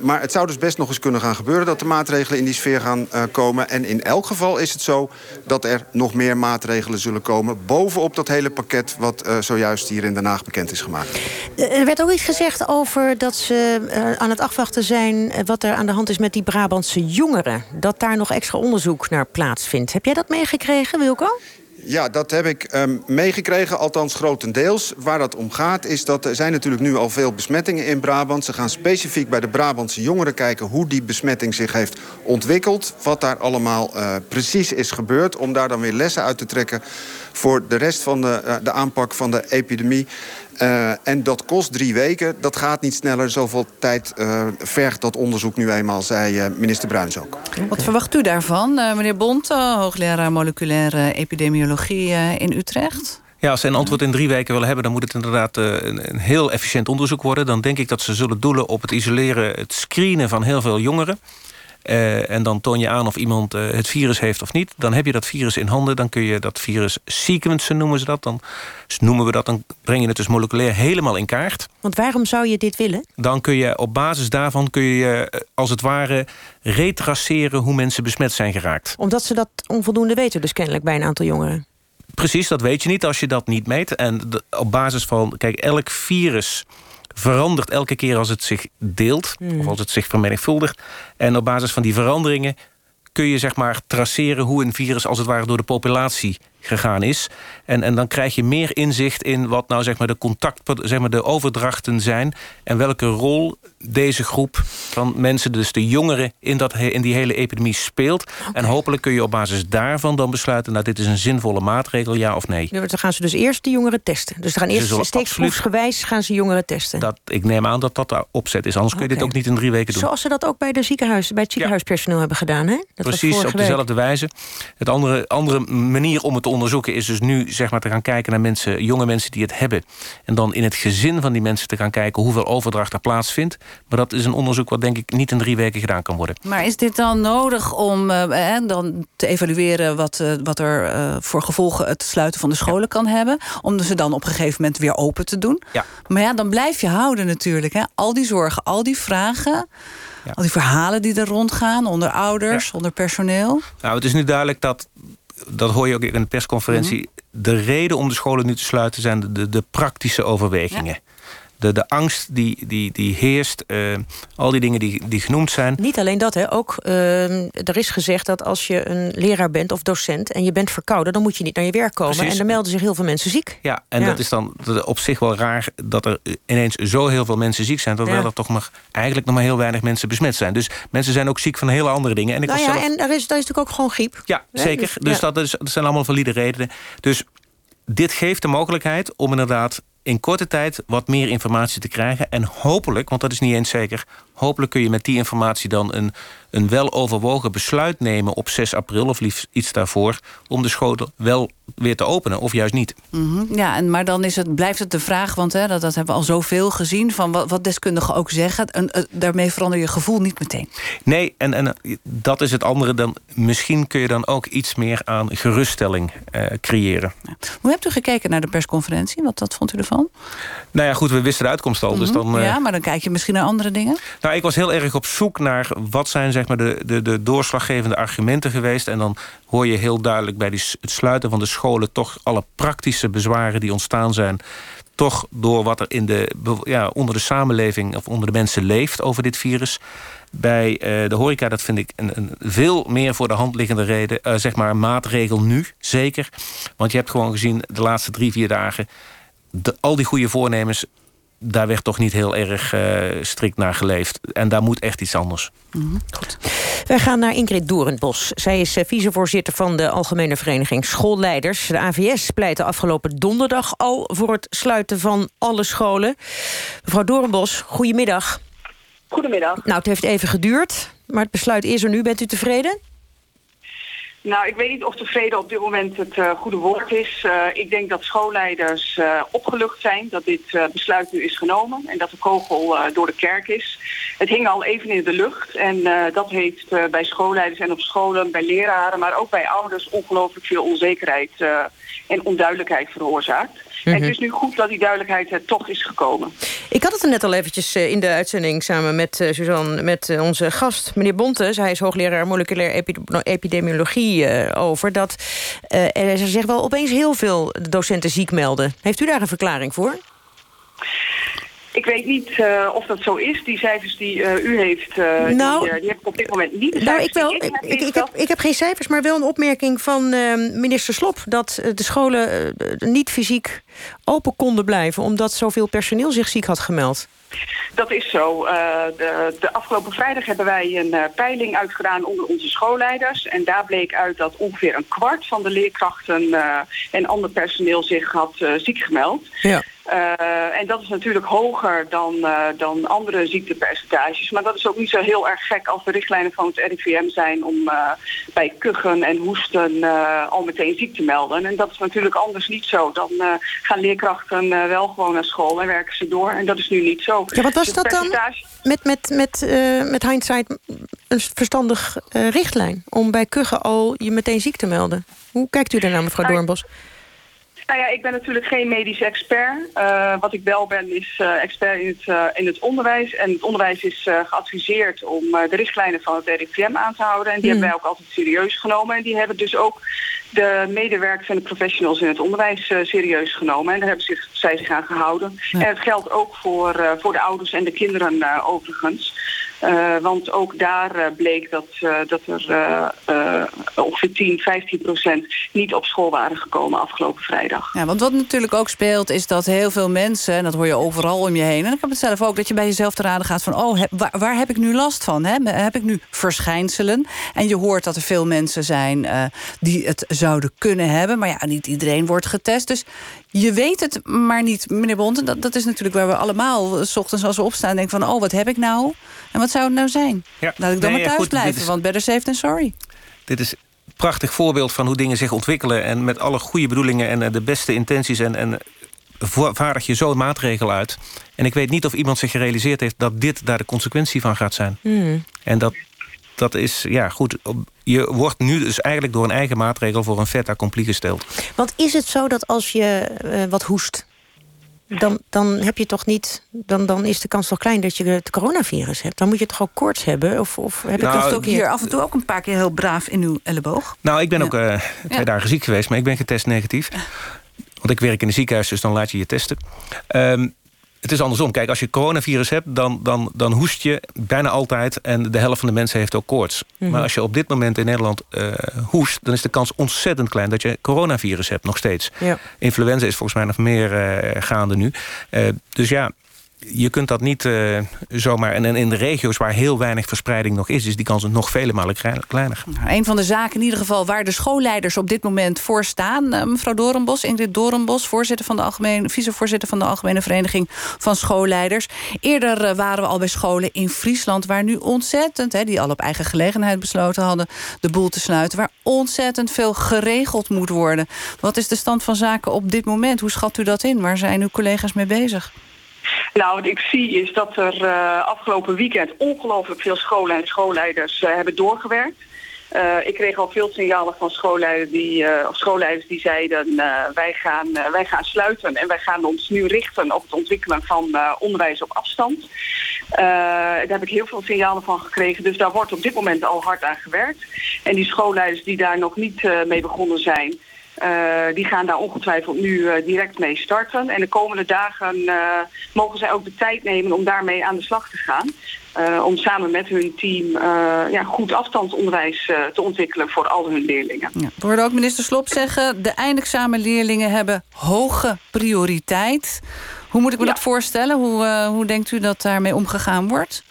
Maar het zou dus best nog eens kunnen gaan gebeuren dat de maatregelen in die sfeer gaan komen. En in elk geval is het zo dat er nog meer maatregelen zullen komen. Bovenop dat hele pakket wat eh, zojuist hier in Den Haag bekend is gemaakt. Eh, Er werd ook iets gezegd over dat ze eh, aan het afwachten zijn... wat er aan de hand is met die Brabantse jongeren. Dat daar nog extra onderzoek naar plaatsvindt. Heb jij dat meegekregen, Wilco? Ja, dat heb ik ehm, meegekregen, althans grotendeels. Waar dat om gaat is dat er zijn natuurlijk nu al veel besmettingen in Brabant. Ze gaan specifiek bij de Brabantse jongeren kijken... hoe die besmetting zich heeft ontwikkeld. Wat daar allemaal eh, precies is gebeurd. Om daar dan weer lessen uit te trekken voor de rest van de, eh, de aanpak van de epidemie. Eh, en dat kost drie weken. Dat gaat niet sneller. Zoveel tijd eh, vergt dat onderzoek nu eenmaal, zei eh, minister Bruins ook. Wat verwacht u daarvan, eh, meneer Bont, eh, hoogleraar moleculaire epidemiologie in Utrecht? Ja, als ze een antwoord in drie weken willen hebben... dan moet het inderdaad een, een heel efficiënt onderzoek worden. Dan denk ik dat ze zullen doelen op het isoleren... het screenen van heel veel jongeren. Eh, en dan toon je aan of iemand eh, het virus heeft of niet. Dan heb je dat virus in handen. Dan kun je dat virus sequencen, noemen ze dat. Dan noemen we dat, dan breng je het dus moleculair helemaal in kaart. Want waarom zou je dit willen? Dan kun je op basis daarvan kun je eh, als het ware retraceren hoe mensen besmet zijn geraakt. Omdat ze dat onvoldoende weten, dus kennelijk bij een aantal jongeren. Precies, dat weet je niet als je dat niet meet. En op basis van, kijk, elk virus verandert elke keer als het zich deelt... Hmm. of als het zich vermenigvuldigt. En op basis van die veranderingen kun je zeg maar traceren... hoe een virus als het ware door de populatie gegaan is. En, en dan krijg je meer inzicht in wat nou zeg maar de contact, zeg maar de overdrachten zijn... en welke rol deze groep van mensen, dus de jongeren... in, dat, in die hele epidemie speelt. En hopelijk kun je op basis daarvan dan besluiten... nou, dit is een zinvolle maatregel, ja of nee. Nu, Dan gaan ze dus eerst de jongeren testen. Dus ze gaan eerst steekproefsgewijs gaan ze jongeren testen. Dat, ik neem aan dat dat de opzet is. Anders kun je dit ook niet in drie weken doen. Zoals ze dat ook bij, de ziekenhuis, bij het ziekenhuispersoneel hebben gedaan, hè? Dat Precies, op week. dezelfde wijze. Het andere, andere manier om het te onderzoeken is dus nu zeg maar, te gaan kijken naar mensen, jonge mensen die het hebben. En dan in het gezin van die mensen te gaan kijken hoeveel overdracht er plaatsvindt. Maar dat is een onderzoek wat denk ik niet in drie weken gedaan kan worden. Maar is dit dan nodig om eh, eh, dan te evalueren wat, eh, wat er eh, voor gevolgen het sluiten van de scholen kan hebben? Om ze dan op een gegeven moment weer open te doen. Ja. Maar ja, dan blijf je houden natuurlijk. Hè? Al die zorgen, al die vragen, al die verhalen die er rondgaan onder ouders, onder personeel. Nou, het is nu duidelijk dat, dat hoor je ook in de persconferentie... de reden om de scholen nu te sluiten zijn de, de, de praktische overwegingen. De, de angst die, die, die heerst, eh, al die dingen die, die genoemd zijn. Niet alleen dat, hè. ook uh, er is gezegd dat als je een leraar bent of docent en je bent verkouden, dan moet je niet naar je werk komen. Precies. En dan melden zich heel veel mensen ziek. Ja, en dat is dan op zich wel raar dat er ineens zo heel veel mensen ziek zijn, terwijl Ja. er toch maar eigenlijk nog maar heel weinig mensen besmet zijn. Dus mensen zijn ook ziek van hele andere dingen. En ik Nou ja, zelf- en er is, er is natuurlijk ook gewoon griep. Ja, Hè, zeker. Dus, ja. dat, is, dat zijn allemaal valide redenen. Dus dit geeft de mogelijkheid om inderdaad in korte tijd wat meer informatie te krijgen. En hopelijk, want dat is niet eens zeker... hopelijk kun je met die informatie dan een, een weloverwogen besluit nemen... op 6 april of liefst iets daarvoor... om de scholen wel weer te openen of juist niet. Mhm. Ja, en, maar dan is het, blijft het de vraag, want hè, dat, dat hebben we al zoveel gezien... van wat, wat deskundigen ook zeggen. En, eh, daarmee verander je gevoel niet meteen. Nee, en, en eh, dat is het andere. Dan, misschien kun je dan ook iets meer aan geruststelling eh, creëren. Hoe hebt u gekeken naar de persconferentie? Wat, wat vond u ervan? Nou ja, goed, we wisten de uitkomst al. Dus Mhm. dan, Ja, maar dan kijk je misschien naar andere dingen. Nou, ik was heel erg op zoek naar wat zijn zeg maar, de, de, de doorslaggevende argumenten geweest. En dan hoor je heel duidelijk bij het sluiten van de scholen... toch alle praktische bezwaren die ontstaan zijn... toch door wat er in de, ja, onder de samenleving of onder de mensen leeft over dit virus. Bij eh, de horeca, dat vind ik een, een veel meer voor de hand liggende reden. eh, zeg maar maatregel nu, zeker. Want je hebt gewoon gezien de laatste drie, vier dagen... De, al die goede voornemens, daar werd toch niet heel erg eh, strikt naar geleefd. En daar moet echt iets anders. Wij gaan naar Ingrid Doornbos. Zij is eh, vicevoorzitter van de Algemene Vereniging Schoolleiders. De AVS pleitte afgelopen donderdag al voor het sluiten van alle scholen. Mevrouw Doornbos, goedemiddag. Goedemiddag. Nou, het heeft even geduurd, maar het besluit is er nu. Bent u tevreden? Nou, ik weet niet of tevreden op dit moment het eh, goede woord is. Eh, ik denk dat schoolleiders eh, opgelucht zijn dat dit besluit nu is genomen en dat de kogel door de kerk is. Het hing al even in de lucht en dat heeft bij schoolleiders en op scholen, bij leraren, maar ook bij ouders ongelooflijk veel onzekerheid en onduidelijkheid veroorzaakt. En Mhm. het is nu goed dat die duidelijkheid er toch is gekomen. Ik had het er net al eventjes eh, in de uitzending samen met eh, Suzanne, met eh, onze gast, meneer Bontes. Hij is hoogleraar moleculaire epi- epidemiologie eh, over. Dat eh, er zich wel opeens heel veel docenten ziek melden. Heeft u daar een verklaring voor? Ik weet niet eh, of dat zo is. Die cijfers die eh, u heeft, eh, Nou, die, die heb ik op dit moment niet. Nou, ik wel. Ik, heb, ik, heb, ik heb geen cijfers, maar wel een opmerking van eh, minister Slop... dat de scholen niet fysiek open konden blijven... omdat zoveel personeel zich ziek had gemeld. Dat is zo. De, de afgelopen vrijdag hebben wij een peiling uitgedaan onder onze schoolleiders. En daar bleek uit dat ongeveer een kwart van de leerkrachten en ander personeel zich had ziek gemeld. Ja. Eh, en dat is natuurlijk hoger dan, eh, dan andere ziektepercentages. Maar dat is ook niet zo heel erg gek als de richtlijnen van het RIVM zijn om eh, bij kuchen en hoesten al meteen ziek te melden. En dat is natuurlijk anders niet zo. Dan gaan leerkrachten wel gewoon naar school en werken ze door. En dat is nu niet zo. Ja, wat was Dus dat dan? Met, met, met, met hindsight een verstandig richtlijn... om bij kuchen al je meteen ziek te melden. Hoe kijkt u daarnaar, mevrouw Doornbos? Nou ja, ik ben natuurlijk geen medisch expert. Eh, wat ik wel ben is eh, expert in het, eh, in het onderwijs. En het onderwijs is geadviseerd om de richtlijnen van het RIVM aan te houden. En die Hmm. hebben wij ook altijd serieus genomen. En die hebben dus ook de medewerkers en de professionals in het onderwijs serieus genomen. En daar hebben zich, zij zich aan gehouden. En het geldt ook voor, voor de ouders en de kinderen overigens. Eh, want ook daar eh, bleek dat, eh, dat er ongeveer 10, 15 procent niet op school waren gekomen afgelopen vrijdag. Ja, want wat natuurlijk ook speelt is dat heel veel mensen... en dat hoor je overal om je heen... en ik heb het zelf ook, dat je bij jezelf te raden gaat van... oh, waar, heb ik nu last van? Hè? Heb ik nu verschijnselen? En je hoort dat er veel mensen zijn die het zouden kunnen hebben... maar ja, niet iedereen wordt getest. Dus je weet het maar niet, meneer Bond. En dat, dat is natuurlijk waar we allemaal... s ochtends als we opstaan denken van... oh, wat heb ik nou? En wat zou het nou zijn? Ja. Laat ik dan Nee, maar thuis goed, blijven, is- want better safe than sorry. Dit is een prachtig voorbeeld van hoe dingen zich ontwikkelen. En met alle goede bedoelingen en eh, de beste intenties... en, en vaardig je zo'n maatregel uit. En ik weet niet of iemand zich gerealiseerd heeft... dat dit daar de consequentie van gaat zijn. Hmm. En dat, dat is, ja goed... Je wordt nu dus eigenlijk door een eigen maatregel... voor een fait accompli gesteld. Want is het zo dat als je eh, wat hoest... Dan, dan heb je toch niet. Dan, dan is de kans toch klein dat je het coronavirus hebt. Dan moet je toch ook koorts hebben? Of, of heb ik Nou, dat ook hier af en toe ook een paar keer heel braaf in uw elleboog. Nou, ik ben ook eh, twee Ja. dagen ziek geweest, maar ik ben getest negatief. Want ik werk in een ziekenhuis, dus dan laat je je testen. Ehm, het is andersom. Kijk, als je coronavirus hebt, dan, dan, dan hoest je bijna altijd... en de helft van de mensen heeft ook koorts. Mhm. Maar als je op dit moment in Nederland eh, hoest... dan is de kans ontzettend klein dat je coronavirus hebt, nog steeds. Ja. Influenza is volgens mij nog meer eh, gaande nu. Eh, dus ja, je kunt dat niet eh, zomaar... En, in de regio's waar heel weinig verspreiding nog is... is die kans nog vele malen klein- kleiner. Nou, Een van de zaken in ieder geval waar de schoolleiders op dit moment voor staan. eh, mevrouw Dorenbos, Ingrid Dorenbos, voorzitter van de algemene, vicevoorzitter van de Algemene Vereniging van Schoolleiders. Eerder eh, waren we al bij scholen in Friesland, waar nu ontzettend, die al op eigen gelegenheid besloten hadden de boel te sluiten, waar ontzettend veel geregeld moet worden. Wat is de stand van zaken op dit moment? Hoe schat u dat in? Waar zijn uw collega's mee bezig? Nou, wat ik zie is dat er eh, afgelopen weekend ongelooflijk veel scholen en schoolleiders eh, hebben doorgewerkt. Eh, ik kreeg al veel signalen van schoolleiders die, schoolleiders die zeiden wij, gaan, wij gaan sluiten en wij gaan ons nu richten op het ontwikkelen van onderwijs op afstand. Daar heb ik heel veel signalen van gekregen, dus daar wordt op dit moment al hard aan gewerkt. En die schoolleiders die daar nog niet mee begonnen zijn, die gaan daar ongetwijfeld nu eh, direct mee starten. En de komende dagen eh, mogen zij ook de tijd nemen om daarmee aan de slag te gaan. Eh, om samen met hun team eh, ja, goed afstandsonderwijs eh, te ontwikkelen voor al hun leerlingen. Ja. We hoorden ook minister Slop zeggen... de eindexamenleerlingen hebben hoge prioriteit. Hoe moet ik me dat voorstellen? Hoe, eh, hoe denkt u dat daarmee omgegaan wordt?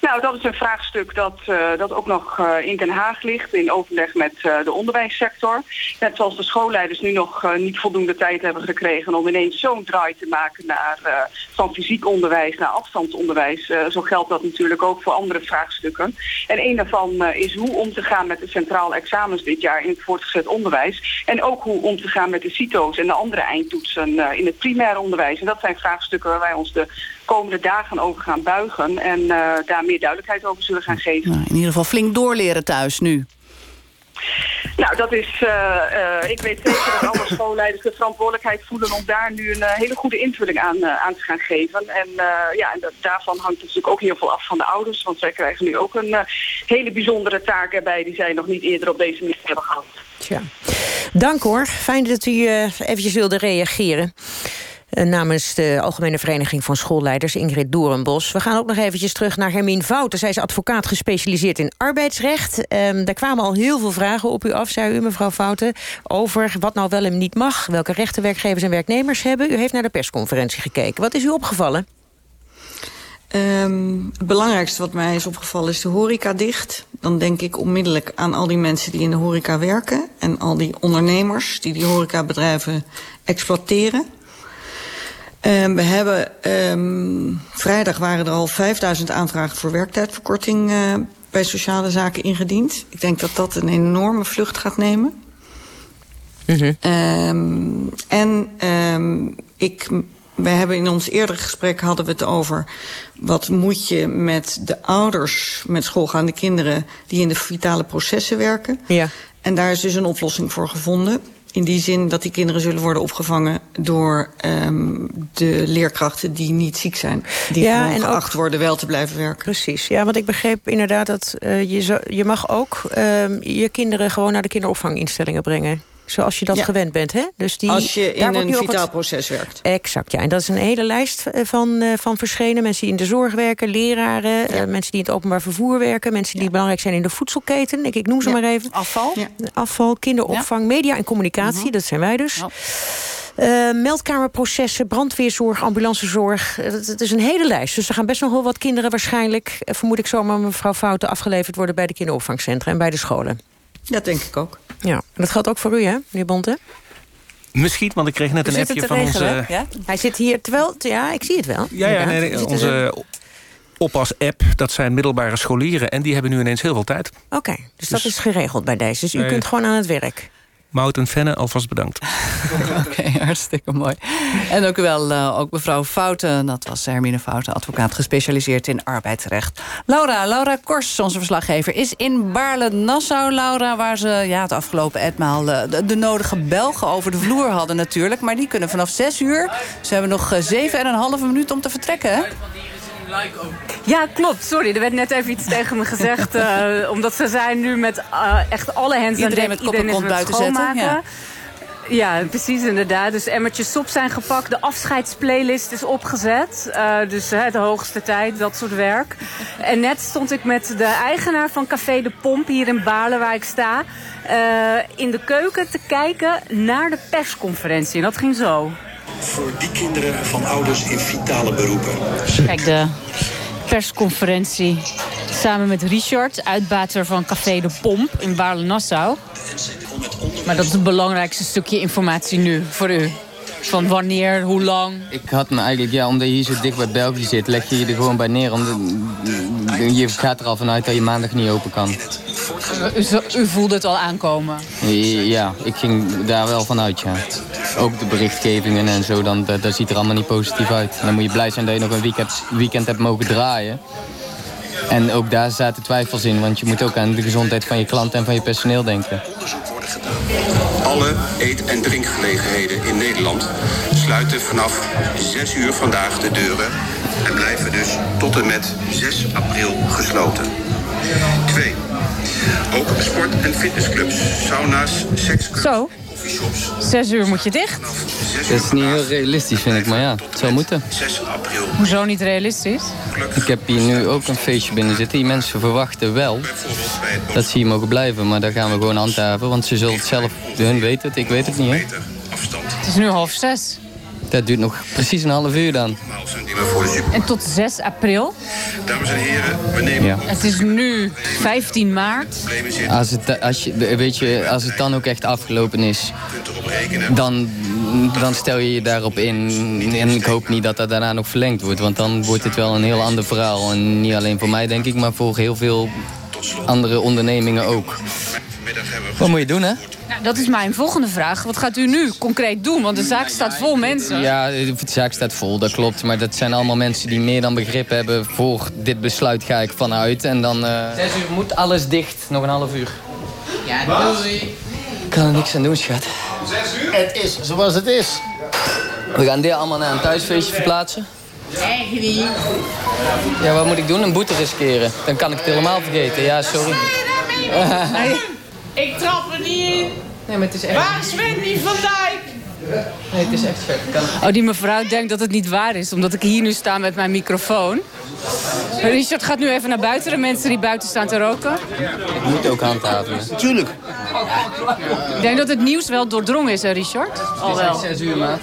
Nou, dat is een vraagstuk dat, eh, dat ook nog eh, in Den Haag ligt, in overleg met eh, de onderwijssector. Net zoals de schoolleiders nu nog niet voldoende tijd hebben gekregen om ineens zo'n draai te maken naar, van fysiek onderwijs naar afstandsonderwijs. Zo geldt dat natuurlijk ook voor andere vraagstukken. En een daarvan is hoe om te gaan met de centrale examens dit jaar in het voortgezet onderwijs. En ook hoe om te gaan met de CITO's en de andere eindtoetsen in het primair onderwijs. En dat zijn vraagstukken waar wij ons de komende dagen over gaan buigen en eh, daar meer duidelijkheid over zullen gaan geven. Nou, in ieder geval flink doorleren thuis nu. Nou, dat is, eh, eh, ik weet zeker dat alle schoolleiders de verantwoordelijkheid voelen om daar nu een hele goede invulling aan, aan te gaan geven. En eh, ja, en dat, daarvan hangt natuurlijk ook heel veel af van de ouders, want zij krijgen nu ook een hele bijzondere taak erbij die zij nog niet eerder op deze manier hebben gehad. Tja. Dank hoor. Fijn dat u eh, eventjes wilde reageren. Eh, namens de Algemene Vereniging van Schoolleiders, Ingrid Doornbos. We gaan ook nog eventjes terug naar Hermine Fouten. Zij is advocaat gespecialiseerd in arbeidsrecht. Ehm, daar kwamen al heel veel vragen op u af, zei u, mevrouw Fouten... over wat nou wel en niet mag, welke rechten werkgevers en werknemers hebben. U heeft naar de persconferentie gekeken. Wat is u opgevallen? Ehm, het belangrijkste wat mij is opgevallen is de horeca dicht. Dan denk ik onmiddellijk aan al die mensen die in de horeca werken... en al die ondernemers die die horecabedrijven exploiteren. Ehm, we hebben... ehm, vrijdag waren er al 5000 aanvragen voor werktijdverkorting... eh, bij sociale zaken ingediend. Ik denk dat dat een enorme vlucht gaat nemen. Ehm, en ik, we hebben in ons eerdere gesprek hadden we het over... wat moet je met de ouders met schoolgaande kinderen... die in de vitale processen werken. Ja. En daar is dus een oplossing voor gevonden. In die zin dat die kinderen zullen worden opgevangen... door ehm, de leerkrachten die niet ziek zijn. Die Ja, ook- geacht worden wel te blijven werken. Precies, ja, want ik begreep inderdaad dat eh, je, zo, je mag ook ehm, je kinderen gewoon naar de kinderopvanginstellingen brengen. Zoals je dat Ja. gewend bent, hè? Dus die, Als je daar in wordt een vitaal wat- proces werkt. Exact, ja. En dat is een hele lijst eh, van, eh, van verschenen. Mensen die in de zorg werken, leraren, eh, mensen die in het openbaar vervoer werken... mensen die belangrijk zijn in de voedselketen. Ik, ik noem ze maar even. Afval? Afval, kinderopvang, media en communicatie. Dat zijn wij dus. Eh, meldkamerprocessen, brandweerzorg, ambulancezorg. Het, is een hele lijst. Dus er gaan best nog wel wat kinderen waarschijnlijk... vermoed ik zomaar mevrouw Fouten afgeleverd worden... bij de kinderopvangcentra en bij de scholen. Dat denk ik ook. Ja, en dat geldt ook voor u, hè, meneer Bonte? Misschien, want ik kreeg net We een appje van regelen, onze... ja? Hij zit hier, terwijl... Ja, ik zie het wel. Ja, ja nee, onze oppas-app, dat zijn middelbare scholieren... en die hebben nu ineens heel veel tijd. Oké, dus dat Dus- is geregeld bij deze. Dus u Nee. kunt gewoon aan het werk. Mout en alvast bedankt. Oké, hartstikke mooi. En ook wel eh, ook mevrouw Fouten, dat was Hermine Fouten... advocaat gespecialiseerd in arbeidsrecht. Laura, Laura Kors, onze verslaggever, is in Baarle-Nassau. Laura, waar ze ja, het afgelopen etmaal eh, de, de nodige Belgen over de vloer hadden natuurlijk. Maar die kunnen vanaf zes uur. Ze hebben nog eh, zeven en een halve minuut om te vertrekken, hè? Ja, klopt. Sorry, er werd net even iets tegen me gezegd. eh, omdat ze zijn nu met eh, echt alle hens aan Iedereen dek. met kop en Iedereen is kont het buiten zetten, schoonmaken. Ja, precies inderdaad. Dus emmertjes sop zijn gepakt. De afscheidsplaylist is opgezet. Uh, dus de hoogste tijd, dat soort werk. En net stond ik met de eigenaar van Café de Pomp hier in Baarle, waar ik sta... In de keuken te kijken naar de persconferentie. En dat ging zo. Voor die kinderen van ouders in vitale beroepen. Kijk, de persconferentie samen met Richard, uitbater van Café de Pomp in Baarle-Nassau. Maar dat is het belangrijkste stukje informatie nu voor u. Van wanneer, hoe lang? Ik had me eigenlijk, ja, omdat je hier zo dicht bij België zit, leg je je er gewoon bij neer. Omdat, je gaat er al vanuit dat je maandag niet open kan. U, u voelde het al aankomen? Ja, ik ging daar wel vanuit, ja. Ook de berichtgevingen en zo, dan, dat, dat ziet er allemaal niet positief uit. dan moet je blij zijn dat je nog een weekend, weekend hebt mogen draaien. En ook daar zaten twijfels in, want je moet ook aan de gezondheid van je klant en van je personeel denken. Alle eet- en drinkgelegenheden in Nederland sluiten vanaf 6 uur vandaag de deuren en blijven dus tot en met 6 april gesloten. 2. Ook sport- en fitnessclubs, sauna's, seksclubs, Zo. Zes uur moet je dicht. Dat is niet heel realistisch, vind ik, maar ja, het zou moeten. 6 april. Hoezo niet realistisch? Ik heb hier nu ook een feestje binnen zitten. Die mensen verwachten wel dat ze hier mogen blijven. Maar daar gaan we gewoon handhaven. Want ze zullen het zelf, hun weten het, ik weet het niet. Hè? Het is nu half zes. Dat duurt nog precies een half uur dan. En tot 6 april? Dames en heren, we nemen... Ja. Het is nu 15 maart. Als het, als je, weet je, als het dan ook echt afgelopen is, dan, dan stel je je daarop in. En ik hoop niet dat dat daarna nog verlengd wordt. Want dan wordt het wel een heel ander verhaal. En niet alleen voor mij, denk ik, maar voor heel veel andere ondernemingen ook. Wat moet je doen, hè? Nou, dat is mijn volgende vraag. Wat gaat u nu concreet doen? Want de zaak staat vol mensen. Ja, de zaak staat vol, dat klopt. Maar dat zijn allemaal mensen die meer dan begrip hebben. Voor dit besluit ga ik vanuit. En dan... Uh... Zes uur moet alles dicht. Nog een half uur. Ja, doei. Ik kan er niks aan doen, schat. Zes uur? Het is zoals het is. We gaan dit allemaal naar een thuisfeestje verplaatsen. Echt niet. Ja, wat moet ik doen? Een boete riskeren. Dan kan ik het helemaal vergeten. Ja, sorry. Ik trap er niet in. Nee, maar het is echt... Waar is Wendy van Dijk? Nee, het is echt vet. Kan... Oh, die mevrouw denkt dat het niet waar is, omdat ik hier nu sta met mijn microfoon. Richard gaat nu even naar buiten, de mensen die buiten staan te roken. Ik moet ook handhaven. Tuurlijk. Ik denk dat het nieuws wel doordrongen is, hè, Richard? Al wel. Zes uur, maat.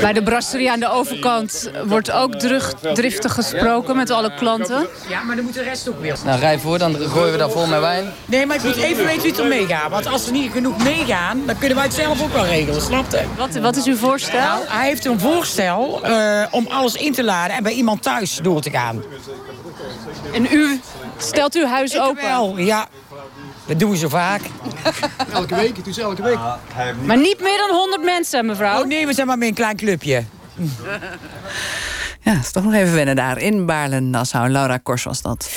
Bij de brasserie aan de overkant wordt ook druk, driftig gesproken met alle klanten. Ja, maar dan moet de rest ook weer. Nou, rij voor, dan gooien we daar vol met wijn. Nee, maar ik moet even weten wie er meegaat. Want als er niet genoeg meegaan, dan kunnen wij het zelf ook wel regelen, Wat, wat is uw voorstel? Nou, hij heeft een voorstel uh, om alles in te laden en bij iemand thuis door te gaan. En u stelt uw huis ik open? Wel, ja. Dat doen we zo vaak. Elke week, doe ze elke week. Maar niet meer dan 100 mensen, mevrouw? Oh nee, we zijn maar met een klein clubje. Ja, het is toch nog even wennen daar in Baarle-Nassau. Laura Kors was dat.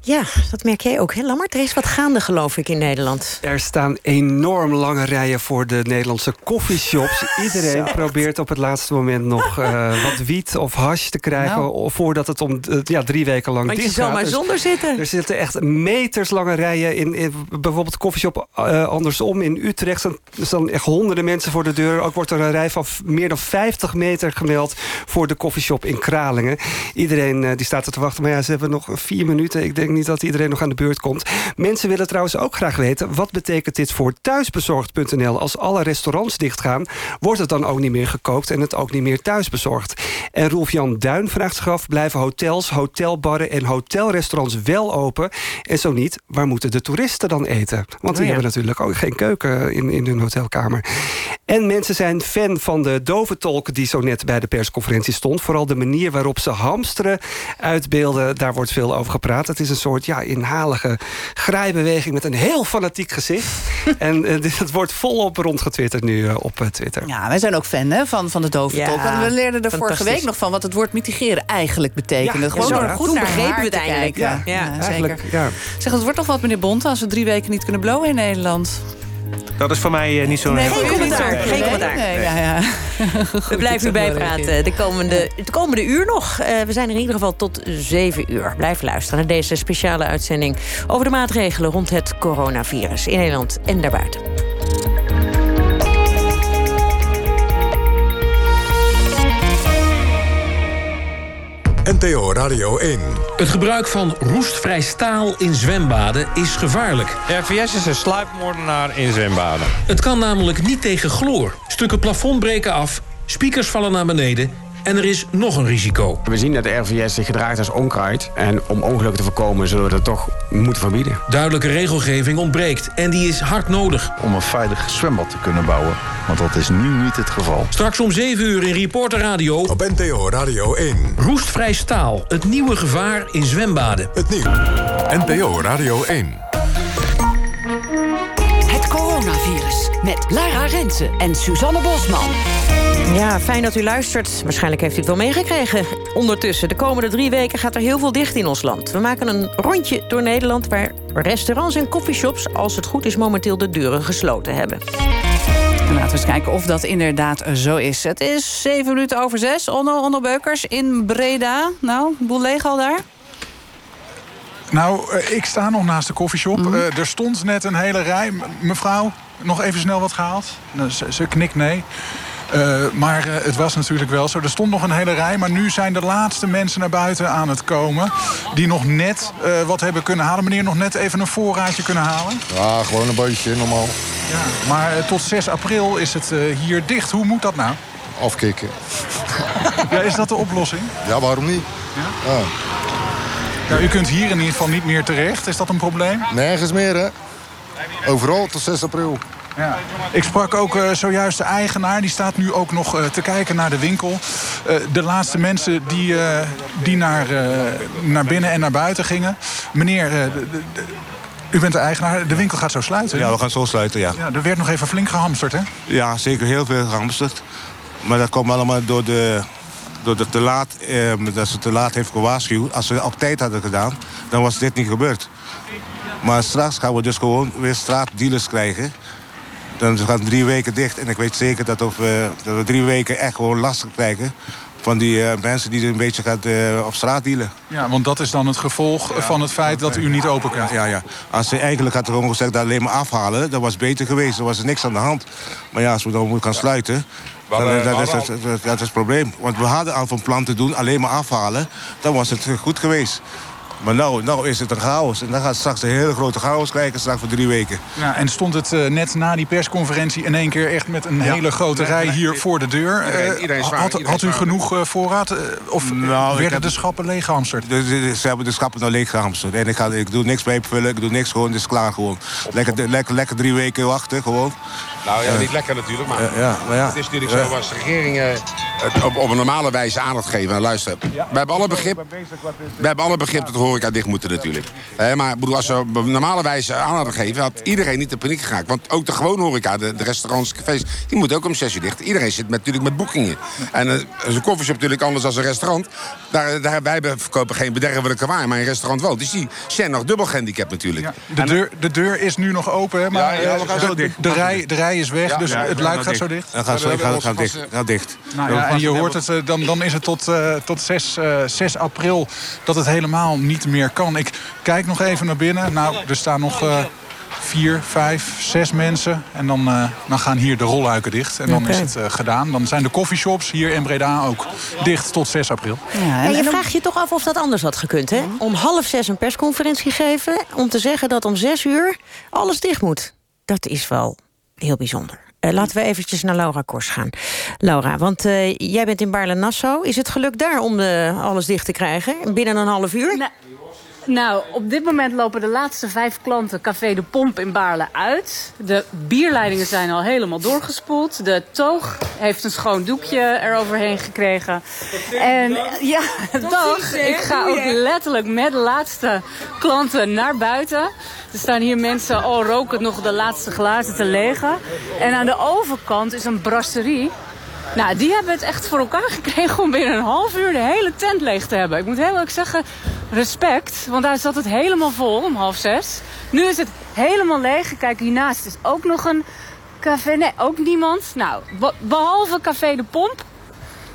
Ja, dat merk jij ook, hè, Lammert? Er is wat gaande, geloof ik, in Nederland. Er staan enorm lange rijen voor de Nederlandse coffeeshops. Iedereen probeert op het laatste moment nog uh, wat wiet of hash te krijgen... Nou. voordat het om uh, ja, drie weken lang Want je zal maar Dus zonder zitten. Er zitten echt meterslange rijen in, in bijvoorbeeld de coffeeshop uh, andersom in Utrecht. Er staan echt honderden mensen voor de deur. Ook wordt er een rij van meer dan 50 meter gemeld voor de coffeeshop in Iedereen die staat er te wachten. Maar ja, ze hebben nog vier minuten. Ik denk niet dat iedereen nog aan de beurt komt. Mensen willen trouwens ook graag weten... wat betekent dit voor thuisbezorgd.nl? Als alle restaurants dichtgaan, wordt het dan ook niet meer gekookt... en het ook niet meer thuisbezorgd. En Rolf-Jan Duin vraagt zich af... blijven hotels, hotelbarren en hotelrestaurants wel open? En zo niet, waar moeten de toeristen dan eten? Want die Oh ja. hebben natuurlijk ook geen keuken in, in hun hotelkamer. En mensen zijn fan van de doventolk die zo net bij de persconferentie stond. Vooral de manier waarop ze hamsteren uitbeelden. Daar wordt veel over gepraat. Het is een soort ja, inhalige graaibeweging met een heel fanatiek gezicht. en uh, het wordt volop rondgetwitterd nu uh, op uh, Twitter. Ja, wij zijn ook fan hè, van, van de. Ja, we leerden er vorige week nog van wat het woord mitigeren eigenlijk betekende. Ja, Gewoon door hè? goed Toen naar begrepen haar we het. Ja, Ja, Eigenlijk, zeker. ja. Zeg, het wordt toch wat, meneer Bonte, als we drie weken niet kunnen blowen in Nederland? Dat is voor mij uh, niet zo... Nee, heel- geen commentaar. Nee, Geen commentaar. Nee, ja, ja. We blijven u bijpraten de komende, het komende uur nog. Uh, we zijn er in ieder geval tot zeven uur. Blijf luisteren naar deze speciale uitzending... over de maatregelen rond het coronavirus in Nederland en daarbuiten. NPO Radio 1. Het gebruik van roestvrij staal in zwembaden is gevaarlijk. RVS is een sluipmoordenaar in zwembaden. Het kan namelijk niet tegen chloor. Stukken plafond breken af, speakers vallen naar beneden en er is nog een risico. We zien dat de RVS zich gedraagt als onkruid. En om ongelukken te voorkomen zullen we dat toch moeten verbieden. Duidelijke regelgeving ontbreekt en die is hard nodig. Om een veilig zwembad te kunnen bouwen. Want dat is nu niet het geval. Straks om 7 uur in Reporter Radio. Op NPO Radio 1. Roestvrij staal, het nieuwe gevaar in zwembaden. Het nieuws. NPO Radio 1. Het coronavirus met Lara Rensen en Suzanne Bosman. Ja, fijn dat u luistert. Waarschijnlijk heeft u het wel meegekregen. Ondertussen, de komende drie weken gaat er heel veel dicht in ons land. We maken een rondje door Nederland... waar restaurants en coffeeshops, als het goed is... momenteel de deuren gesloten hebben. En laten we eens kijken of dat inderdaad zo is. Het is zeven minuten over zes. Onno, Onno Beukers in Breda. Nou, boel leeg al daar? Nou, eh, ik sta nog naast de koffieshop. Mhm. Eh, er stond net een hele rij. Mevrouw, nog even snel wat gehaald? Nou, ze, ze knikt nee. Eh, maar eh, het was natuurlijk wel zo. Er stond nog een hele rij, maar nu zijn de laatste mensen naar buiten aan het komen. Die nog net eh, wat hebben kunnen halen. Meneer, nog net even een voorraadje kunnen halen. Ja, gewoon een beetje, normaal. Ja, maar tot 6 april is het hier dicht. Hoe moet dat nou? Afkicken. Ja, is dat de oplossing? Ja, waarom niet? Ja. Ja, u kunt hier in ieder geval niet meer terecht. Is dat een probleem? Nergens meer, hè? Overal tot 6 april. Ja. Ik sprak ook eh, zojuist de eigenaar. Die staat nu ook nog eh, te kijken naar de winkel. Eh, de laatste mensen die, die naar, naar binnen en naar buiten gingen. Meneer, u bent de eigenaar. De winkel gaat zo sluiten. Ja, we gaan zo sluiten, ja. Ja, er werd nog even flink gehamsterd, hè? Ja, zeker heel veel gehamsterd. Maar dat komt allemaal door de, door de te laat, eh, dat ze te laat heeft gewaarschuwd. Als ze op tijd hadden gedaan, dan was dit niet gebeurd. Maar straks gaan we dus gewoon weer straatdealers krijgen. Dan gaan we drie weken dicht. En ik weet zeker dat, of, eh, dat we drie weken echt gewoon lastig krijgen... van die eh, mensen die een beetje gaan eh, op straat dealen. Ja, want dat is dan het gevolg van het feit dat u niet open kunt. Ja, ja. Als ze eigenlijk had gewoon gezegd dat alleen maar afhalen, dat was beter geweest. Er was er niks aan de hand. Maar ja, als we dan moeten gaan sluiten, dan, dat, is, we dat, dat- dat is het probleem. Want we hadden al van plan te doen, alleen maar afhalen. Dan was het goed geweest. Maar nou, nou is het een chaos. En dan gaat straks een hele grote chaos krijgen, straks voor drie weken. Ja, en stond het eh, net na die persconferentie in één keer echt met een Ja. hele grote Nee, rij nee, hier voor de deur? iedereen- Eh, iedereen zwaar, had, iedereen had u genoeg eh, voorraad? of Nou, ik werden heb- de schappen leeggehamsterd? Ze hebben de schappen nou leeg gehamsterd. En ik, ga, ik doe niks bijvullen, ik doe niks gewoon, het is klaar gewoon. Lekker, lekker, lekker drie weken wachten gewoon. Nou ja, Eh, niet lekker natuurlijk, maar, eh, ja, maar ja. het is natuurlijk zo als regeringen het op, op een normale wijze aandacht geven. Nou, luister, we hebben alle begrip, we hebben alle begrip dat de horeca dicht moeten natuurlijk. Eh, maar bedoel, als we op een normale wijze aandacht geven, had iedereen niet in paniek geraakt. Want ook de gewone horeca, de, de restaurants, cafés, die moeten ook om zes uur dicht. Iedereen zit met, natuurlijk met boekingen. En eh, een koffieshop natuurlijk anders dan een restaurant. Daar, daar, wij hebben- verkopen geen bederfelijke waar, maar een restaurant wel. Dus die zijn nog dubbel gehandicapt natuurlijk. De deur, de deur is nu nog open, hè, maar Ja, ja, we eh, gaan de, zo de, dicht. de rij, de rij is weg, Ja, dus ja, het luik gaat zo dicht. Dan gaat, zo, gaat, gaat dicht. Gaat dicht. Nou ja, en je hoort het, eh, dan, dan is het tot, eh, tot 6, eh, 6 april dat het helemaal niet meer kan. Ik kijk nog even naar binnen. Nou, er staan nog eh, vier, vijf, zes mensen. En dan, eh, dan gaan hier de rolluiken dicht. En dan is het eh, gedaan. Dan zijn de coffeeshops hier in Breda ook dicht tot 6 april. en je vraagt je toch af of dat anders had gekund, hè? Om half zes een persconferentie geven... om te zeggen dat om zes uur alles dicht moet. Dat is wel heel bijzonder. Eh, laten we eventjes naar Laura Kors gaan. Laura, want eh, jij bent in Baarle-Nassau. Is het gelukt daar om de, alles dicht te krijgen? Binnen een half uur? Nou, op dit moment lopen de laatste vijf klanten Café de Pomp in Baarle uit. De bierleidingen zijn al helemaal doorgespoeld. De toog heeft een schoon doekje eroverheen gekregen. En ja, dag. Ik ga ook letterlijk met de laatste klanten naar buiten. Er staan hier mensen al rokend nog de laatste glazen te legen. En aan de overkant is een brasserie. Nou, die hebben het echt voor elkaar gekregen om binnen een half uur de hele tent leeg te hebben. Ik moet heel eerlijk zeggen, respect. Want daar zat het helemaal vol om half zes. Nu is het helemaal leeg. Kijk, hiernaast is ook nog een café. Nee, ook niemand. Nou, be- behalve Café de Pomp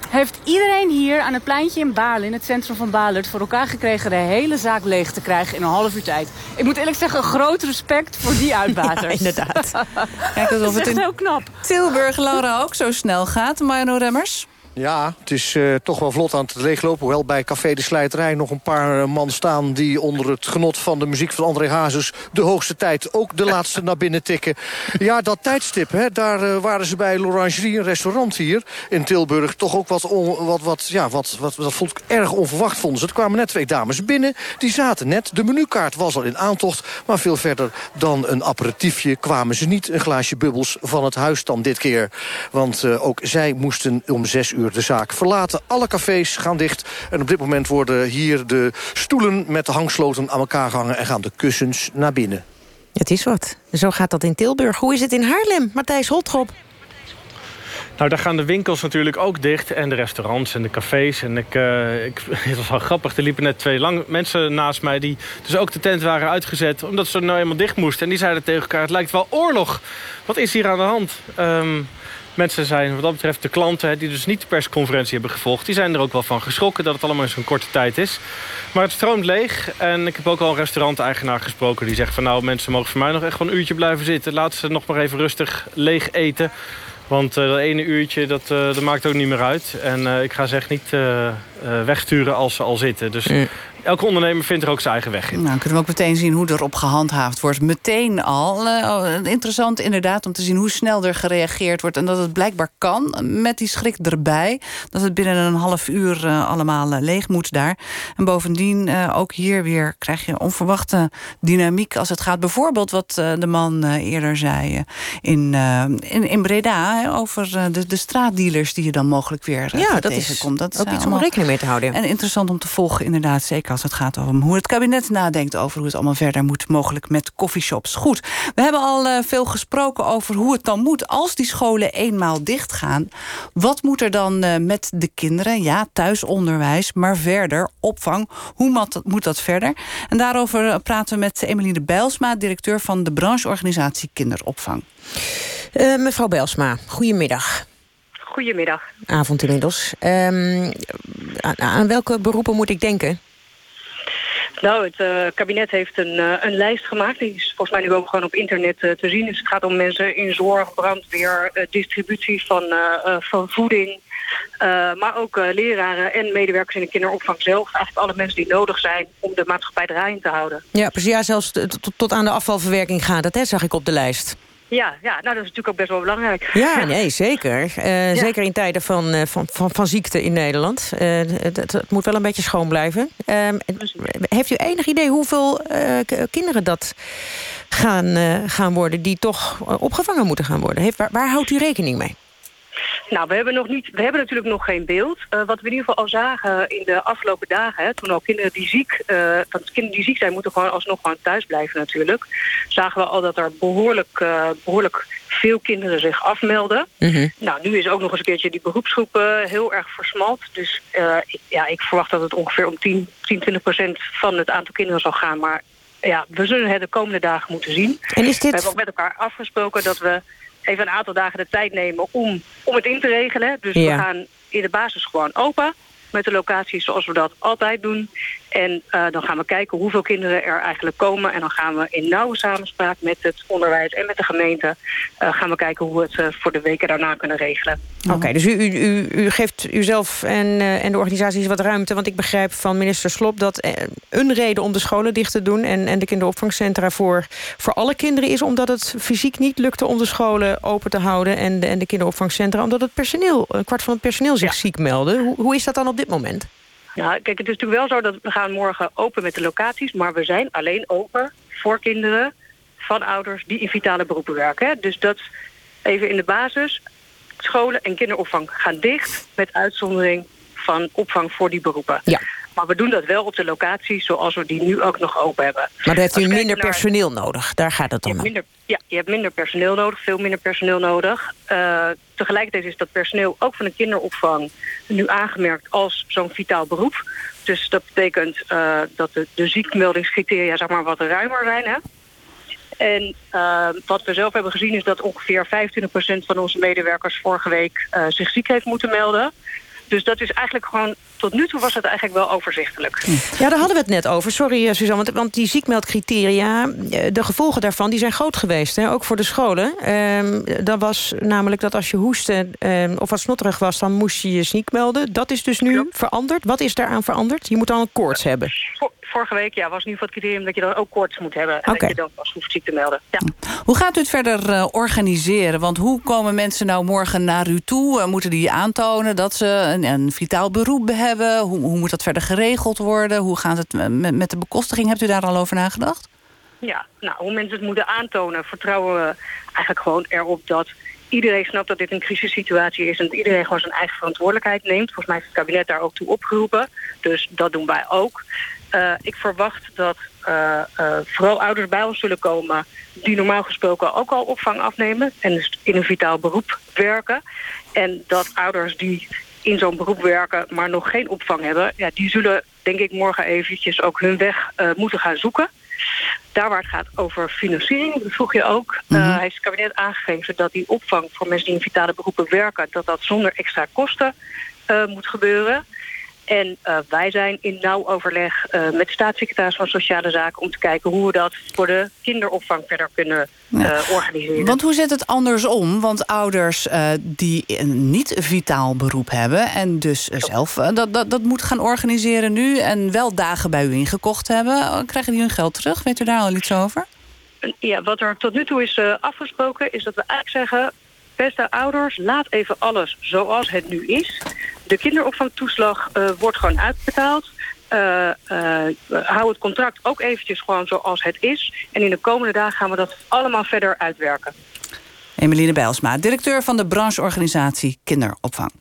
heeft iedereen hier aan het pleintje in Baarle, in het centrum van het voor elkaar gekregen de hele zaak leeg te krijgen in een half uur tijd. Ik moet eerlijk zeggen, groot respect voor die uitbaters. inderdaad. Kijk alsof Dat is het echt in heel knap. Tilburg, Laura, ook zo snel gaat. Marno Remmers. Ja, het is uh, toch wel vlot aan het leeglopen. Hoewel bij Café de Slijterij nog een paar man staan... die onder het genot van de muziek van André Hazes... de hoogste tijd ook de laatste naar binnen tikken. Ja, dat tijdstip, hè, daar uh, waren ze bij L'Orangerie, een restaurant hier in Tilburg... toch ook wat, on, wat, wat, ja, wat, wat, dat vond ik erg onverwacht vonden ze. Er kwamen net twee dames binnen, die zaten net. De menukaart was al in aantocht, maar veel verder dan een aperitiefje... kwamen ze niet een glaasje bubbels van het huis dan dit keer. Want ook zij moesten om zes uur de zaak verlaten. Alle cafés gaan dicht. En op dit moment worden hier de stoelen met de hangsloten aan elkaar gehangen... en gaan de kussens naar binnen. Het is wat. Zo gaat dat in Tilburg. Hoe is het in Haarlem? Matthijs Holtrop. Nou, daar gaan de winkels natuurlijk ook dicht. En de restaurants en de cafés. En ik, uh, ik, het was wel grappig. Er liepen net twee lang mensen naast mij... die dus ook de tent waren uitgezet. Omdat ze nou eenmaal dicht moesten. En die zeiden tegen elkaar... het lijkt wel oorlog. Wat is hier aan de hand? Um, mensen zijn wat dat betreft de klanten... die dus niet de persconferentie hebben gevolgd... die zijn er ook wel van geschrokken dat het allemaal in zo'n korte tijd is. Maar het stroomt leeg. En ik heb ook al een restauranteigenaar gesproken... die zegt van nou, mensen mogen voor mij nog echt wel een uurtje blijven zitten. Laten ze nog maar even rustig leeg eten. Want uh, dat ene uurtje, dat, uh, dat maakt ook niet meer uit. En uh, ik ga ze echt niet wegsturen als ze al zitten. Dus elke ondernemer vindt er ook zijn eigen weg in. Nou, kunnen we ook meteen zien hoe erop gehandhaafd wordt. Meteen al. Uh, interessant inderdaad om te zien hoe snel er gereageerd wordt. En dat het blijkbaar kan, met die schrik erbij. Dat het binnen een half uur uh, allemaal uh, leeg moet daar. En bovendien, ook hier weer krijg je onverwachte dynamiek... als het gaat bijvoorbeeld wat de man eerder zei in, in, in Breda... Hè, over de, de straatdealers die je dan mogelijk weer ja, dat tegenkomt. Dat is ook iets om rekening mee te houden. En interessant om te volgen inderdaad, zeker als het gaat over hoe het kabinet nadenkt... over hoe het allemaal verder moet, mogelijk met coffeeshops. Goed, we hebben al uh, veel gesproken over hoe het dan moet... als die scholen eenmaal dichtgaan. Wat moet er dan uh, met de kinderen? Ja, thuisonderwijs, maar verder, opvang. Hoe moet, moet dat verder? En daarover eh, praten we met Emeline Bijlsma... directeur van de brancheorganisatie Kinderopvang. Uh, mevrouw Bijlsma, goedemiddag. Goedemiddag. Avond inmiddels. Um, aan, aan welke beroepen moet ik denken? Nou, het uh, kabinet heeft een, uh, een lijst gemaakt. Die is volgens mij nu ook gewoon op internet uh, te zien. Dus het gaat om mensen in zorg, brandweer, distributie van, van voeding. maar ook leraren en medewerkers in de kinderopvang zelf. Eigenlijk alle mensen die nodig zijn om de maatschappij draaiend te houden. Ja, precies. Ja, zelfs tot aan de afvalverwerking gaat dat, hè, zag ik op de lijst. Ja, ja, nou dat is natuurlijk ook best wel belangrijk. Ja, nee, zeker. Uh, ja. Zeker in tijden van, uh, van, van, van ziekte in Nederland. Uh, het, het, moet wel een beetje schoon blijven. Ehm, heeft u enig idee hoeveel kinderen dat gaan, gaan worden... die toch opgevangen moeten gaan worden? Heeft, waar, waar houdt u rekening mee? Nou, we hebben, nog niet, we hebben natuurlijk nog geen beeld. Uh, wat we in ieder geval al zagen in de afgelopen dagen... Hè, toen al kinderen die ziek, uh, want kinderen die ziek zijn... moeten gewoon alsnog gewoon thuis blijven natuurlijk... zagen we al dat er behoorlijk, uh, behoorlijk veel kinderen zich afmelden. -hmm. Nou, nu is ook nog eens een keertje die beroepsgroep heel erg versmalt. Dus ik, ja, ik verwacht dat het ongeveer om 10, 10 20 procent van het aantal kinderen zal gaan. Maar ja, we zullen het de komende dagen moeten zien. En is dit... We hebben ook met elkaar afgesproken dat we even een aantal dagen de tijd nemen om, om het in te regelen. Dus ja. we gaan in de basis gewoon open met de locaties zoals we dat altijd doen. En uh, dan gaan we kijken hoeveel kinderen er eigenlijk komen. En dan gaan we in nauwe samenspraak met het onderwijs en met de gemeente... Uh, gaan we kijken hoe we het uh, voor de weken daarna kunnen regelen. Oké, okay, dus u, u, u geeft uzelf en, en de organisaties wat ruimte. Want ik begrijp van minister Slop dat een reden om de scholen dicht te doen... en, en de kinderopvangcentra voor, voor alle kinderen is... omdat het fysiek niet lukte om de scholen open te houden... en de, en de kinderopvangcentra, omdat het personeel, een kwart van het personeel zich ja. ziek meldde. Hoe, hoe is dat dan op dit moment? Ja, kijk, het is natuurlijk wel zo dat we gaan morgen open met de locaties... maar we zijn alleen open voor kinderen van ouders die in vitale beroepen werken. Dus dat even in de basis. Scholen en kinderopvang gaan dicht... met uitzondering van opvang voor die beroepen. Ja. Maar we doen dat wel op de locatie zoals we die nu ook nog open hebben. Maar dan heeft u minder naar... personeel nodig, daar gaat het om. Je minder, ja, je hebt minder personeel nodig, veel minder personeel nodig. Uh, tegelijkertijd is dat personeel ook van de kinderopvang nu aangemerkt als zo'n vitaal beroep. Dus dat betekent uh, dat de, de ziekmeldingscriteria zeg maar, wat ruimer zijn. Hè? En uh, wat we zelf hebben gezien is dat ongeveer 25% van onze medewerkers vorige week zich ziek heeft moeten melden. Dus dat is eigenlijk gewoon, tot nu toe was het eigenlijk wel overzichtelijk. Ja, daar hadden we het net over. Sorry, eh, Suzanne, want, want die ziekmeldcriteria... eh, de gevolgen daarvan die zijn groot geweest, hè? ook voor de scholen. Ehm dat was namelijk dat als je hoestte ehm, of wat snotterig was... dan moest je je ziek melden. Dat is dus nu veranderd. Wat is daaraan veranderd? Je moet dan een koorts hebben. Vorige week ja, was in ieder geval het criterium dat je dan ook koorts moet hebben. En dat je dan pas hoeft ziek te melden. Ja. Hoe gaat u het verder eh, organiseren? Want hoe komen mensen nou morgen naar u toe? Eh, moeten die aantonen dat ze een, een vitaal beroep hebben? Hoe, hoe moet dat verder geregeld worden? Hoe gaat het met, met de bekostiging? Hebt u daar al over nagedacht? Ja, nou, hoe mensen het moeten aantonen, vertrouwen we eigenlijk gewoon erop dat iedereen snapt dat dit een crisissituatie is en dat iedereen gewoon zijn eigen verantwoordelijkheid neemt. Volgens mij heeft het kabinet daar ook toe opgeroepen. Dus dat doen wij ook. Eh, ik verwacht dat eh, eh, vooral ouders bij ons zullen komen die normaal gesproken ook al opvang afnemen en dus in een vitaal beroep werken. En dat ouders die in zo'n beroep werken, maar nog geen opvang hebben, ja, die zullen denk ik morgen eventjes ook hun weg moeten gaan zoeken. Daar waar het gaat over financiering, dat vroeg je ook, eh, heeft het kabinet aangegeven dat die opvang voor mensen die in vitale beroepen werken, dat dat zonder extra kosten moet gebeuren. En eh, wij zijn in nauw overleg eh, met de staatssecretaris van Sociale Zaken om te kijken hoe we dat voor de kinderopvang verder kunnen eh, organiseren. Want hoe zit het andersom? Want ouders die een niet vitaal beroep hebben... en dus zelf dat, dat, dat moet gaan organiseren nu... en wel dagen bij u ingekocht hebben... krijgen die hun geld terug? Weet u daar al iets over? Ja, wat er tot nu toe is afgesproken is dat we eigenlijk zeggen... beste ouders, laat even alles zoals het nu is. De kinderopvangtoeslag eh, wordt gewoon uitbetaald. Eh, eh, hou het contract ook eventjes gewoon zoals het is. En in de komende dagen gaan we dat allemaal verder uitwerken. Emeline Bijlsma, directeur van de brancheorganisatie Kinderopvang.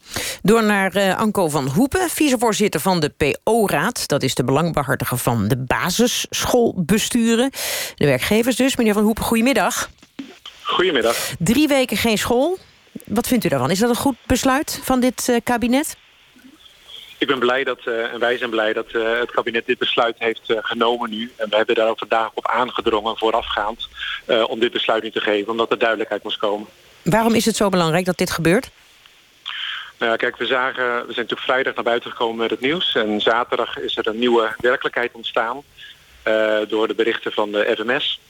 Door naar eh, Anko van Hoepen, vicevoorzitter van de PO-raad. Dat is de belangbehartiger van de basisschoolbesturen. De werkgevers dus. Meneer van Hoepen, goedemiddag. Goedemiddag. Drie weken geen school. Wat vindt u daarvan? Is dat een goed besluit van dit eh, kabinet? Ik ben blij dat, eh, en wij zijn blij dat eh, het kabinet dit besluit heeft genomen nu. En we hebben daar ook vandaag op aangedrongen voorafgaand om dit besluit nu te geven, omdat er duidelijkheid moest komen. Waarom is het zo belangrijk dat dit gebeurt? Nou ja, kijk, we zagen, we zijn natuurlijk vrijdag naar buiten gekomen met het nieuws. En zaterdag is er een nieuwe werkelijkheid ontstaan door de berichten van de FMS.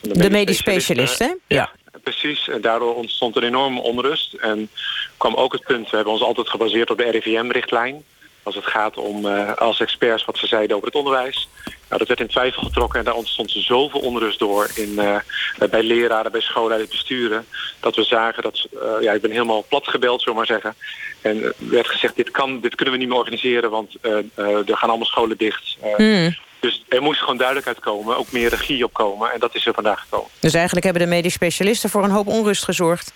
De medisch specialist, hè? Ja, precies. En daardoor ontstond een enorme onrust. En kwam ook het punt, we hebben ons altijd gebaseerd op de RIVM-richtlijn. Als het gaat om eh, als experts wat ze zeiden over het onderwijs. Nou, dat werd in twijfel getrokken en daar ontstond zoveel onrust door in, eh, bij leraren, bij schoolleiders, besturen. Dat we zagen dat, eh, ja, ik ben helemaal plat gebeld, zullen maar zeggen. En er werd gezegd, dit, kan, dit kunnen we niet meer organiseren, want er gaan allemaal scholen dicht. Hmm. Dus er moest gewoon duidelijkheid komen, ook meer regie opkomen. En dat is er vandaag gekomen. Dus eigenlijk hebben de medisch specialisten voor een hoop onrust gezorgd.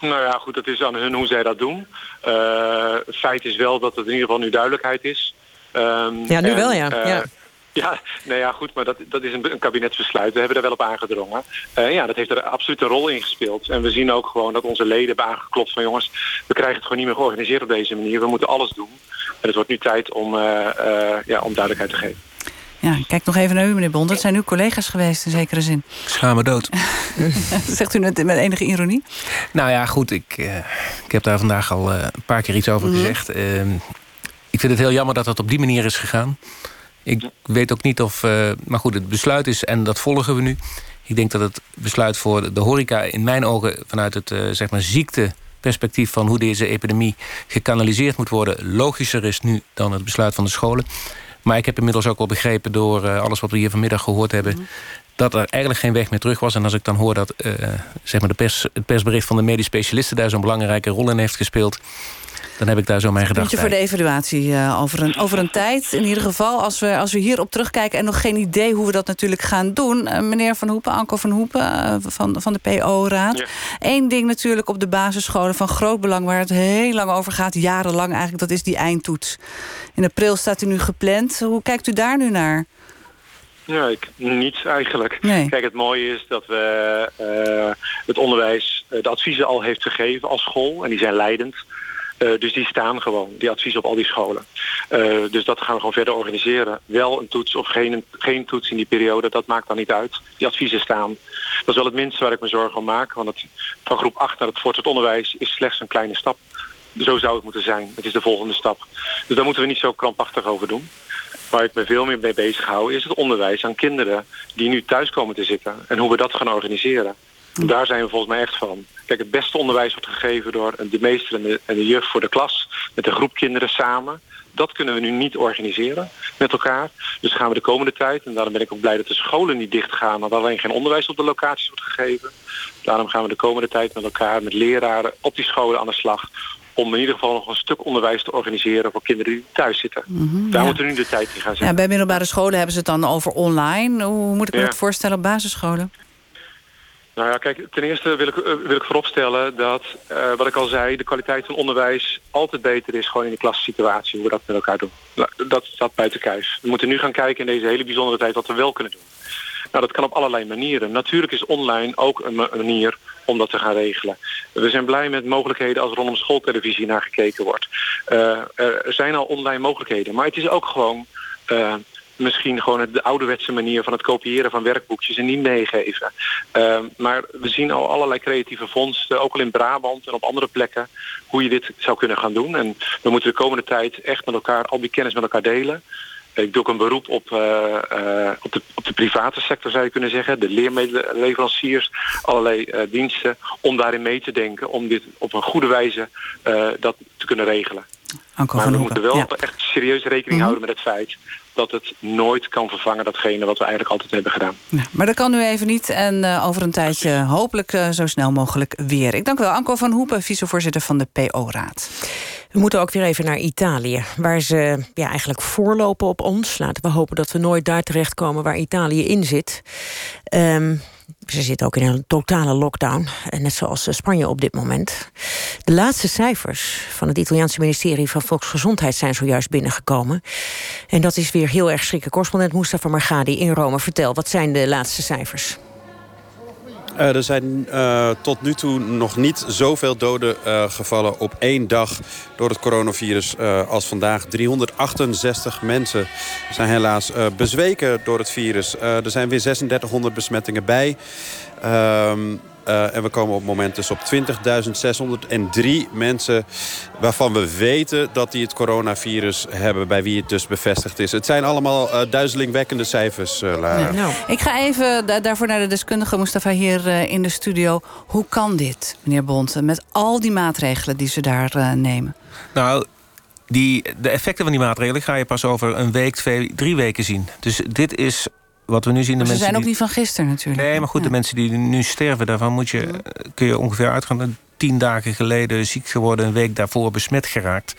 Nou ja, goed, dat is aan hun hoe zij dat doen. Eh, het feit is wel dat het in ieder geval nu duidelijkheid is. Ehm, Ja, nu en, wel, ja. eh, Ja. Ja, nou ja, goed, maar dat, dat is een, een kabinetsbesluit. We hebben daar wel op aangedrongen. Eh, ja, dat heeft er absoluut een rol in gespeeld. En we zien ook gewoon dat onze leden hebben aangeklopt van... jongens, we krijgen het gewoon niet meer georganiseerd op deze manier. We moeten alles doen. En het wordt nu tijd om, ja, om duidelijkheid te geven. Ja, ik kijk nog even naar u, meneer Bond. Dat zijn uw collega's geweest, in zekere zin. Ik schaam me dood. Zegt u met, met enige ironie? Nou ja, goed. Ik, eh, ik heb daar vandaag al eh, een paar keer iets over Mhm. gezegd. Eh, ik vind het heel jammer dat dat op die manier is gegaan. Ik weet ook niet of... eh, maar goed, het besluit is en dat volgen we nu. Ik denk dat het besluit voor de horeca in mijn ogen... vanuit het eh, zeg maar ziekteperspectief van hoe deze epidemie gekanaliseerd moet worden... logischer is nu dan het besluit van de scholen. Maar ik heb inmiddels ook wel begrepen door eh, alles wat we hier vanmiddag gehoord hebben... dat er eigenlijk geen weg meer terug was. En als ik dan hoor dat eh, zeg maar de pers, het persbericht van de medisch specialisten... daar zo'n belangrijke rol in heeft gespeeld... dan heb ik daar zo mijn Puntje gedachten voor de evaluatie eh, over, een, over een tijd. In ieder geval, als we, als we hierop terugkijken... en nog geen idee hoe we dat natuurlijk gaan doen. Eh, meneer Van Hoepen, Anko van Hoepen van, van de PO-raad. Eén ding natuurlijk op de basisscholen van groot belang... waar het heel lang over gaat, jarenlang eigenlijk... dat is die eindtoets. In april staat u nu gepland. Hoe kijkt u daar nu naar? Ja, ik, niets eigenlijk. Nee. Kijk, het mooie is dat we eh, het onderwijs eh, de adviezen al heeft gegeven als school. En die zijn leidend. Eh, dus die staan gewoon, die adviezen op al die scholen. Dus dat gaan we gewoon verder organiseren. Wel een toets of geen, geen toets in die periode, dat maakt dan niet uit. Die adviezen staan. Dat is wel het minste waar ik me zorgen om maak. Want het, van groep 8 naar het voortgezet onderwijs is slechts een kleine stap. zo zou het moeten zijn. Het is de volgende stap. Dus daar moeten we niet zo krampachtig over doen. Waar ik me veel meer mee bezig hou is het onderwijs aan kinderen die nu thuis komen te zitten. En hoe we dat gaan organiseren. Daar zijn we volgens mij echt van. Kijk, het beste onderwijs wordt gegeven door de meester en de, en de juf voor de klas. Met een groep kinderen samen. Dat kunnen we nu niet organiseren met elkaar. Dus gaan we de komende tijd, en daarom ben ik ook blij dat de scholen niet dicht gaan, dat alleen geen onderwijs op de locaties wordt gegeven. Daarom gaan we de komende tijd met elkaar, met leraren op die scholen aan de slag om in ieder geval nog een stuk onderwijs te organiseren voor kinderen die thuis zitten. Mhm, Daar ja. moeten we nu de tijd in gaan zetten. Ja, bij middelbare scholen hebben ze het dan over online. Hoe moet ik me Ja. dat voorstellen op basisscholen? Nou ja, kijk, ten eerste wil ik, eh, wil ik vooropstellen dat, eh, wat ik al zei, de kwaliteit van onderwijs altijd beter is gewoon in de klassituatie, hoe we dat met elkaar doen. Nou, Dat staat buiten kijf. We moeten nu gaan kijken in deze hele bijzondere tijd wat we wel kunnen doen. Nou, dat kan op allerlei manieren. Natuurlijk is online ook een ma- manier om dat te gaan regelen. We zijn blij met mogelijkheden als rondom schooltelevisie naar gekeken wordt. Eh, er zijn al online mogelijkheden, maar het is ook gewoon eh, misschien gewoon de ouderwetse manier van het kopiëren van werkboekjes en niet meegeven. Eh, maar we zien al allerlei creatieve vondsten, ook al in Brabant en op andere plekken, hoe je dit zou kunnen gaan doen. En we moeten de komende tijd echt met elkaar al die kennis met elkaar delen. Ik doe ook een beroep op, eh, eh, op, de, op de private sector, zou je kunnen zeggen. De leerleveranciers, allerlei eh, diensten. Om daarin mee te denken. Om dit op een goede wijze dat te kunnen regelen. Anko maar we moeten wel ja. echt serieus rekening Mhm. houden met het feit... dat het nooit kan vervangen datgene wat we eigenlijk altijd hebben gedaan. Maar dat kan nu even niet. En eh, over een tijdje hopelijk eh, zo snel mogelijk weer. Ik dank wel, Anko van Hoepen, vicevoorzitter van de PO-raad. We moeten ook weer even naar Italië, waar ze ja, eigenlijk voorlopen op ons. Laten we hopen dat we nooit daar terechtkomen waar Italië in zit. Ehm, ze zitten ook in een totale lockdown, net zoals eh, Spanje op dit moment. De laatste cijfers van het Italiaanse ministerie van Volksgezondheid zijn zojuist binnengekomen. En dat is weer heel erg schrikken. Correspondent Mustafa Margadi in Rome. Vertel, wat zijn de laatste cijfers? Eh, er zijn eh, tot nu toe nog niet zoveel doden eh, gevallen op één dag door het coronavirus als vandaag. 368 mensen zijn helaas bezweken door het virus. Er zijn weer 3600 besmettingen bij. Ehm, eh, en we komen op het moment dus op 20.603 mensen... waarvan we weten dat die het coronavirus hebben... bij wie het dus bevestigd is. Het zijn allemaal eh, duizelingwekkende cijfers, eh, Lara. Nou, ik ga even da- daarvoor naar de deskundige Mustafa hier eh, in de studio. Hoe kan dit, meneer Bonte, met al die maatregelen die ze daar eh, nemen? Nou, die, de effecten van die maatregelen ga je pas over een week, twee, drie weken zien. Dus dit is wat we nu zien. De ze mensen zijn ook die- niet van gisteren natuurlijk. Nee, maar goed, de mensen die nu sterven, daarvan moet je, kun je ongeveer uitgaan. dat Tien dagen geleden ziek geworden, een week daarvoor besmet geraakt.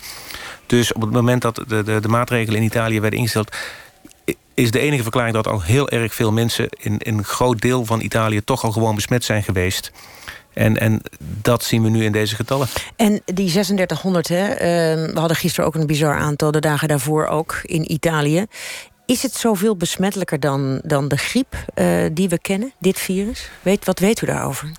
Dus op het moment dat de, de, de maatregelen in Italië werden ingesteld, is de enige verklaring dat al heel erg veel mensen in, in een groot deel van Italië toch al gewoon besmet zijn geweest. En, en dat zien we nu in deze getallen. En die 3600, hè, ehm, we hadden gisteren ook een bizar aantal, de dagen daarvoor ook in Italië. Is het zoveel besmettelijker dan, dan de griep eh, die we kennen, dit virus? Weet, wat weet u daarover?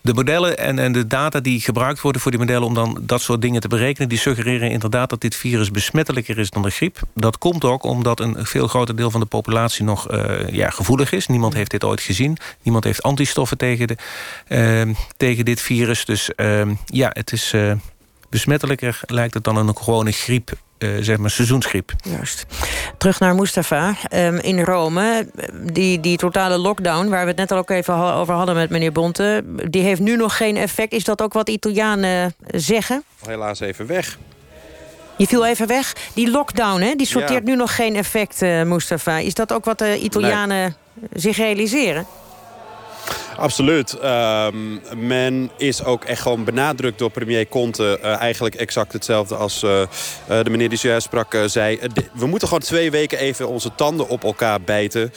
De modellen en, en de data die gebruikt worden voor die modellen... om dan dat soort dingen te berekenen... die suggereren inderdaad dat dit virus besmettelijker is dan de griep. Dat komt ook omdat een veel groter deel van de populatie nog eh, ja, gevoelig is. Niemand heeft dit ooit gezien. Niemand heeft antistoffen tegen, de, eh, tegen dit virus. Dus eh, ja, het is besmettelijker lijkt het dan een gewone griep... eh, zeg maar seizoensgriep. Juist. Terug naar Mustafa ehm, in Rome. Die, die totale lockdown, waar we het net al ook even ha- over hadden met meneer Bonte... die heeft nu nog geen effect. Is dat ook wat Italianen zeggen? Helaas even weg. Je viel even weg. Die lockdown, hè, die sorteert Ja. nu nog geen effect, eh, Mustafa. Is dat ook wat de Italianen zich realiseren? Absoluut. Ehm, men is ook echt gewoon benadrukt door premier Conte. eh, eigenlijk exact hetzelfde als eh, eh, de meneer die zojuist sprak zei. We moeten gewoon twee weken even onze tanden op elkaar bijten.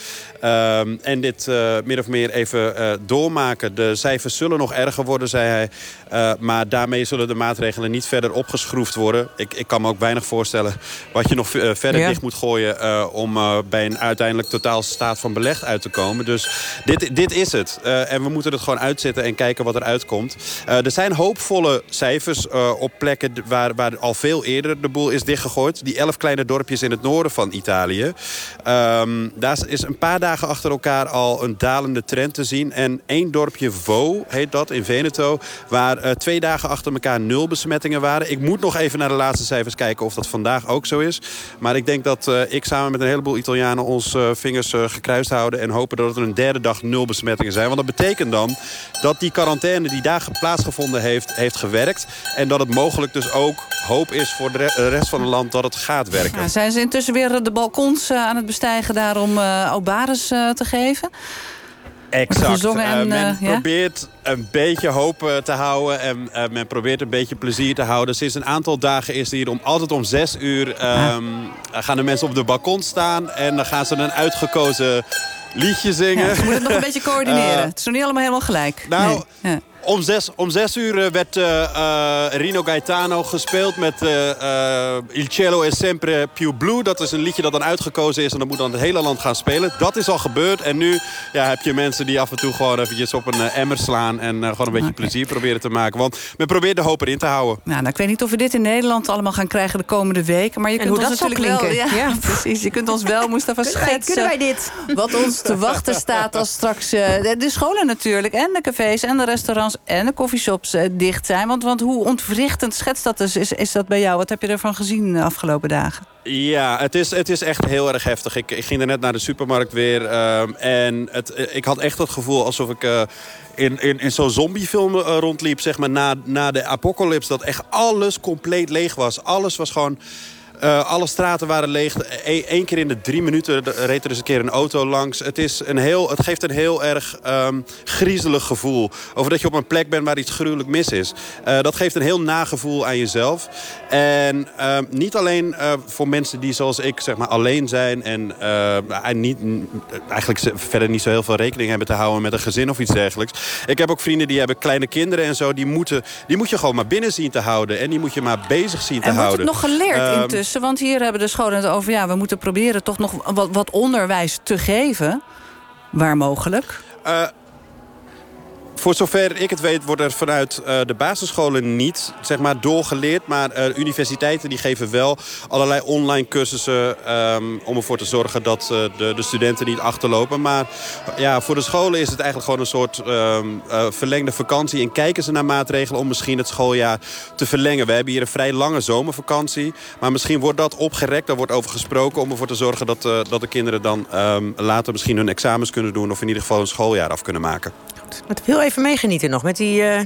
Ehm, en dit min of meer even eh, doormaken. De cijfers zullen nog erger worden, zei hij. Eh, maar daarmee zullen de maatregelen niet verder opgeschroefd worden. Ik, ik kan me ook weinig voorstellen wat je nog verder Ja. dicht moet gooien... om bij een uiteindelijk totaal staat van beleg uit te komen. Dus dit, dit is het. En we moeten het gewoon uitzetten en kijken wat er uitkomt. Uh, er zijn hoopvolle cijfers uh, op plekken waar, waar al veel eerder de boel is dichtgegooid. Die elf kleine dorpjes in het noorden van Italië. Um, daar is een paar dagen achter elkaar al een dalende trend te zien. En één dorpje Vo heet dat in Veneto. Waar twee dagen achter elkaar nul besmettingen waren. Ik moet nog even naar de laatste cijfers kijken of dat vandaag ook zo is. Maar ik denk dat ik samen met een heleboel Italianen ons vingers gekruist houden. En hopen dat er een derde dag nul besmettingen zijn. Want dat betekent dan dat die quarantaine die daar plaatsgevonden heeft, heeft gewerkt. En dat het mogelijk dus ook hoop is voor de rest van het land dat het gaat werken. Ja, zijn ze intussen weer de balkons aan het bestijgen daar om uh, Obares uh, te geven? Exact. En, uh, men ja? probeert een beetje hoop te houden. En uh, men probeert een beetje plezier te houden. Sinds een aantal dagen is hier om, altijd om zes uur... Um, ja. gaan de mensen op de balkon staan. En dan gaan ze een uitgekozen liedje zingen. Ja, ze moeten het nog een beetje coördineren. Het is nog niet allemaal helemaal gelijk. Nou, nee. ja. Om, zes, om zes uur werd uh, uh, Rino Gaetano gespeeld met Il Cielo è sempre più blu. Dat is een liedje dat dan uitgekozen is en dat moet dan het hele land gaan spelen. Dat is al gebeurd en nu ja, heb je mensen die af en toe gewoon eventjes op een emmer slaan... en gewoon een beetje okay. plezier proberen te maken. Want men probeert de hoop erin te houden. Nou, nou, ik weet niet of we dit in Nederland allemaal gaan krijgen de komende weken. Maar je en kunt hoe ons dat natuurlijk wel, klinken. ja, Ja. precies. Je kunt ons wel, Mustafa, Kunnen wij- schetsen. kunnen wij dit? Wat ons te wachten staat als straks eh, de, de scholen natuurlijk... en de cafés en de restaurants en de coffeeshops eh, dicht zijn. Want, want hoe ontwrichtend schetst dat dus, is, is dat bij jou? Wat heb je ervan gezien de afgelopen dagen? Ja, het is, het is echt heel erg heftig. Ik, ik ging er net naar de supermarkt weer. ehm, en het, eh, ik had echt het gevoel alsof ik eh, in, in, in zo'n zombiefilm rondliep. Zeg maar na, na de apocalypse. Dat echt alles compleet leeg was. Alles was gewoon... eh, alle straten waren leeg. Eén keer in de drie minuten reed er eens een keer een auto langs. Het, is een heel, het geeft een heel erg ehm, griezelig gevoel. Over dat je op een plek bent waar iets gruwelijk mis is. Eh, dat geeft een heel nagevoel aan jezelf. En ehm, niet alleen eh, voor mensen die zoals ik zeg maar, alleen zijn... en niet, eigenlijk verder niet zo heel veel rekening hebben te houden... met een gezin of iets dergelijks. Ik heb ook vrienden die hebben kleine kinderen en zo. Die, moeten, die moet je gewoon maar binnen zien te houden. En die moet je maar bezig zien te En wordt houden. het nog geleerd Ehm, Want hier hebben de scholen het over... ja, we moeten proberen toch nog wat, wat onderwijs te geven. Waar mogelijk. Eh, voor zover ik het weet wordt er vanuit eh, de basisscholen niet zeg maar, doorgeleerd. Maar eh, universiteiten die geven wel allerlei online cursussen... ehm, om ervoor te zorgen dat eh, de, de studenten niet achterlopen. Maar ja, voor de scholen is het eigenlijk gewoon een soort ehm, eh, verlengde vakantie. En kijken ze naar maatregelen om misschien het schooljaar te verlengen. We hebben hier een vrij lange zomervakantie. Maar misschien wordt dat opgerekt, daar wordt over gesproken... om ervoor te zorgen dat, dat de kinderen dan ehm, later misschien hun examens kunnen doen... of in ieder geval een schooljaar af kunnen maken. Heel even meegenieten nog met die eh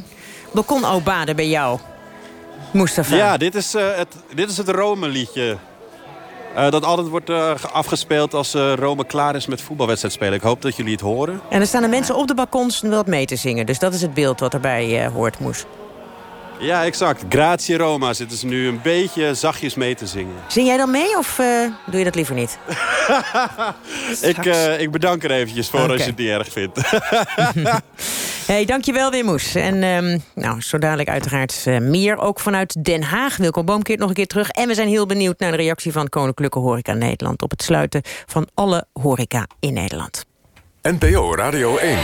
balkonobade bij jou. Mustafa. Ja, dit is, eh, het, dit is het Rome-liedje. Eh, dat altijd wordt ge- afgespeeld als Rome klaar is met voetbalwedstrijd spelen. Ik hoop dat jullie het horen. En er staan er mensen op de balkons wat mee te zingen. Dus dat is het beeld wat erbij hoort, Moes. Ja, exact. Grazie Roma zitten ze nu een beetje zachtjes mee te zingen. Zing jij dan mee of eh, doe je dat liever niet? Ik, eh, ik bedank er eventjes voor als je het niet erg vindt. Hey, dankjewel weer, Moes. En ehm, nou, zo dadelijk uiteraard eh, meer. Ook vanuit Den Haag. Wilco Boom keert nog een keer terug. En we zijn heel benieuwd naar de reactie van Koninklijke Horeca Nederland... op het sluiten van alle horeca in Nederland. NPO Radio 1.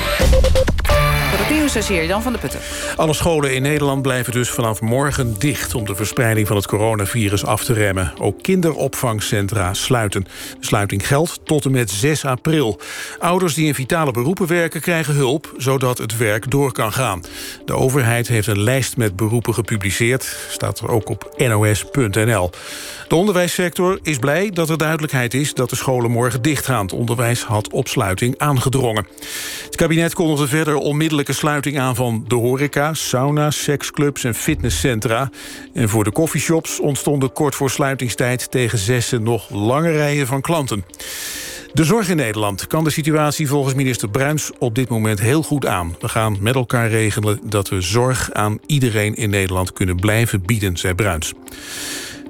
Het nieuws is hier Jan van de Putten. Alle scholen in Nederland blijven dus vanaf morgen dicht... om de verspreiding van het coronavirus af te remmen. Ook kinderopvangcentra sluiten. De sluiting geldt tot en met 6 april. Ouders die in vitale beroepen werken krijgen hulp... zodat het werk door kan gaan. De overheid heeft een lijst met beroepen gepubliceerd. Staat er ook op nos.nl. De onderwijssector is blij dat er duidelijkheid is... dat de scholen morgen dicht gaan. Het onderwijs had op sluiting aangedrongen. Het kabinet kondigde verder onmiddellijke sluiting aan van de horeca... sauna's, seksclubs en fitnesscentra. En voor de coffeeshops ontstonden kort voor sluitingstijd... tegen zessen nog lange rijen van klanten. De zorg in Nederland kan de situatie volgens minister Bruins op dit moment heel goed aan. We gaan met elkaar regelen dat we zorg aan iedereen in Nederland kunnen blijven bieden, zei Bruins.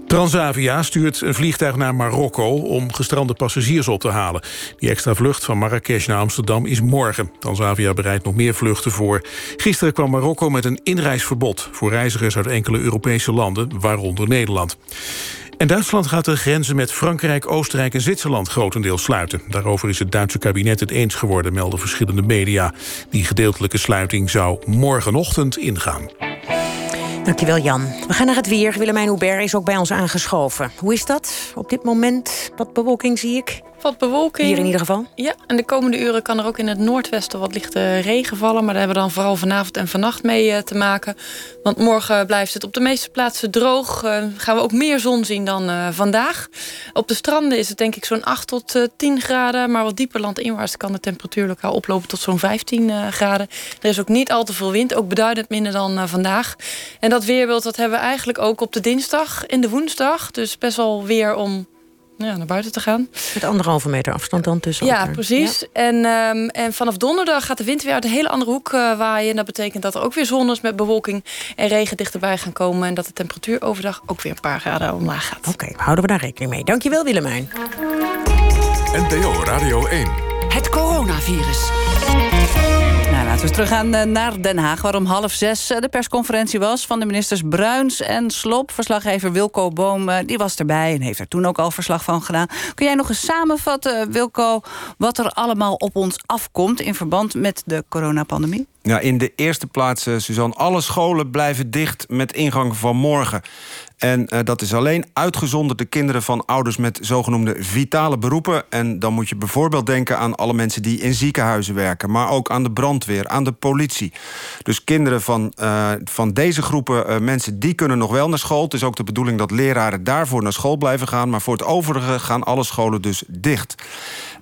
Transavia stuurt een vliegtuig naar Marokko om gestrande passagiers op te halen. Die extra vlucht van Marrakesh naar Amsterdam is morgen. Transavia bereidt nog meer vluchten voor. Gisteren kwam Marokko met een inreisverbod voor reizigers uit enkele Europese landen, waaronder Nederland. En Duitsland gaat de grenzen met Frankrijk, Oostenrijk en Zwitserland grotendeels sluiten. Daarover is het Duitse kabinet het eens geworden, melden verschillende media. Die gedeeltelijke sluiting zou morgenochtend ingaan. Dankjewel Jan. We gaan naar het weer. Willemijn Hubert is ook bij ons aangeschoven. Hoe is dat op dit moment? Wat bewolking zie ik? Wat bewolking. Hier in ieder geval? Ja, en de komende uren kan er ook in het noordwesten wat lichte regen vallen. Maar daar hebben we dan vooral vanavond en vannacht mee eh, te maken. Want morgen blijft het op de meeste plaatsen droog. Uh, gaan we ook meer zon zien dan uh, vandaag. Op de stranden is het denk ik zo'n 8 tot 10 graden. Maar wat dieper landinwaarts kan de temperatuur lokaal oplopen tot zo'n 15 graden. Er is ook niet al te veel wind. Ook beduidend minder dan vandaag. En dat weerbeeld dat hebben we eigenlijk ook op de dinsdag en de woensdag. Dus best wel weer om ja, naar buiten te gaan. Met anderhalve meter afstand dan tussen Ja, precies. En, um, en vanaf donderdag gaat de wind weer uit een hele andere hoek uh, waaien. En dat betekent dat er ook weer zones met bewolking en regen dichterbij gaan komen. En dat de temperatuur overdag ook weer een paar graden omlaag gaat. Oké, okay, houden we daar rekening mee. Dankjewel Willemijn. NPO Radio 1. Het coronavirus. Laten we teruggaan eh, naar Den Haag, waar om half zes eh, de persconferentie was van de ministers Bruins en Slop. Verslaggever Wilco Boom eh, die was erbij en heeft er toen ook al verslag van gedaan. Kun jij nog eens samenvatten, Wilco, wat er allemaal op ons afkomt in verband met de coronapandemie? Ja, in de eerste plaats, Suzanne, alle scholen blijven dicht met ingang van morgen. En uh, dat is alleen uitgezonderd de kinderen van ouders met zogenoemde vitale beroepen. En dan moet je bijvoorbeeld denken aan alle mensen die in ziekenhuizen werken, maar ook aan de brandweer, aan de politie. Dus kinderen van, uh, van deze groepen mensen, die kunnen nog wel naar school. Het is ook de bedoeling dat leraren daarvoor naar school blijven gaan. Maar voor het overige gaan alle scholen dus dicht.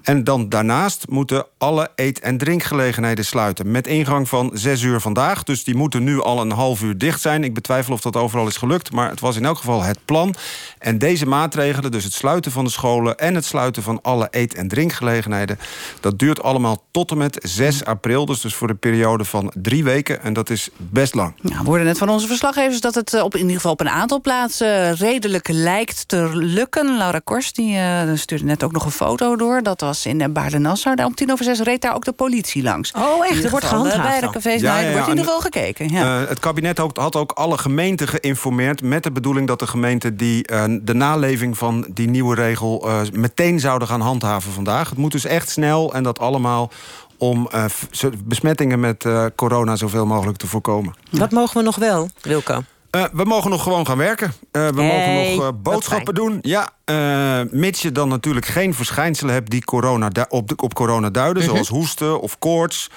En dan daarnaast moeten alle eet- en drinkgelegenheden sluiten. Met ingang van 6 uur vandaag. Dus die moeten nu al een half uur dicht zijn. Ik betwijfel of dat overal is gelukt. Maar het was in elk geval het plan. En deze maatregelen, dus het sluiten van de scholen... en het sluiten van alle eet- en drinkgelegenheden... dat duurt allemaal tot en met 6 april. Dus, dus voor een periode van drie weken. En dat is best lang. We hoorden net van onze verslaggevers... dat het op, in ieder geval op een aantal plaatsen redelijk lijkt te lukken. Laura Kors die, uh, stuurde net ook nog een foto door. Dat was was in Baarden-Nassau. Daar om tien over zes reed daar ook de politie langs. Oh, echt? Er wordt gehandhaafd Bij de cafés, ja, ja, ja, wordt in ieder geval gekeken. Ja. Uh, het kabinet had ook alle gemeenten geïnformeerd... met de bedoeling dat de gemeenten die, uh, de naleving van die nieuwe regel... Uh, meteen zouden gaan handhaven vandaag. Het moet dus echt snel en dat allemaal om besmettingen met corona zoveel mogelijk te voorkomen. Wat mogen we nog wel, Wilco? Uh, we mogen nog gewoon gaan werken. Uh, we hey, mogen nog uh, boodschappen doen. Ja, mits je dan natuurlijk geen verschijnselen hebt die corona op, de, op corona duiden, -huh. zoals hoesten of koorts.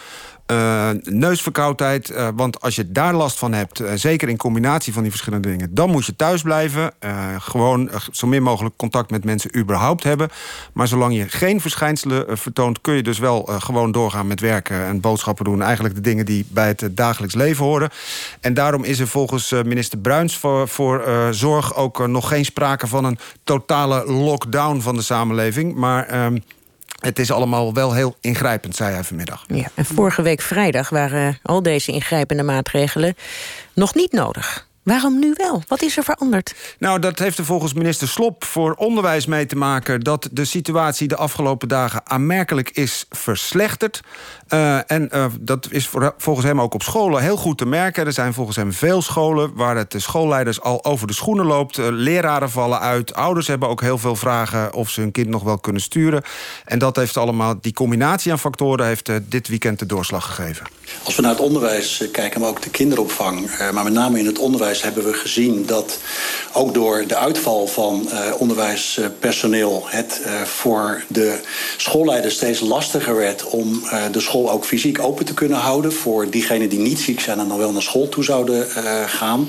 Uh, neusverkoudheid. Uh, want als je daar last van hebt, uh, zeker in combinatie van die verschillende dingen... dan moet je thuis blijven. gewoon zo min mogelijk contact met mensen überhaupt hebben. Maar zolang je geen verschijnselen vertoont... kun je dus wel gewoon doorgaan met werken en boodschappen doen. Eigenlijk de dingen die bij het dagelijks leven horen. En daarom is er volgens minister Bruins voor, voor Zorg... ook nog geen sprake van een totale lockdown van de samenleving. Maar ehm, het is allemaal wel heel ingrijpend, zei hij vanmiddag. Ja, en vorige week vrijdag waren al deze ingrijpende maatregelen nog niet nodig. Waarom nu wel? Wat is er veranderd? Nou, dat heeft er volgens minister Slop voor onderwijs mee te maken... dat de situatie de afgelopen dagen aanmerkelijk is verslechterd. Uh, en uh, dat is volgens hem ook op scholen heel goed te merken. Er zijn volgens hem veel scholen waar het de schoolleiders al over de schoenen loopt. Uh, leraren vallen uit. Ouders hebben ook heel veel vragen of ze hun kind nog wel kunnen sturen. En dat heeft allemaal, die combinatie aan factoren... heeft dit weekend de doorslag gegeven. Als we naar het onderwijs kijken, maar ook de kinderopvang... maar met name in het onderwijs hebben we gezien dat ook door de uitval van onderwijspersoneel het voor de schoolleiders steeds lastiger werd om de school ook fysiek open te kunnen houden voor diegenen die niet ziek zijn en dan wel naar school toe zouden gaan.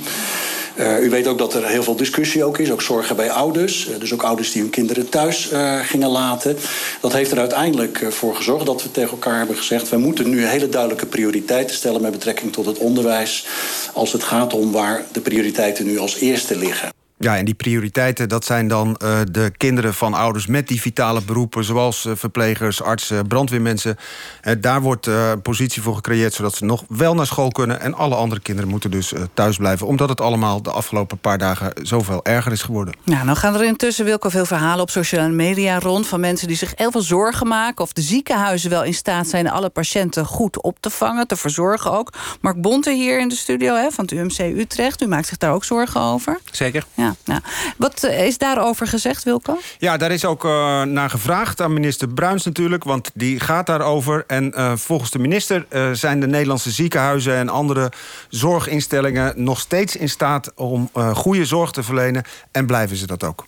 Uh, u weet ook dat er heel veel discussie ook is, ook zorgen bij ouders. Uh, dus ook ouders die hun kinderen thuis gingen laten. Dat heeft er uiteindelijk voor gezorgd dat we tegen elkaar hebben gezegd... we moeten nu hele duidelijke prioriteiten stellen met betrekking tot het onderwijs... als het gaat om waar de prioriteiten nu als eerste liggen. Ja, en die prioriteiten, dat zijn dan uh, de kinderen van ouders met die vitale beroepen... zoals uh, verplegers, artsen, brandweermensen. Uh, daar wordt een positie voor gecreëerd... zodat ze nog wel naar school kunnen. En alle andere kinderen moeten dus thuis blijven... omdat het allemaal de afgelopen paar dagen zoveel erger is geworden. Nou, dan gaan er intussen Wilco veel verhalen op sociale media rond... van mensen die zich heel veel zorgen maken... of de ziekenhuizen wel in staat zijn alle patiënten goed op te vangen... te verzorgen ook. Mark Bonte hier in de studio hè, van het UMC Utrecht. U maakt zich daar ook zorgen over. Zeker. Ja, Ja, ja. Wat eh, is daarover gezegd, Wilco? Ja, daar is ook uh, naar gevraagd aan minister Bruins natuurlijk... want die gaat daarover. En uh, volgens de minister uh, zijn de Nederlandse ziekenhuizen... en andere zorginstellingen nog steeds in staat om goede zorg te verlenen... en blijven ze dat ook.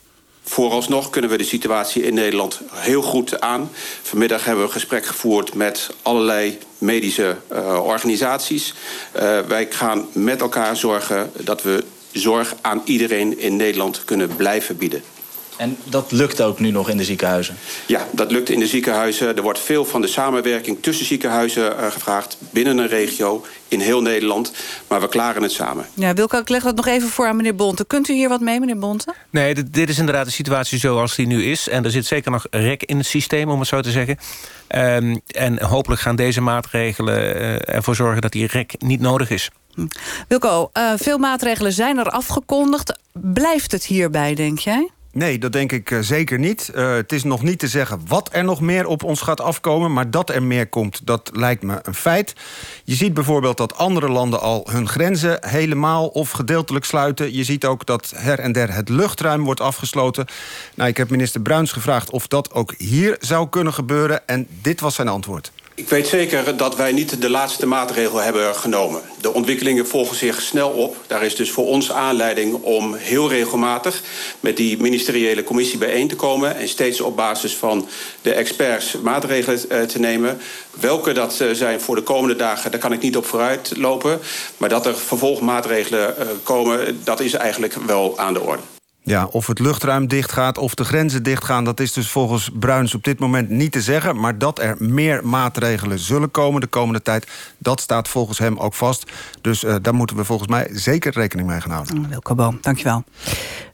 Vooralsnog kunnen we de situatie in Nederland heel goed aan. Vanmiddag hebben we een gesprek gevoerd met allerlei medische uh, organisaties. Uh, wij gaan met elkaar zorgen dat we zorg aan iedereen in Nederland kunnen blijven bieden. En dat lukt ook nu nog in de ziekenhuizen? Ja, dat lukt in de ziekenhuizen. Er wordt veel van de samenwerking tussen ziekenhuizen uh, gevraagd... binnen een regio, in heel Nederland. Maar we klaren het samen. Ja, Wilco, ik leg dat nog even voor aan meneer Bonte. Kunt u hier wat mee, meneer Bonte? Nee, dit, dit is inderdaad de situatie zoals die nu is. En er zit zeker nog rek in het systeem, om het zo te zeggen. Um, en hopelijk gaan deze maatregelen uh, ervoor zorgen... dat die rek niet nodig is. Wilco, uh, veel maatregelen zijn er afgekondigd. Blijft het hierbij, denk jij? Nee, dat denk ik uh, zeker niet. Uh, het is nog niet te zeggen wat er nog meer op ons gaat afkomen... maar dat er meer komt, dat lijkt me een feit. Je ziet bijvoorbeeld dat andere landen al hun grenzen... helemaal of gedeeltelijk sluiten. Je ziet ook dat her en der het luchtruim wordt afgesloten. Nou, ik heb minister Bruins gevraagd of dat ook hier zou kunnen gebeuren... en dit was zijn antwoord. Ik weet zeker dat wij niet de laatste maatregel hebben genomen. De ontwikkelingen volgen zich snel op. Daar is dus voor ons aanleiding om heel regelmatig... met die ministeriële commissie bijeen te komen... en steeds op basis van de experts maatregelen te nemen. Welke dat zijn voor de komende dagen, daar kan ik niet op vooruit lopen. Maar dat er vervolgmaatregelen komen, dat is eigenlijk wel aan de orde. Ja, of het luchtruim dichtgaat of de grenzen dichtgaan... dat is dus volgens Bruins op dit moment niet te zeggen. Maar dat er meer maatregelen zullen komen de komende tijd... dat staat volgens hem ook vast. Dus uh, daar moeten we volgens mij zeker rekening mee gaan houden. Wilco Boom, dankjewel.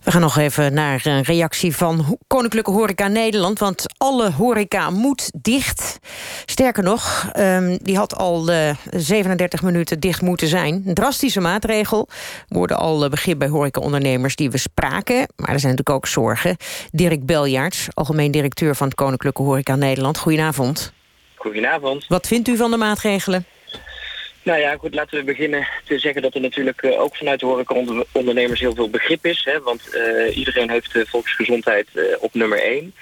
We gaan nog even naar een reactie van Koninklijke Horeca Nederland... want alle horeca moet dicht. Sterker nog, um, die had al uh, 37 minuten dicht moeten zijn. Een drastische maatregel. Worden al uh, begrip bij horecaondernemers die we spraken. Maar er zijn natuurlijk ook zorgen. Dirk Beljaerts, algemeen directeur van Koninklijke Horeca Nederland. Goedenavond. Goedenavond. Wat vindt u van de maatregelen? Nou ja, goed, laten we beginnen te zeggen dat er natuurlijk uh, ook vanuit de horecaondernemers heel veel begrip is. Hè, want uh, iedereen heeft de volksgezondheid uh, op nummer één.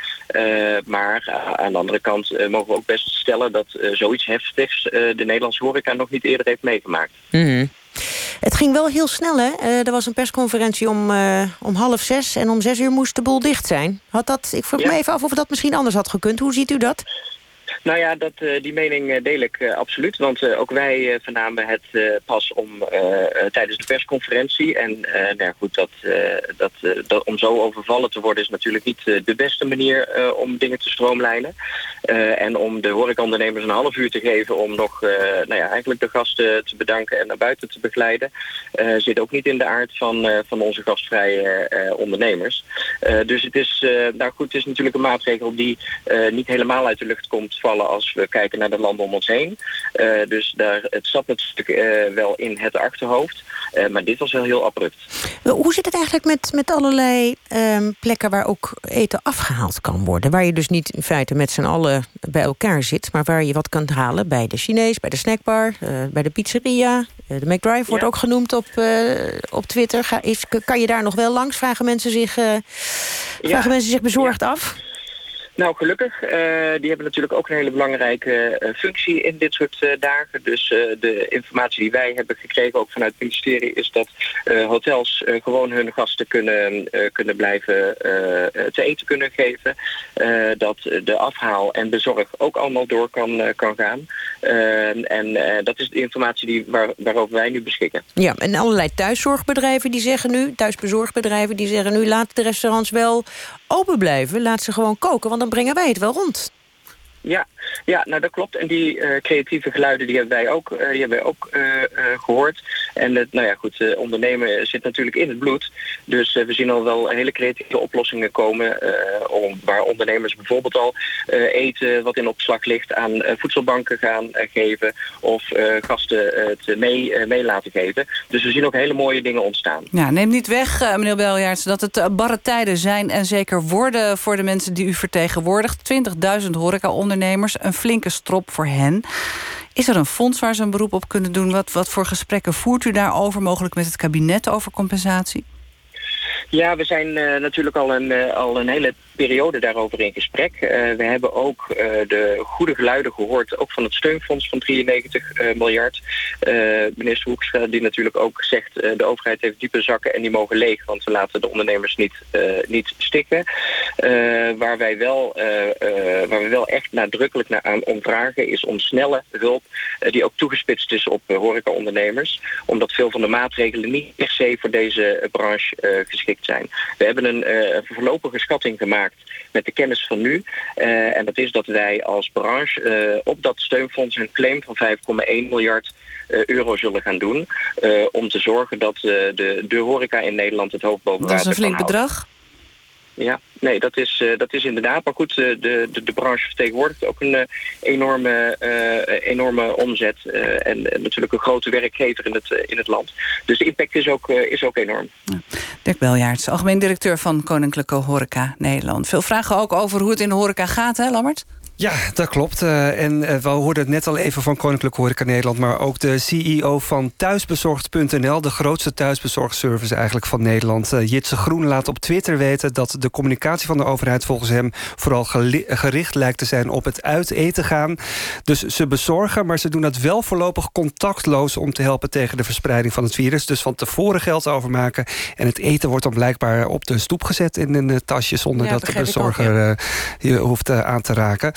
maar aan de andere kant mogen we ook best stellen dat zoiets heftigs de Nederlandse horeca nog niet eerder heeft meegemaakt. Mm -hmm. Het ging wel heel snel, hè? er was een persconferentie om, om half zes en om zes uur moest de boel dicht zijn. Had dat, ik vroeg ja. me even af of dat misschien anders had gekund. Hoe ziet u dat? Nou ja, dat, uh, die mening uh, deel ik uh, absoluut. Want ook wij vernamen het pas om tijdens de persconferentie. En nou goed, dat, dat, dat, om zo overvallen te worden is natuurlijk niet de beste manier om dingen te stroomlijnen. en om de horecaondernemers een half uur te geven om nog nou ja, eigenlijk de gasten te bedanken en naar buiten te begeleiden. zit ook niet in de aard van, van onze gastvrije ondernemers. dus het is, nou goed, het is natuurlijk een maatregel die niet helemaal uit de lucht komt vallen als we kijken naar de landen om ons heen. Uh, dus daar, het zat natuurlijk uh, wel in het achterhoofd. Uh, maar dit was wel heel abrupt. Hoe zit het eigenlijk met, met allerlei um, plekken waar ook eten afgehaald kan worden? Waar je dus niet in feite met z'n allen bij elkaar zit... maar waar je wat kan halen bij de Chinees, bij de snackbar, bij de pizzeria. de McDrive wordt ja. ook genoemd op, op Twitter. Ga, is, kan je daar nog wel langs? Vragen mensen zich, vragen ja. mensen zich bezorgd ja. af? Nou, gelukkig. Uh, die hebben natuurlijk ook een hele belangrijke uh, functie in dit soort uh, dagen. Dus de informatie die wij hebben gekregen, ook vanuit het ministerie, is dat hotels gewoon hun gasten kunnen, kunnen blijven te eten kunnen geven. dat de afhaal en de zorg ook allemaal door kan, kan gaan. en dat is de informatie die, waar, waarover wij nu beschikken. Ja, en allerlei thuiszorgbedrijven die zeggen nu, thuisbezorgbedrijven die zeggen nu, laat de restaurants wel open blijven. Laat ze gewoon koken, want dan brengen wij het wel rond. Ja, ja, nou dat klopt. En die uh, creatieve geluiden die hebben wij ook, uh, die hebben wij ook uh, gehoord. En het, nou ja, goed, ondernemen zit natuurlijk in het bloed. Dus we zien al wel hele creatieve oplossingen komen. om, waar ondernemers bijvoorbeeld al eten wat in opslag ligt aan voedselbanken gaan geven. Of gasten het mee, mee laten geven. Dus we zien ook hele mooie dingen ontstaan. Ja, neem niet weg, meneer Beljaerts, dat het barre tijden zijn en zeker worden voor de mensen die u vertegenwoordigt. 20.000 horeca-ondernemers een flinke strop voor hen. Is er een fonds waar ze een beroep op kunnen doen? Wat, wat voor gesprekken voert u daarover? Mogelijk met het kabinet over compensatie? Ja, we zijn uh, natuurlijk al een, uh, al een hele periode daarover in gesprek. Uh, we hebben ook de goede geluiden gehoord, ook van het steunfonds van 93 miljard. minister Hoekstra die natuurlijk ook zegt, de overheid heeft diepe zakken en die mogen leeg, want we laten de ondernemers niet, niet stikken. waar, wij wel, waar we wel echt nadrukkelijk naar aan om vragen is om snelle hulp die ook toegespitst is op horecaondernemers. Omdat veel van de maatregelen niet per se voor deze branche geschikt zijn. We hebben een voorlopige schatting gemaakt met de kennis van nu. Uh, en dat is dat wij als branche uh, op dat steunfonds een claim van 5,1 miljard euro zullen gaan doen. om te zorgen dat de, de horeca in Nederland het hoofd boven water Dat is een flink bedrag. Ja, nee, dat is, uh, dat is inderdaad. Maar goed, uh, de, de, de branche vertegenwoordigt ook een uh, enorme, enorme omzet. en natuurlijk een grote werkgever in het, in het land. Dus de impact is ook, is ook enorm. Ja. Dirk Beljaerts, algemeen directeur van Koninklijke Horeca Nederland. Veel vragen ook over hoe het in de horeca gaat, hè Lammert? Ja, dat klopt. Uh, en uh, we hoorden het net al even van Koninklijke Horeca Nederland... maar ook de CEO van Thuisbezorgd.nl... de grootste thuisbezorgservice eigenlijk van Nederland. Uh, Jitse Groen laat op Twitter weten dat de communicatie van de overheid... volgens hem vooral gericht lijkt te zijn op het uit eten gaan. Dus ze bezorgen, maar ze doen dat wel voorlopig contactloos... om te helpen tegen de verspreiding van het virus. Dus van tevoren geld overmaken. En het eten wordt dan blijkbaar op de stoep gezet in een tasje... zonder Ja, dat de ik ook, bezorger je hoeft aan te raken.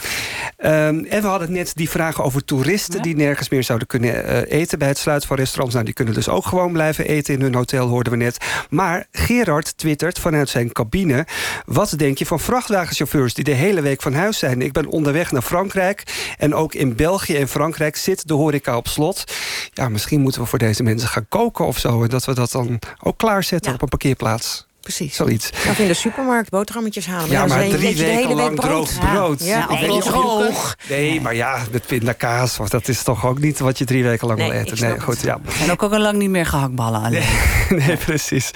Ehm, en we hadden net die vragen over toeristen... die nergens meer zouden kunnen eh, eten bij het sluiten van restaurants. Nou, die kunnen dus ook gewoon blijven eten in hun hotel, hoorden we net. Maar Gerard twittert vanuit zijn cabine... wat denk je van vrachtwagenchauffeurs die de hele week van huis zijn? Ik ben onderweg naar Frankrijk. En ook in België en Frankrijk zit de horeca op slot. Ja, misschien moeten we voor deze mensen gaan koken of zo. En dat we dat dan ook klaarzetten op een parkeerplaats. Precies. Zoiets. Of in de supermarkt boterhammetjes halen. Ja, maar drie de hele weken week lang brood. droog brood. Ja, Nee, droog. Nee, maar ja, met pindakaas, want dat is toch ook niet wat je drie weken lang Nee, wil eten. Nee, goed, ja. En ook al lang niet meer gehaktballen alleen. Nee, precies.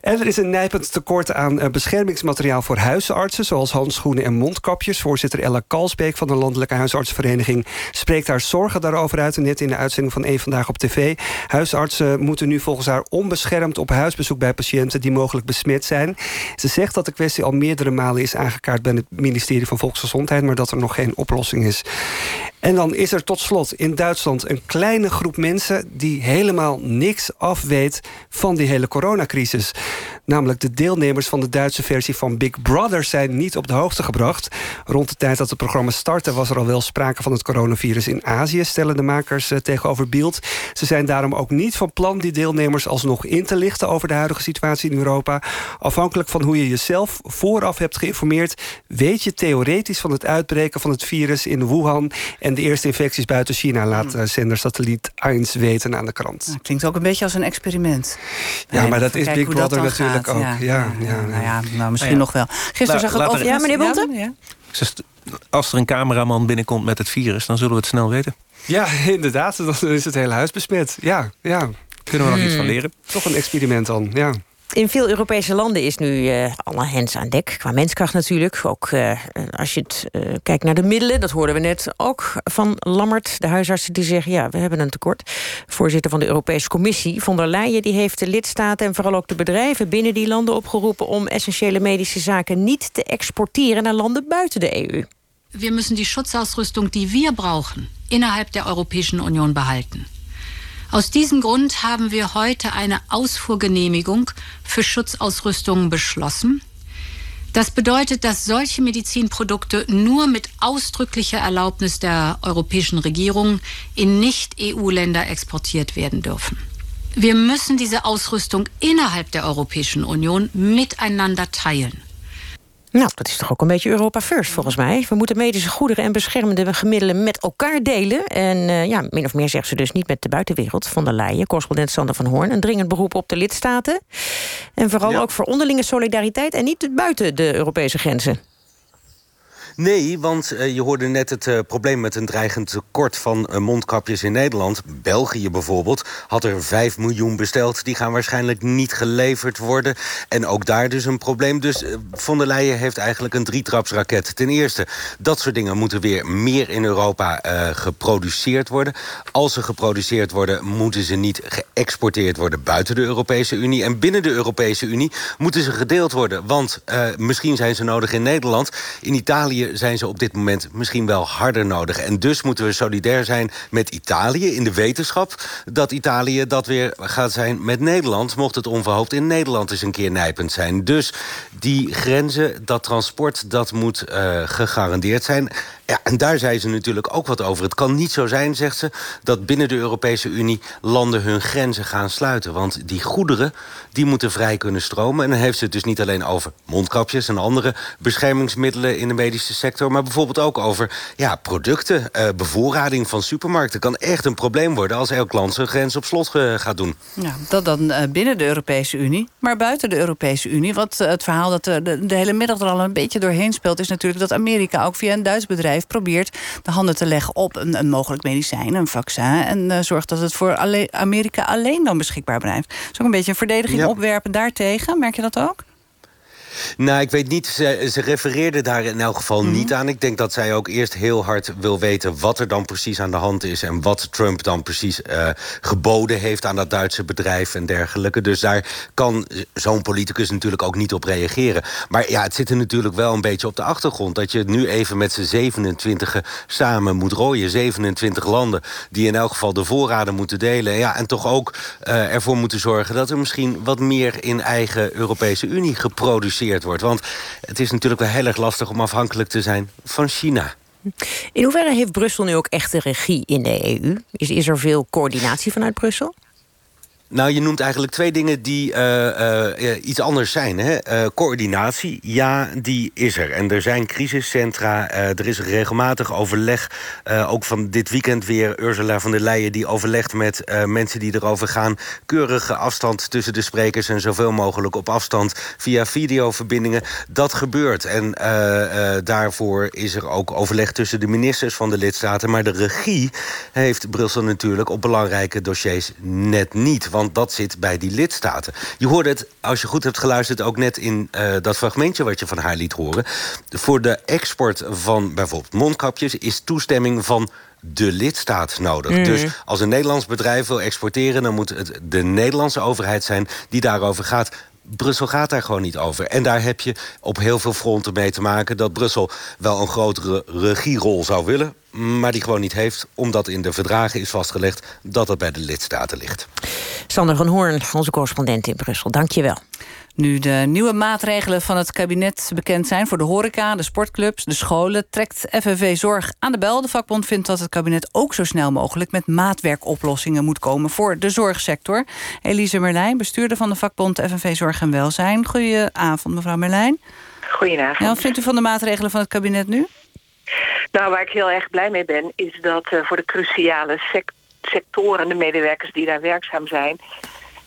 En er is een nijpend tekort aan eh, beschermingsmateriaal voor huisartsen... zoals handschoenen en mondkapjes. Voorzitter Ella Kalsbeek van de Landelijke Huisartsenvereniging... spreekt haar zorgen daarover uit. Net in de uitzending van Eén Vandaag op tv. Huisartsen moeten nu volgens haar onbeschermd op huisbezoek... bij patiënten die mogelijk besmet zijn. Ze zegt dat de kwestie al meerdere malen is aangekaart... bij het ministerie van Volksgezondheid... maar dat er nog geen oplossing is. En dan is er tot slot in Duitsland een kleine groep mensen... die helemaal niks afweet van die hele coronacrisis. Namelijk de deelnemers van de Duitse versie van Big Brother... zijn niet op de hoogte gebracht. Rond de tijd dat het programma startte... was er al wel sprake van het coronavirus in Azië... stellen de makers eh, tegenover beeld. Ze zijn daarom ook niet van plan die deelnemers alsnog in te lichten... over de huidige situatie in Europa. Afhankelijk van hoe je jezelf vooraf hebt geïnformeerd... weet je theoretisch van het uitbreken van het virus in Wuhan... en de eerste infecties buiten China... laat uh, zender Satelliet 1 weten aan de krant. Nou, klinkt ook een beetje als een experiment. Ja, maar dat is Big Brother natuurlijk gaat. ook. Ja, Ja, ja, nou ja, nou, misschien Nou ja. nog wel. Gisteren La- zag ik er- Ja, meneer Bonte? Ja, als er een cameraman binnenkomt met het virus... dan zullen we het snel weten. Ja, inderdaad. Dan is het hele huis besmet. Ja, ja. Kunnen we nog Hmm. iets van leren? Toch een experiment dan, ja. In veel Europese landen is nu eh, alle hens aan dek. Qua menskracht natuurlijk. Ook eh, als je het, eh, kijkt naar de middelen. Dat hoorden we net ook van Lammert. De huisartsen die zeggen, ja, we hebben een tekort. Voorzitter van de Europese Commissie, von der Leyen... die heeft de lidstaten en vooral ook de bedrijven binnen die landen opgeroepen... om essentiële medische zaken niet te exporteren naar landen buiten de EU. Wir müssen die Schutzausrüstung, die wir brauchen, innerhalb der Europäischen Union behalten. Aus diesem Grund haben wir heute eine Ausfuhrgenehmigung für Schutzausrüstungen beschlossen. Das bedeutet, dass solche Medizinprodukte nur mit ausdrücklicher Erlaubnis der europäischen Regierung in Nicht-EU-Länder exportiert werden dürfen. Wir müssen diese Ausrüstung innerhalb der Europäischen Union miteinander teilen. Nou, dat is toch ook een beetje Europa first volgens mij. We moeten medische goederen en beschermende gemiddelen met elkaar delen. En eh, ja, min of meer zegt ze dus niet met de buitenwereld. Van der Leyen, correspondent Sander van Hoorn. Een dringend beroep op de lidstaten. En vooral ook voor onderlinge solidariteit en niet buiten de Europese grenzen. Nee, want uh, je hoorde net het uh, probleem met een dreigend tekort van uh, mondkapjes in Nederland. België bijvoorbeeld had er 5 miljoen besteld. Die gaan waarschijnlijk niet geleverd worden. En ook daar dus een probleem. Dus von der Leyen heeft eigenlijk een drietrapsraket. Ten eerste, dat soort dingen moeten weer meer in Europa geproduceerd worden. Als ze geproduceerd worden, moeten ze niet geëxporteerd worden buiten de Europese Unie. En binnen de Europese Unie moeten ze gedeeld worden. Want misschien zijn ze nodig in Nederland. In Italië zijn ze op dit moment misschien wel harder nodig. En dus moeten we solidair zijn met Italië in de wetenschap... dat Italië dat weer gaat zijn met Nederland... mocht het onverhoopt in Nederland eens een keer nijpend zijn. Dus die grenzen, dat transport, dat moet uh, gegarandeerd zijn... Ja, en daar zei ze natuurlijk ook wat over. Het kan niet zo zijn, zegt ze, dat binnen de Europese Unie... landen hun grenzen gaan sluiten. Want die goederen die moeten vrij kunnen stromen. En dan heeft ze het dus niet alleen over mondkapjes... en andere beschermingsmiddelen in de medische sector... maar bijvoorbeeld ook over ja, producten, uh, bevoorrading van supermarkten. kan echt een probleem worden als elk land zijn grens op slot uh, gaat doen. Ja, dat dan uh, binnen de Europese Unie, maar buiten de Europese Unie. Wat het verhaal dat de, de hele middag er al een beetje doorheen speelt... is natuurlijk dat Amerika ook via een Duits bedrijf probeert de handen te leggen op een, een mogelijk medicijn, een vaccin. En zorgt dat het voor alle Amerika alleen dan beschikbaar blijft. Dat is ook een beetje een verdediging ja. opwerpen daartegen. Merk je dat ook? Nou, ik weet niet. Ze, ze refereerde daar in elk geval mm -hmm. niet aan. Ik denk dat zij ook eerst heel hard wil weten wat er dan precies aan de hand is... en wat Trump dan precies uh, geboden heeft aan dat Duitse bedrijf en dergelijke. Dus daar kan zo'n politicus natuurlijk ook niet op reageren. Maar ja, het zit er natuurlijk wel een beetje op de achtergrond... dat je het nu even met z'n 27 samen moet rooien. 27 landen die in elk geval de voorraden moeten delen. Ja, en toch ook uh, ervoor moeten zorgen dat er misschien wat meer in eigen Europese Unie geproduceerd wordt. Want het is natuurlijk wel heel erg lastig om afhankelijk te zijn van China. In hoeverre heeft Brussel nu ook echt de regie in de EU? Is, is er veel coördinatie vanuit Brussel? Nou, je noemt eigenlijk twee dingen die uh, uh, iets anders zijn. Hè? Uh, coördinatie, ja, die is er. En er zijn crisiscentra, er is regelmatig overleg. ook van dit weekend weer Ursula von der Leyen... die overlegt met mensen die erover gaan. Keurige afstand tussen de sprekers... en zoveel mogelijk op afstand via videoverbindingen. Dat gebeurt. En daarvoor is er ook overleg tussen de ministers van de lidstaten. Maar de regie heeft Brussel natuurlijk op belangrijke dossiers net niet... Want want dat zit bij die lidstaten. Je hoorde het, als je goed hebt geluisterd... ook net in uh, dat fragmentje wat je van haar liet horen. Voor de export van bijvoorbeeld mondkapjes... is toestemming van de lidstaat nodig. Mm. Dus als een Nederlands bedrijf wil exporteren... dan moet het de Nederlandse overheid zijn die daarover gaat. Brussel gaat daar gewoon niet over. En daar heb je op heel veel fronten mee te maken... dat Brussel wel een grotere regierol zou willen maar die gewoon niet heeft... omdat in de verdragen is vastgelegd dat het bij de lidstaten ligt. Sander van Hoorn, onze correspondent in Brussel. Dank je wel. Nu de nieuwe maatregelen van het kabinet bekend zijn... voor de horeca, de sportclubs, de scholen... trekt FNV Zorg aan de bel. De vakbond vindt dat het kabinet ook zo snel mogelijk... met maatwerkoplossingen moet komen voor de zorgsector. Elise Merlijn, bestuurder van de vakbond FNV Zorg en Welzijn. Goedenavond, mevrouw Merlijn. Goedenavond. Ja, wat vindt u van de maatregelen van het kabinet nu? Nou, waar ik heel erg blij mee ben... is dat uh, voor de cruciale sec sectoren, de medewerkers die daar werkzaam zijn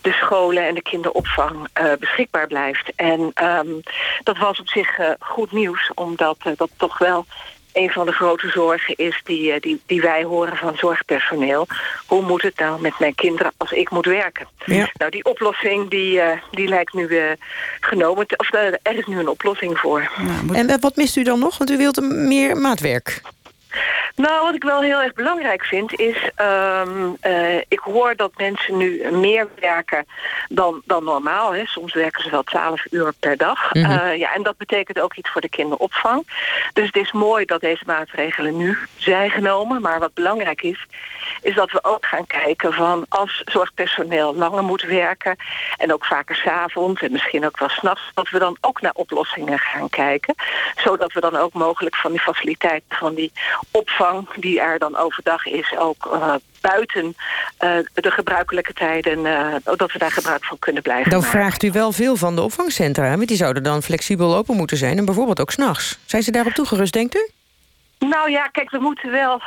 de scholen en de kinderopvang uh, beschikbaar blijft. En um, dat was op zich uh, goed nieuws, omdat dat toch wel een van de grote zorgen is die, die, die wij horen van zorgpersoneel. Hoe moet het nou met mijn kinderen als ik moet werken? Ja. Nou, die oplossing die, die lijkt nu genomen. Of er is nu een oplossing voor. En wat mist u dan nog? Want u wilt meer maatwerk. Nou, wat ik wel heel erg belangrijk vind is... Um, uh, ik hoor dat mensen nu meer werken dan, dan normaal. Hè. Soms werken ze wel 12 uur per dag. Mm -hmm. uh, ja, en dat betekent ook iets voor de kinderopvang. Dus het is mooi dat deze maatregelen nu zijn genomen. Maar wat belangrijk is, is dat we ook gaan kijken van... als zorgpersoneel langer moet werken... en ook vaker s'avonds en misschien ook wel s'nachts... dat we dan ook naar oplossingen gaan kijken. Zodat we dan ook mogelijk van die faciliteiten van die opvang die er dan overdag is ook uh, buiten uh, de gebruikelijke tijden, uh, dat we daar gebruik van kunnen blijven Dan maken. vraagt u wel veel van de opvangcentra, want die zouden dan flexibel open moeten zijn en bijvoorbeeld ook s'nachts. Zijn ze daarop toegerust, denkt u? Nou ja, kijk, we moeten wel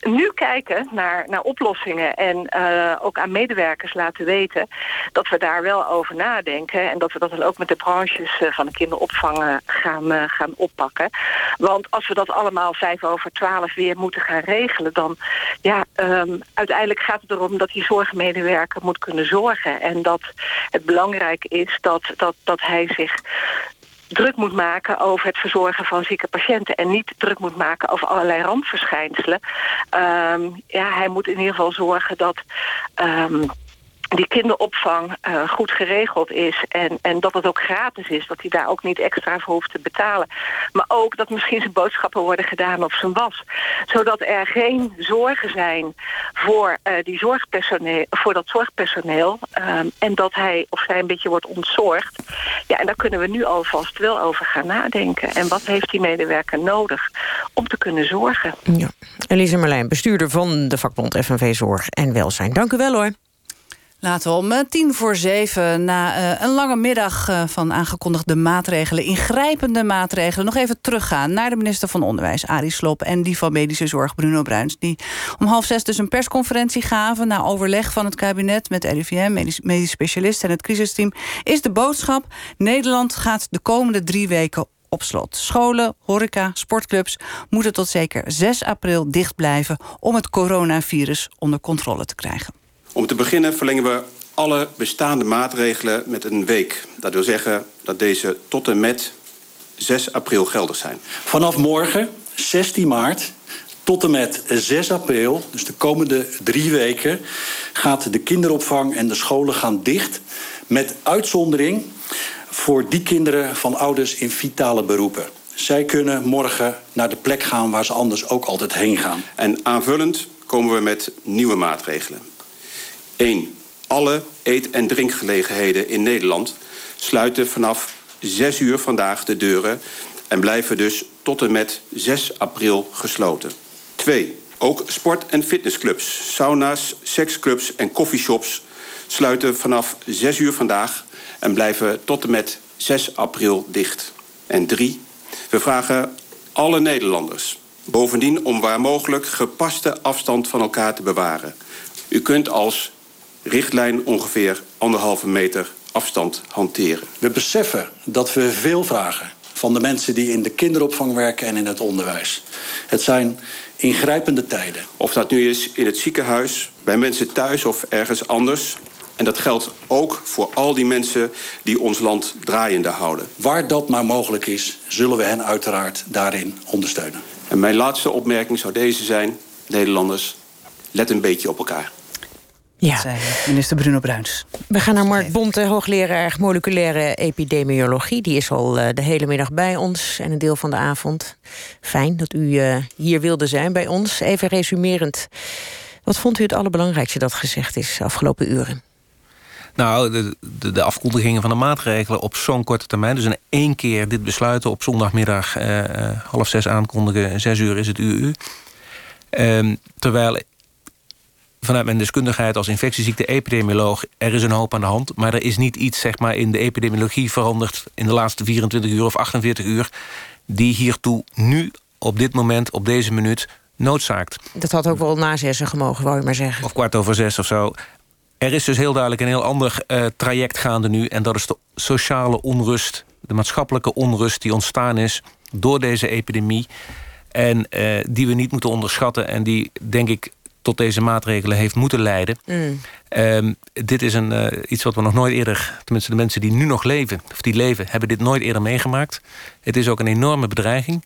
nu kijken naar, naar oplossingen en uh, ook aan medewerkers laten weten dat we daar wel over nadenken en dat we dat dan ook met de branches uh, van de kinderopvang gaan, uh, gaan oppakken. Want als we dat allemaal vijf over twaalf weer moeten gaan regelen, dan ja, um, uiteindelijk gaat het erom dat die zorgmedewerker moet kunnen zorgen en dat het belangrijk is dat, dat, dat hij zich druk moet maken over het verzorgen van zieke patiënten... en niet druk moet maken over allerlei randverschijnselen. Um, ja, hij moet in ieder geval zorgen dat... Um, die kinderopvang uh, goed geregeld is en, en dat het ook gratis is. Dat hij daar ook niet extra voor hoeft te betalen. Maar ook dat misschien zijn boodschappen worden gedaan op zijn was. Zodat er geen zorgen zijn voor, uh, die zorgpersoneel, voor dat zorgpersoneel. Um, en dat hij of zij een beetje wordt ontzorgd. Ja, en daar kunnen we nu alvast wel over gaan nadenken. En wat heeft die medewerker nodig om te kunnen zorgen? Ja. Elise Marlijn, bestuurder van de vakbond FNV Zorg en Welzijn. Dank u wel hoor. Laten we om eh, tien voor zeven, na uh, een lange middag uh, van aangekondigde maatregelen, ingrijpende maatregelen, nog even teruggaan naar de minister van Onderwijs, Arie Slob, en die van Medische Zorg, Bruno Bruins. Die om half zes dus een persconferentie gaven na overleg van het kabinet met RIVM, medisch, medisch specialist en het crisisteam. Is de boodschap: Nederland gaat de komende drie weken op slot. Scholen, horeca, sportclubs moeten tot zeker 6 april dicht blijven om het coronavirus onder controle te krijgen. Om te beginnen verlengen we alle bestaande maatregelen met een week. Dat wil zeggen dat deze tot en met 6 april geldig zijn. Vanaf morgen, 16 maart, tot en met 6 april, dus de komende drie weken... gaat de kinderopvang en de scholen gaan dicht... met uitzondering voor die kinderen van ouders in vitale beroepen. Zij kunnen morgen naar de plek gaan waar ze anders ook altijd heen gaan. En aanvullend komen we met nieuwe maatregelen. 1. Alle eet- en drinkgelegenheden in Nederland sluiten vanaf 6 uur vandaag de deuren en blijven dus tot en met 6 april gesloten. 2. Ook sport- en fitnessclubs, sauna's, seksclubs en coffeeshops sluiten vanaf 6 uur vandaag en blijven tot en met 6 april dicht. En 3. We vragen alle Nederlanders bovendien om waar mogelijk gepaste afstand van elkaar te bewaren. U kunt als richtlijn ongeveer anderhalve meter afstand hanteren. We beseffen dat we veel vragen van de mensen die in de kinderopvang werken en in het onderwijs. Het zijn ingrijpende tijden. Of dat nu is in het ziekenhuis, bij mensen thuis of ergens anders. En dat geldt ook voor al die mensen die ons land draaiende houden. Waar dat maar mogelijk is, zullen we hen uiteraard daarin ondersteunen. En mijn laatste opmerking zou deze zijn, Nederlanders, let een beetje op elkaar. Ja. Zei minister Bruno Bruins. We gaan naar Mark Bonte, hoogleraar moleculaire epidemiologie. Die is al uh, de hele middag bij ons en een deel van de avond. Fijn dat u uh, hier wilde zijn bij ons. Even resumerend, wat vond u het allerbelangrijkste dat gezegd is de afgelopen uren? Nou, de, de, de, afkondigingen van de maatregelen op zo'n korte termijn. Dus in één keer dit besluiten op zondagmiddag uh, half zes aankondigen, zes uur is het UU. Ehm, terwijl vanuit mijn deskundigheid als infectieziekte-epidemioloog... er is een hoop aan de hand, maar er is niet iets zeg maar, in de epidemiologie veranderd... in de laatste 24 uur of 48 uur... die hiertoe nu, op dit moment, op deze minuut, noodzaakt. Dat had ook wel na zessen gemogen, wou je maar zeggen. Of kwart over zes of zo. Er is dus heel duidelijk een heel ander uh, traject gaande nu... en dat is de sociale onrust, de maatschappelijke onrust... die ontstaan is door deze epidemie... en uh, die we niet moeten onderschatten... en die, denk ik, tot deze maatregelen heeft moeten leiden. Mm. Um, dit is een, uh, iets wat we nog nooit eerder... tenminste de mensen die nu nog leven, of die leven... hebben dit nooit eerder meegemaakt. Het is ook een enorme bedreiging.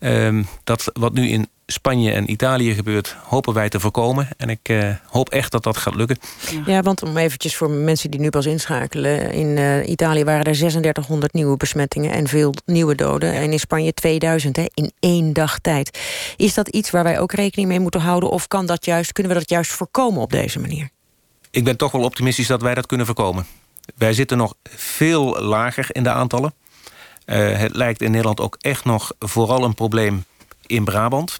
Um, dat wat nu in Spanje en Italië gebeurt, hopen wij te voorkomen. En ik uh, hoop echt dat dat gaat lukken. Ja, want om eventjes voor mensen die nu pas inschakelen... in uh, Italië waren er 3600 nieuwe besmettingen en veel nieuwe doden. En in Spanje 2000 hè, in één dag tijd. Is dat iets waar wij ook rekening mee moeten houden... of kan dat juist, kunnen we dat juist voorkomen op deze manier? Ik ben toch wel optimistisch dat wij dat kunnen voorkomen. Wij zitten nog veel lager in de aantallen. Uh, het lijkt in Nederland ook echt nog vooral een probleem in Brabant.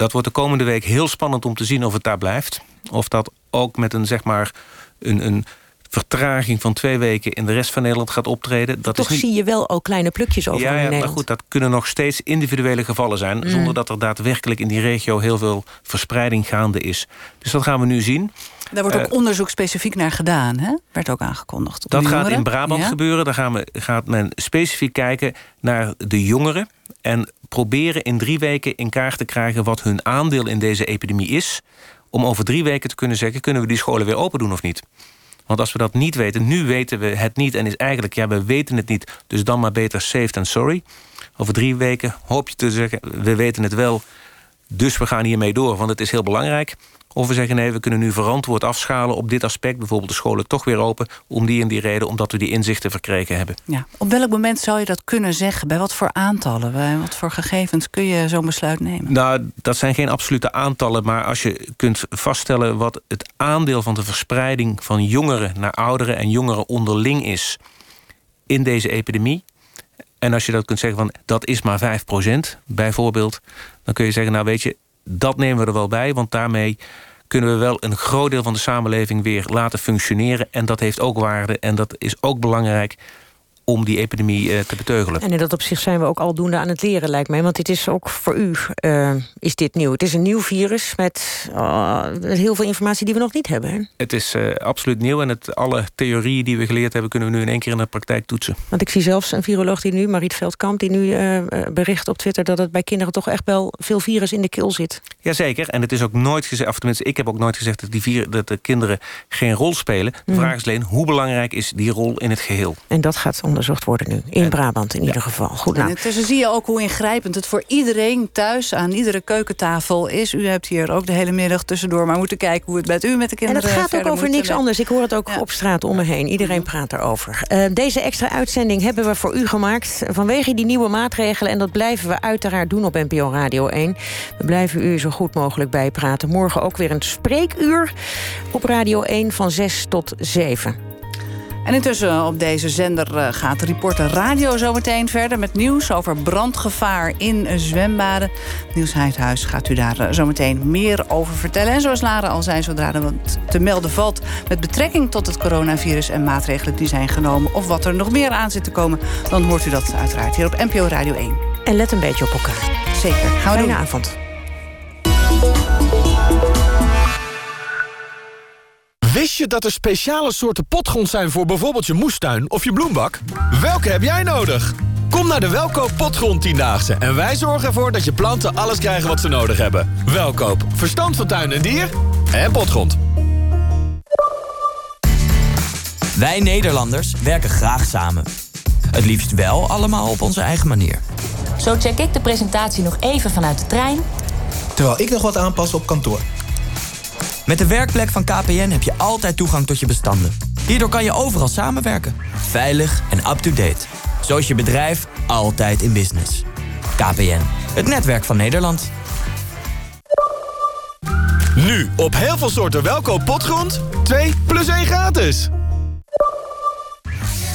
Dat wordt de komende week heel spannend om te zien of het daar blijft. Of dat ook met een, zeg maar, een, een vertraging van twee weken in de rest van Nederland gaat optreden. Dat Toch is niet... zie je wel al kleine plukjes over ja, ja, maar goed, dat kunnen nog steeds individuele gevallen zijn... Mm. zonder dat er daadwerkelijk in die regio heel veel verspreiding gaande is. Dus dat gaan we nu zien. Daar wordt ook Eh, onderzoek specifiek naar gedaan, hè? Werd ook aangekondigd. Dat gaat in Brabant Ja? gebeuren. Daar gaan we, gaat men specifiek kijken naar de jongeren... en proberen in drie weken in kaart te krijgen... wat hun aandeel in deze epidemie is... om over drie weken te kunnen zeggen... kunnen we die scholen weer open doen of niet? Want als we dat niet weten, nu weten we het niet... en is eigenlijk, ja, we weten het niet... dus dan maar beter safe than sorry. Over drie weken hoop je te zeggen... we weten het wel, dus we gaan hiermee door... want het is heel belangrijk. Of we zeggen nee, we kunnen nu verantwoord afschalen op dit aspect. Bijvoorbeeld de scholen toch weer open. Om die en die reden, omdat we die inzichten verkregen hebben. Ja. Op welk moment zou je dat kunnen zeggen? Bij wat voor aantallen? Bij wat voor gegevens kun je zo'n besluit nemen? Nou, dat zijn geen absolute aantallen. Maar als je kunt vaststellen wat het aandeel van de verspreiding van jongeren naar ouderen en jongeren onderling is in deze epidemie. En als je dat kunt zeggen van dat is maar 5% bijvoorbeeld, dan kun je zeggen, nou weet je, dat nemen we er wel bij, want daarmee kunnen we wel een groot deel van de samenleving weer laten functioneren. En dat heeft ook waarde en dat is ook belangrijk om die epidemie eh, te beteugelen. En in dat opzicht zijn we ook aldoende aan het leren, lijkt mij. Want dit is ook voor u eh, is dit nieuw. Het is een nieuw virus met eh, heel veel informatie die we nog niet hebben. Hè? Het is absoluut nieuw en het, alle theorieën die we geleerd hebben... kunnen we nu in één keer in de praktijk toetsen. Want ik zie zelfs een viroloog die nu, Mariet Veldkamp... die nu bericht op Twitter dat het bij kinderen toch echt wel veel virus in de keel zit. Jazeker, en het is ook nooit gezegd... of tenminste, ik heb ook nooit gezegd dat, die vier, dat de kinderen geen rol spelen. De Mhm. vraag is alleen, hoe belangrijk is die rol in het geheel? En dat gaat onderzocht worden nu, in Brabant in ieder geval. Goed, En nou, intussen zie je ook hoe ingrijpend het voor iedereen thuis aan iedere keukentafel is. U hebt hier ook de hele middag tussendoor maar moeten kijken hoe het met u met de En kinderen het gaat ook over niks En- anders. Ik hoor het ook op straat om me heen. Iedereen praat erover. Eh, deze extra uitzending hebben we voor u gemaakt... vanwege die nieuwe maatregelen. En dat blijven we uiteraard doen op NPO Radio 1. We blijven u zo goed mogelijk bijpraten. Morgen ook weer een spreekuur op Radio 1 van 6 tot 7. En intussen op deze zender eh, gaat Reporter Radio zometeen verder... met nieuws over brandgevaar in zwembaden. Nieuws Heidhuis gaat u daar eh, zometeen meer over vertellen. En zoals Lara al zei, zodra er wat te melden valt... met betrekking tot het coronavirus en maatregelen die zijn genomen... of wat er nog meer aan zit te komen... dan hoort u dat uiteraard hier op NPO Radio 1. En let een beetje op elkaar. Zeker. Gaan we Fijne doen. avond. Wist je dat er speciale soorten potgrond zijn voor bijvoorbeeld je moestuin of je bloembak? Welke heb jij nodig? Kom naar de Welkoop Potgrond 10-daagse en wij zorgen ervoor dat je planten alles krijgen wat ze nodig hebben. Welkoop, verstand van tuin en dier en potgrond. Wij Nederlanders werken graag samen. Het liefst wel allemaal op onze eigen manier. Zo check ik de presentatie nog even vanuit de trein. Terwijl ik nog wat aanpas op kantoor. Met de werkplek van KPN heb je altijd toegang tot je bestanden. Hierdoor kan je overal samenwerken. Veilig en up-to-date. Zo is je bedrijf altijd in business. KPN, het netwerk van Nederland. Nu op heel veel soorten Welkoop Potgrond 2 plus 1 gratis.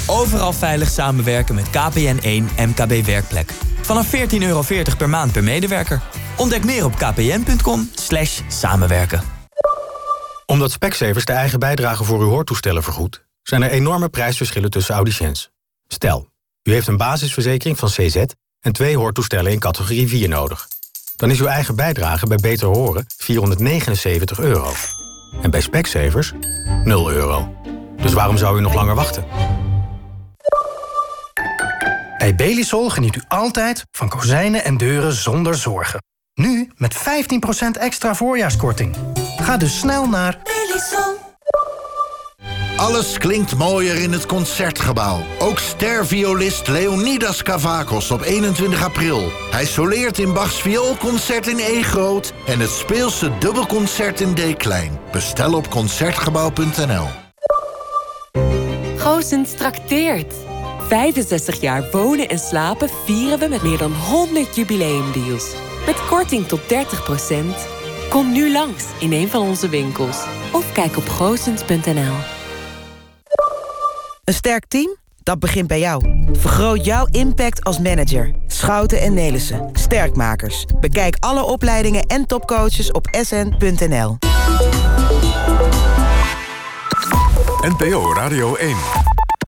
Overal veilig samenwerken met KPN1 MKB Werkplek. Vanaf 14,40 euro per maand per medewerker. Ontdek meer op kpn.com slash samenwerken. Omdat Specsavers de eigen bijdrage voor uw hoortoestellen vergoedt... zijn er enorme prijsverschillen tussen audiciëns. Stel, u heeft een basisverzekering van CZ... en twee hoortoestellen in categorie 4 nodig. Dan is uw eigen bijdrage bij Beter Horen 479 euro. En bij Specsavers 0 euro. Dus waarom zou u nog langer wachten? Bij Belisol geniet u altijd van kozijnen en deuren zonder zorgen. Nu met 15% extra voorjaarskorting. Ga dus snel naar Alles klinkt mooier in het Concertgebouw. Ook sterviolist Leonidas Kavakos op 21 april. Hij soleert in Bachs vioolconcert in E groot... en het speelse dubbelconcert in D klein. Bestel op Concertgebouw.nl Goosens trakteert. 65 jaar wonen en slapen vieren we met meer dan 100 jubileumdeals. Met korting tot 30 Kom nu langs in een van onze winkels. Of kijk op goosens.nl. Een sterk team? Dat begint bij jou. Vergroot jouw impact als manager. Schouten en Nelissen. Sterkmakers. Bekijk alle opleidingen en topcoaches op sn.nl. NPO Radio 1.